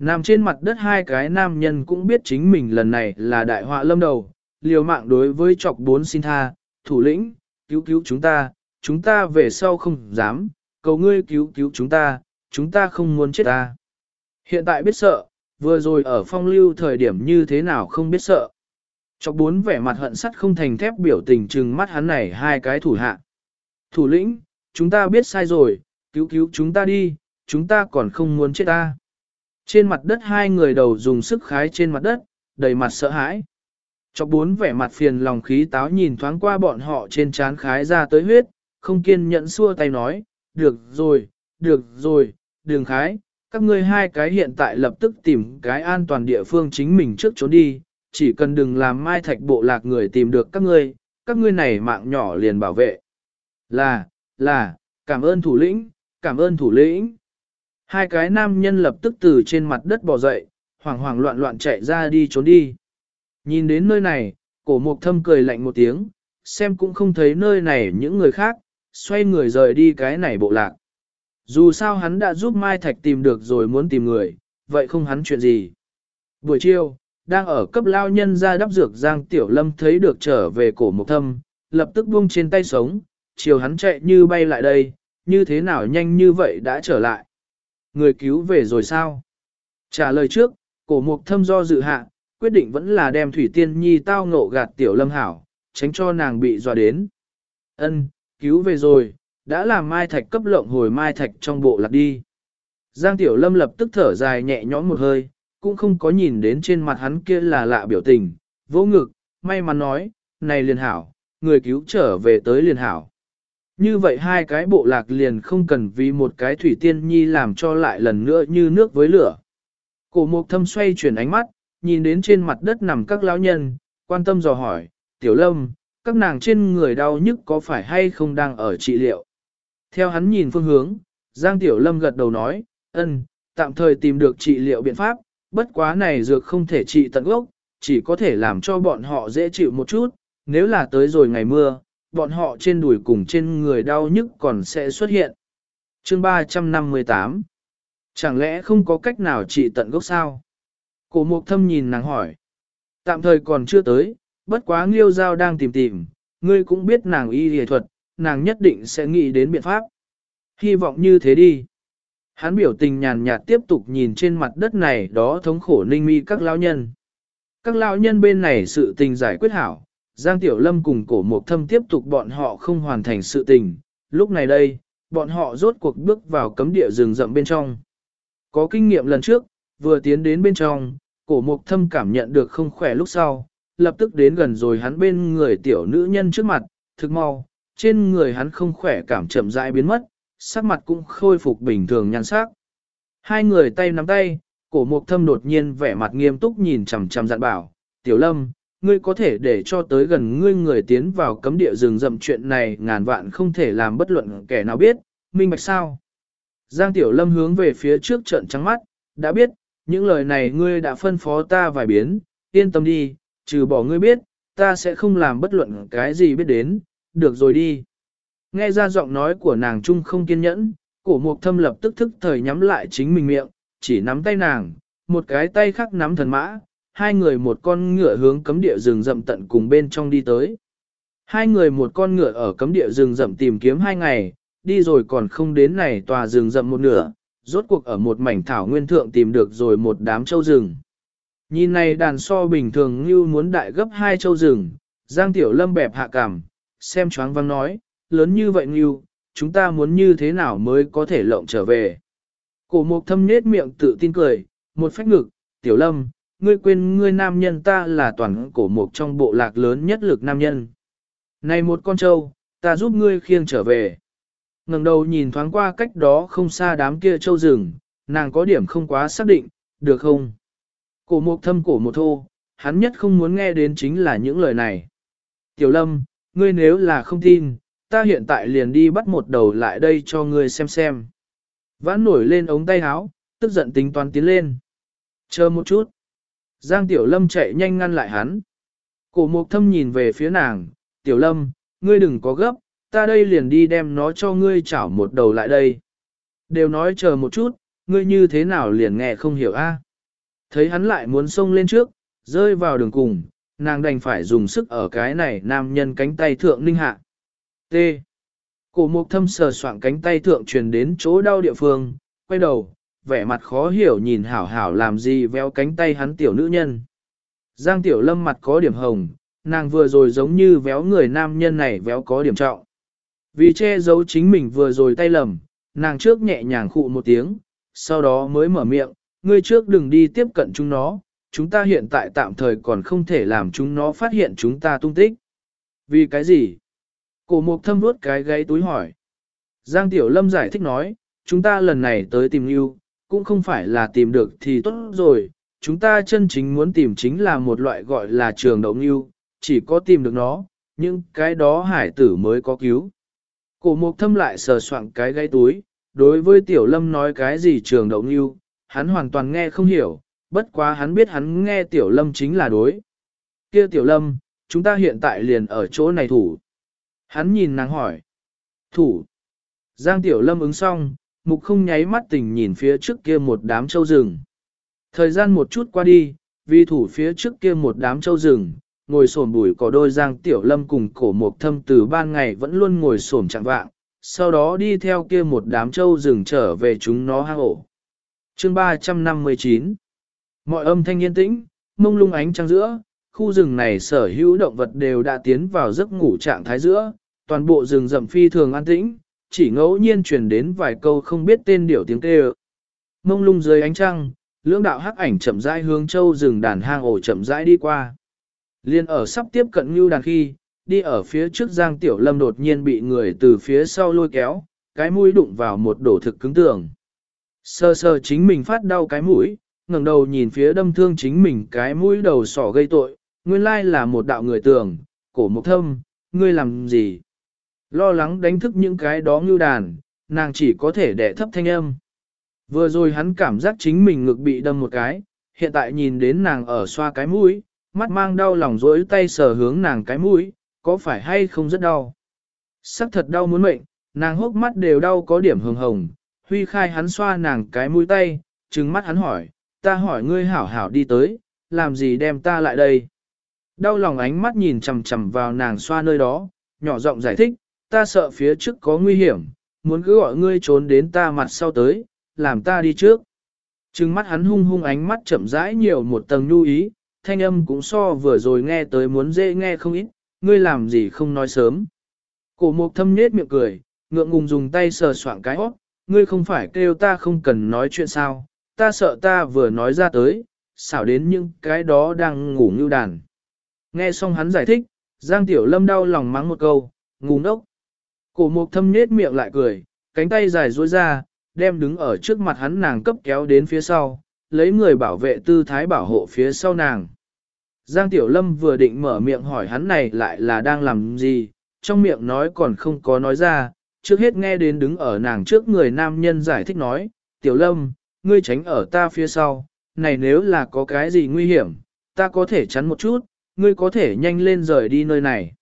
Nằm trên mặt đất hai cái nam nhân cũng biết chính mình lần này là đại họa lâm đầu, liều mạng đối với chọc bốn xin tha, thủ lĩnh, cứu cứu chúng ta, chúng ta về sau không dám, cầu ngươi cứu cứu chúng ta, chúng ta không muốn chết ta. Hiện tại biết sợ, vừa rồi ở phong lưu thời điểm như thế nào không biết sợ. Chọc bốn vẻ mặt hận sắt không thành thép biểu tình trừng mắt hắn này hai cái thủ hạ. Thủ lĩnh, chúng ta biết sai rồi, cứu cứu chúng ta đi, chúng ta còn không muốn chết ta. Trên mặt đất hai người đầu dùng sức khái trên mặt đất, đầy mặt sợ hãi. Chọc bốn vẻ mặt phiền lòng khí táo nhìn thoáng qua bọn họ trên trán khái ra tới huyết, không kiên nhẫn xua tay nói, được rồi, được rồi, đường khái, các ngươi hai cái hiện tại lập tức tìm cái an toàn địa phương chính mình trước trốn đi, chỉ cần đừng làm mai thạch bộ lạc người tìm được các ngươi, các ngươi này mạng nhỏ liền bảo vệ. Là, là, cảm ơn thủ lĩnh, cảm ơn thủ lĩnh. Hai cái nam nhân lập tức từ trên mặt đất bò dậy, hoảng hoảng loạn loạn chạy ra đi trốn đi. Nhìn đến nơi này, cổ mục thâm cười lạnh một tiếng, xem cũng không thấy nơi này những người khác, xoay người rời đi cái này bộ lạc. Dù sao hắn đã giúp Mai Thạch tìm được rồi muốn tìm người, vậy không hắn chuyện gì. Buổi chiều, đang ở cấp lao nhân ra đắp dược Giang Tiểu Lâm thấy được trở về cổ mục thâm, lập tức buông trên tay sống, chiều hắn chạy như bay lại đây, như thế nào nhanh như vậy đã trở lại. Người cứu về rồi sao? Trả lời trước, cổ mục thâm do dự hạ, quyết định vẫn là đem Thủy Tiên Nhi tao ngộ gạt Tiểu Lâm hảo, tránh cho nàng bị dọa đến. Ân, cứu về rồi, đã làm Mai Thạch cấp lộng hồi Mai Thạch trong bộ lạc đi. Giang Tiểu Lâm lập tức thở dài nhẹ nhõm một hơi, cũng không có nhìn đến trên mặt hắn kia là lạ biểu tình, vỗ ngực, may mắn nói, này liền hảo, người cứu trở về tới liền hảo. Như vậy hai cái bộ lạc liền không cần vì một cái thủy tiên nhi làm cho lại lần nữa như nước với lửa. Cổ mục thâm xoay chuyển ánh mắt, nhìn đến trên mặt đất nằm các lão nhân, quan tâm dò hỏi, tiểu lâm, các nàng trên người đau nhức có phải hay không đang ở trị liệu. Theo hắn nhìn phương hướng, Giang Tiểu Lâm gật đầu nói, ân, tạm thời tìm được trị liệu biện pháp, bất quá này dược không thể trị tận gốc, chỉ có thể làm cho bọn họ dễ chịu một chút, nếu là tới rồi ngày mưa, bọn họ trên đùi cùng trên người đau nhức còn sẽ xuất hiện. Chương 358 Chẳng lẽ không có cách nào trị tận gốc sao? Cổ mục thâm nhìn nàng hỏi. Tạm thời còn chưa tới, bất quá nghiêu giao đang tìm tìm, ngươi cũng biết nàng y y thuật, nàng nhất định sẽ nghĩ đến biện pháp. Hy vọng như thế đi. Hắn biểu tình nhàn nhạt tiếp tục nhìn trên mặt đất này đó thống khổ ninh mi các lão nhân. Các lão nhân bên này sự tình giải quyết hảo, Giang Tiểu Lâm cùng cổ mục thâm tiếp tục bọn họ không hoàn thành sự tình, lúc này đây, bọn họ rốt cuộc bước vào cấm địa rừng rậm bên trong. Có kinh nghiệm lần trước, vừa tiến đến bên trong, cổ mục thâm cảm nhận được không khỏe lúc sau, lập tức đến gần rồi hắn bên người tiểu nữ nhân trước mặt, thực mau, trên người hắn không khỏe cảm chậm rãi biến mất, sắc mặt cũng khôi phục bình thường nhan sắc. Hai người tay nắm tay, cổ mục thâm đột nhiên vẻ mặt nghiêm túc nhìn chằm chằm dặn bảo, tiểu lâm, ngươi có thể để cho tới gần ngươi người tiến vào cấm địa rừng rậm chuyện này ngàn vạn không thể làm bất luận kẻ nào biết, minh bạch sao. Giang tiểu lâm hướng về phía trước trận trắng mắt, đã biết, những lời này ngươi đã phân phó ta vài biến, yên tâm đi, trừ bỏ ngươi biết, ta sẽ không làm bất luận cái gì biết đến, được rồi đi. Nghe ra giọng nói của nàng trung không kiên nhẫn, cổ mục thâm lập tức thức thời nhắm lại chính mình miệng, chỉ nắm tay nàng, một cái tay khác nắm thần mã, hai người một con ngựa hướng cấm địa rừng rậm tận cùng bên trong đi tới. Hai người một con ngựa ở cấm địa rừng rậm tìm kiếm hai ngày, đi rồi còn không đến này tòa rừng rậm một nửa, rốt cuộc ở một mảnh thảo nguyên thượng tìm được rồi một đám châu rừng. Nhìn này đàn so bình thường như muốn đại gấp hai châu rừng, Giang Tiểu Lâm bẹp hạ cảm, xem choáng văng nói, lớn như vậy như, chúng ta muốn như thế nào mới có thể lộng trở về. Cổ mục thâm nết miệng tự tin cười, một phách ngực, Tiểu Lâm, ngươi quên ngươi nam nhân ta là toàn cổ mục trong bộ lạc lớn nhất lực nam nhân. Này một con trâu, ta giúp ngươi khiêng trở về. ngẩng đầu nhìn thoáng qua cách đó không xa đám kia trâu rừng, nàng có điểm không quá xác định, được không? Cổ mục thâm cổ một thô, hắn nhất không muốn nghe đến chính là những lời này. Tiểu lâm, ngươi nếu là không tin, ta hiện tại liền đi bắt một đầu lại đây cho ngươi xem xem. Vãn nổi lên ống tay áo, tức giận tính toán tiến lên. Chờ một chút. Giang Tiểu Lâm chạy nhanh ngăn lại hắn. Cổ mục thâm nhìn về phía nàng, Tiểu Lâm, ngươi đừng có gấp, ta đây liền đi đem nó cho ngươi chảo một đầu lại đây. Đều nói chờ một chút, ngươi như thế nào liền nghe không hiểu a? Thấy hắn lại muốn xông lên trước, rơi vào đường cùng, nàng đành phải dùng sức ở cái này nam nhân cánh tay thượng ninh hạ. T. Cổ mục thâm sờ soạn cánh tay thượng truyền đến chỗ đau địa phương, quay đầu, vẻ mặt khó hiểu nhìn hảo hảo làm gì véo cánh tay hắn tiểu nữ nhân. Giang tiểu lâm mặt có điểm hồng, nàng vừa rồi giống như véo người nam nhân này véo có điểm trọng. Vì che giấu chính mình vừa rồi tay lầm, nàng trước nhẹ nhàng khụ một tiếng, sau đó mới mở miệng, ngươi trước đừng đi tiếp cận chúng nó, chúng ta hiện tại tạm thời còn không thể làm chúng nó phát hiện chúng ta tung tích. Vì cái gì? Cổ mục thâm vuốt cái gáy túi hỏi. Giang Tiểu Lâm giải thích nói, chúng ta lần này tới tìm yêu, cũng không phải là tìm được thì tốt rồi, chúng ta chân chính muốn tìm chính là một loại gọi là trường đậu yêu, chỉ có tìm được nó, nhưng cái đó hải tử mới có cứu. Cổ mục thâm lại sờ soạn cái gáy túi, đối với Tiểu Lâm nói cái gì trường đậu yêu, hắn hoàn toàn nghe không hiểu, bất quá hắn biết hắn nghe Tiểu Lâm chính là đối. kia Tiểu Lâm, chúng ta hiện tại liền ở chỗ này thủ. Hắn nhìn nàng hỏi. Thủ. Giang Tiểu Lâm ứng xong, mục không nháy mắt tình nhìn phía trước kia một đám châu rừng. Thời gian một chút qua đi, vì thủ phía trước kia một đám châu rừng, ngồi sổm bùi có đôi Giang Tiểu Lâm cùng cổ mục thâm từ ban ngày vẫn luôn ngồi sổm chẳng vạng, sau đó đi theo kia một đám châu rừng trở về chúng nó hang ổ. Chương 359 Mọi âm thanh yên tĩnh, mông lung ánh trăng giữa, khu rừng này sở hữu động vật đều đã tiến vào giấc ngủ trạng thái giữa, toàn bộ rừng rậm phi thường an tĩnh, chỉ ngẫu nhiên truyền đến vài câu không biết tên điểu tiếng kêu. Mông lung dưới ánh trăng, lưỡng đạo hắc ảnh chậm rãi hướng châu rừng đàn hang ổ chậm rãi đi qua. Liên ở sắp tiếp cận như đàn khi, đi ở phía trước Giang Tiểu Lâm đột nhiên bị người từ phía sau lôi kéo, cái mũi đụng vào một đổ thực cứng tường. Sơ sơ chính mình phát đau cái mũi, ngẩng đầu nhìn phía đâm thương chính mình cái mũi đầu sỏ gây tội, nguyên lai là một đạo người tường, cổ mục thâm, ngươi làm gì? Lo lắng đánh thức những cái đó ngưu đàn, nàng chỉ có thể đẻ thấp thanh âm. Vừa rồi hắn cảm giác chính mình ngực bị đâm một cái, hiện tại nhìn đến nàng ở xoa cái mũi, mắt mang đau lòng rỗi tay sờ hướng nàng cái mũi, có phải hay không rất đau? Sắc thật đau muốn mệnh, nàng hốc mắt đều đau có điểm hồng hồng, huy khai hắn xoa nàng cái mũi tay, trừng mắt hắn hỏi, ta hỏi ngươi hảo hảo đi tới, làm gì đem ta lại đây? Đau lòng ánh mắt nhìn chầm chầm vào nàng xoa nơi đó, nhỏ giọng giải thích, ta sợ phía trước có nguy hiểm, muốn cứ gọi ngươi trốn đến ta mặt sau tới, làm ta đi trước. Trừng mắt hắn hung hung ánh mắt chậm rãi nhiều một tầng nhu ý, thanh âm cũng so vừa rồi nghe tới muốn dễ nghe không ít, ngươi làm gì không nói sớm. Cổ mục thâm nết miệng cười, ngượng ngùng dùng tay sờ soạng cái hót, ngươi không phải kêu ta không cần nói chuyện sao, ta sợ ta vừa nói ra tới, xảo đến những cái đó đang ngủ như đàn. Nghe xong hắn giải thích, Giang Tiểu Lâm đau lòng mắng một câu, ngu ngốc. Cổ mục thâm nết miệng lại cười, cánh tay dài duỗi ra, đem đứng ở trước mặt hắn nàng cấp kéo đến phía sau, lấy người bảo vệ tư thái bảo hộ phía sau nàng. Giang Tiểu Lâm vừa định mở miệng hỏi hắn này lại là đang làm gì, trong miệng nói còn không có nói ra, trước hết nghe đến đứng ở nàng trước người nam nhân giải thích nói, Tiểu Lâm, ngươi tránh ở ta phía sau, này nếu là có cái gì nguy hiểm, ta có thể chắn một chút, ngươi có thể nhanh lên rời đi nơi này.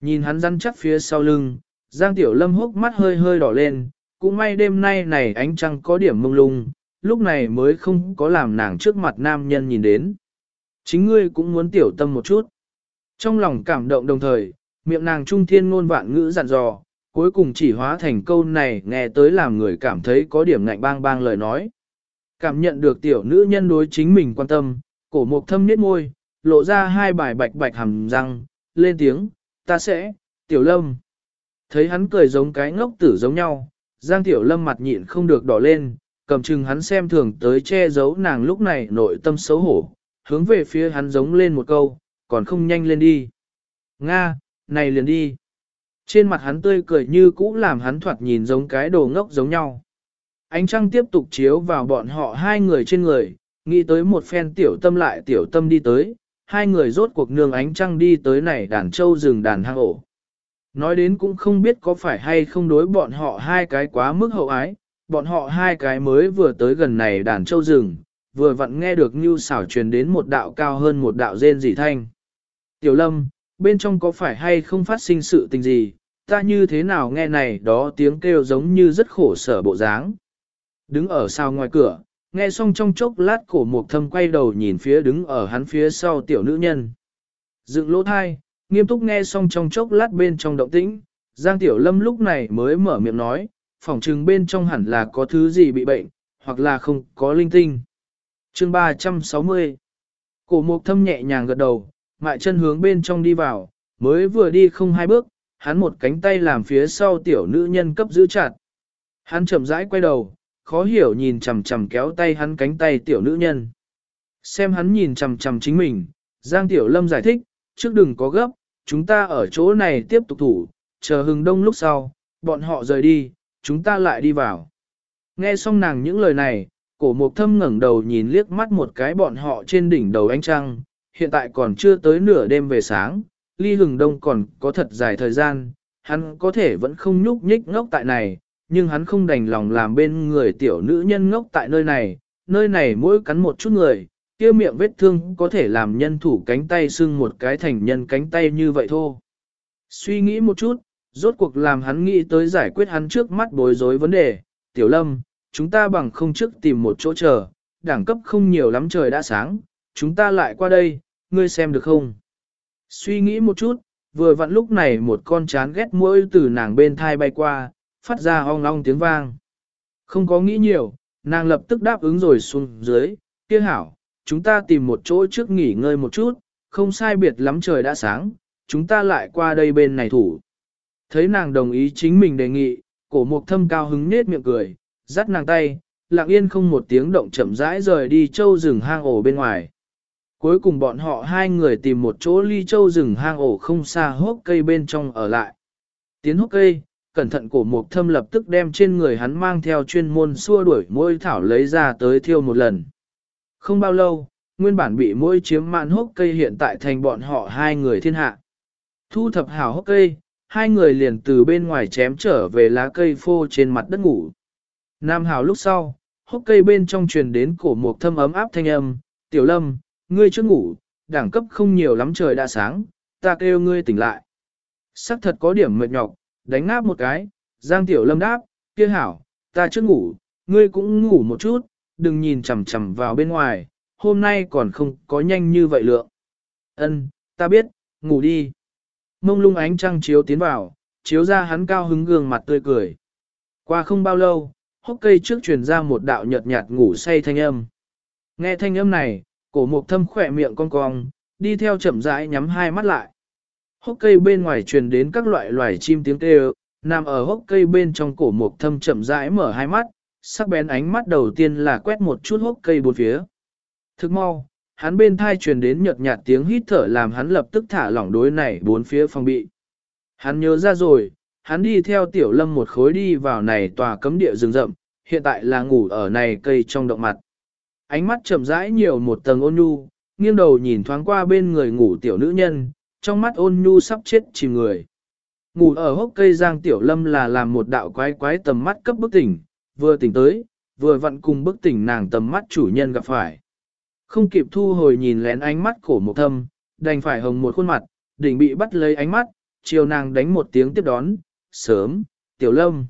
Nhìn hắn răn chắc phía sau lưng, Giang Tiểu Lâm hốc mắt hơi hơi đỏ lên, cũng may đêm nay này ánh trăng có điểm mông lung, lúc này mới không có làm nàng trước mặt nam nhân nhìn đến. Chính ngươi cũng muốn tiểu tâm một chút. Trong lòng cảm động đồng thời, miệng nàng trung thiên ngôn vạn ngữ dặn dò, cuối cùng chỉ hóa thành câu này nghe tới làm người cảm thấy có điểm ngạnh bang bang lời nói. Cảm nhận được tiểu nữ nhân đối chính mình quan tâm, cổ mục thâm niết môi, lộ ra hai bài bạch bạch hàm răng, lên tiếng, ta sẽ, tiểu lâm. Thấy hắn cười giống cái ngốc tử giống nhau, Giang Tiểu Lâm mặt nhịn không được đỏ lên, cầm chừng hắn xem thường tới che giấu nàng lúc này nội tâm xấu hổ, hướng về phía hắn giống lên một câu, còn không nhanh lên đi. Nga, này liền đi. Trên mặt hắn tươi cười như cũ làm hắn thoạt nhìn giống cái đồ ngốc giống nhau. Ánh trăng tiếp tục chiếu vào bọn họ hai người trên người, nghĩ tới một phen tiểu tâm lại tiểu tâm đi tới, hai người rốt cuộc nương ánh trăng đi tới này đàn châu rừng đàn hang ổ. Nói đến cũng không biết có phải hay không đối bọn họ hai cái quá mức hậu ái, bọn họ hai cái mới vừa tới gần này đàn châu rừng, vừa vặn nghe được như xảo truyền đến một đạo cao hơn một đạo rên dị thanh. Tiểu lâm, bên trong có phải hay không phát sinh sự tình gì, ta như thế nào nghe này đó tiếng kêu giống như rất khổ sở bộ dáng. Đứng ở sau ngoài cửa, nghe xong trong chốc lát cổ mục thâm quay đầu nhìn phía đứng ở hắn phía sau tiểu nữ nhân. Dựng lỗ thai, nghiêm túc nghe xong trong chốc lát bên trong động tĩnh, Giang Tiểu Lâm lúc này mới mở miệng nói, phỏng chừng bên trong hẳn là có thứ gì bị bệnh, hoặc là không có linh tinh. Chương 360 Cổ mục thâm nhẹ nhàng gật đầu, mại chân hướng bên trong đi vào, mới vừa đi không hai bước, hắn một cánh tay làm phía sau tiểu nữ nhân cấp giữ chặt. Hắn chậm rãi quay đầu, khó hiểu nhìn chằm chằm kéo tay hắn cánh tay tiểu nữ nhân. Xem hắn nhìn chằm chằm chính mình, Giang Tiểu Lâm giải thích, trước đừng có gấp, chúng ta ở chỗ này tiếp tục thủ, chờ hừng đông lúc sau, bọn họ rời đi, chúng ta lại đi vào. Nghe xong nàng những lời này, cổ mục thâm ngẩng đầu nhìn liếc mắt một cái bọn họ trên đỉnh đầu ánh trăng, hiện tại còn chưa tới nửa đêm về sáng, ly hừng đông còn có thật dài thời gian, hắn có thể vẫn không nhúc nhích ngốc tại này, nhưng hắn không đành lòng làm bên người tiểu nữ nhân ngốc tại nơi này, nơi này mỗi cắn một chút người, kia miệng vết thương có thể làm nhân thủ cánh tay xưng một cái thành nhân cánh tay như vậy thôi. Suy nghĩ một chút, rốt cuộc làm hắn nghĩ tới giải quyết hắn trước mắt bối rối vấn đề, tiểu lâm, chúng ta bằng không trước tìm một chỗ chờ, đẳng cấp không nhiều lắm trời đã sáng, chúng ta lại qua đây, ngươi xem được không? Suy nghĩ một chút, vừa vặn lúc này một con chán ghét mũi từ nàng bên thai bay qua, phát ra ong ong tiếng vang. Không có nghĩ nhiều, nàng lập tức đáp ứng rồi xuống dưới, kia hảo, chúng ta tìm một chỗ trước nghỉ ngơi một chút, không sai biệt lắm trời đã sáng, chúng ta lại qua đây bên này thủ. Thấy nàng đồng ý chính mình đề nghị, cổ mục thâm cao hứng nết miệng cười, dắt nàng tay, lặng yên không một tiếng động chậm rãi rời đi châu rừng hang ổ bên ngoài. Cuối cùng bọn họ hai người tìm một chỗ ly châu rừng hang ổ không xa hốc cây bên trong ở lại. Tiến hốc cây, cẩn thận cổ mục thâm lập tức đem trên người hắn mang theo chuyên môn xua đuổi môi thảo lấy ra tới thiêu một lần. Không bao lâu, nguyên bản bị môi chiếm mạn hốc cây hiện tại thành bọn họ hai người thiên hạ. Thu thập hảo hốc cây, hai người liền từ bên ngoài chém trở về lá cây phô trên mặt đất ngủ. Nam hảo lúc sau, hốc cây bên trong truyền đến cổ mục thâm ấm áp thanh âm, tiểu lâm, ngươi chưa ngủ, đẳng cấp không nhiều lắm trời đã sáng, ta kêu ngươi tỉnh lại. Sắc thật có điểm mệt nhọc, đánh ngáp một cái, Giang Tiểu Lâm đáp, kia hảo, ta chưa ngủ, ngươi cũng ngủ một chút, đừng nhìn chằm chằm vào bên ngoài, hôm nay còn không có nhanh như vậy lượng. Ân, ta biết, ngủ đi. Mông lung ánh trăng chiếu tiến vào, chiếu ra hắn cao hứng gương mặt tươi cười. Qua không bao lâu, hốc cây trước truyền ra một đạo nhợt nhạt ngủ say thanh âm. Nghe thanh âm này, cổ mục thâm khỏe miệng cong cong, đi theo chậm rãi nhắm hai mắt lại. Hốc cây bên ngoài truyền đến các loại loài chim tiếng kêu, nằm ở hốc cây bên trong cổ mục thâm chậm rãi mở hai mắt, sắc bén ánh mắt đầu tiên là quét một chút hốc cây bốn phía. Thức mau, hắn bên thai truyền đến nhợt nhạt tiếng hít thở làm hắn lập tức thả lỏng đối này bốn phía phòng bị. Hắn nhớ ra rồi, hắn đi theo tiểu lâm một khối đi vào này tòa cấm địa rừng rậm, hiện tại là ngủ ở này cây trong động mặt. Ánh mắt chậm rãi nhiều một tầng ôn nhu, nghiêng đầu nhìn thoáng qua bên người ngủ tiểu nữ nhân, trong mắt ôn nhu sắp chết chìm người. Ngủ ở hốc cây giang tiểu lâm là làm một đạo quái quái tầm mắt cấp bức tỉnh, vừa tỉnh tới, vừa vặn cùng bức tỉnh nàng tầm mắt chủ nhân gặp phải. Không kịp thu hồi nhìn lén ánh mắt cổ một thâm, đành phải hồng một khuôn mặt, đỉnh bị bắt lấy ánh mắt, chiều nàng đánh một tiếng tiếp đón, sớm, tiểu lâm.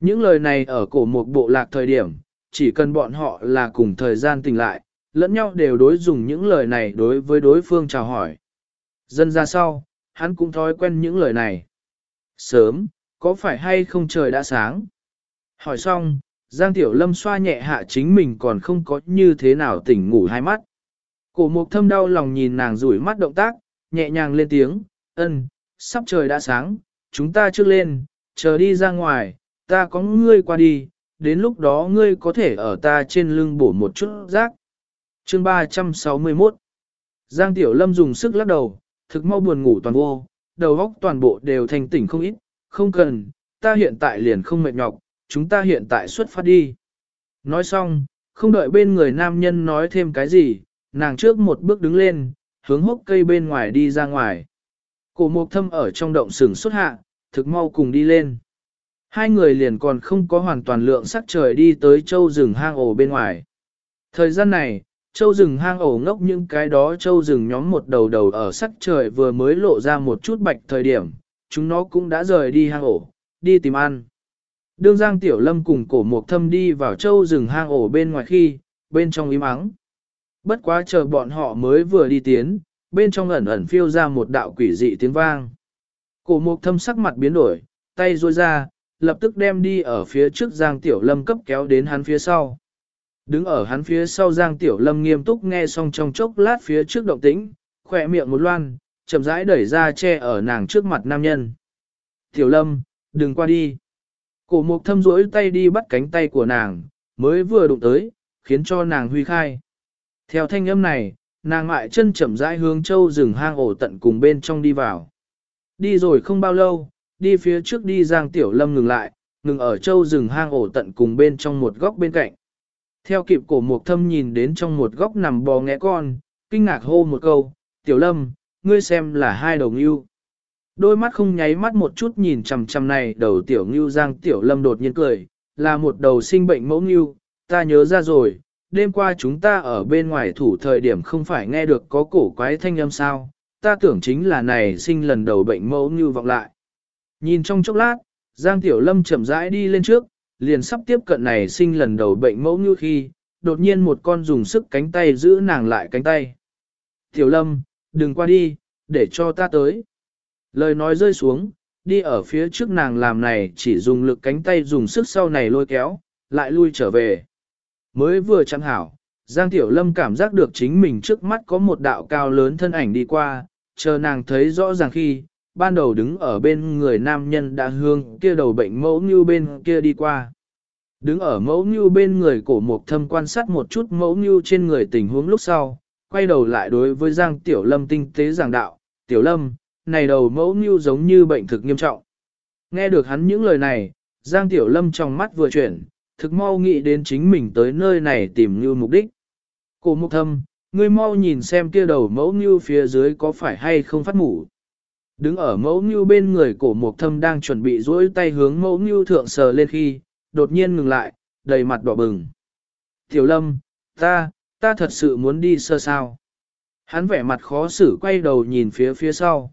Những lời này ở cổ một bộ lạc thời điểm, chỉ cần bọn họ là cùng thời gian tỉnh lại, lẫn nhau đều đối dùng những lời này đối với đối phương chào hỏi. Dân ra sau, hắn cũng thói quen những lời này. Sớm, có phải hay không trời đã sáng? Hỏi xong, Giang Tiểu Lâm xoa nhẹ hạ chính mình còn không có như thế nào tỉnh ngủ hai mắt. Cổ mục thâm đau lòng nhìn nàng rủi mắt động tác, nhẹ nhàng lên tiếng, ân, sắp trời đã sáng, chúng ta trước lên, chờ đi ra ngoài, ta có ngươi qua đi, đến lúc đó ngươi có thể ở ta trên lưng bổ một chút rác. Chương 361 Giang Tiểu Lâm dùng sức lắc đầu, thực mau buồn ngủ toàn vô, đầu óc toàn bộ đều thành tỉnh không ít, không cần, ta hiện tại liền không mệt nhọc, chúng ta hiện tại xuất phát đi. Nói xong, không đợi bên người nam nhân nói thêm cái gì, nàng trước một bước đứng lên, hướng hốc cây bên ngoài đi ra ngoài. Cổ mục thâm ở trong động sừng xuất hạ, thực mau cùng đi lên. Hai người liền còn không có hoàn toàn lượng sắc trời đi tới châu rừng hang ổ bên ngoài. Thời gian này, châu rừng hang ổ ngốc những cái đó châu rừng nhóm một đầu đầu ở sắc trời vừa mới lộ ra một chút bạch thời điểm, chúng nó cũng đã rời đi hang ổ, đi tìm ăn. Đương Giang Tiểu Lâm cùng cổ mục thâm đi vào châu rừng hang ổ bên ngoài khi, bên trong im ắng. Bất quá chờ bọn họ mới vừa đi tiến, bên trong ẩn ẩn phiêu ra một đạo quỷ dị tiếng vang. Cổ mục thâm sắc mặt biến đổi, tay ruôi ra, lập tức đem đi ở phía trước Giang Tiểu Lâm cấp kéo đến hắn phía sau. Đứng ở hắn phía sau Giang Tiểu Lâm nghiêm túc nghe xong trong chốc lát phía trước động tĩnh, khỏe miệng một loan, chậm rãi đẩy ra che ở nàng trước mặt nam nhân. Tiểu Lâm, đừng qua đi. Cổ mục thâm rỗi tay đi bắt cánh tay của nàng, mới vừa đụng tới, khiến cho nàng huy khai. Theo thanh âm này, nàng mại chân chậm rãi hướng châu rừng hang ổ tận cùng bên trong đi vào. Đi rồi không bao lâu, đi phía trước đi Giang Tiểu Lâm ngừng lại, ngừng ở châu rừng hang ổ tận cùng bên trong một góc bên cạnh. Theo kịp cổ mục thâm nhìn đến trong một góc nằm bò nghẽ con, kinh ngạc hô một câu, Tiểu Lâm, ngươi xem là hai đầu yêu. Đôi mắt không nháy mắt một chút nhìn chằm chằm này đầu Tiểu ngưu Giang Tiểu Lâm đột nhiên cười, là một đầu sinh bệnh mẫu ngưu, ta nhớ ra rồi, đêm qua chúng ta ở bên ngoài thủ thời điểm không phải nghe được có cổ quái thanh âm sao, ta tưởng chính là này sinh lần đầu bệnh mẫu ngưu vọng lại. Nhìn trong chốc lát, Giang Tiểu Lâm chậm rãi đi lên trước, liền sắp tiếp cận này sinh lần đầu bệnh mẫu ngưu khi, đột nhiên một con dùng sức cánh tay giữ nàng lại cánh tay. Tiểu Lâm, đừng qua đi, để cho ta tới. Lời nói rơi xuống, đi ở phía trước nàng làm này chỉ dùng lực cánh tay dùng sức sau này lôi kéo, lại lui trở về. Mới vừa chẳng hảo, Giang Tiểu Lâm cảm giác được chính mình trước mắt có một đạo cao lớn thân ảnh đi qua, chờ nàng thấy rõ ràng khi, ban đầu đứng ở bên người nam nhân đã hương kia đầu bệnh mẫu như bên kia đi qua. Đứng ở mẫu như bên người cổ mục thâm quan sát một chút mẫu như trên người tình huống lúc sau, quay đầu lại đối với Giang Tiểu Lâm tinh tế giảng đạo, Tiểu Lâm, này đầu mẫu như giống như bệnh thực nghiêm trọng. Nghe được hắn những lời này, Giang Tiểu Lâm trong mắt vừa chuyển, thực mau nghĩ đến chính mình tới nơi này tìm như mục đích. Cổ mục thâm, ngươi mau nhìn xem kia đầu mẫu như phía dưới có phải hay không phát mủ. Đứng ở mẫu như bên người cổ mục thâm đang chuẩn bị duỗi tay hướng mẫu như thượng sờ lên khi, đột nhiên ngừng lại, đầy mặt đỏ bừng. Tiểu lâm, ta, ta thật sự muốn đi sơ sao. Hắn vẻ mặt khó xử quay đầu nhìn phía phía sau.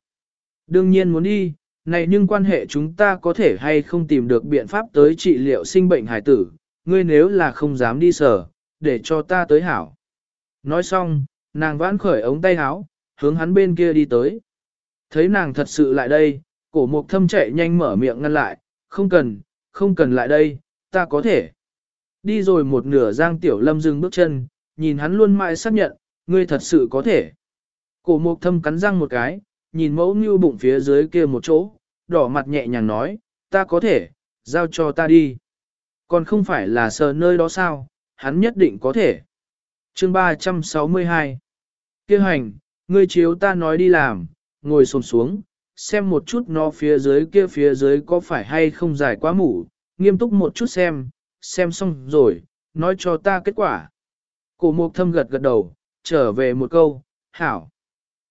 Đương nhiên muốn đi, này nhưng quan hệ chúng ta có thể hay không tìm được biện pháp tới trị liệu sinh bệnh hải tử, ngươi nếu là không dám đi sở, để cho ta tới hảo. Nói xong, nàng vãn khởi ống tay háo, hướng hắn bên kia đi tới. Thấy nàng thật sự lại đây, cổ mục thâm chạy nhanh mở miệng ngăn lại, không cần, không cần lại đây, ta có thể. Đi rồi một nửa giang tiểu lâm dừng bước chân, nhìn hắn luôn mãi xác nhận, ngươi thật sự có thể. Cổ mục thâm cắn răng một cái, nhìn mẫu như bụng phía dưới kia một chỗ, đỏ mặt nhẹ nhàng nói, ta có thể, giao cho ta đi. Còn không phải là sờ nơi đó sao, hắn nhất định có thể. Chương 362 Kêu hành, ngươi chiếu ta nói đi làm, ngồi sồn xuống, xem một chút nó phía dưới kia phía dưới có phải hay không dài quá mủ, nghiêm túc một chút xem, xem xong rồi, nói cho ta kết quả. Cổ mục thâm gật gật đầu, trở về một câu, hảo.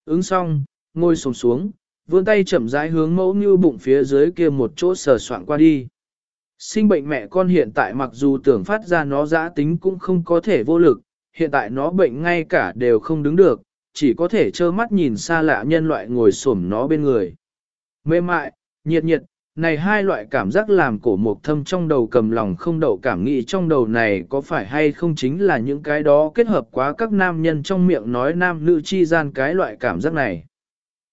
Ứng xong, ngồi xổm xuống, vươn tay chậm rãi hướng mẫu như bụng phía dưới kia một chỗ sờ soạn qua đi. Sinh bệnh mẹ con hiện tại mặc dù tưởng phát ra nó giã tính cũng không có thể vô lực, hiện tại nó bệnh ngay cả đều không đứng được, chỉ có thể trơ mắt nhìn xa lạ nhân loại ngồi xổm nó bên người. Mềm mại, nhiệt nhiệt, này hai loại cảm giác làm cổ mộc thâm trong đầu cầm lòng không đậu cảm nghĩ trong đầu này có phải hay không chính là những cái đó kết hợp quá các nam nhân trong miệng nói nam nữ chi gian cái loại cảm giác này.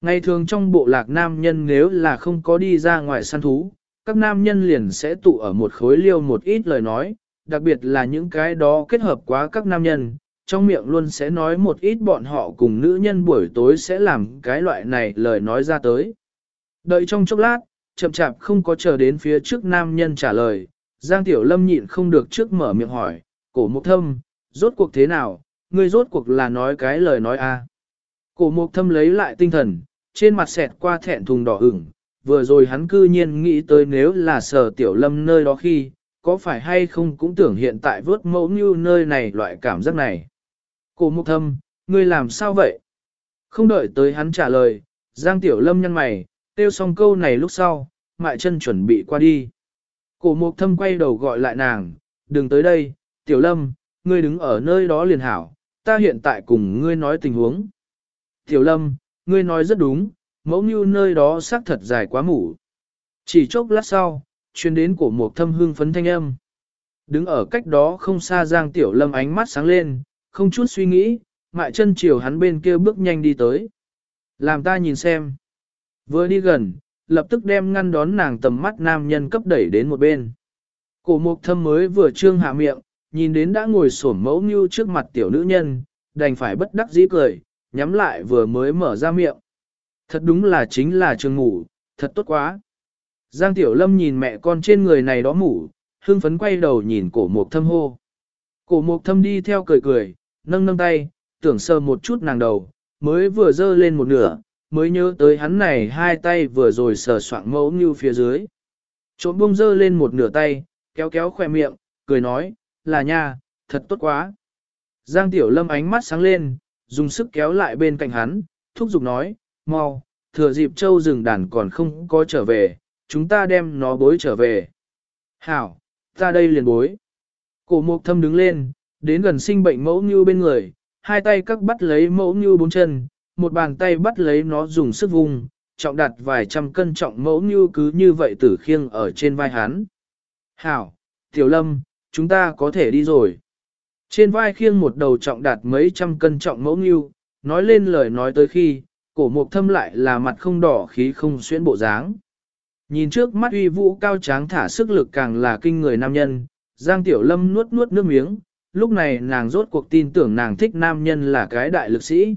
Ngày thường trong bộ lạc nam nhân nếu là không có đi ra ngoài săn thú, các nam nhân liền sẽ tụ ở một khối liêu một ít lời nói, đặc biệt là những cái đó kết hợp quá các nam nhân, trong miệng luôn sẽ nói một ít bọn họ cùng nữ nhân buổi tối sẽ làm cái loại này lời nói ra tới. Đợi trong chốc lát, chậm chạp không có chờ đến phía trước nam nhân trả lời, Giang Tiểu Lâm nhịn không được trước mở miệng hỏi, cổ mục thâm, rốt cuộc thế nào, ngươi rốt cuộc là nói cái lời nói a Cổ mục thâm lấy lại tinh thần, trên mặt xẹt qua thẹn thùng đỏ ửng, vừa rồi hắn cư nhiên nghĩ tới nếu là sở Tiểu Lâm nơi đó khi, có phải hay không cũng tưởng hiện tại vớt mẫu như nơi này loại cảm giác này. Cổ mục thâm, ngươi làm sao vậy? Không đợi tới hắn trả lời, Giang Tiểu Lâm nhăn mày, tiêu xong câu này lúc sau, mại chân chuẩn bị qua đi. Cổ mục thâm quay đầu gọi lại nàng, đừng tới đây, Tiểu Lâm, ngươi đứng ở nơi đó liền hảo, ta hiện tại cùng ngươi nói tình huống. Tiểu Lâm, ngươi nói rất đúng, mẫu như nơi đó xác thật dài quá mủ. Chỉ chốc lát sau, chuyên đến của một thâm hương phấn thanh âm. Đứng ở cách đó không xa Giang Tiểu Lâm ánh mắt sáng lên, không chút suy nghĩ, mại chân chiều hắn bên kia bước nhanh đi tới. Làm ta nhìn xem. Vừa đi gần, lập tức đem ngăn đón nàng tầm mắt nam nhân cấp đẩy đến một bên. Cổ mục thâm mới vừa trương hạ miệng, nhìn đến đã ngồi sổm mẫu như trước mặt tiểu nữ nhân, đành phải bất đắc dĩ cười, nhắm lại vừa mới mở ra miệng. Thật đúng là chính là trường ngủ, thật tốt quá. Giang Tiểu Lâm nhìn mẹ con trên người này đó ngủ, hưng phấn quay đầu nhìn cổ mục thâm hô. Cổ mục thâm đi theo cười cười, nâng nâng tay, tưởng sờ một chút nàng đầu, mới vừa dơ lên một nửa, mới nhớ tới hắn này hai tay vừa rồi sờ soạng mẫu như phía dưới. Trộm bông dơ lên một nửa tay, kéo kéo khỏe miệng, cười nói, là nha, thật tốt quá. Giang Tiểu Lâm ánh mắt sáng lên, dùng sức kéo lại bên cạnh hắn, thúc giục nói, mau, thừa dịp châu rừng đàn còn không có trở về, chúng ta đem nó bối trở về. Hảo, ta đây liền bối. Cổ mục thâm đứng lên, đến gần sinh bệnh mẫu như bên người, hai tay các bắt lấy mẫu như bốn chân, một bàn tay bắt lấy nó dùng sức vùng, trọng đặt vài trăm cân trọng mẫu như cứ như vậy tử khiêng ở trên vai hắn. Hảo, Tiểu Lâm, chúng ta có thể đi rồi. Trên vai khiêng một đầu trọng đạt mấy trăm cân trọng mẫu nghiêu, nói lên lời nói tới khi, cổ mục thâm lại là mặt không đỏ khí không xuyên bộ dáng. Nhìn trước mắt uy vũ cao tráng thả sức lực càng là kinh người nam nhân, Giang Tiểu Lâm nuốt nuốt nước miếng, lúc này nàng rốt cuộc tin tưởng nàng thích nam nhân là cái đại lực sĩ.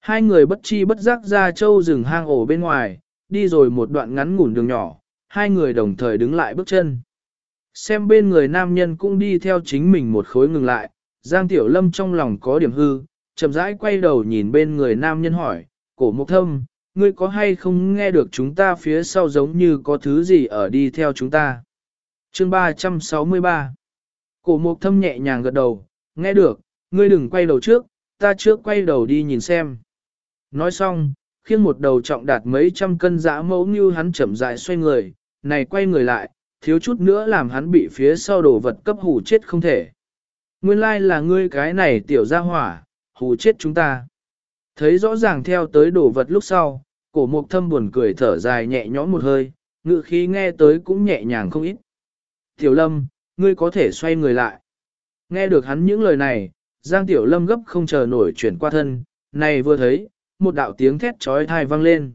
Hai người bất chi bất giác ra châu rừng hang ổ bên ngoài, đi rồi một đoạn ngắn ngủn đường nhỏ, hai người đồng thời đứng lại bước chân. Xem bên người nam nhân cũng đi theo chính mình một khối ngừng lại, Giang Tiểu Lâm trong lòng có điểm hư, chậm rãi quay đầu nhìn bên người nam nhân hỏi, cổ mục thâm, ngươi có hay không nghe được chúng ta phía sau giống như có thứ gì ở đi theo chúng ta? Chương 363 Cổ mục thâm nhẹ nhàng gật đầu, nghe được, ngươi đừng quay đầu trước, ta trước quay đầu đi nhìn xem. Nói xong, khiêng một đầu trọng đạt mấy trăm cân dã mẫu như hắn chậm rãi xoay người, này quay người lại, thiếu chút nữa làm hắn bị phía sau đồ vật cấp hù chết không thể. Nguyên lai là ngươi cái này tiểu gia hỏa, hù chết chúng ta. Thấy rõ ràng theo tới đồ vật lúc sau, cổ mục thâm buồn cười thở dài nhẹ nhõm một hơi, ngự khí nghe tới cũng nhẹ nhàng không ít. Tiểu lâm, ngươi có thể xoay người lại. Nghe được hắn những lời này, Giang Tiểu Lâm gấp không chờ nổi chuyển qua thân, này vừa thấy, một đạo tiếng thét trói thai vang lên.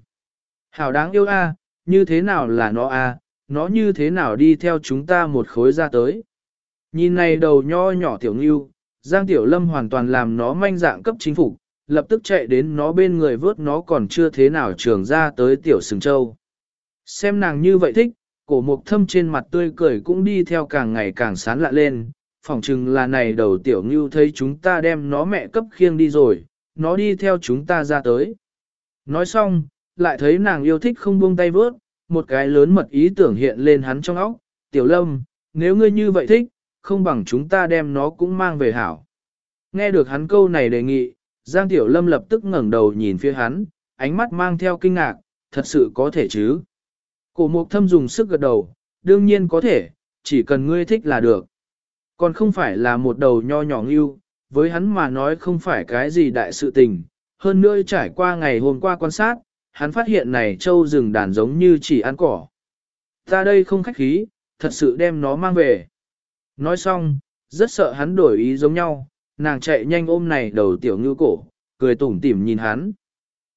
Hảo đáng yêu a, như thế nào là nó a, nó như thế nào đi theo chúng ta một khối ra tới. Nhìn này đầu nho nhỏ tiểu ngưu, Giang Tiểu Lâm hoàn toàn làm nó manh dạng cấp chính phủ, lập tức chạy đến nó bên người vớt nó còn chưa thế nào trường ra tới tiểu sừng châu. Xem nàng như vậy thích, cổ mục thâm trên mặt tươi cười cũng đi theo càng ngày càng sán lạ lên, phỏng chừng là này đầu tiểu ngưu thấy chúng ta đem nó mẹ cấp khiêng đi rồi, nó đi theo chúng ta ra tới. Nói xong, lại thấy nàng yêu thích không buông tay vớt, một cái lớn mật ý tưởng hiện lên hắn trong óc, tiểu lâm, nếu ngươi như vậy thích, không bằng chúng ta đem nó cũng mang về hảo. Nghe được hắn câu này đề nghị, Giang Tiểu Lâm lập tức ngẩng đầu nhìn phía hắn, ánh mắt mang theo kinh ngạc, thật sự có thể chứ. Cổ mục thâm dùng sức gật đầu, đương nhiên có thể, chỉ cần ngươi thích là được. Còn không phải là một đầu nho nhỏ ngưu, với hắn mà nói không phải cái gì đại sự tình. Hơn nữa trải qua ngày hôm qua quan sát, hắn phát hiện này châu rừng đàn giống như chỉ ăn cỏ. Ta đây không khách khí, thật sự đem nó mang về. Nói xong, rất sợ hắn đổi ý giống nhau, nàng chạy nhanh ôm này đầu tiểu ngưu cổ, cười tủm tỉm nhìn hắn.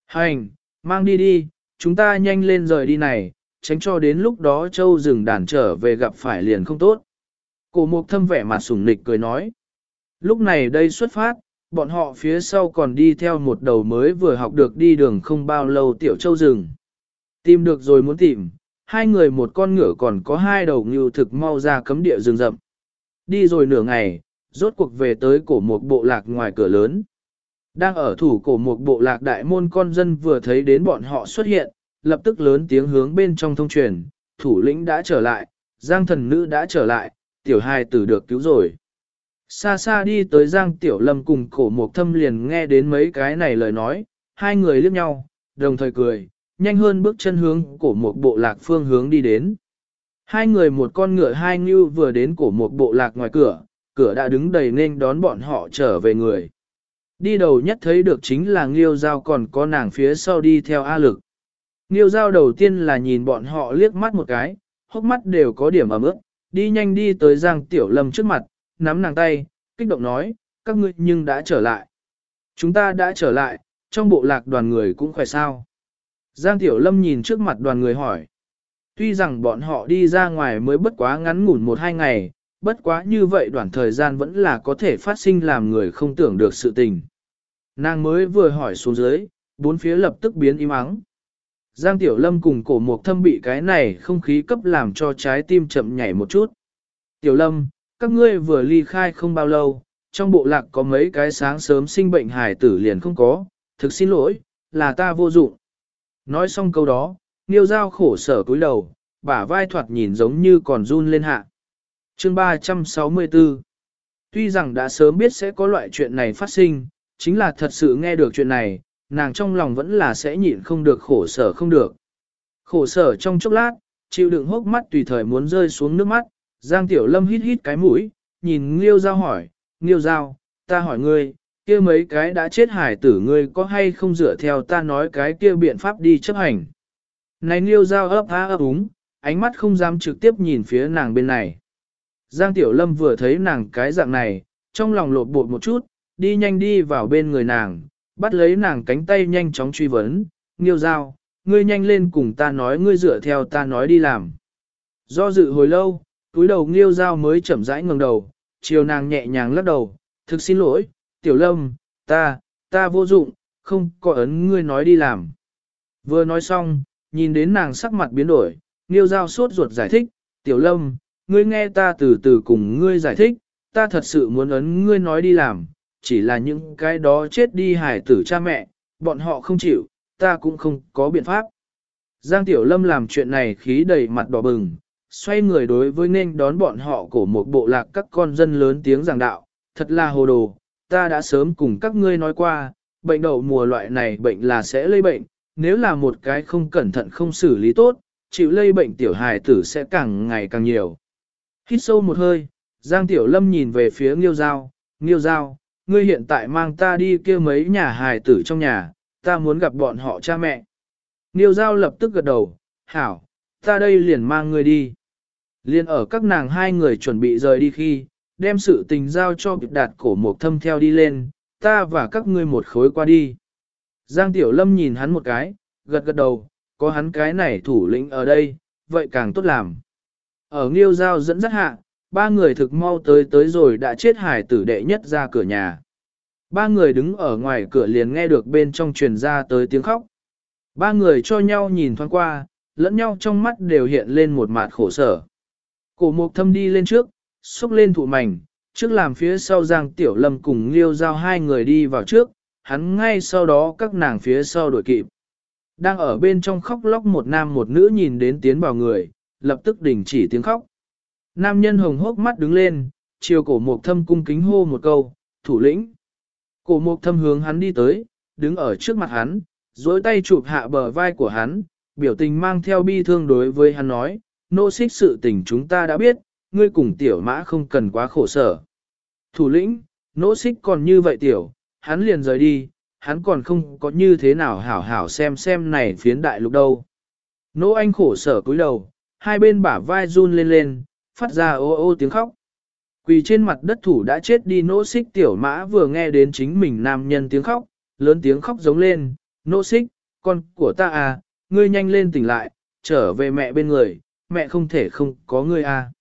Hành, mang đi đi, chúng ta nhanh lên rời đi này, tránh cho đến lúc đó châu rừng đàn trở về gặp phải liền không tốt. Cổ mục thâm vẻ mặt sủng nịch cười nói. Lúc này đây xuất phát, bọn họ phía sau còn đi theo một đầu mới vừa học được đi đường không bao lâu tiểu châu rừng. Tìm được rồi muốn tìm, hai người một con ngựa còn có hai đầu ngưu thực mau ra cấm địa rừng rậm. Đi rồi nửa ngày, rốt cuộc về tới cổ một bộ lạc ngoài cửa lớn. Đang ở thủ cổ một bộ lạc đại môn con dân vừa thấy đến bọn họ xuất hiện, lập tức lớn tiếng hướng bên trong thông truyền, thủ lĩnh đã trở lại, giang thần nữ đã trở lại, tiểu hài tử được cứu rồi. Xa xa đi tới giang tiểu lâm cùng cổ Mục thâm liền nghe đến mấy cái này lời nói, hai người liếc nhau, đồng thời cười, nhanh hơn bước chân hướng cổ một bộ lạc phương hướng đi đến. Hai người một con ngựa hai ngưu vừa đến cổ một bộ lạc ngoài cửa, cửa đã đứng đầy nên đón bọn họ trở về người. Đi đầu nhất thấy được chính là Nghiêu Giao còn có nàng phía sau đi theo A lực. Nghiêu Giao đầu tiên là nhìn bọn họ liếc mắt một cái, hốc mắt đều có điểm ấm ướt, đi nhanh đi tới Giang Tiểu Lâm trước mặt, nắm nàng tay, kích động nói, các ngươi nhưng đã trở lại. Chúng ta đã trở lại, trong bộ lạc đoàn người cũng khỏe sao. Giang Tiểu Lâm nhìn trước mặt đoàn người hỏi. Tuy rằng bọn họ đi ra ngoài mới bất quá ngắn ngủn một hai ngày, bất quá như vậy đoạn thời gian vẫn là có thể phát sinh làm người không tưởng được sự tình. Nàng mới vừa hỏi xuống dưới, bốn phía lập tức biến im ắng. Giang Tiểu Lâm cùng cổ mục thâm bị cái này không khí cấp làm cho trái tim chậm nhảy một chút. Tiểu Lâm, các ngươi vừa ly khai không bao lâu, trong bộ lạc có mấy cái sáng sớm sinh bệnh hải tử liền không có, thực xin lỗi, là ta vô dụng. Nói xong câu đó, Niêu Giao khổ sở cúi đầu, bả vai thoạt nhìn giống như còn run lên hạ. Chương 364 Tuy rằng đã sớm biết sẽ có loại chuyện này phát sinh, chính là thật sự nghe được chuyện này, nàng trong lòng vẫn là sẽ nhịn không được khổ sở không được. Khổ sở trong chốc lát, chịu đựng hốc mắt tùy thời muốn rơi xuống nước mắt, Giang Tiểu Lâm hít hít cái mũi, nhìn Nghiêu Giao hỏi, Nghiêu Giao, ta hỏi ngươi, kia mấy cái đã chết hải tử ngươi có hay không dựa theo ta nói cái kia biện pháp đi chấp hành. Này Nghiêu Giao ấp há ấp úng, ánh mắt không dám trực tiếp nhìn phía nàng bên này. Giang Tiểu Lâm vừa thấy nàng cái dạng này, trong lòng lột bột một chút, đi nhanh đi vào bên người nàng, bắt lấy nàng cánh tay nhanh chóng truy vấn, Nghiêu Giao, ngươi nhanh lên cùng ta nói ngươi dựa theo ta nói đi làm. Do dự hồi lâu, túi đầu Nghiêu Giao mới chậm rãi ngẩng đầu, chiều nàng nhẹ nhàng lắc đầu, thực xin lỗi, Tiểu Lâm, ta, ta vô dụng, không có ấn ngươi nói đi làm. Vừa nói xong, nhìn đến nàng sắc mặt biến đổi, Nghiêu Giao sốt ruột giải thích, Tiểu Lâm, ngươi nghe ta từ từ cùng ngươi giải thích, ta thật sự muốn ấn ngươi nói đi làm, chỉ là những cái đó chết đi hải tử cha mẹ, bọn họ không chịu, ta cũng không có biện pháp. Giang Tiểu Lâm làm chuyện này khí đầy mặt đỏ bừng, xoay người đối với nên đón bọn họ của một bộ lạc các con dân lớn tiếng giảng đạo, thật là hồ đồ, ta đã sớm cùng các ngươi nói qua, bệnh đậu mùa loại này bệnh là sẽ lây bệnh, nếu là một cái không cẩn thận không xử lý tốt, chịu lây bệnh tiểu hài tử sẽ càng ngày càng nhiều. Hít sâu một hơi, Giang Tiểu Lâm nhìn về phía Nghiêu Giao, Nghiêu Giao, ngươi hiện tại mang ta đi kia mấy nhà hài tử trong nhà, ta muốn gặp bọn họ cha mẹ. Nghiêu Giao lập tức gật đầu, hảo, ta đây liền mang ngươi đi. Liên ở các nàng hai người chuẩn bị rời đi khi, đem sự tình giao cho việc đạt cổ một thâm theo đi lên, ta và các ngươi một khối qua đi. Giang Tiểu Lâm nhìn hắn một cái, gật gật đầu, có hắn cái này thủ lĩnh ở đây, vậy càng tốt làm. Ở Nghiêu Giao dẫn dắt hạ, ba người thực mau tới tới rồi đã chết hải tử đệ nhất ra cửa nhà. Ba người đứng ở ngoài cửa liền nghe được bên trong truyền ra tới tiếng khóc. Ba người cho nhau nhìn thoáng qua, lẫn nhau trong mắt đều hiện lên một mặt khổ sở. Cổ mục thâm đi lên trước, xúc lên thụ mảnh, trước làm phía sau Giang Tiểu Lâm cùng Liêu Giao hai người đi vào trước, hắn ngay sau đó các nàng phía sau đuổi kịp. Đang ở bên trong khóc lóc một nam một nữ nhìn đến tiến vào người, lập tức đình chỉ tiếng khóc. Nam nhân hồng hốc mắt đứng lên, chiều cổ mục thâm cung kính hô một câu, thủ lĩnh. Cổ mục thâm hướng hắn đi tới, đứng ở trước mặt hắn, dối tay chụp hạ bờ vai của hắn, biểu tình mang theo bi thương đối với hắn nói, nô xích sự tình chúng ta đã biết, ngươi cùng tiểu mã không cần quá khổ sở. Thủ lĩnh, nô xích còn như vậy tiểu, hắn liền rời đi, hắn còn không có như thế nào hảo hảo xem xem này phiến đại lục đâu. Nô anh khổ sở cúi đầu, hai bên bả vai run lên lên, phát ra ô ô tiếng khóc. Quỳ trên mặt đất thủ đã chết đi nô xích tiểu mã vừa nghe đến chính mình nam nhân tiếng khóc, lớn tiếng khóc giống lên, nô xích, con của ta à, ngươi nhanh lên tỉnh lại, trở về mẹ bên người, mẹ không thể không có ngươi à.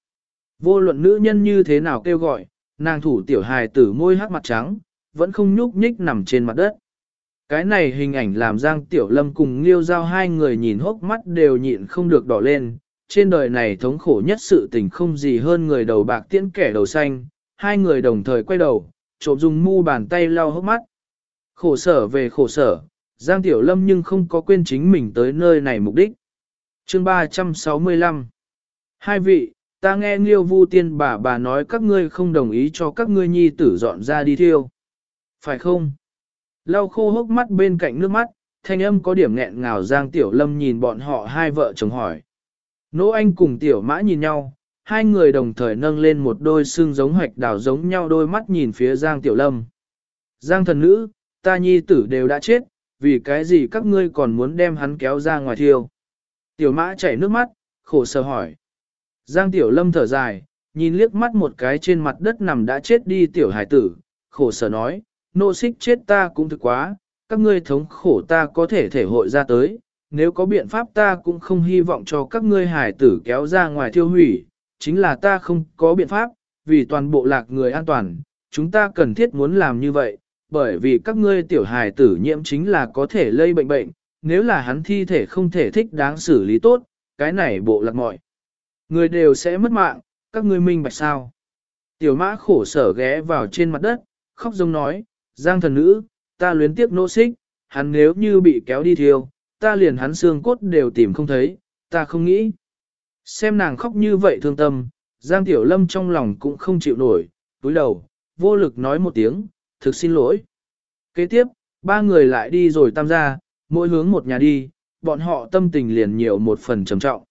Vô luận nữ nhân như thế nào kêu gọi, nàng thủ tiểu hài tử môi hát mặt trắng, vẫn không nhúc nhích nằm trên mặt đất. Cái này hình ảnh làm Giang Tiểu Lâm cùng Liêu Giao hai người nhìn hốc mắt đều nhịn không được đỏ lên. Trên đời này thống khổ nhất sự tình không gì hơn người đầu bạc tiễn kẻ đầu xanh, hai người đồng thời quay đầu, trộm dùng mu bàn tay lau hốc mắt. Khổ sở về khổ sở, Giang Tiểu Lâm nhưng không có quên chính mình tới nơi này mục đích. Chương 365 Hai vị, ta nghe Nghiêu Vu Tiên bà bà nói các ngươi không đồng ý cho các ngươi nhi tử dọn ra đi thiêu. Phải không? Lau khô hốc mắt bên cạnh nước mắt, thanh âm có điểm nghẹn ngào Giang Tiểu Lâm nhìn bọn họ hai vợ chồng hỏi. Nỗ Anh cùng Tiểu Mã nhìn nhau, hai người đồng thời nâng lên một đôi xương giống hoạch đào giống nhau đôi mắt nhìn phía Giang Tiểu Lâm. Giang thần nữ, ta nhi tử đều đã chết, vì cái gì các ngươi còn muốn đem hắn kéo ra ngoài thiêu. Tiểu Mã chảy nước mắt, khổ sở hỏi. Giang Tiểu Lâm thở dài, nhìn liếc mắt một cái trên mặt đất nằm đã chết đi Tiểu Hải tử, khổ sở nói, nô xích chết ta cũng thực quá, các ngươi thống khổ ta có thể thể hội ra tới, nếu có biện pháp ta cũng không hy vọng cho các ngươi hải tử kéo ra ngoài thiêu hủy, chính là ta không có biện pháp, vì toàn bộ lạc người an toàn, chúng ta cần thiết muốn làm như vậy, bởi vì các ngươi tiểu hài tử nhiễm chính là có thể lây bệnh bệnh, nếu là hắn thi thể không thể thích đáng xử lý tốt, cái này bộ lạc mọi. Người đều sẽ mất mạng, các ngươi minh bạch sao. Tiểu mã khổ sở ghé vào trên mặt đất, khóc giống nói, giang thần nữ, ta luyến tiếc nô xích, hắn nếu như bị kéo đi thiêu, ta liền hắn xương cốt đều tìm không thấy, ta không nghĩ. Xem nàng khóc như vậy thương tâm, Giang Tiểu Lâm trong lòng cũng không chịu nổi, túi đầu, vô lực nói một tiếng, thực xin lỗi. Kế tiếp, ba người lại đi rồi tam gia, mỗi hướng một nhà đi, bọn họ tâm tình liền nhiều một phần trầm trọng.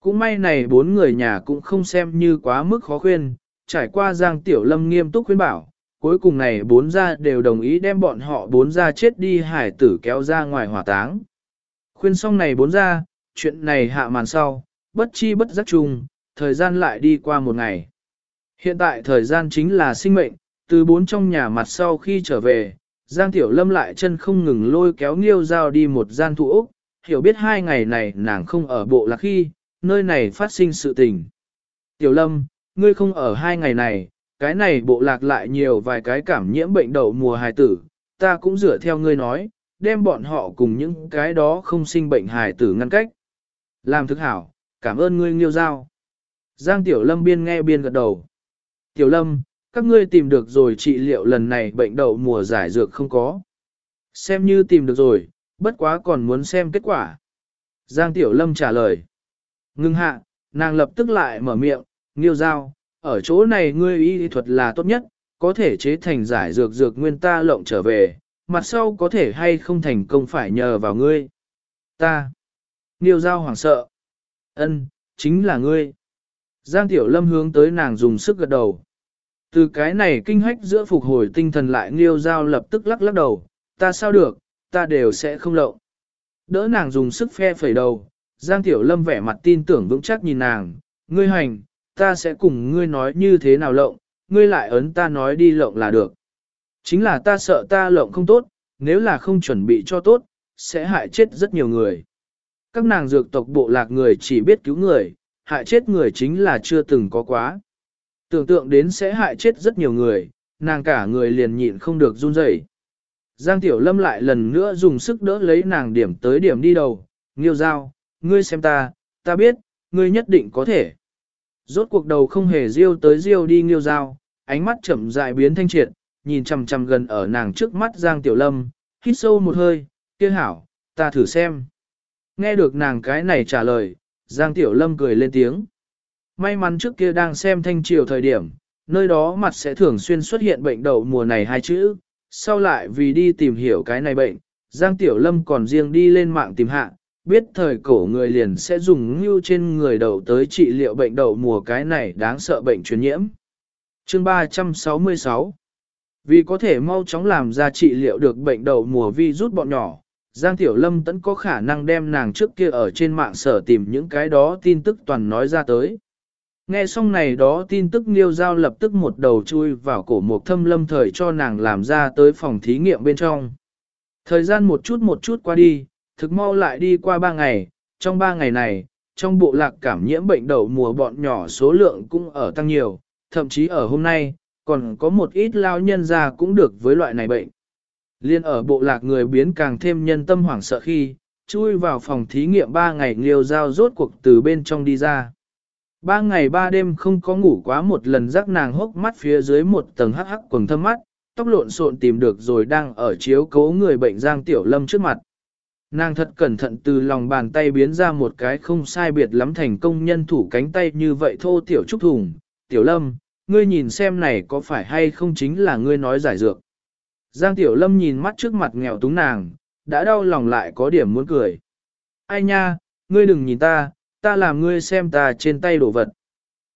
Cũng may này bốn người nhà cũng không xem như quá mức khó khuyên, trải qua Giang Tiểu Lâm nghiêm túc khuyên bảo, cuối cùng này bốn gia đều đồng ý đem bọn họ bốn gia chết đi hải tử kéo ra ngoài hỏa táng. Khuyên xong này bốn gia, chuyện này hạ màn sau, bất chi bất giác chung, thời gian lại đi qua một ngày. Hiện tại thời gian chính là sinh mệnh, từ bốn trong nhà mặt sau khi trở về, Giang Tiểu Lâm lại chân không ngừng lôi kéo Nghiêu Giao đi một gian thủ Úc, hiểu biết hai ngày này nàng không ở bộ lạc khi, nơi này phát sinh sự tình. Tiểu Lâm, ngươi không ở hai ngày này, cái này bộ lạc lại nhiều vài cái cảm nhiễm bệnh đậu mùa hài tử, ta cũng dựa theo ngươi nói, đem bọn họ cùng những cái đó không sinh bệnh hài tử ngăn cách. Làm thức hảo, cảm ơn ngươi Nghiêu Giao. Giang Tiểu Lâm biên nghe biên gật đầu. Tiểu Lâm, các ngươi tìm được rồi trị liệu lần này bệnh đậu mùa giải dược không có. Xem như tìm được rồi, bất quá còn muốn xem kết quả. Giang Tiểu Lâm trả lời. Ngưng hạ, nàng lập tức lại mở miệng, nghiêu giao, ở chỗ này ngươi y thuật là tốt nhất, có thể chế thành giải dược dược nguyên ta lộng trở về, mặt sau có thể hay không thành công phải nhờ vào ngươi. Ta. Nghiêu giao hoảng sợ. Ân, chính là ngươi. Giang Tiểu Lâm hướng tới nàng dùng sức gật đầu. Từ cái này kinh hách giữa phục hồi tinh thần lại nghiêu giao lập tức lắc lắc đầu, ta sao được, ta đều sẽ không lộng. Đỡ nàng dùng sức phe phẩy đầu, Giang Tiểu Lâm vẻ mặt tin tưởng vững chắc nhìn nàng, ngươi hành, ta sẽ cùng ngươi nói như thế nào lộng, ngươi lại ấn ta nói đi lộng là được. Chính là ta sợ ta lộng không tốt, nếu là không chuẩn bị cho tốt, sẽ hại chết rất nhiều người. Các nàng dược tộc bộ lạc người chỉ biết cứu người, hại chết người chính là chưa từng có quá. Tưởng tượng đến sẽ hại chết rất nhiều người, nàng cả người liền nhịn không được run rẩy. Giang Tiểu Lâm lại lần nữa dùng sức đỡ lấy nàng điểm tới điểm đi đầu, nghiêu giao, ngươi xem ta, ta biết, ngươi nhất định có thể. Rốt cuộc đầu không hề riêu tới riêu đi nghiêu giao, ánh mắt chậm dại biến thanh triệt, nhìn chằm chằm gần ở nàng trước mắt Giang Tiểu Lâm, hít sâu một hơi, kia hảo, ta thử xem. Nghe được nàng cái này trả lời, Giang Tiểu Lâm cười lên tiếng. May mắn trước kia đang xem thanh triều thời điểm, nơi đó mặt sẽ thường xuyên xuất hiện bệnh đậu mùa này hai chữ, sau lại vì đi tìm hiểu cái này bệnh, Giang Tiểu Lâm còn riêng đi lên mạng tìm hạ, biết thời cổ người liền sẽ dùng ngưu trên người đầu tới trị liệu bệnh đậu mùa cái này đáng sợ bệnh truyền nhiễm. Chương 366 Vì có thể mau chóng làm ra trị liệu được bệnh đậu mùa vi rút bọn nhỏ, Giang Tiểu Lâm tẫn có khả năng đem nàng trước kia ở trên mạng sở tìm những cái đó tin tức toàn nói ra tới. Nghe xong này đó tin tức Niêu Giao lập tức một đầu chui vào cổ một thâm lâm thời cho nàng làm ra tới phòng thí nghiệm bên trong. Thời gian một chút một chút qua đi, thực mau lại đi qua ba ngày, trong ba ngày này, trong bộ lạc cảm nhiễm bệnh đậu mùa bọn nhỏ số lượng cũng ở tăng nhiều, thậm chí ở hôm nay, còn có một ít lao nhân ra cũng được với loại này bệnh. Liên ở bộ lạc người biến càng thêm nhân tâm hoảng sợ khi, chui vào phòng thí nghiệm ba ngày liều giao rốt cuộc từ bên trong đi ra. Ba ngày ba đêm không có ngủ quá một lần rắc nàng hốc mắt phía dưới một tầng hắc hắc quầng thâm mắt, tóc lộn xộn tìm được rồi đang ở chiếu cố người bệnh Giang Tiểu Lâm trước mặt. Nàng thật cẩn thận từ lòng bàn tay biến ra một cái không sai biệt lắm thành công nhân thủ cánh tay như vậy thô Tiểu Trúc Thùng. Tiểu Lâm, ngươi nhìn xem này có phải hay không chính là ngươi nói giải dược. Giang Tiểu Lâm nhìn mắt trước mặt nghèo túng nàng, đã đau lòng lại có điểm muốn cười. Ai nha, ngươi đừng nhìn ta, ta làm ngươi xem ta trên tay đổ vật.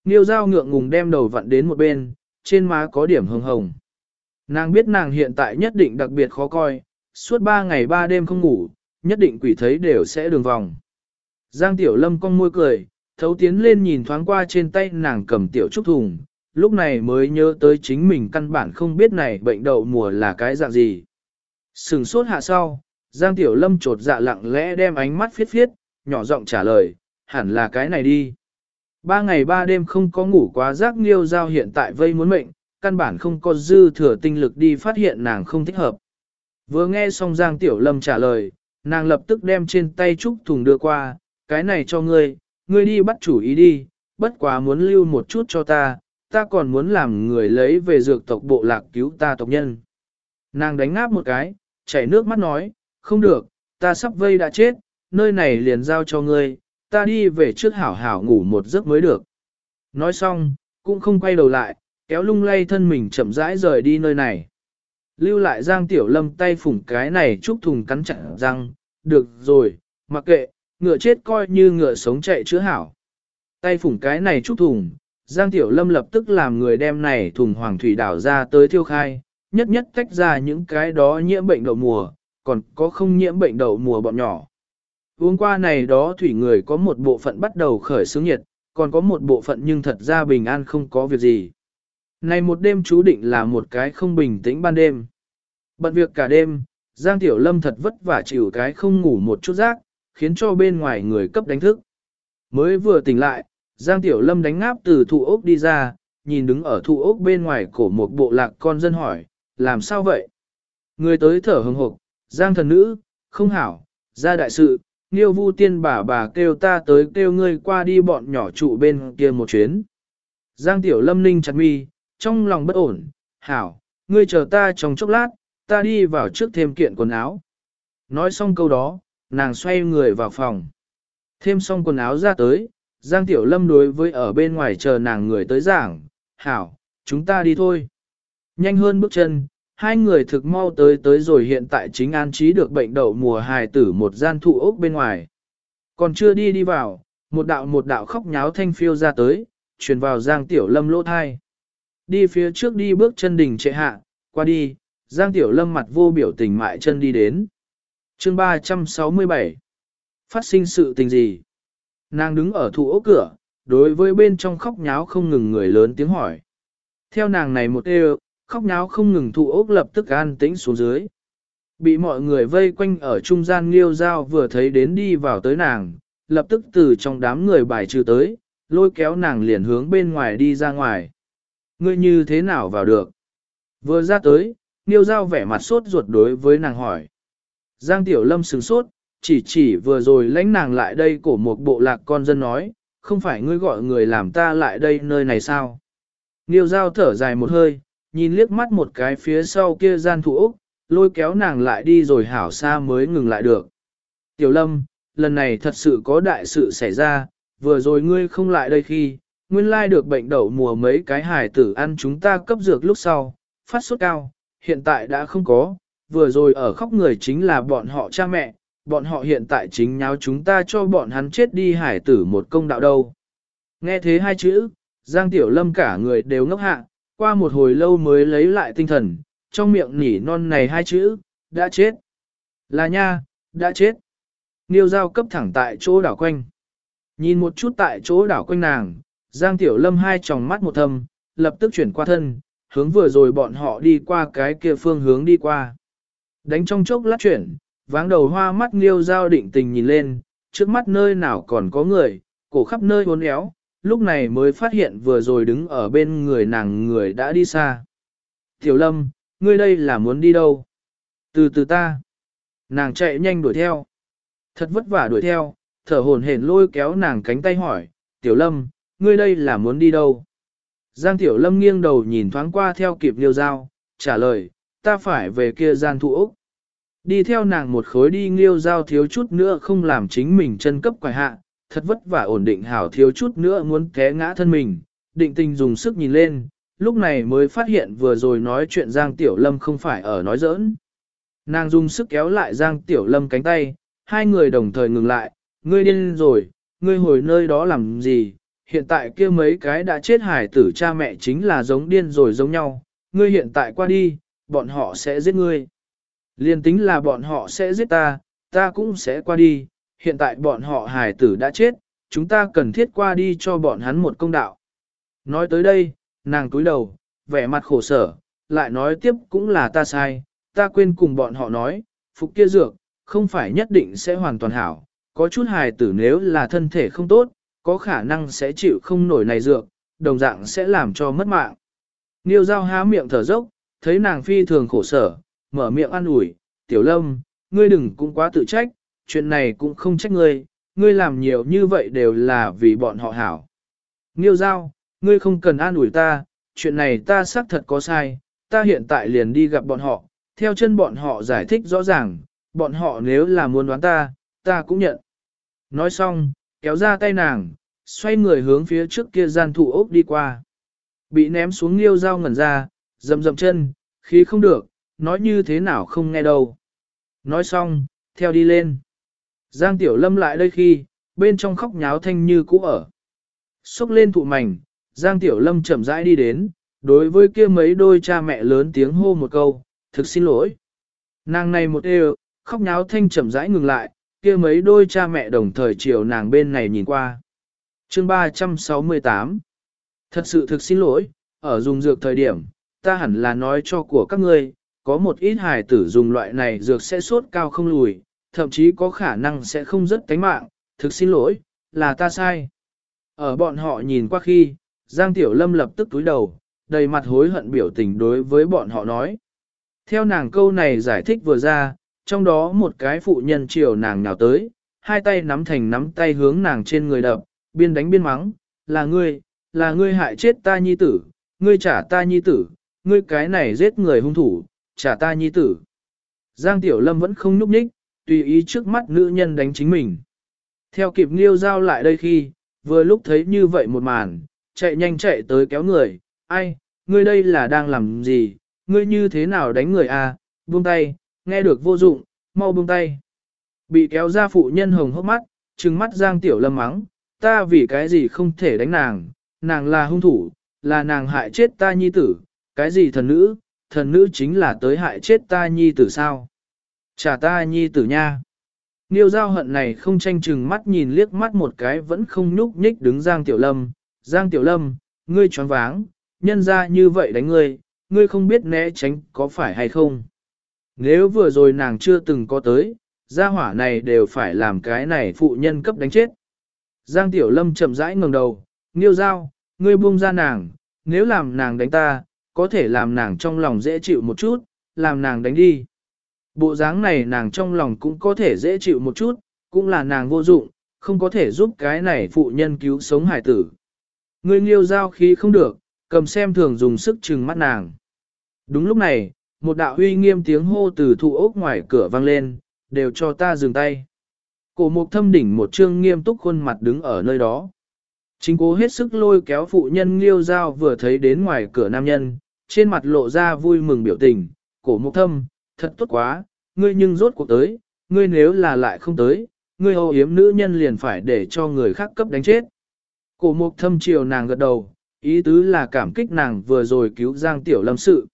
Niêu dao ngượng ngùng đem đầu vặn đến một bên, trên má có điểm hồng hồng. Nàng biết nàng hiện tại nhất định đặc biệt khó coi, suốt ba ngày ba đêm không ngủ, nhất định quỷ thấy đều sẽ đường vòng. Giang Tiểu Lâm cong môi cười, Thấu tiến lên nhìn thoáng qua trên tay nàng cầm tiểu trúc thùng, lúc này mới nhớ tới chính mình căn bản không biết này bệnh đậu mùa là cái dạng gì. Sừng sốt hạ sau, Giang Tiểu Lâm trột dạ lặng lẽ đem ánh mắt phiết phiết, nhỏ giọng trả lời, hẳn là cái này đi. Ba ngày ba đêm không có ngủ quá giác nghiêu giao hiện tại vây muốn mệnh, căn bản không có dư thừa tinh lực đi phát hiện nàng không thích hợp. Vừa nghe xong Giang Tiểu Lâm trả lời, nàng lập tức đem trên tay trúc thùng đưa qua, cái này cho ngươi, ngươi đi bắt chủ ý đi, bất quá muốn lưu một chút cho ta, ta còn muốn làm người lấy về dược tộc bộ lạc cứu ta tộc nhân. Nàng đánh ngáp một cái, chảy nước mắt nói, không được, ta sắp vây đã chết, nơi này liền giao cho ngươi, ta đi về trước hảo hảo ngủ một giấc mới được. Nói xong, cũng không quay đầu lại, kéo lung lay thân mình chậm rãi rời đi nơi này. Lưu lại Giang Tiểu Lâm tay phủng cái này chúc thùng cắn chặt răng, được rồi, mặc kệ, ngựa chết coi như ngựa sống chạy chữa hảo. Tay phủng cái này chúc thùng, Giang Tiểu Lâm lập tức làm người đem này thùng hoàng thủy đảo ra tới thiêu khai, nhất nhất tách ra những cái đó nhiễm bệnh đậu mùa, còn có không nhiễm bệnh đậu mùa bọn nhỏ. Uống qua này đó thủy người có một bộ phận bắt đầu khởi sướng nhiệt, còn có một bộ phận nhưng thật ra bình an không có việc gì. Này một đêm chú định là một cái không bình tĩnh ban đêm. Bận việc cả đêm, Giang Tiểu Lâm thật vất vả chịu cái không ngủ một chút giấc, khiến cho bên ngoài người cấp đánh thức. Mới vừa tỉnh lại, Giang Tiểu Lâm đánh ngáp từ thụ ốc đi ra, nhìn đứng ở thụ ốc bên ngoài cổ một bộ lạc con dân hỏi, làm sao vậy? Người tới thở hừng hộp, Giang thần nữ, không hảo, ra đại sự, Nghiêu vu tiên bà bà kêu ta tới kêu ngươi qua đi bọn nhỏ trụ bên kia một chuyến. Giang tiểu lâm ninh chặt mi, trong lòng bất ổn, hảo, ngươi chờ ta trong chốc lát, ta đi vào trước thêm kiện quần áo. Nói xong câu đó, nàng xoay người vào phòng. Thêm xong quần áo ra tới, Giang Tiểu Lâm đối với ở bên ngoài chờ nàng người tới giảng, hảo, chúng ta đi thôi. Nhanh hơn bước chân, hai người thực mau tới tới rồi hiện tại chính an trí được bệnh đậu mùa hài tử một gian thụ ốc bên ngoài. Còn chưa đi đi vào, một đạo một đạo khóc nháo thanh phiêu ra tới, truyền vào Giang Tiểu Lâm lỗ thai. Đi phía trước đi bước chân đình trệ hạ, qua đi, Giang Tiểu Lâm mặt vô biểu tình mại chân đi đến. chương 367 Phát sinh sự tình gì? Nàng đứng ở thụ ốc cửa, đối với bên trong khóc nháo không ngừng người lớn tiếng hỏi. Theo nàng này một đều, khóc náo không ngừng thụ ốc lập tức an tĩnh xuống dưới. Bị mọi người vây quanh ở trung gian liêu dao vừa thấy đến đi vào tới nàng, lập tức từ trong đám người bài trừ tới, lôi kéo nàng liền hướng bên ngoài đi ra ngoài. Ngươi như thế nào vào được? Vừa ra tới, Niêu Giao vẻ mặt sốt ruột đối với nàng hỏi. Giang Tiểu Lâm sừng sốt, chỉ chỉ vừa rồi lãnh nàng lại đây của một bộ lạc con dân nói, không phải ngươi gọi người làm ta lại đây nơi này sao? Niêu Giao thở dài một hơi, nhìn liếc mắt một cái phía sau kia gian thủ Úc, lôi kéo nàng lại đi rồi hảo xa mới ngừng lại được. Tiểu Lâm, lần này thật sự có đại sự xảy ra, vừa rồi ngươi không lại đây khi, nguyên lai được bệnh đậu mùa mấy cái hải tử ăn chúng ta cấp dược lúc sau, phát sốt cao, hiện tại đã không có, vừa rồi ở khóc người chính là bọn họ cha mẹ, bọn họ hiện tại chính nháo chúng ta cho bọn hắn chết đi hải tử một công đạo đâu. Nghe thế hai chữ, Giang Tiểu Lâm cả người đều ngốc hạ, qua một hồi lâu mới lấy lại tinh thần, trong miệng nỉ non này hai chữ, đã chết. Là nha, đã chết. Niêu giao cấp thẳng tại chỗ đảo quanh. Nhìn một chút tại chỗ đảo quanh nàng, Giang Tiểu Lâm hai tròng mắt một thầm, lập tức chuyển qua thân, hướng vừa rồi bọn họ đi qua cái kia phương hướng đi qua. Đánh trong chốc lát chuyển, váng đầu hoa mắt Niêu giao định tình nhìn lên, trước mắt nơi nào còn có người, cổ khắp nơi uốn éo, lúc này mới phát hiện vừa rồi đứng ở bên người nàng người đã đi xa. Tiểu lâm, ngươi đây là muốn đi đâu? Từ từ ta. Nàng chạy nhanh đuổi theo. Thật vất vả đuổi theo, thở hồn hển lôi kéo nàng cánh tay hỏi, Tiểu lâm, ngươi đây là muốn đi đâu? Giang Tiểu lâm nghiêng đầu nhìn thoáng qua theo kịp liêu dao, trả lời, ta phải về kia gian thụ Úc. Đi theo nàng một khối đi liêu dao thiếu chút nữa không làm chính mình chân cấp quài hạ, thật vất vả ổn định hảo thiếu chút nữa muốn té ngã thân mình, định tình dùng sức nhìn lên, lúc này mới phát hiện vừa rồi nói chuyện Giang Tiểu Lâm không phải ở nói giỡn. Nàng dùng sức kéo lại Giang Tiểu Lâm cánh tay, hai người đồng thời ngừng lại, ngươi điên rồi, ngươi hồi nơi đó làm gì, hiện tại kia mấy cái đã chết hải tử cha mẹ chính là giống điên rồi giống nhau, ngươi hiện tại qua đi, bọn họ sẽ giết ngươi. Liên tính là bọn họ sẽ giết ta, ta cũng sẽ qua đi, hiện tại bọn họ hài tử đã chết, chúng ta cần thiết qua đi cho bọn hắn một công đạo. Nói tới đây, nàng cúi đầu, vẻ mặt khổ sở, lại nói tiếp cũng là ta sai, ta quên cùng bọn họ nói, phục kia dược, không phải nhất định sẽ hoàn toàn hảo, có chút hài tử nếu là thân thể không tốt, có khả năng sẽ chịu không nổi này dược, đồng dạng sẽ làm cho mất mạng. Niêu giao há miệng thở dốc, thấy nàng phi thường khổ sở, mở miệng an ủi, tiểu lâm, ngươi đừng cũng quá tự trách, chuyện này cũng không trách ngươi, ngươi làm nhiều như vậy đều là vì bọn họ hảo. Nghiêu giao, ngươi không cần an ủi ta, chuyện này ta xác thật có sai, ta hiện tại liền đi gặp bọn họ, theo chân bọn họ giải thích rõ ràng, bọn họ nếu là muốn đoán ta, ta cũng nhận. Nói xong, kéo ra tay nàng, xoay người hướng phía trước kia gian thụ ốc đi qua. Bị ném xuống liêu dao ngẩn ra, dầm dầm chân, khí không được, nói như thế nào không nghe đâu. Nói xong, theo đi lên. Giang Tiểu Lâm lại đây khi, bên trong khóc nháo thanh như cũ ở. Xúc lên thụ mảnh, Giang Tiểu Lâm chậm rãi đi đến, đối với kia mấy đôi cha mẹ lớn tiếng hô một câu, thực xin lỗi. Nàng này một đều, khóc nháo thanh chậm rãi ngừng lại, kia mấy đôi cha mẹ đồng thời chiều nàng bên này nhìn qua. Chương 368 Thật sự thực xin lỗi, ở dùng dược thời điểm, ta hẳn là nói cho của các ngươi, có một ít hài tử dùng loại này dược sẽ sốt cao không lùi, thậm chí có khả năng sẽ không rất cánh mạng, thực xin lỗi, là ta sai. Ở bọn họ nhìn qua khi, Giang Tiểu Lâm lập tức túi đầu, đầy mặt hối hận biểu tình đối với bọn họ nói. Theo nàng câu này giải thích vừa ra, trong đó một cái phụ nhân chiều nàng nào tới, hai tay nắm thành nắm tay hướng nàng trên người đập, biên đánh biên mắng, là ngươi, là ngươi hại chết ta nhi tử, ngươi trả ta nhi tử, ngươi cái này giết người hung thủ, trả ta nhi tử. Giang Tiểu Lâm vẫn không nhúc nhích, tùy ý trước mắt nữ nhân đánh chính mình. Theo kịp Nghiêu giao lại đây khi, vừa lúc thấy như vậy một màn, chạy nhanh chạy tới kéo người, ai, ngươi đây là đang làm gì, ngươi như thế nào đánh người à, buông tay, nghe được vô dụng, mau buông tay. Bị kéo ra phụ nhân hồng hốc mắt, trừng mắt Giang Tiểu Lâm mắng, ta vì cái gì không thể đánh nàng, nàng là hung thủ, là nàng hại chết ta nhi tử, cái gì thần nữ, thần nữ chính là tới hại chết ta nhi tử sao. Trả ta nhi tử nha. Niêu giao hận này không tranh chừng mắt nhìn liếc mắt một cái vẫn không nhúc nhích đứng Giang Tiểu Lâm. Giang Tiểu Lâm, ngươi choáng váng, nhân ra như vậy đánh ngươi, ngươi không biết né tránh có phải hay không. Nếu vừa rồi nàng chưa từng có tới, gia hỏa này đều phải làm cái này phụ nhân cấp đánh chết. Giang Tiểu Lâm chậm rãi ngẩng đầu, Niêu giao, ngươi buông ra nàng, nếu làm nàng đánh ta, có thể làm nàng trong lòng dễ chịu một chút, làm nàng đánh đi. Bộ dáng này nàng trong lòng cũng có thể dễ chịu một chút, cũng là nàng vô dụng, không có thể giúp cái này phụ nhân cứu sống hải tử. người nghiêu giao khí không được, cầm xem thường dùng sức chừng mắt nàng. Đúng lúc này, một đạo huy nghiêm tiếng hô từ thụ ốc ngoài cửa vang lên, đều cho ta dừng tay. Cổ mục thâm đỉnh một trương nghiêm túc khuôn mặt đứng ở nơi đó. Chính cố hết sức lôi kéo phụ nhân liêu dao vừa thấy đến ngoài cửa nam nhân, trên mặt lộ ra vui mừng biểu tình, cổ mục thâm, thật tốt quá, ngươi nhưng rốt cuộc tới, ngươi nếu là lại không tới, ngươi hầu yếm nữ nhân liền phải để cho người khác cấp đánh chết. Cổ mục thâm chiều nàng gật đầu, ý tứ là cảm kích nàng vừa rồi cứu Giang Tiểu Lâm sự.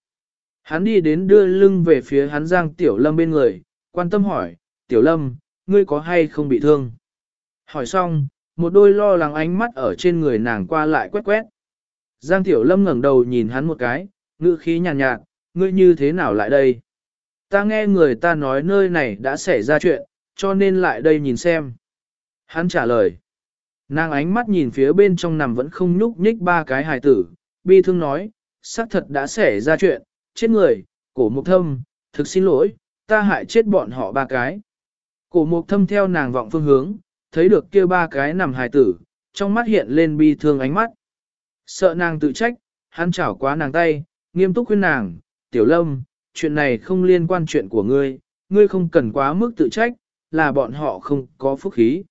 Hắn đi đến đưa lưng về phía hắn Giang Tiểu Lâm bên người, quan tâm hỏi, Tiểu Lâm, ngươi có hay không bị thương? Hỏi xong, một đôi lo lắng ánh mắt ở trên người nàng qua lại quét quét. Giang Tiểu Lâm ngẩng đầu nhìn hắn một cái, ngữ khí nhàn nhạt, nhạt, ngươi như thế nào lại đây? Ta nghe người ta nói nơi này đã xảy ra chuyện, cho nên lại đây nhìn xem. Hắn trả lời. Nàng ánh mắt nhìn phía bên trong nằm vẫn không nhúc nhích ba cái hài tử, bi thương nói, xác thật đã xảy ra chuyện, chết người, cổ mục thâm, thực xin lỗi, ta hại chết bọn họ ba cái. Cổ mục thâm theo nàng vọng phương hướng, thấy được kia ba cái nằm hài tử, trong mắt hiện lên bi thương ánh mắt. Sợ nàng tự trách, hắn chảo quá nàng tay, nghiêm túc khuyên nàng, tiểu lâm, chuyện này không liên quan chuyện của ngươi, ngươi không cần quá mức tự trách, là bọn họ không có phúc khí.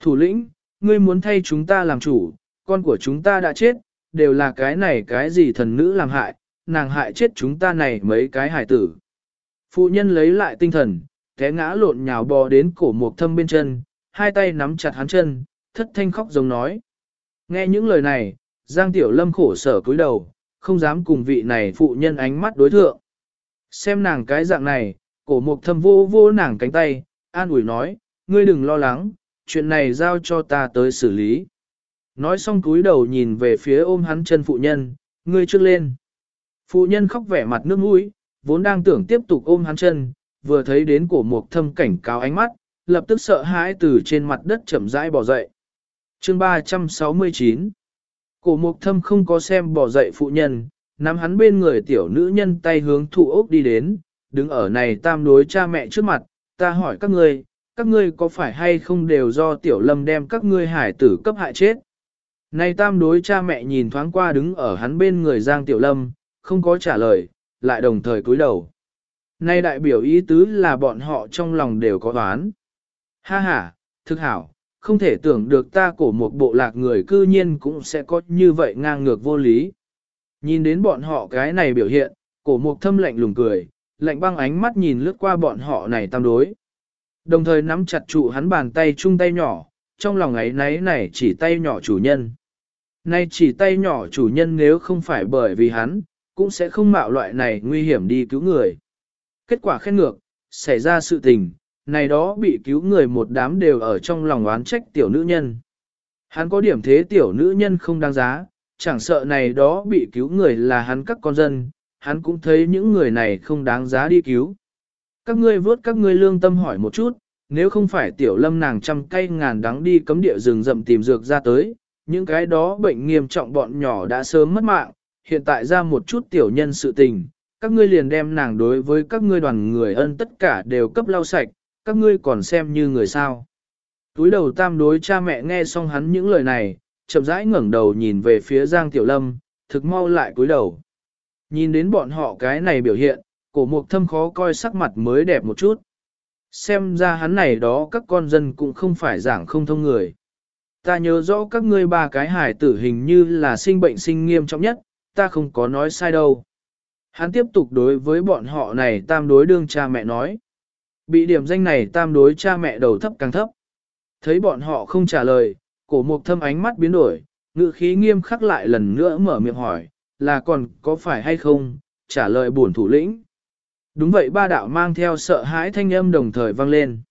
Thủ lĩnh, ngươi muốn thay chúng ta làm chủ, con của chúng ta đã chết, đều là cái này cái gì thần nữ làm hại, nàng hại chết chúng ta này mấy cái hải tử. Phụ nhân lấy lại tinh thần, té ngã lộn nhào bò đến cổ mộc thâm bên chân, hai tay nắm chặt hắn chân, thất thanh khóc giống nói. Nghe những lời này, Giang Tiểu Lâm khổ sở cúi đầu, không dám cùng vị này phụ nhân ánh mắt đối thượng. Xem nàng cái dạng này, cổ mục thâm vô vô nàng cánh tay, an ủi nói, ngươi đừng lo lắng, chuyện này giao cho ta tới xử lý. Nói xong cúi đầu nhìn về phía ôm hắn chân phụ nhân, ngươi trước lên. Phụ nhân khóc vẻ mặt nước mũi, vốn đang tưởng tiếp tục ôm hắn chân, vừa thấy đến cổ mục thâm cảnh cáo ánh mắt, lập tức sợ hãi từ trên mặt đất chậm rãi bỏ dậy. Chương 369 Cổ mục thâm không có xem bỏ dậy phụ nhân, nắm hắn bên người tiểu nữ nhân tay hướng thụ ốc đi đến, đứng ở này tam đối cha mẹ trước mặt, ta hỏi các ngươi, các ngươi có phải hay không đều do tiểu lâm đem các ngươi hải tử cấp hại chết? Này tam đối cha mẹ nhìn thoáng qua đứng ở hắn bên người Giang Tiểu Lâm, không có trả lời, lại đồng thời cúi đầu. Nay đại biểu ý tứ là bọn họ trong lòng đều có đoán. Ha ha, thực hảo, không thể tưởng được ta cổ một bộ lạc người cư nhiên cũng sẽ có như vậy ngang ngược vô lý. Nhìn đến bọn họ cái này biểu hiện, cổ mục thâm lạnh lùng cười, lạnh băng ánh mắt nhìn lướt qua bọn họ này tam đối. Đồng thời nắm chặt trụ hắn bàn tay chung tay nhỏ, trong lòng ấy náy này chỉ tay nhỏ chủ nhân. Nay chỉ tay nhỏ chủ nhân nếu không phải bởi vì hắn, cũng sẽ không mạo loại này nguy hiểm đi cứu người. Kết quả khen ngược, xảy ra sự tình, này đó bị cứu người một đám đều ở trong lòng oán trách tiểu nữ nhân. Hắn có điểm thế tiểu nữ nhân không đáng giá, chẳng sợ này đó bị cứu người là hắn các con dân, hắn cũng thấy những người này không đáng giá đi cứu. Các ngươi vớt các ngươi lương tâm hỏi một chút, nếu không phải tiểu lâm nàng trăm cây ngàn đắng đi cấm địa rừng rậm tìm dược ra tới, những cái đó bệnh nghiêm trọng bọn nhỏ đã sớm mất mạng, hiện tại ra một chút tiểu nhân sự tình, các ngươi liền đem nàng đối với các ngươi đoàn người ân tất cả đều cấp lau sạch, các ngươi còn xem như người sao. Túi đầu tam đối cha mẹ nghe xong hắn những lời này, chậm rãi ngẩng đầu nhìn về phía Giang Tiểu Lâm, thực mau lại cúi đầu. Nhìn đến bọn họ cái này biểu hiện, cổ mục thâm khó coi sắc mặt mới đẹp một chút. Xem ra hắn này đó các con dân cũng không phải giảng không thông người. Ta nhớ rõ các ngươi ba cái hải tử hình như là sinh bệnh sinh nghiêm trọng nhất, ta không có nói sai đâu. Hắn tiếp tục đối với bọn họ này tam đối đương cha mẹ nói. Bị điểm danh này tam đối cha mẹ đầu thấp càng thấp. Thấy bọn họ không trả lời, cổ mục thâm ánh mắt biến đổi, ngự khí nghiêm khắc lại lần nữa mở miệng hỏi, là còn có phải hay không, trả lời buồn thủ lĩnh. Đúng vậy ba đạo mang theo sợ hãi thanh âm đồng thời vang lên.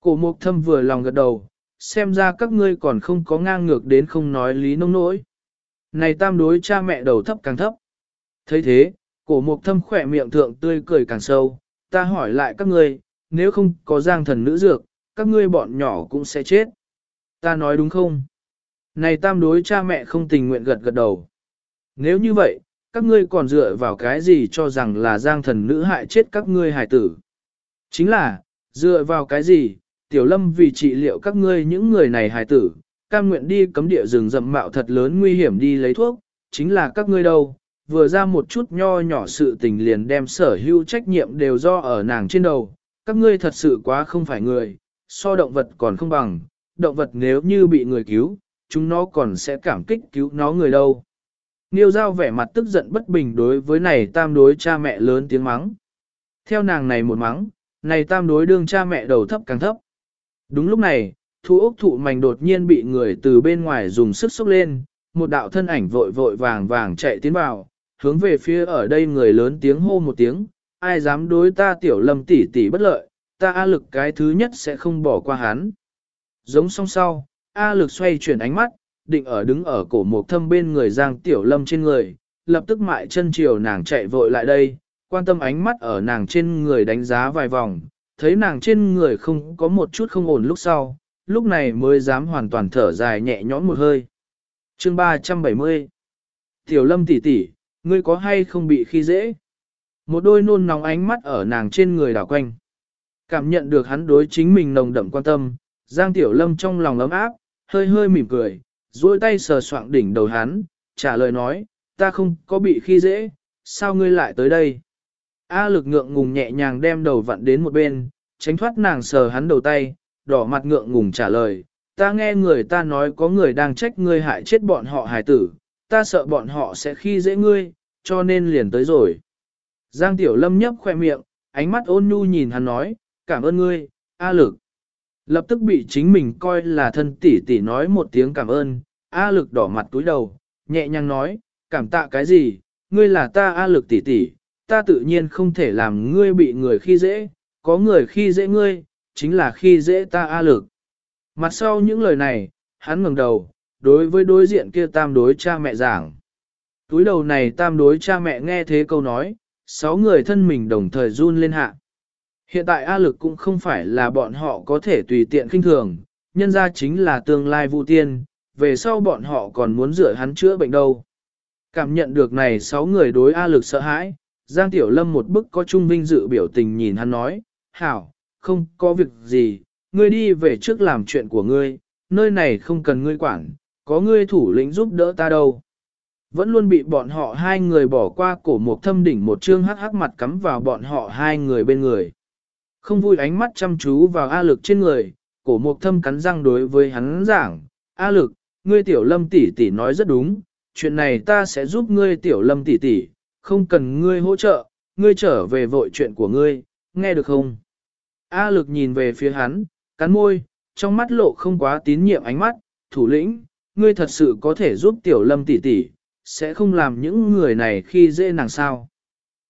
Cổ mục thâm vừa lòng gật đầu, xem ra các ngươi còn không có ngang ngược đến không nói lý nông nỗi. Này tam đối cha mẹ đầu thấp càng thấp. thấy thế, cổ mục thâm khỏe miệng thượng tươi cười càng sâu, ta hỏi lại các ngươi, nếu không có giang thần nữ dược, các ngươi bọn nhỏ cũng sẽ chết. Ta nói đúng không? Này tam đối cha mẹ không tình nguyện gật gật đầu. Nếu như vậy, các ngươi còn dựa vào cái gì cho rằng là giang thần nữ hại chết các ngươi hải tử? Chính là, dựa vào cái gì, tiểu lâm vì trị liệu các ngươi những người này hải tử, cam nguyện đi cấm địa rừng rậm mạo thật lớn nguy hiểm đi lấy thuốc, chính là các ngươi đâu, vừa ra một chút nho nhỏ sự tình liền đem sở hữu trách nhiệm đều do ở nàng trên đầu, các ngươi thật sự quá không phải người, so động vật còn không bằng, động vật nếu như bị người cứu, chúng nó còn sẽ cảm kích cứu nó người đâu. Niêu giao vẻ mặt tức giận bất bình đối với này tam đối cha mẹ lớn tiếng mắng. Theo nàng này một mắng, này tam đối đương cha mẹ đầu thấp càng thấp. Đúng lúc này, thu ốc thụ mảnh đột nhiên bị người từ bên ngoài dùng sức sốc lên, một đạo thân ảnh vội vội vàng vàng chạy tiến vào, hướng về phía ở đây người lớn tiếng hô một tiếng, ai dám đối ta tiểu lâm tỷ tỷ bất lợi, ta A lực cái thứ nhất sẽ không bỏ qua hắn. Giống song sau, A lực xoay chuyển ánh mắt, định ở đứng ở cổ một thâm bên người giang tiểu lâm trên người, lập tức mại chân chiều nàng chạy vội lại đây, quan tâm ánh mắt ở nàng trên người đánh giá vài vòng, thấy nàng trên người không có một chút không ổn lúc sau, lúc này mới dám hoàn toàn thở dài nhẹ nhõm một hơi. Chương 370 Tiểu lâm tỷ tỷ, ngươi có hay không bị khi dễ? Một đôi nôn nóng ánh mắt ở nàng trên người đảo quanh. Cảm nhận được hắn đối chính mình nồng đậm quan tâm, Giang Tiểu Lâm trong lòng ấm áp, hơi hơi mỉm cười, duỗi tay sờ soạng đỉnh đầu hắn, trả lời nói, ta không có bị khi dễ, sao ngươi lại tới đây? A lực ngượng ngùng nhẹ nhàng đem đầu vặn đến một bên, tránh thoát nàng sờ hắn đầu tay, đỏ mặt ngượng ngùng trả lời, ta nghe người ta nói có người đang trách ngươi hại chết bọn họ hài tử, ta sợ bọn họ sẽ khi dễ ngươi, cho nên liền tới rồi. Giang Tiểu Lâm nhấp khoe miệng, ánh mắt ôn nhu nhìn hắn nói, cảm ơn ngươi, A lực. Lập tức bị chính mình coi là thân tỷ tỷ nói một tiếng cảm ơn, A lực đỏ mặt túi đầu, nhẹ nhàng nói, cảm tạ cái gì, ngươi là ta A lực tỷ tỷ, ta tự nhiên không thể làm ngươi bị người khi dễ, có người khi dễ ngươi, chính là khi dễ ta A lực. Mặt sau những lời này, hắn ngẩng đầu, đối với đối diện kia tam đối cha mẹ giảng. Túi đầu này tam đối cha mẹ nghe thế câu nói, sáu người thân mình đồng thời run lên hạ. Hiện tại A lực cũng không phải là bọn họ có thể tùy tiện kinh thường, nhân ra chính là tương lai vụ tiên, về sau bọn họ còn muốn rửa hắn chữa bệnh đâu. Cảm nhận được này sáu người đối A lực sợ hãi, Giang Tiểu Lâm một bức có trung vinh dự biểu tình nhìn hắn nói, Hảo, không có việc gì, ngươi đi về trước làm chuyện của ngươi, nơi này không cần ngươi quản, có ngươi thủ lĩnh giúp đỡ ta đâu. Vẫn luôn bị bọn họ hai người bỏ qua cổ một thâm đỉnh một chương hắc hắc mặt cắm vào bọn họ hai người bên người. Không vui ánh mắt chăm chú vào A lực trên người, cổ mục thâm cắn răng đối với hắn giảng, A lực, ngươi tiểu lâm tỷ tỷ nói rất đúng, chuyện này ta sẽ giúp ngươi tiểu lâm tỷ tỷ, không cần ngươi hỗ trợ, ngươi trở về vội chuyện của ngươi, nghe được không? A lực nhìn về phía hắn, cắn môi, trong mắt lộ không quá tín nhiệm ánh mắt, thủ lĩnh, ngươi thật sự có thể giúp tiểu lâm tỷ tỷ, sẽ không làm những người này khi dễ nàng sao.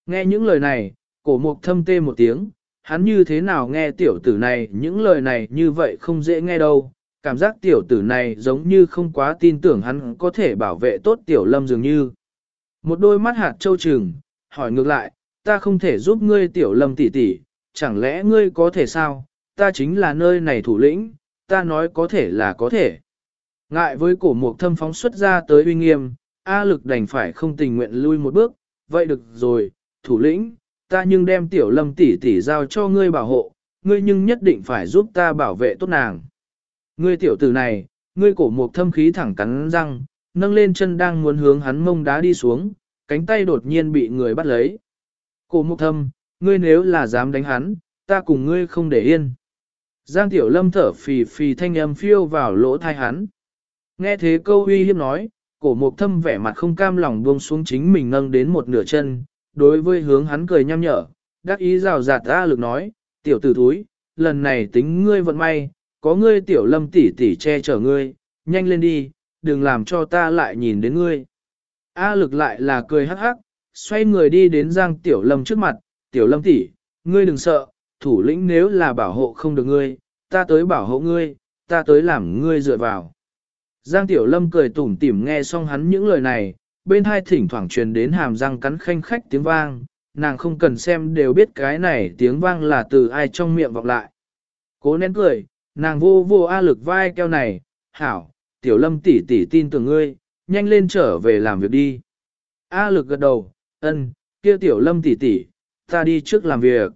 Nghe những lời này, cổ mục thâm tê một tiếng, hắn như thế nào nghe tiểu tử này những lời này như vậy không dễ nghe đâu, cảm giác tiểu tử này giống như không quá tin tưởng hắn có thể bảo vệ tốt tiểu lâm dường như. Một đôi mắt hạt trâu trừng, hỏi ngược lại, ta không thể giúp ngươi tiểu lâm tỷ tỷ, chẳng lẽ ngươi có thể sao, ta chính là nơi này thủ lĩnh, ta nói có thể là có thể. Ngại với cổ mục thâm phóng xuất ra tới uy nghiêm, A lực đành phải không tình nguyện lui một bước, vậy được rồi, thủ lĩnh, ta nhưng đem tiểu lâm tỷ tỷ giao cho ngươi bảo hộ, ngươi nhưng nhất định phải giúp ta bảo vệ tốt nàng. Ngươi tiểu tử này, ngươi cổ mục thâm khí thẳng cắn răng, nâng lên chân đang muốn hướng hắn mông đá đi xuống, cánh tay đột nhiên bị người bắt lấy. Cổ mục thâm, ngươi nếu là dám đánh hắn, ta cùng ngươi không để yên. Giang tiểu lâm thở phì phì thanh âm phiêu vào lỗ thai hắn. Nghe thế câu uy hiếp nói, cổ mục thâm vẻ mặt không cam lòng buông xuống chính mình nâng đến một nửa chân, đối với hướng hắn cười nhăm nhở, đắc ý rào rạt ra lực nói, tiểu tử thúi, lần này tính ngươi vận may, có ngươi tiểu lâm tỷ tỷ che chở ngươi, nhanh lên đi, đừng làm cho ta lại nhìn đến ngươi. A lực lại là cười hắc hắc, xoay người đi đến Giang Tiểu Lâm trước mặt, Tiểu Lâm tỷ, ngươi đừng sợ, thủ lĩnh nếu là bảo hộ không được ngươi, ta tới bảo hộ ngươi, ta tới làm ngươi dựa vào. Giang Tiểu Lâm cười tủm tỉm nghe xong hắn những lời này, bên hai thỉnh thoảng truyền đến hàm răng cắn khanh khách tiếng vang, nàng không cần xem đều biết cái này tiếng vang là từ ai trong miệng vọng lại. Cố nén cười, nàng vô vô a lực vai keo này, hảo, tiểu lâm tỷ tỷ tin tưởng ngươi, nhanh lên trở về làm việc đi. A lực gật đầu, ân, kia tiểu lâm tỷ tỷ, ta đi trước làm việc.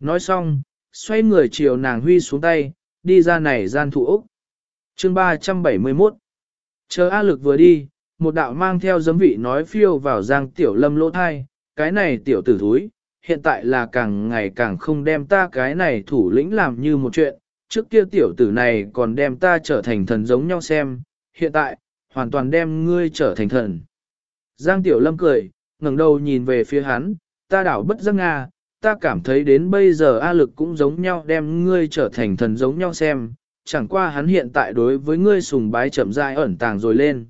Nói xong, xoay người chiều nàng huy xuống tay, đi ra này gian thủ Úc. Chương 371 Chờ A lực vừa đi, một đạo mang theo giấm vị nói phiêu vào giang tiểu lâm lỗ thai, cái này tiểu tử thúi, hiện tại là càng ngày càng không đem ta cái này thủ lĩnh làm như một chuyện, trước kia tiểu tử này còn đem ta trở thành thần giống nhau xem, hiện tại, hoàn toàn đem ngươi trở thành thần. Giang tiểu lâm cười, ngẩng đầu nhìn về phía hắn, ta đảo bất giác nga, ta cảm thấy đến bây giờ A lực cũng giống nhau đem ngươi trở thành thần giống nhau xem, chẳng qua hắn hiện tại đối với ngươi sùng bái chậm rãi ẩn tàng rồi lên.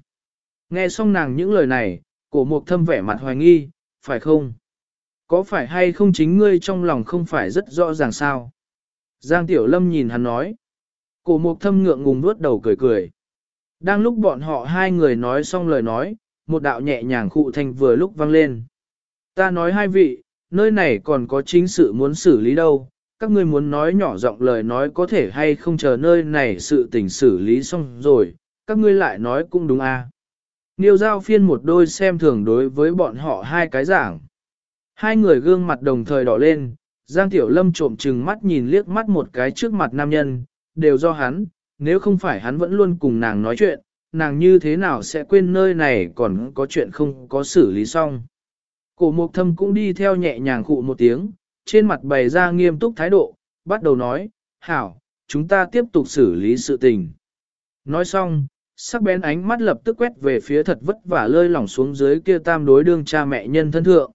Nghe xong nàng những lời này, cổ mục thâm vẻ mặt hoài nghi, phải không? Có phải hay không chính ngươi trong lòng không phải rất rõ ràng sao? Giang Tiểu Lâm nhìn hắn nói. Cổ mục thâm ngượng ngùng vuốt đầu cười cười. Đang lúc bọn họ hai người nói xong lời nói, một đạo nhẹ nhàng khụ thanh vừa lúc vang lên. Ta nói hai vị, nơi này còn có chính sự muốn xử lý đâu, các ngươi muốn nói nhỏ giọng lời nói có thể hay không chờ nơi này sự tình xử lý xong rồi, các ngươi lại nói cũng đúng à. Niêu giao phiên một đôi xem thường đối với bọn họ hai cái giảng. Hai người gương mặt đồng thời đỏ lên, Giang Tiểu Lâm trộm chừng mắt nhìn liếc mắt một cái trước mặt nam nhân, đều do hắn, nếu không phải hắn vẫn luôn cùng nàng nói chuyện, nàng như thế nào sẽ quên nơi này còn có chuyện không có xử lý xong. Cổ mục thâm cũng đi theo nhẹ nhàng khụ một tiếng, trên mặt bày ra nghiêm túc thái độ, bắt đầu nói, hảo, chúng ta tiếp tục xử lý sự tình. Nói xong, sắc bén ánh mắt lập tức quét về phía thật vất vả lơi lỏng xuống dưới kia tam đối đương cha mẹ nhân thân thượng.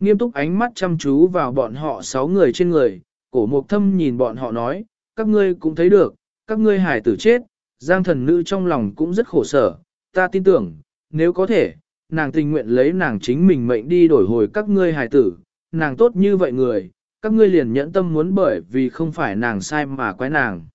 Nghiêm túc ánh mắt chăm chú vào bọn họ sáu người trên người, cổ mục thâm nhìn bọn họ nói, các ngươi cũng thấy được, các ngươi hải tử chết, giang thần nữ trong lòng cũng rất khổ sở, ta tin tưởng, nếu có thể, nàng tình nguyện lấy nàng chính mình mệnh đi đổi hồi các ngươi hải tử, nàng tốt như vậy người, các ngươi liền nhẫn tâm muốn bởi vì không phải nàng sai mà quái nàng.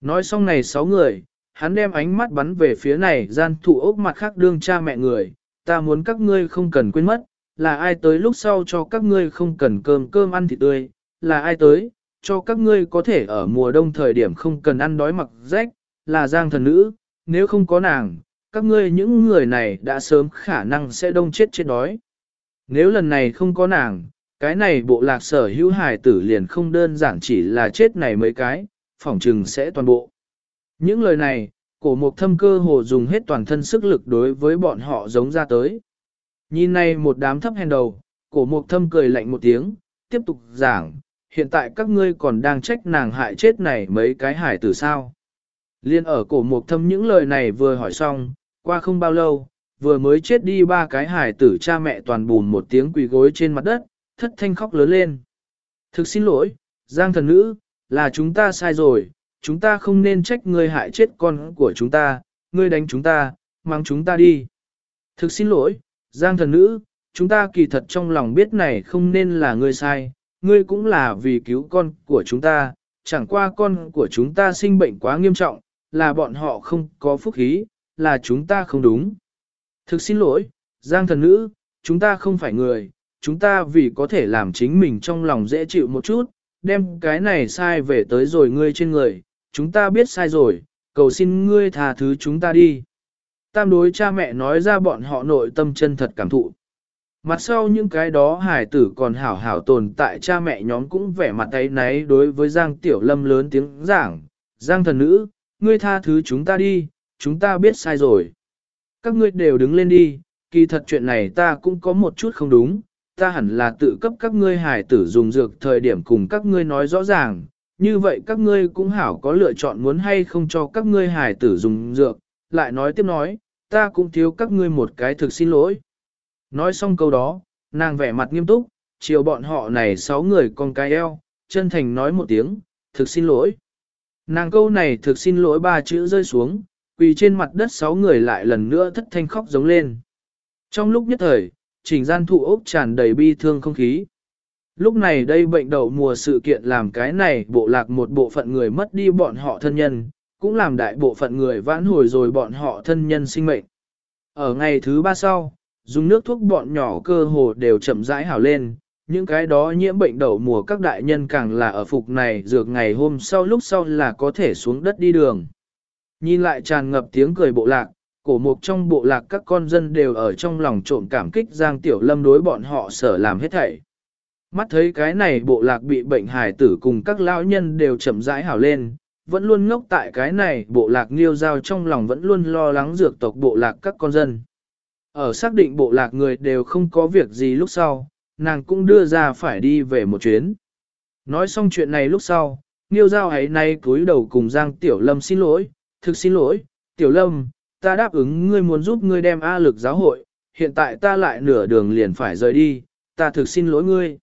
Nói xong này sáu người, hắn đem ánh mắt bắn về phía này gian thụ ốc mặt khác đương cha mẹ người, ta muốn các ngươi không cần quên mất, là ai tới lúc sau cho các ngươi không cần cơm cơm ăn thịt tươi, là ai tới, cho các ngươi có thể ở mùa đông thời điểm không cần ăn đói mặc rách, là giang thần nữ, nếu không có nàng, các ngươi những người này đã sớm khả năng sẽ đông chết chết đói. Nếu lần này không có nàng, cái này bộ lạc sở hữu hài tử liền không đơn giản chỉ là chết này mấy cái, phỏng trừng sẽ toàn bộ. Những lời này, cổ mục thâm cơ hồ dùng hết toàn thân sức lực đối với bọn họ giống ra tới. Nhìn này một đám thấp hèn đầu, cổ mục thâm cười lạnh một tiếng, tiếp tục giảng, hiện tại các ngươi còn đang trách nàng hại chết này mấy cái hải tử sao. Liên ở cổ mục thâm những lời này vừa hỏi xong, qua không bao lâu, vừa mới chết đi ba cái hải tử cha mẹ toàn bùn một tiếng quỳ gối trên mặt đất, thất thanh khóc lớn lên. Thực xin lỗi, Giang thần nữ, là chúng ta sai rồi, chúng ta không nên trách ngươi hại chết con của chúng ta, ngươi đánh chúng ta, mang chúng ta đi. Thực xin lỗi, Giang thần nữ, chúng ta kỳ thật trong lòng biết này không nên là ngươi sai, ngươi cũng là vì cứu con của chúng ta, chẳng qua con của chúng ta sinh bệnh quá nghiêm trọng, là bọn họ không có phúc khí, là chúng ta không đúng. Thực xin lỗi, Giang thần nữ, chúng ta không phải người, chúng ta vì có thể làm chính mình trong lòng dễ chịu một chút, đem cái này sai về tới rồi ngươi trên người, chúng ta biết sai rồi, cầu xin ngươi tha thứ chúng ta đi. Tam đối cha mẹ nói ra bọn họ nội tâm chân thật cảm thụ. Mặt sau những cái đó hải tử còn hảo hảo tồn tại cha mẹ nhóm cũng vẻ mặt ấy náy đối với Giang Tiểu Lâm lớn tiếng giảng, Giang thần nữ, ngươi tha thứ chúng ta đi, chúng ta biết sai rồi. Các ngươi đều đứng lên đi, kỳ thật chuyện này ta cũng có một chút không đúng, ta hẳn là tự cấp các ngươi hải tử dùng dược thời điểm cùng các ngươi nói rõ ràng, như vậy các ngươi cũng hảo có lựa chọn muốn hay không cho các ngươi hải tử dùng dược, lại nói tiếp nói, ta cũng thiếu các ngươi một cái thực xin lỗi. Nói xong câu đó, nàng vẻ mặt nghiêm túc, chiều bọn họ này sáu người con cái eo, chân thành nói một tiếng, thực xin lỗi. Nàng câu này thực xin lỗi ba chữ rơi xuống, quỳ trên mặt đất sáu người lại lần nữa thất thanh khóc giống lên. Trong lúc nhất thời, trình gian thụ ốc tràn đầy bi thương không khí. Lúc này đây bệnh đậu mùa sự kiện làm cái này bộ lạc một bộ phận người mất đi bọn họ thân nhân, cũng làm đại bộ phận người vãn hồi rồi bọn họ thân nhân sinh mệnh. Ở ngày thứ ba sau, dùng nước thuốc bọn nhỏ cơ hồ đều chậm rãi hảo lên, những cái đó nhiễm bệnh đậu mùa các đại nhân càng là ở phục này dược ngày hôm sau lúc sau là có thể xuống đất đi đường. Nhìn lại tràn ngập tiếng cười bộ lạc, cổ mục trong bộ lạc các con dân đều ở trong lòng trộm cảm kích Giang Tiểu Lâm đối bọn họ sở làm hết thảy. Mắt thấy cái này bộ lạc bị bệnh hải tử cùng các lão nhân đều chậm rãi hảo lên, vẫn luôn ngốc tại cái này bộ lạc nghiêu giao trong lòng vẫn luôn lo lắng dược tộc bộ lạc các con dân. Ở xác định bộ lạc người đều không có việc gì lúc sau, nàng cũng đưa ra phải đi về một chuyến. Nói xong chuyện này lúc sau, nghiêu giao ấy nay cúi đầu cùng Giang Tiểu Lâm xin lỗi, thực xin lỗi, Tiểu Lâm, ta đáp ứng ngươi muốn giúp ngươi đem A lực giáo hội, hiện tại ta lại nửa đường liền phải rời đi, ta thực xin lỗi ngươi.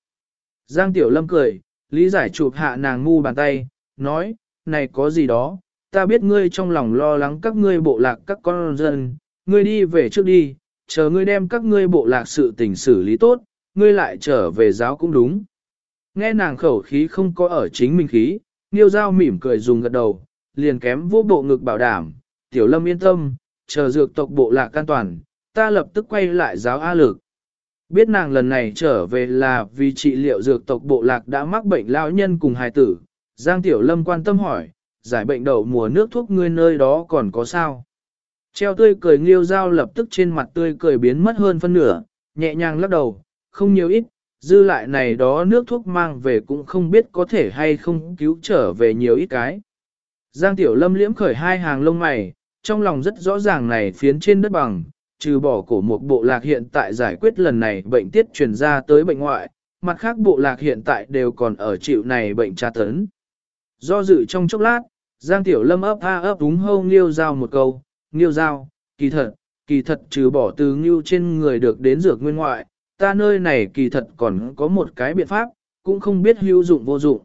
Giang Tiểu Lâm cười, lý giải chụp hạ nàng ngu bàn tay, nói, này có gì đó, ta biết ngươi trong lòng lo lắng các ngươi bộ lạc các con dân, ngươi đi về trước đi, chờ ngươi đem các ngươi bộ lạc sự tình xử lý tốt, ngươi lại trở về giáo cũng đúng. Nghe nàng khẩu khí không có ở chính mình khí, Niêu Giao mỉm cười dùng gật đầu, liền kém vô bộ ngực bảo đảm, Tiểu Lâm yên tâm, chờ dược tộc bộ lạc an toàn, ta lập tức quay lại giáo A lực. Biết nàng lần này trở về là vì trị liệu dược tộc bộ lạc đã mắc bệnh lão nhân cùng hài tử, Giang Tiểu Lâm quan tâm hỏi, giải bệnh đậu mùa nước thuốc ngươi nơi đó còn có sao? Treo tươi cười nghiêu dao lập tức trên mặt tươi cười biến mất hơn phân nửa, nhẹ nhàng lắc đầu, không nhiều ít, dư lại này đó nước thuốc mang về cũng không biết có thể hay không cứu trở về nhiều ít cái. Giang Tiểu Lâm liễm khởi hai hàng lông mày, trong lòng rất rõ ràng này phiến trên đất bằng, trừ bỏ cổ một bộ lạc hiện tại giải quyết lần này bệnh tiết truyền ra tới bệnh ngoại, mặt khác bộ lạc hiện tại đều còn ở chịu này bệnh tra tấn. Do dự trong chốc lát, Giang Tiểu Lâm ấp a ấp đúng hâu nghiêu giao một câu, nghiêu giao, kỳ thật, kỳ thật trừ bỏ từ nghiêu trên người được đến dược nguyên ngoại, ta nơi này kỳ thật còn có một cái biện pháp, cũng không biết hữu dụng vô dụng.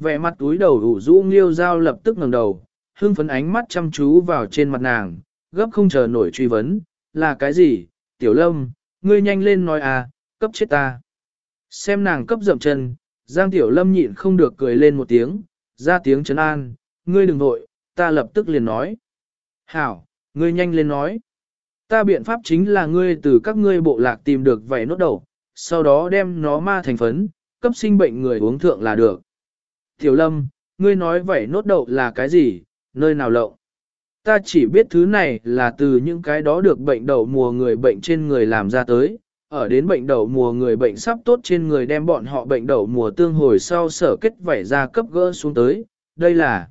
Vẻ mặt túi đầu ủ rũ nghiêu giao lập tức ngẩng đầu, hưng phấn ánh mắt chăm chú vào trên mặt nàng, gấp không chờ nổi truy vấn, là cái gì, tiểu lâm, ngươi nhanh lên nói à, cấp chết ta. Xem nàng cấp dậm chân, Giang tiểu lâm nhịn không được cười lên một tiếng, ra tiếng trấn an, ngươi đừng vội, ta lập tức liền nói. Hảo, ngươi nhanh lên nói. Ta biện pháp chính là ngươi từ các ngươi bộ lạc tìm được vảy nốt đầu, sau đó đem nó ma thành phấn, cấp sinh bệnh người uống thượng là được. Tiểu lâm, ngươi nói vảy nốt đậu là cái gì, nơi nào lậu? Ta chỉ biết thứ này là từ những cái đó được bệnh đậu mùa người bệnh trên người làm ra tới, ở đến bệnh đậu mùa người bệnh sắp tốt trên người đem bọn họ bệnh đậu mùa tương hồi sau sở kết vảy ra cấp gỡ xuống tới, đây là.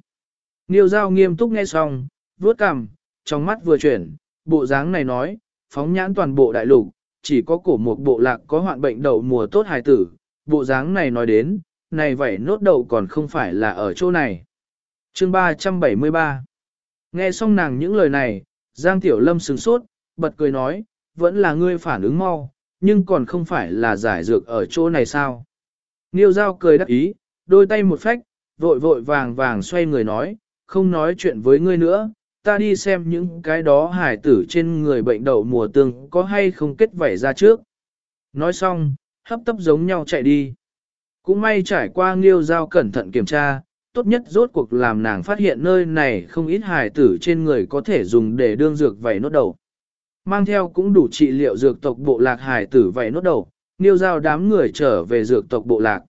Niêu giao nghiêm túc nghe xong, vuốt cằm, trong mắt vừa chuyển, bộ dáng này nói, phóng nhãn toàn bộ đại lục, chỉ có cổ một bộ lạc có hoạn bệnh đậu mùa tốt hài tử, bộ dáng này nói đến, này vậy nốt đậu còn không phải là ở chỗ này. Chương 373 Nghe xong nàng những lời này, Giang Tiểu Lâm sửng sốt, bật cười nói, vẫn là ngươi phản ứng mau, nhưng còn không phải là giải dược ở chỗ này sao. Niêu Giao cười đắc ý, đôi tay một phách, vội vội vàng vàng xoay người nói, không nói chuyện với ngươi nữa, ta đi xem những cái đó hải tử trên người bệnh đậu mùa tương có hay không kết vảy ra trước. Nói xong, hấp tấp giống nhau chạy đi. Cũng may trải qua nghiêu giao cẩn thận kiểm tra, tốt nhất rốt cuộc làm nàng phát hiện nơi này không ít hài tử trên người có thể dùng để đương dược vảy nốt đầu. Mang theo cũng đủ trị liệu dược tộc bộ lạc hài tử vảy nốt đầu, niêu giao đám người trở về dược tộc bộ lạc.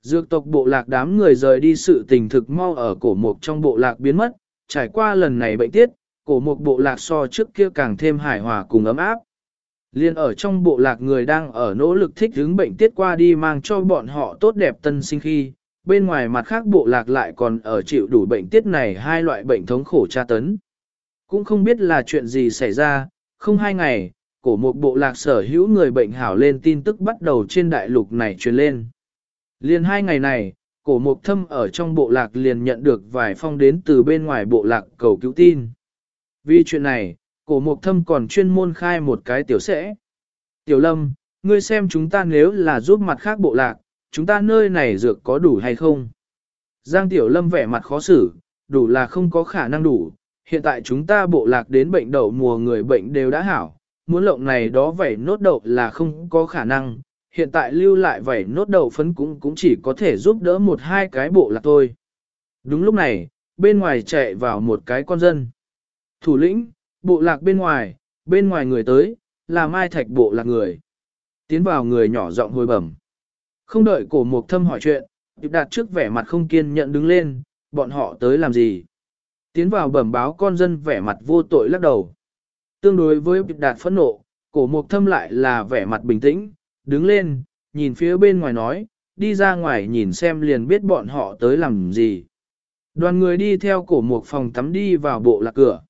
Dược tộc bộ lạc đám người rời đi sự tình thực mau ở cổ mục trong bộ lạc biến mất, trải qua lần này bệnh tiết, cổ mục bộ lạc so trước kia càng thêm hài hòa cùng ấm áp. Liên ở trong bộ lạc người đang ở nỗ lực thích ứng bệnh tiết qua đi mang cho bọn họ tốt đẹp tân sinh khi, bên ngoài mặt khác bộ lạc lại còn ở chịu đủ bệnh tiết này hai loại bệnh thống khổ tra tấn. Cũng không biết là chuyện gì xảy ra, không hai ngày, cổ một bộ lạc sở hữu người bệnh hảo lên tin tức bắt đầu trên đại lục này truyền lên. Liên hai ngày này, cổ mục thâm ở trong bộ lạc liền nhận được vài phong đến từ bên ngoài bộ lạc cầu cứu tin. Vì chuyện này, cổ mục thâm còn chuyên môn khai một cái tiểu sẽ. Tiểu lâm, ngươi xem chúng ta nếu là giúp mặt khác bộ lạc, chúng ta nơi này dược có đủ hay không? Giang tiểu lâm vẻ mặt khó xử, đủ là không có khả năng đủ, hiện tại chúng ta bộ lạc đến bệnh đậu mùa người bệnh đều đã hảo, muốn lộng này đó vảy nốt đậu là không có khả năng, hiện tại lưu lại vảy nốt đậu phấn cũng cũng chỉ có thể giúp đỡ một hai cái bộ lạc thôi. Đúng lúc này, bên ngoài chạy vào một cái con dân. Thủ lĩnh, bộ lạc bên ngoài, bên ngoài người tới, là mai thạch bộ lạc người. Tiến vào người nhỏ giọng hồi bẩm. Không đợi cổ mục thâm hỏi chuyện, Điệp đạt trước vẻ mặt không kiên nhận đứng lên, bọn họ tới làm gì? Tiến vào bẩm báo con dân vẻ mặt vô tội lắc đầu. Tương đối với Điệp đạt phẫn nộ, cổ mục thâm lại là vẻ mặt bình tĩnh, đứng lên, nhìn phía bên ngoài nói, đi ra ngoài nhìn xem liền biết bọn họ tới làm gì. Đoàn người đi theo cổ mục phòng tắm đi vào bộ lạc cửa.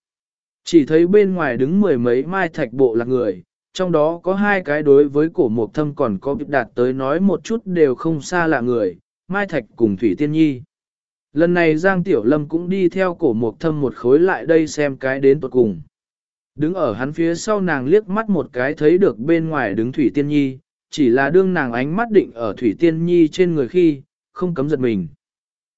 Chỉ thấy bên ngoài đứng mười mấy mai thạch bộ lạc người, trong đó có hai cái đối với cổ mục thâm còn có biết đạt tới nói một chút đều không xa lạ người, mai thạch cùng Thủy Tiên Nhi. Lần này Giang Tiểu Lâm cũng đi theo cổ mục thâm một khối lại đây xem cái đến tuột cùng. Đứng ở hắn phía sau nàng liếc mắt một cái thấy được bên ngoài đứng Thủy Tiên Nhi, chỉ là đương nàng ánh mắt định ở Thủy Tiên Nhi trên người khi, không cấm giật mình.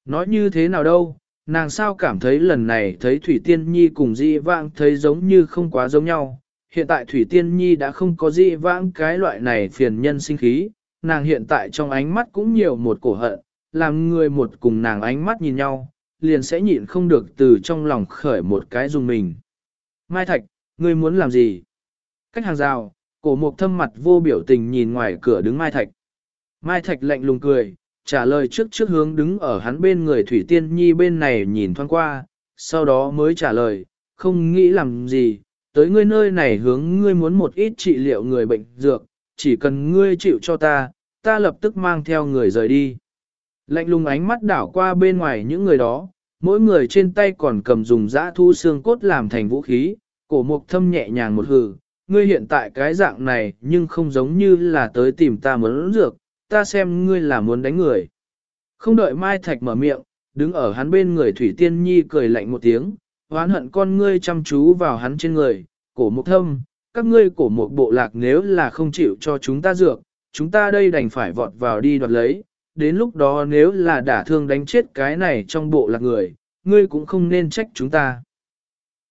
Nói như thế nào đâu, nàng sao cảm thấy lần này thấy Thủy Tiên Nhi cùng Di vang thấy giống như không quá giống nhau. Hiện tại Thủy Tiên Nhi đã không có Di Vãng cái loại này phiền nhân sinh khí, nàng hiện tại trong ánh mắt cũng nhiều một cổ hận, làm người một cùng nàng ánh mắt nhìn nhau, liền sẽ nhịn không được từ trong lòng khởi một cái dùng mình. Mai Thạch, ngươi muốn làm gì? Cách hàng rào, cổ mục thâm mặt vô biểu tình nhìn ngoài cửa đứng Mai Thạch. Mai Thạch lạnh lùng cười, trả lời trước trước hướng đứng ở hắn bên người Thủy Tiên Nhi bên này nhìn thoáng qua, sau đó mới trả lời, không nghĩ làm gì, tới ngươi nơi này hướng ngươi muốn một ít trị liệu người bệnh dược, chỉ cần ngươi chịu cho ta, ta lập tức mang theo người rời đi. Lạnh lùng ánh mắt đảo qua bên ngoài những người đó, mỗi người trên tay còn cầm dùng dã thu xương cốt làm thành vũ khí, cổ mục thâm nhẹ nhàng một hừ, ngươi hiện tại cái dạng này nhưng không giống như là tới tìm ta muốn dược, ta xem ngươi là muốn đánh người. Không đợi Mai Thạch mở miệng, đứng ở hắn bên người Thủy Tiên Nhi cười lạnh một tiếng, hoán hận con ngươi chăm chú vào hắn trên người, cổ mục thâm, các ngươi cổ một bộ lạc nếu là không chịu cho chúng ta dược, chúng ta đây đành phải vọt vào đi đoạt lấy, đến lúc đó nếu là đả thương đánh chết cái này trong bộ lạc người, ngươi cũng không nên trách chúng ta.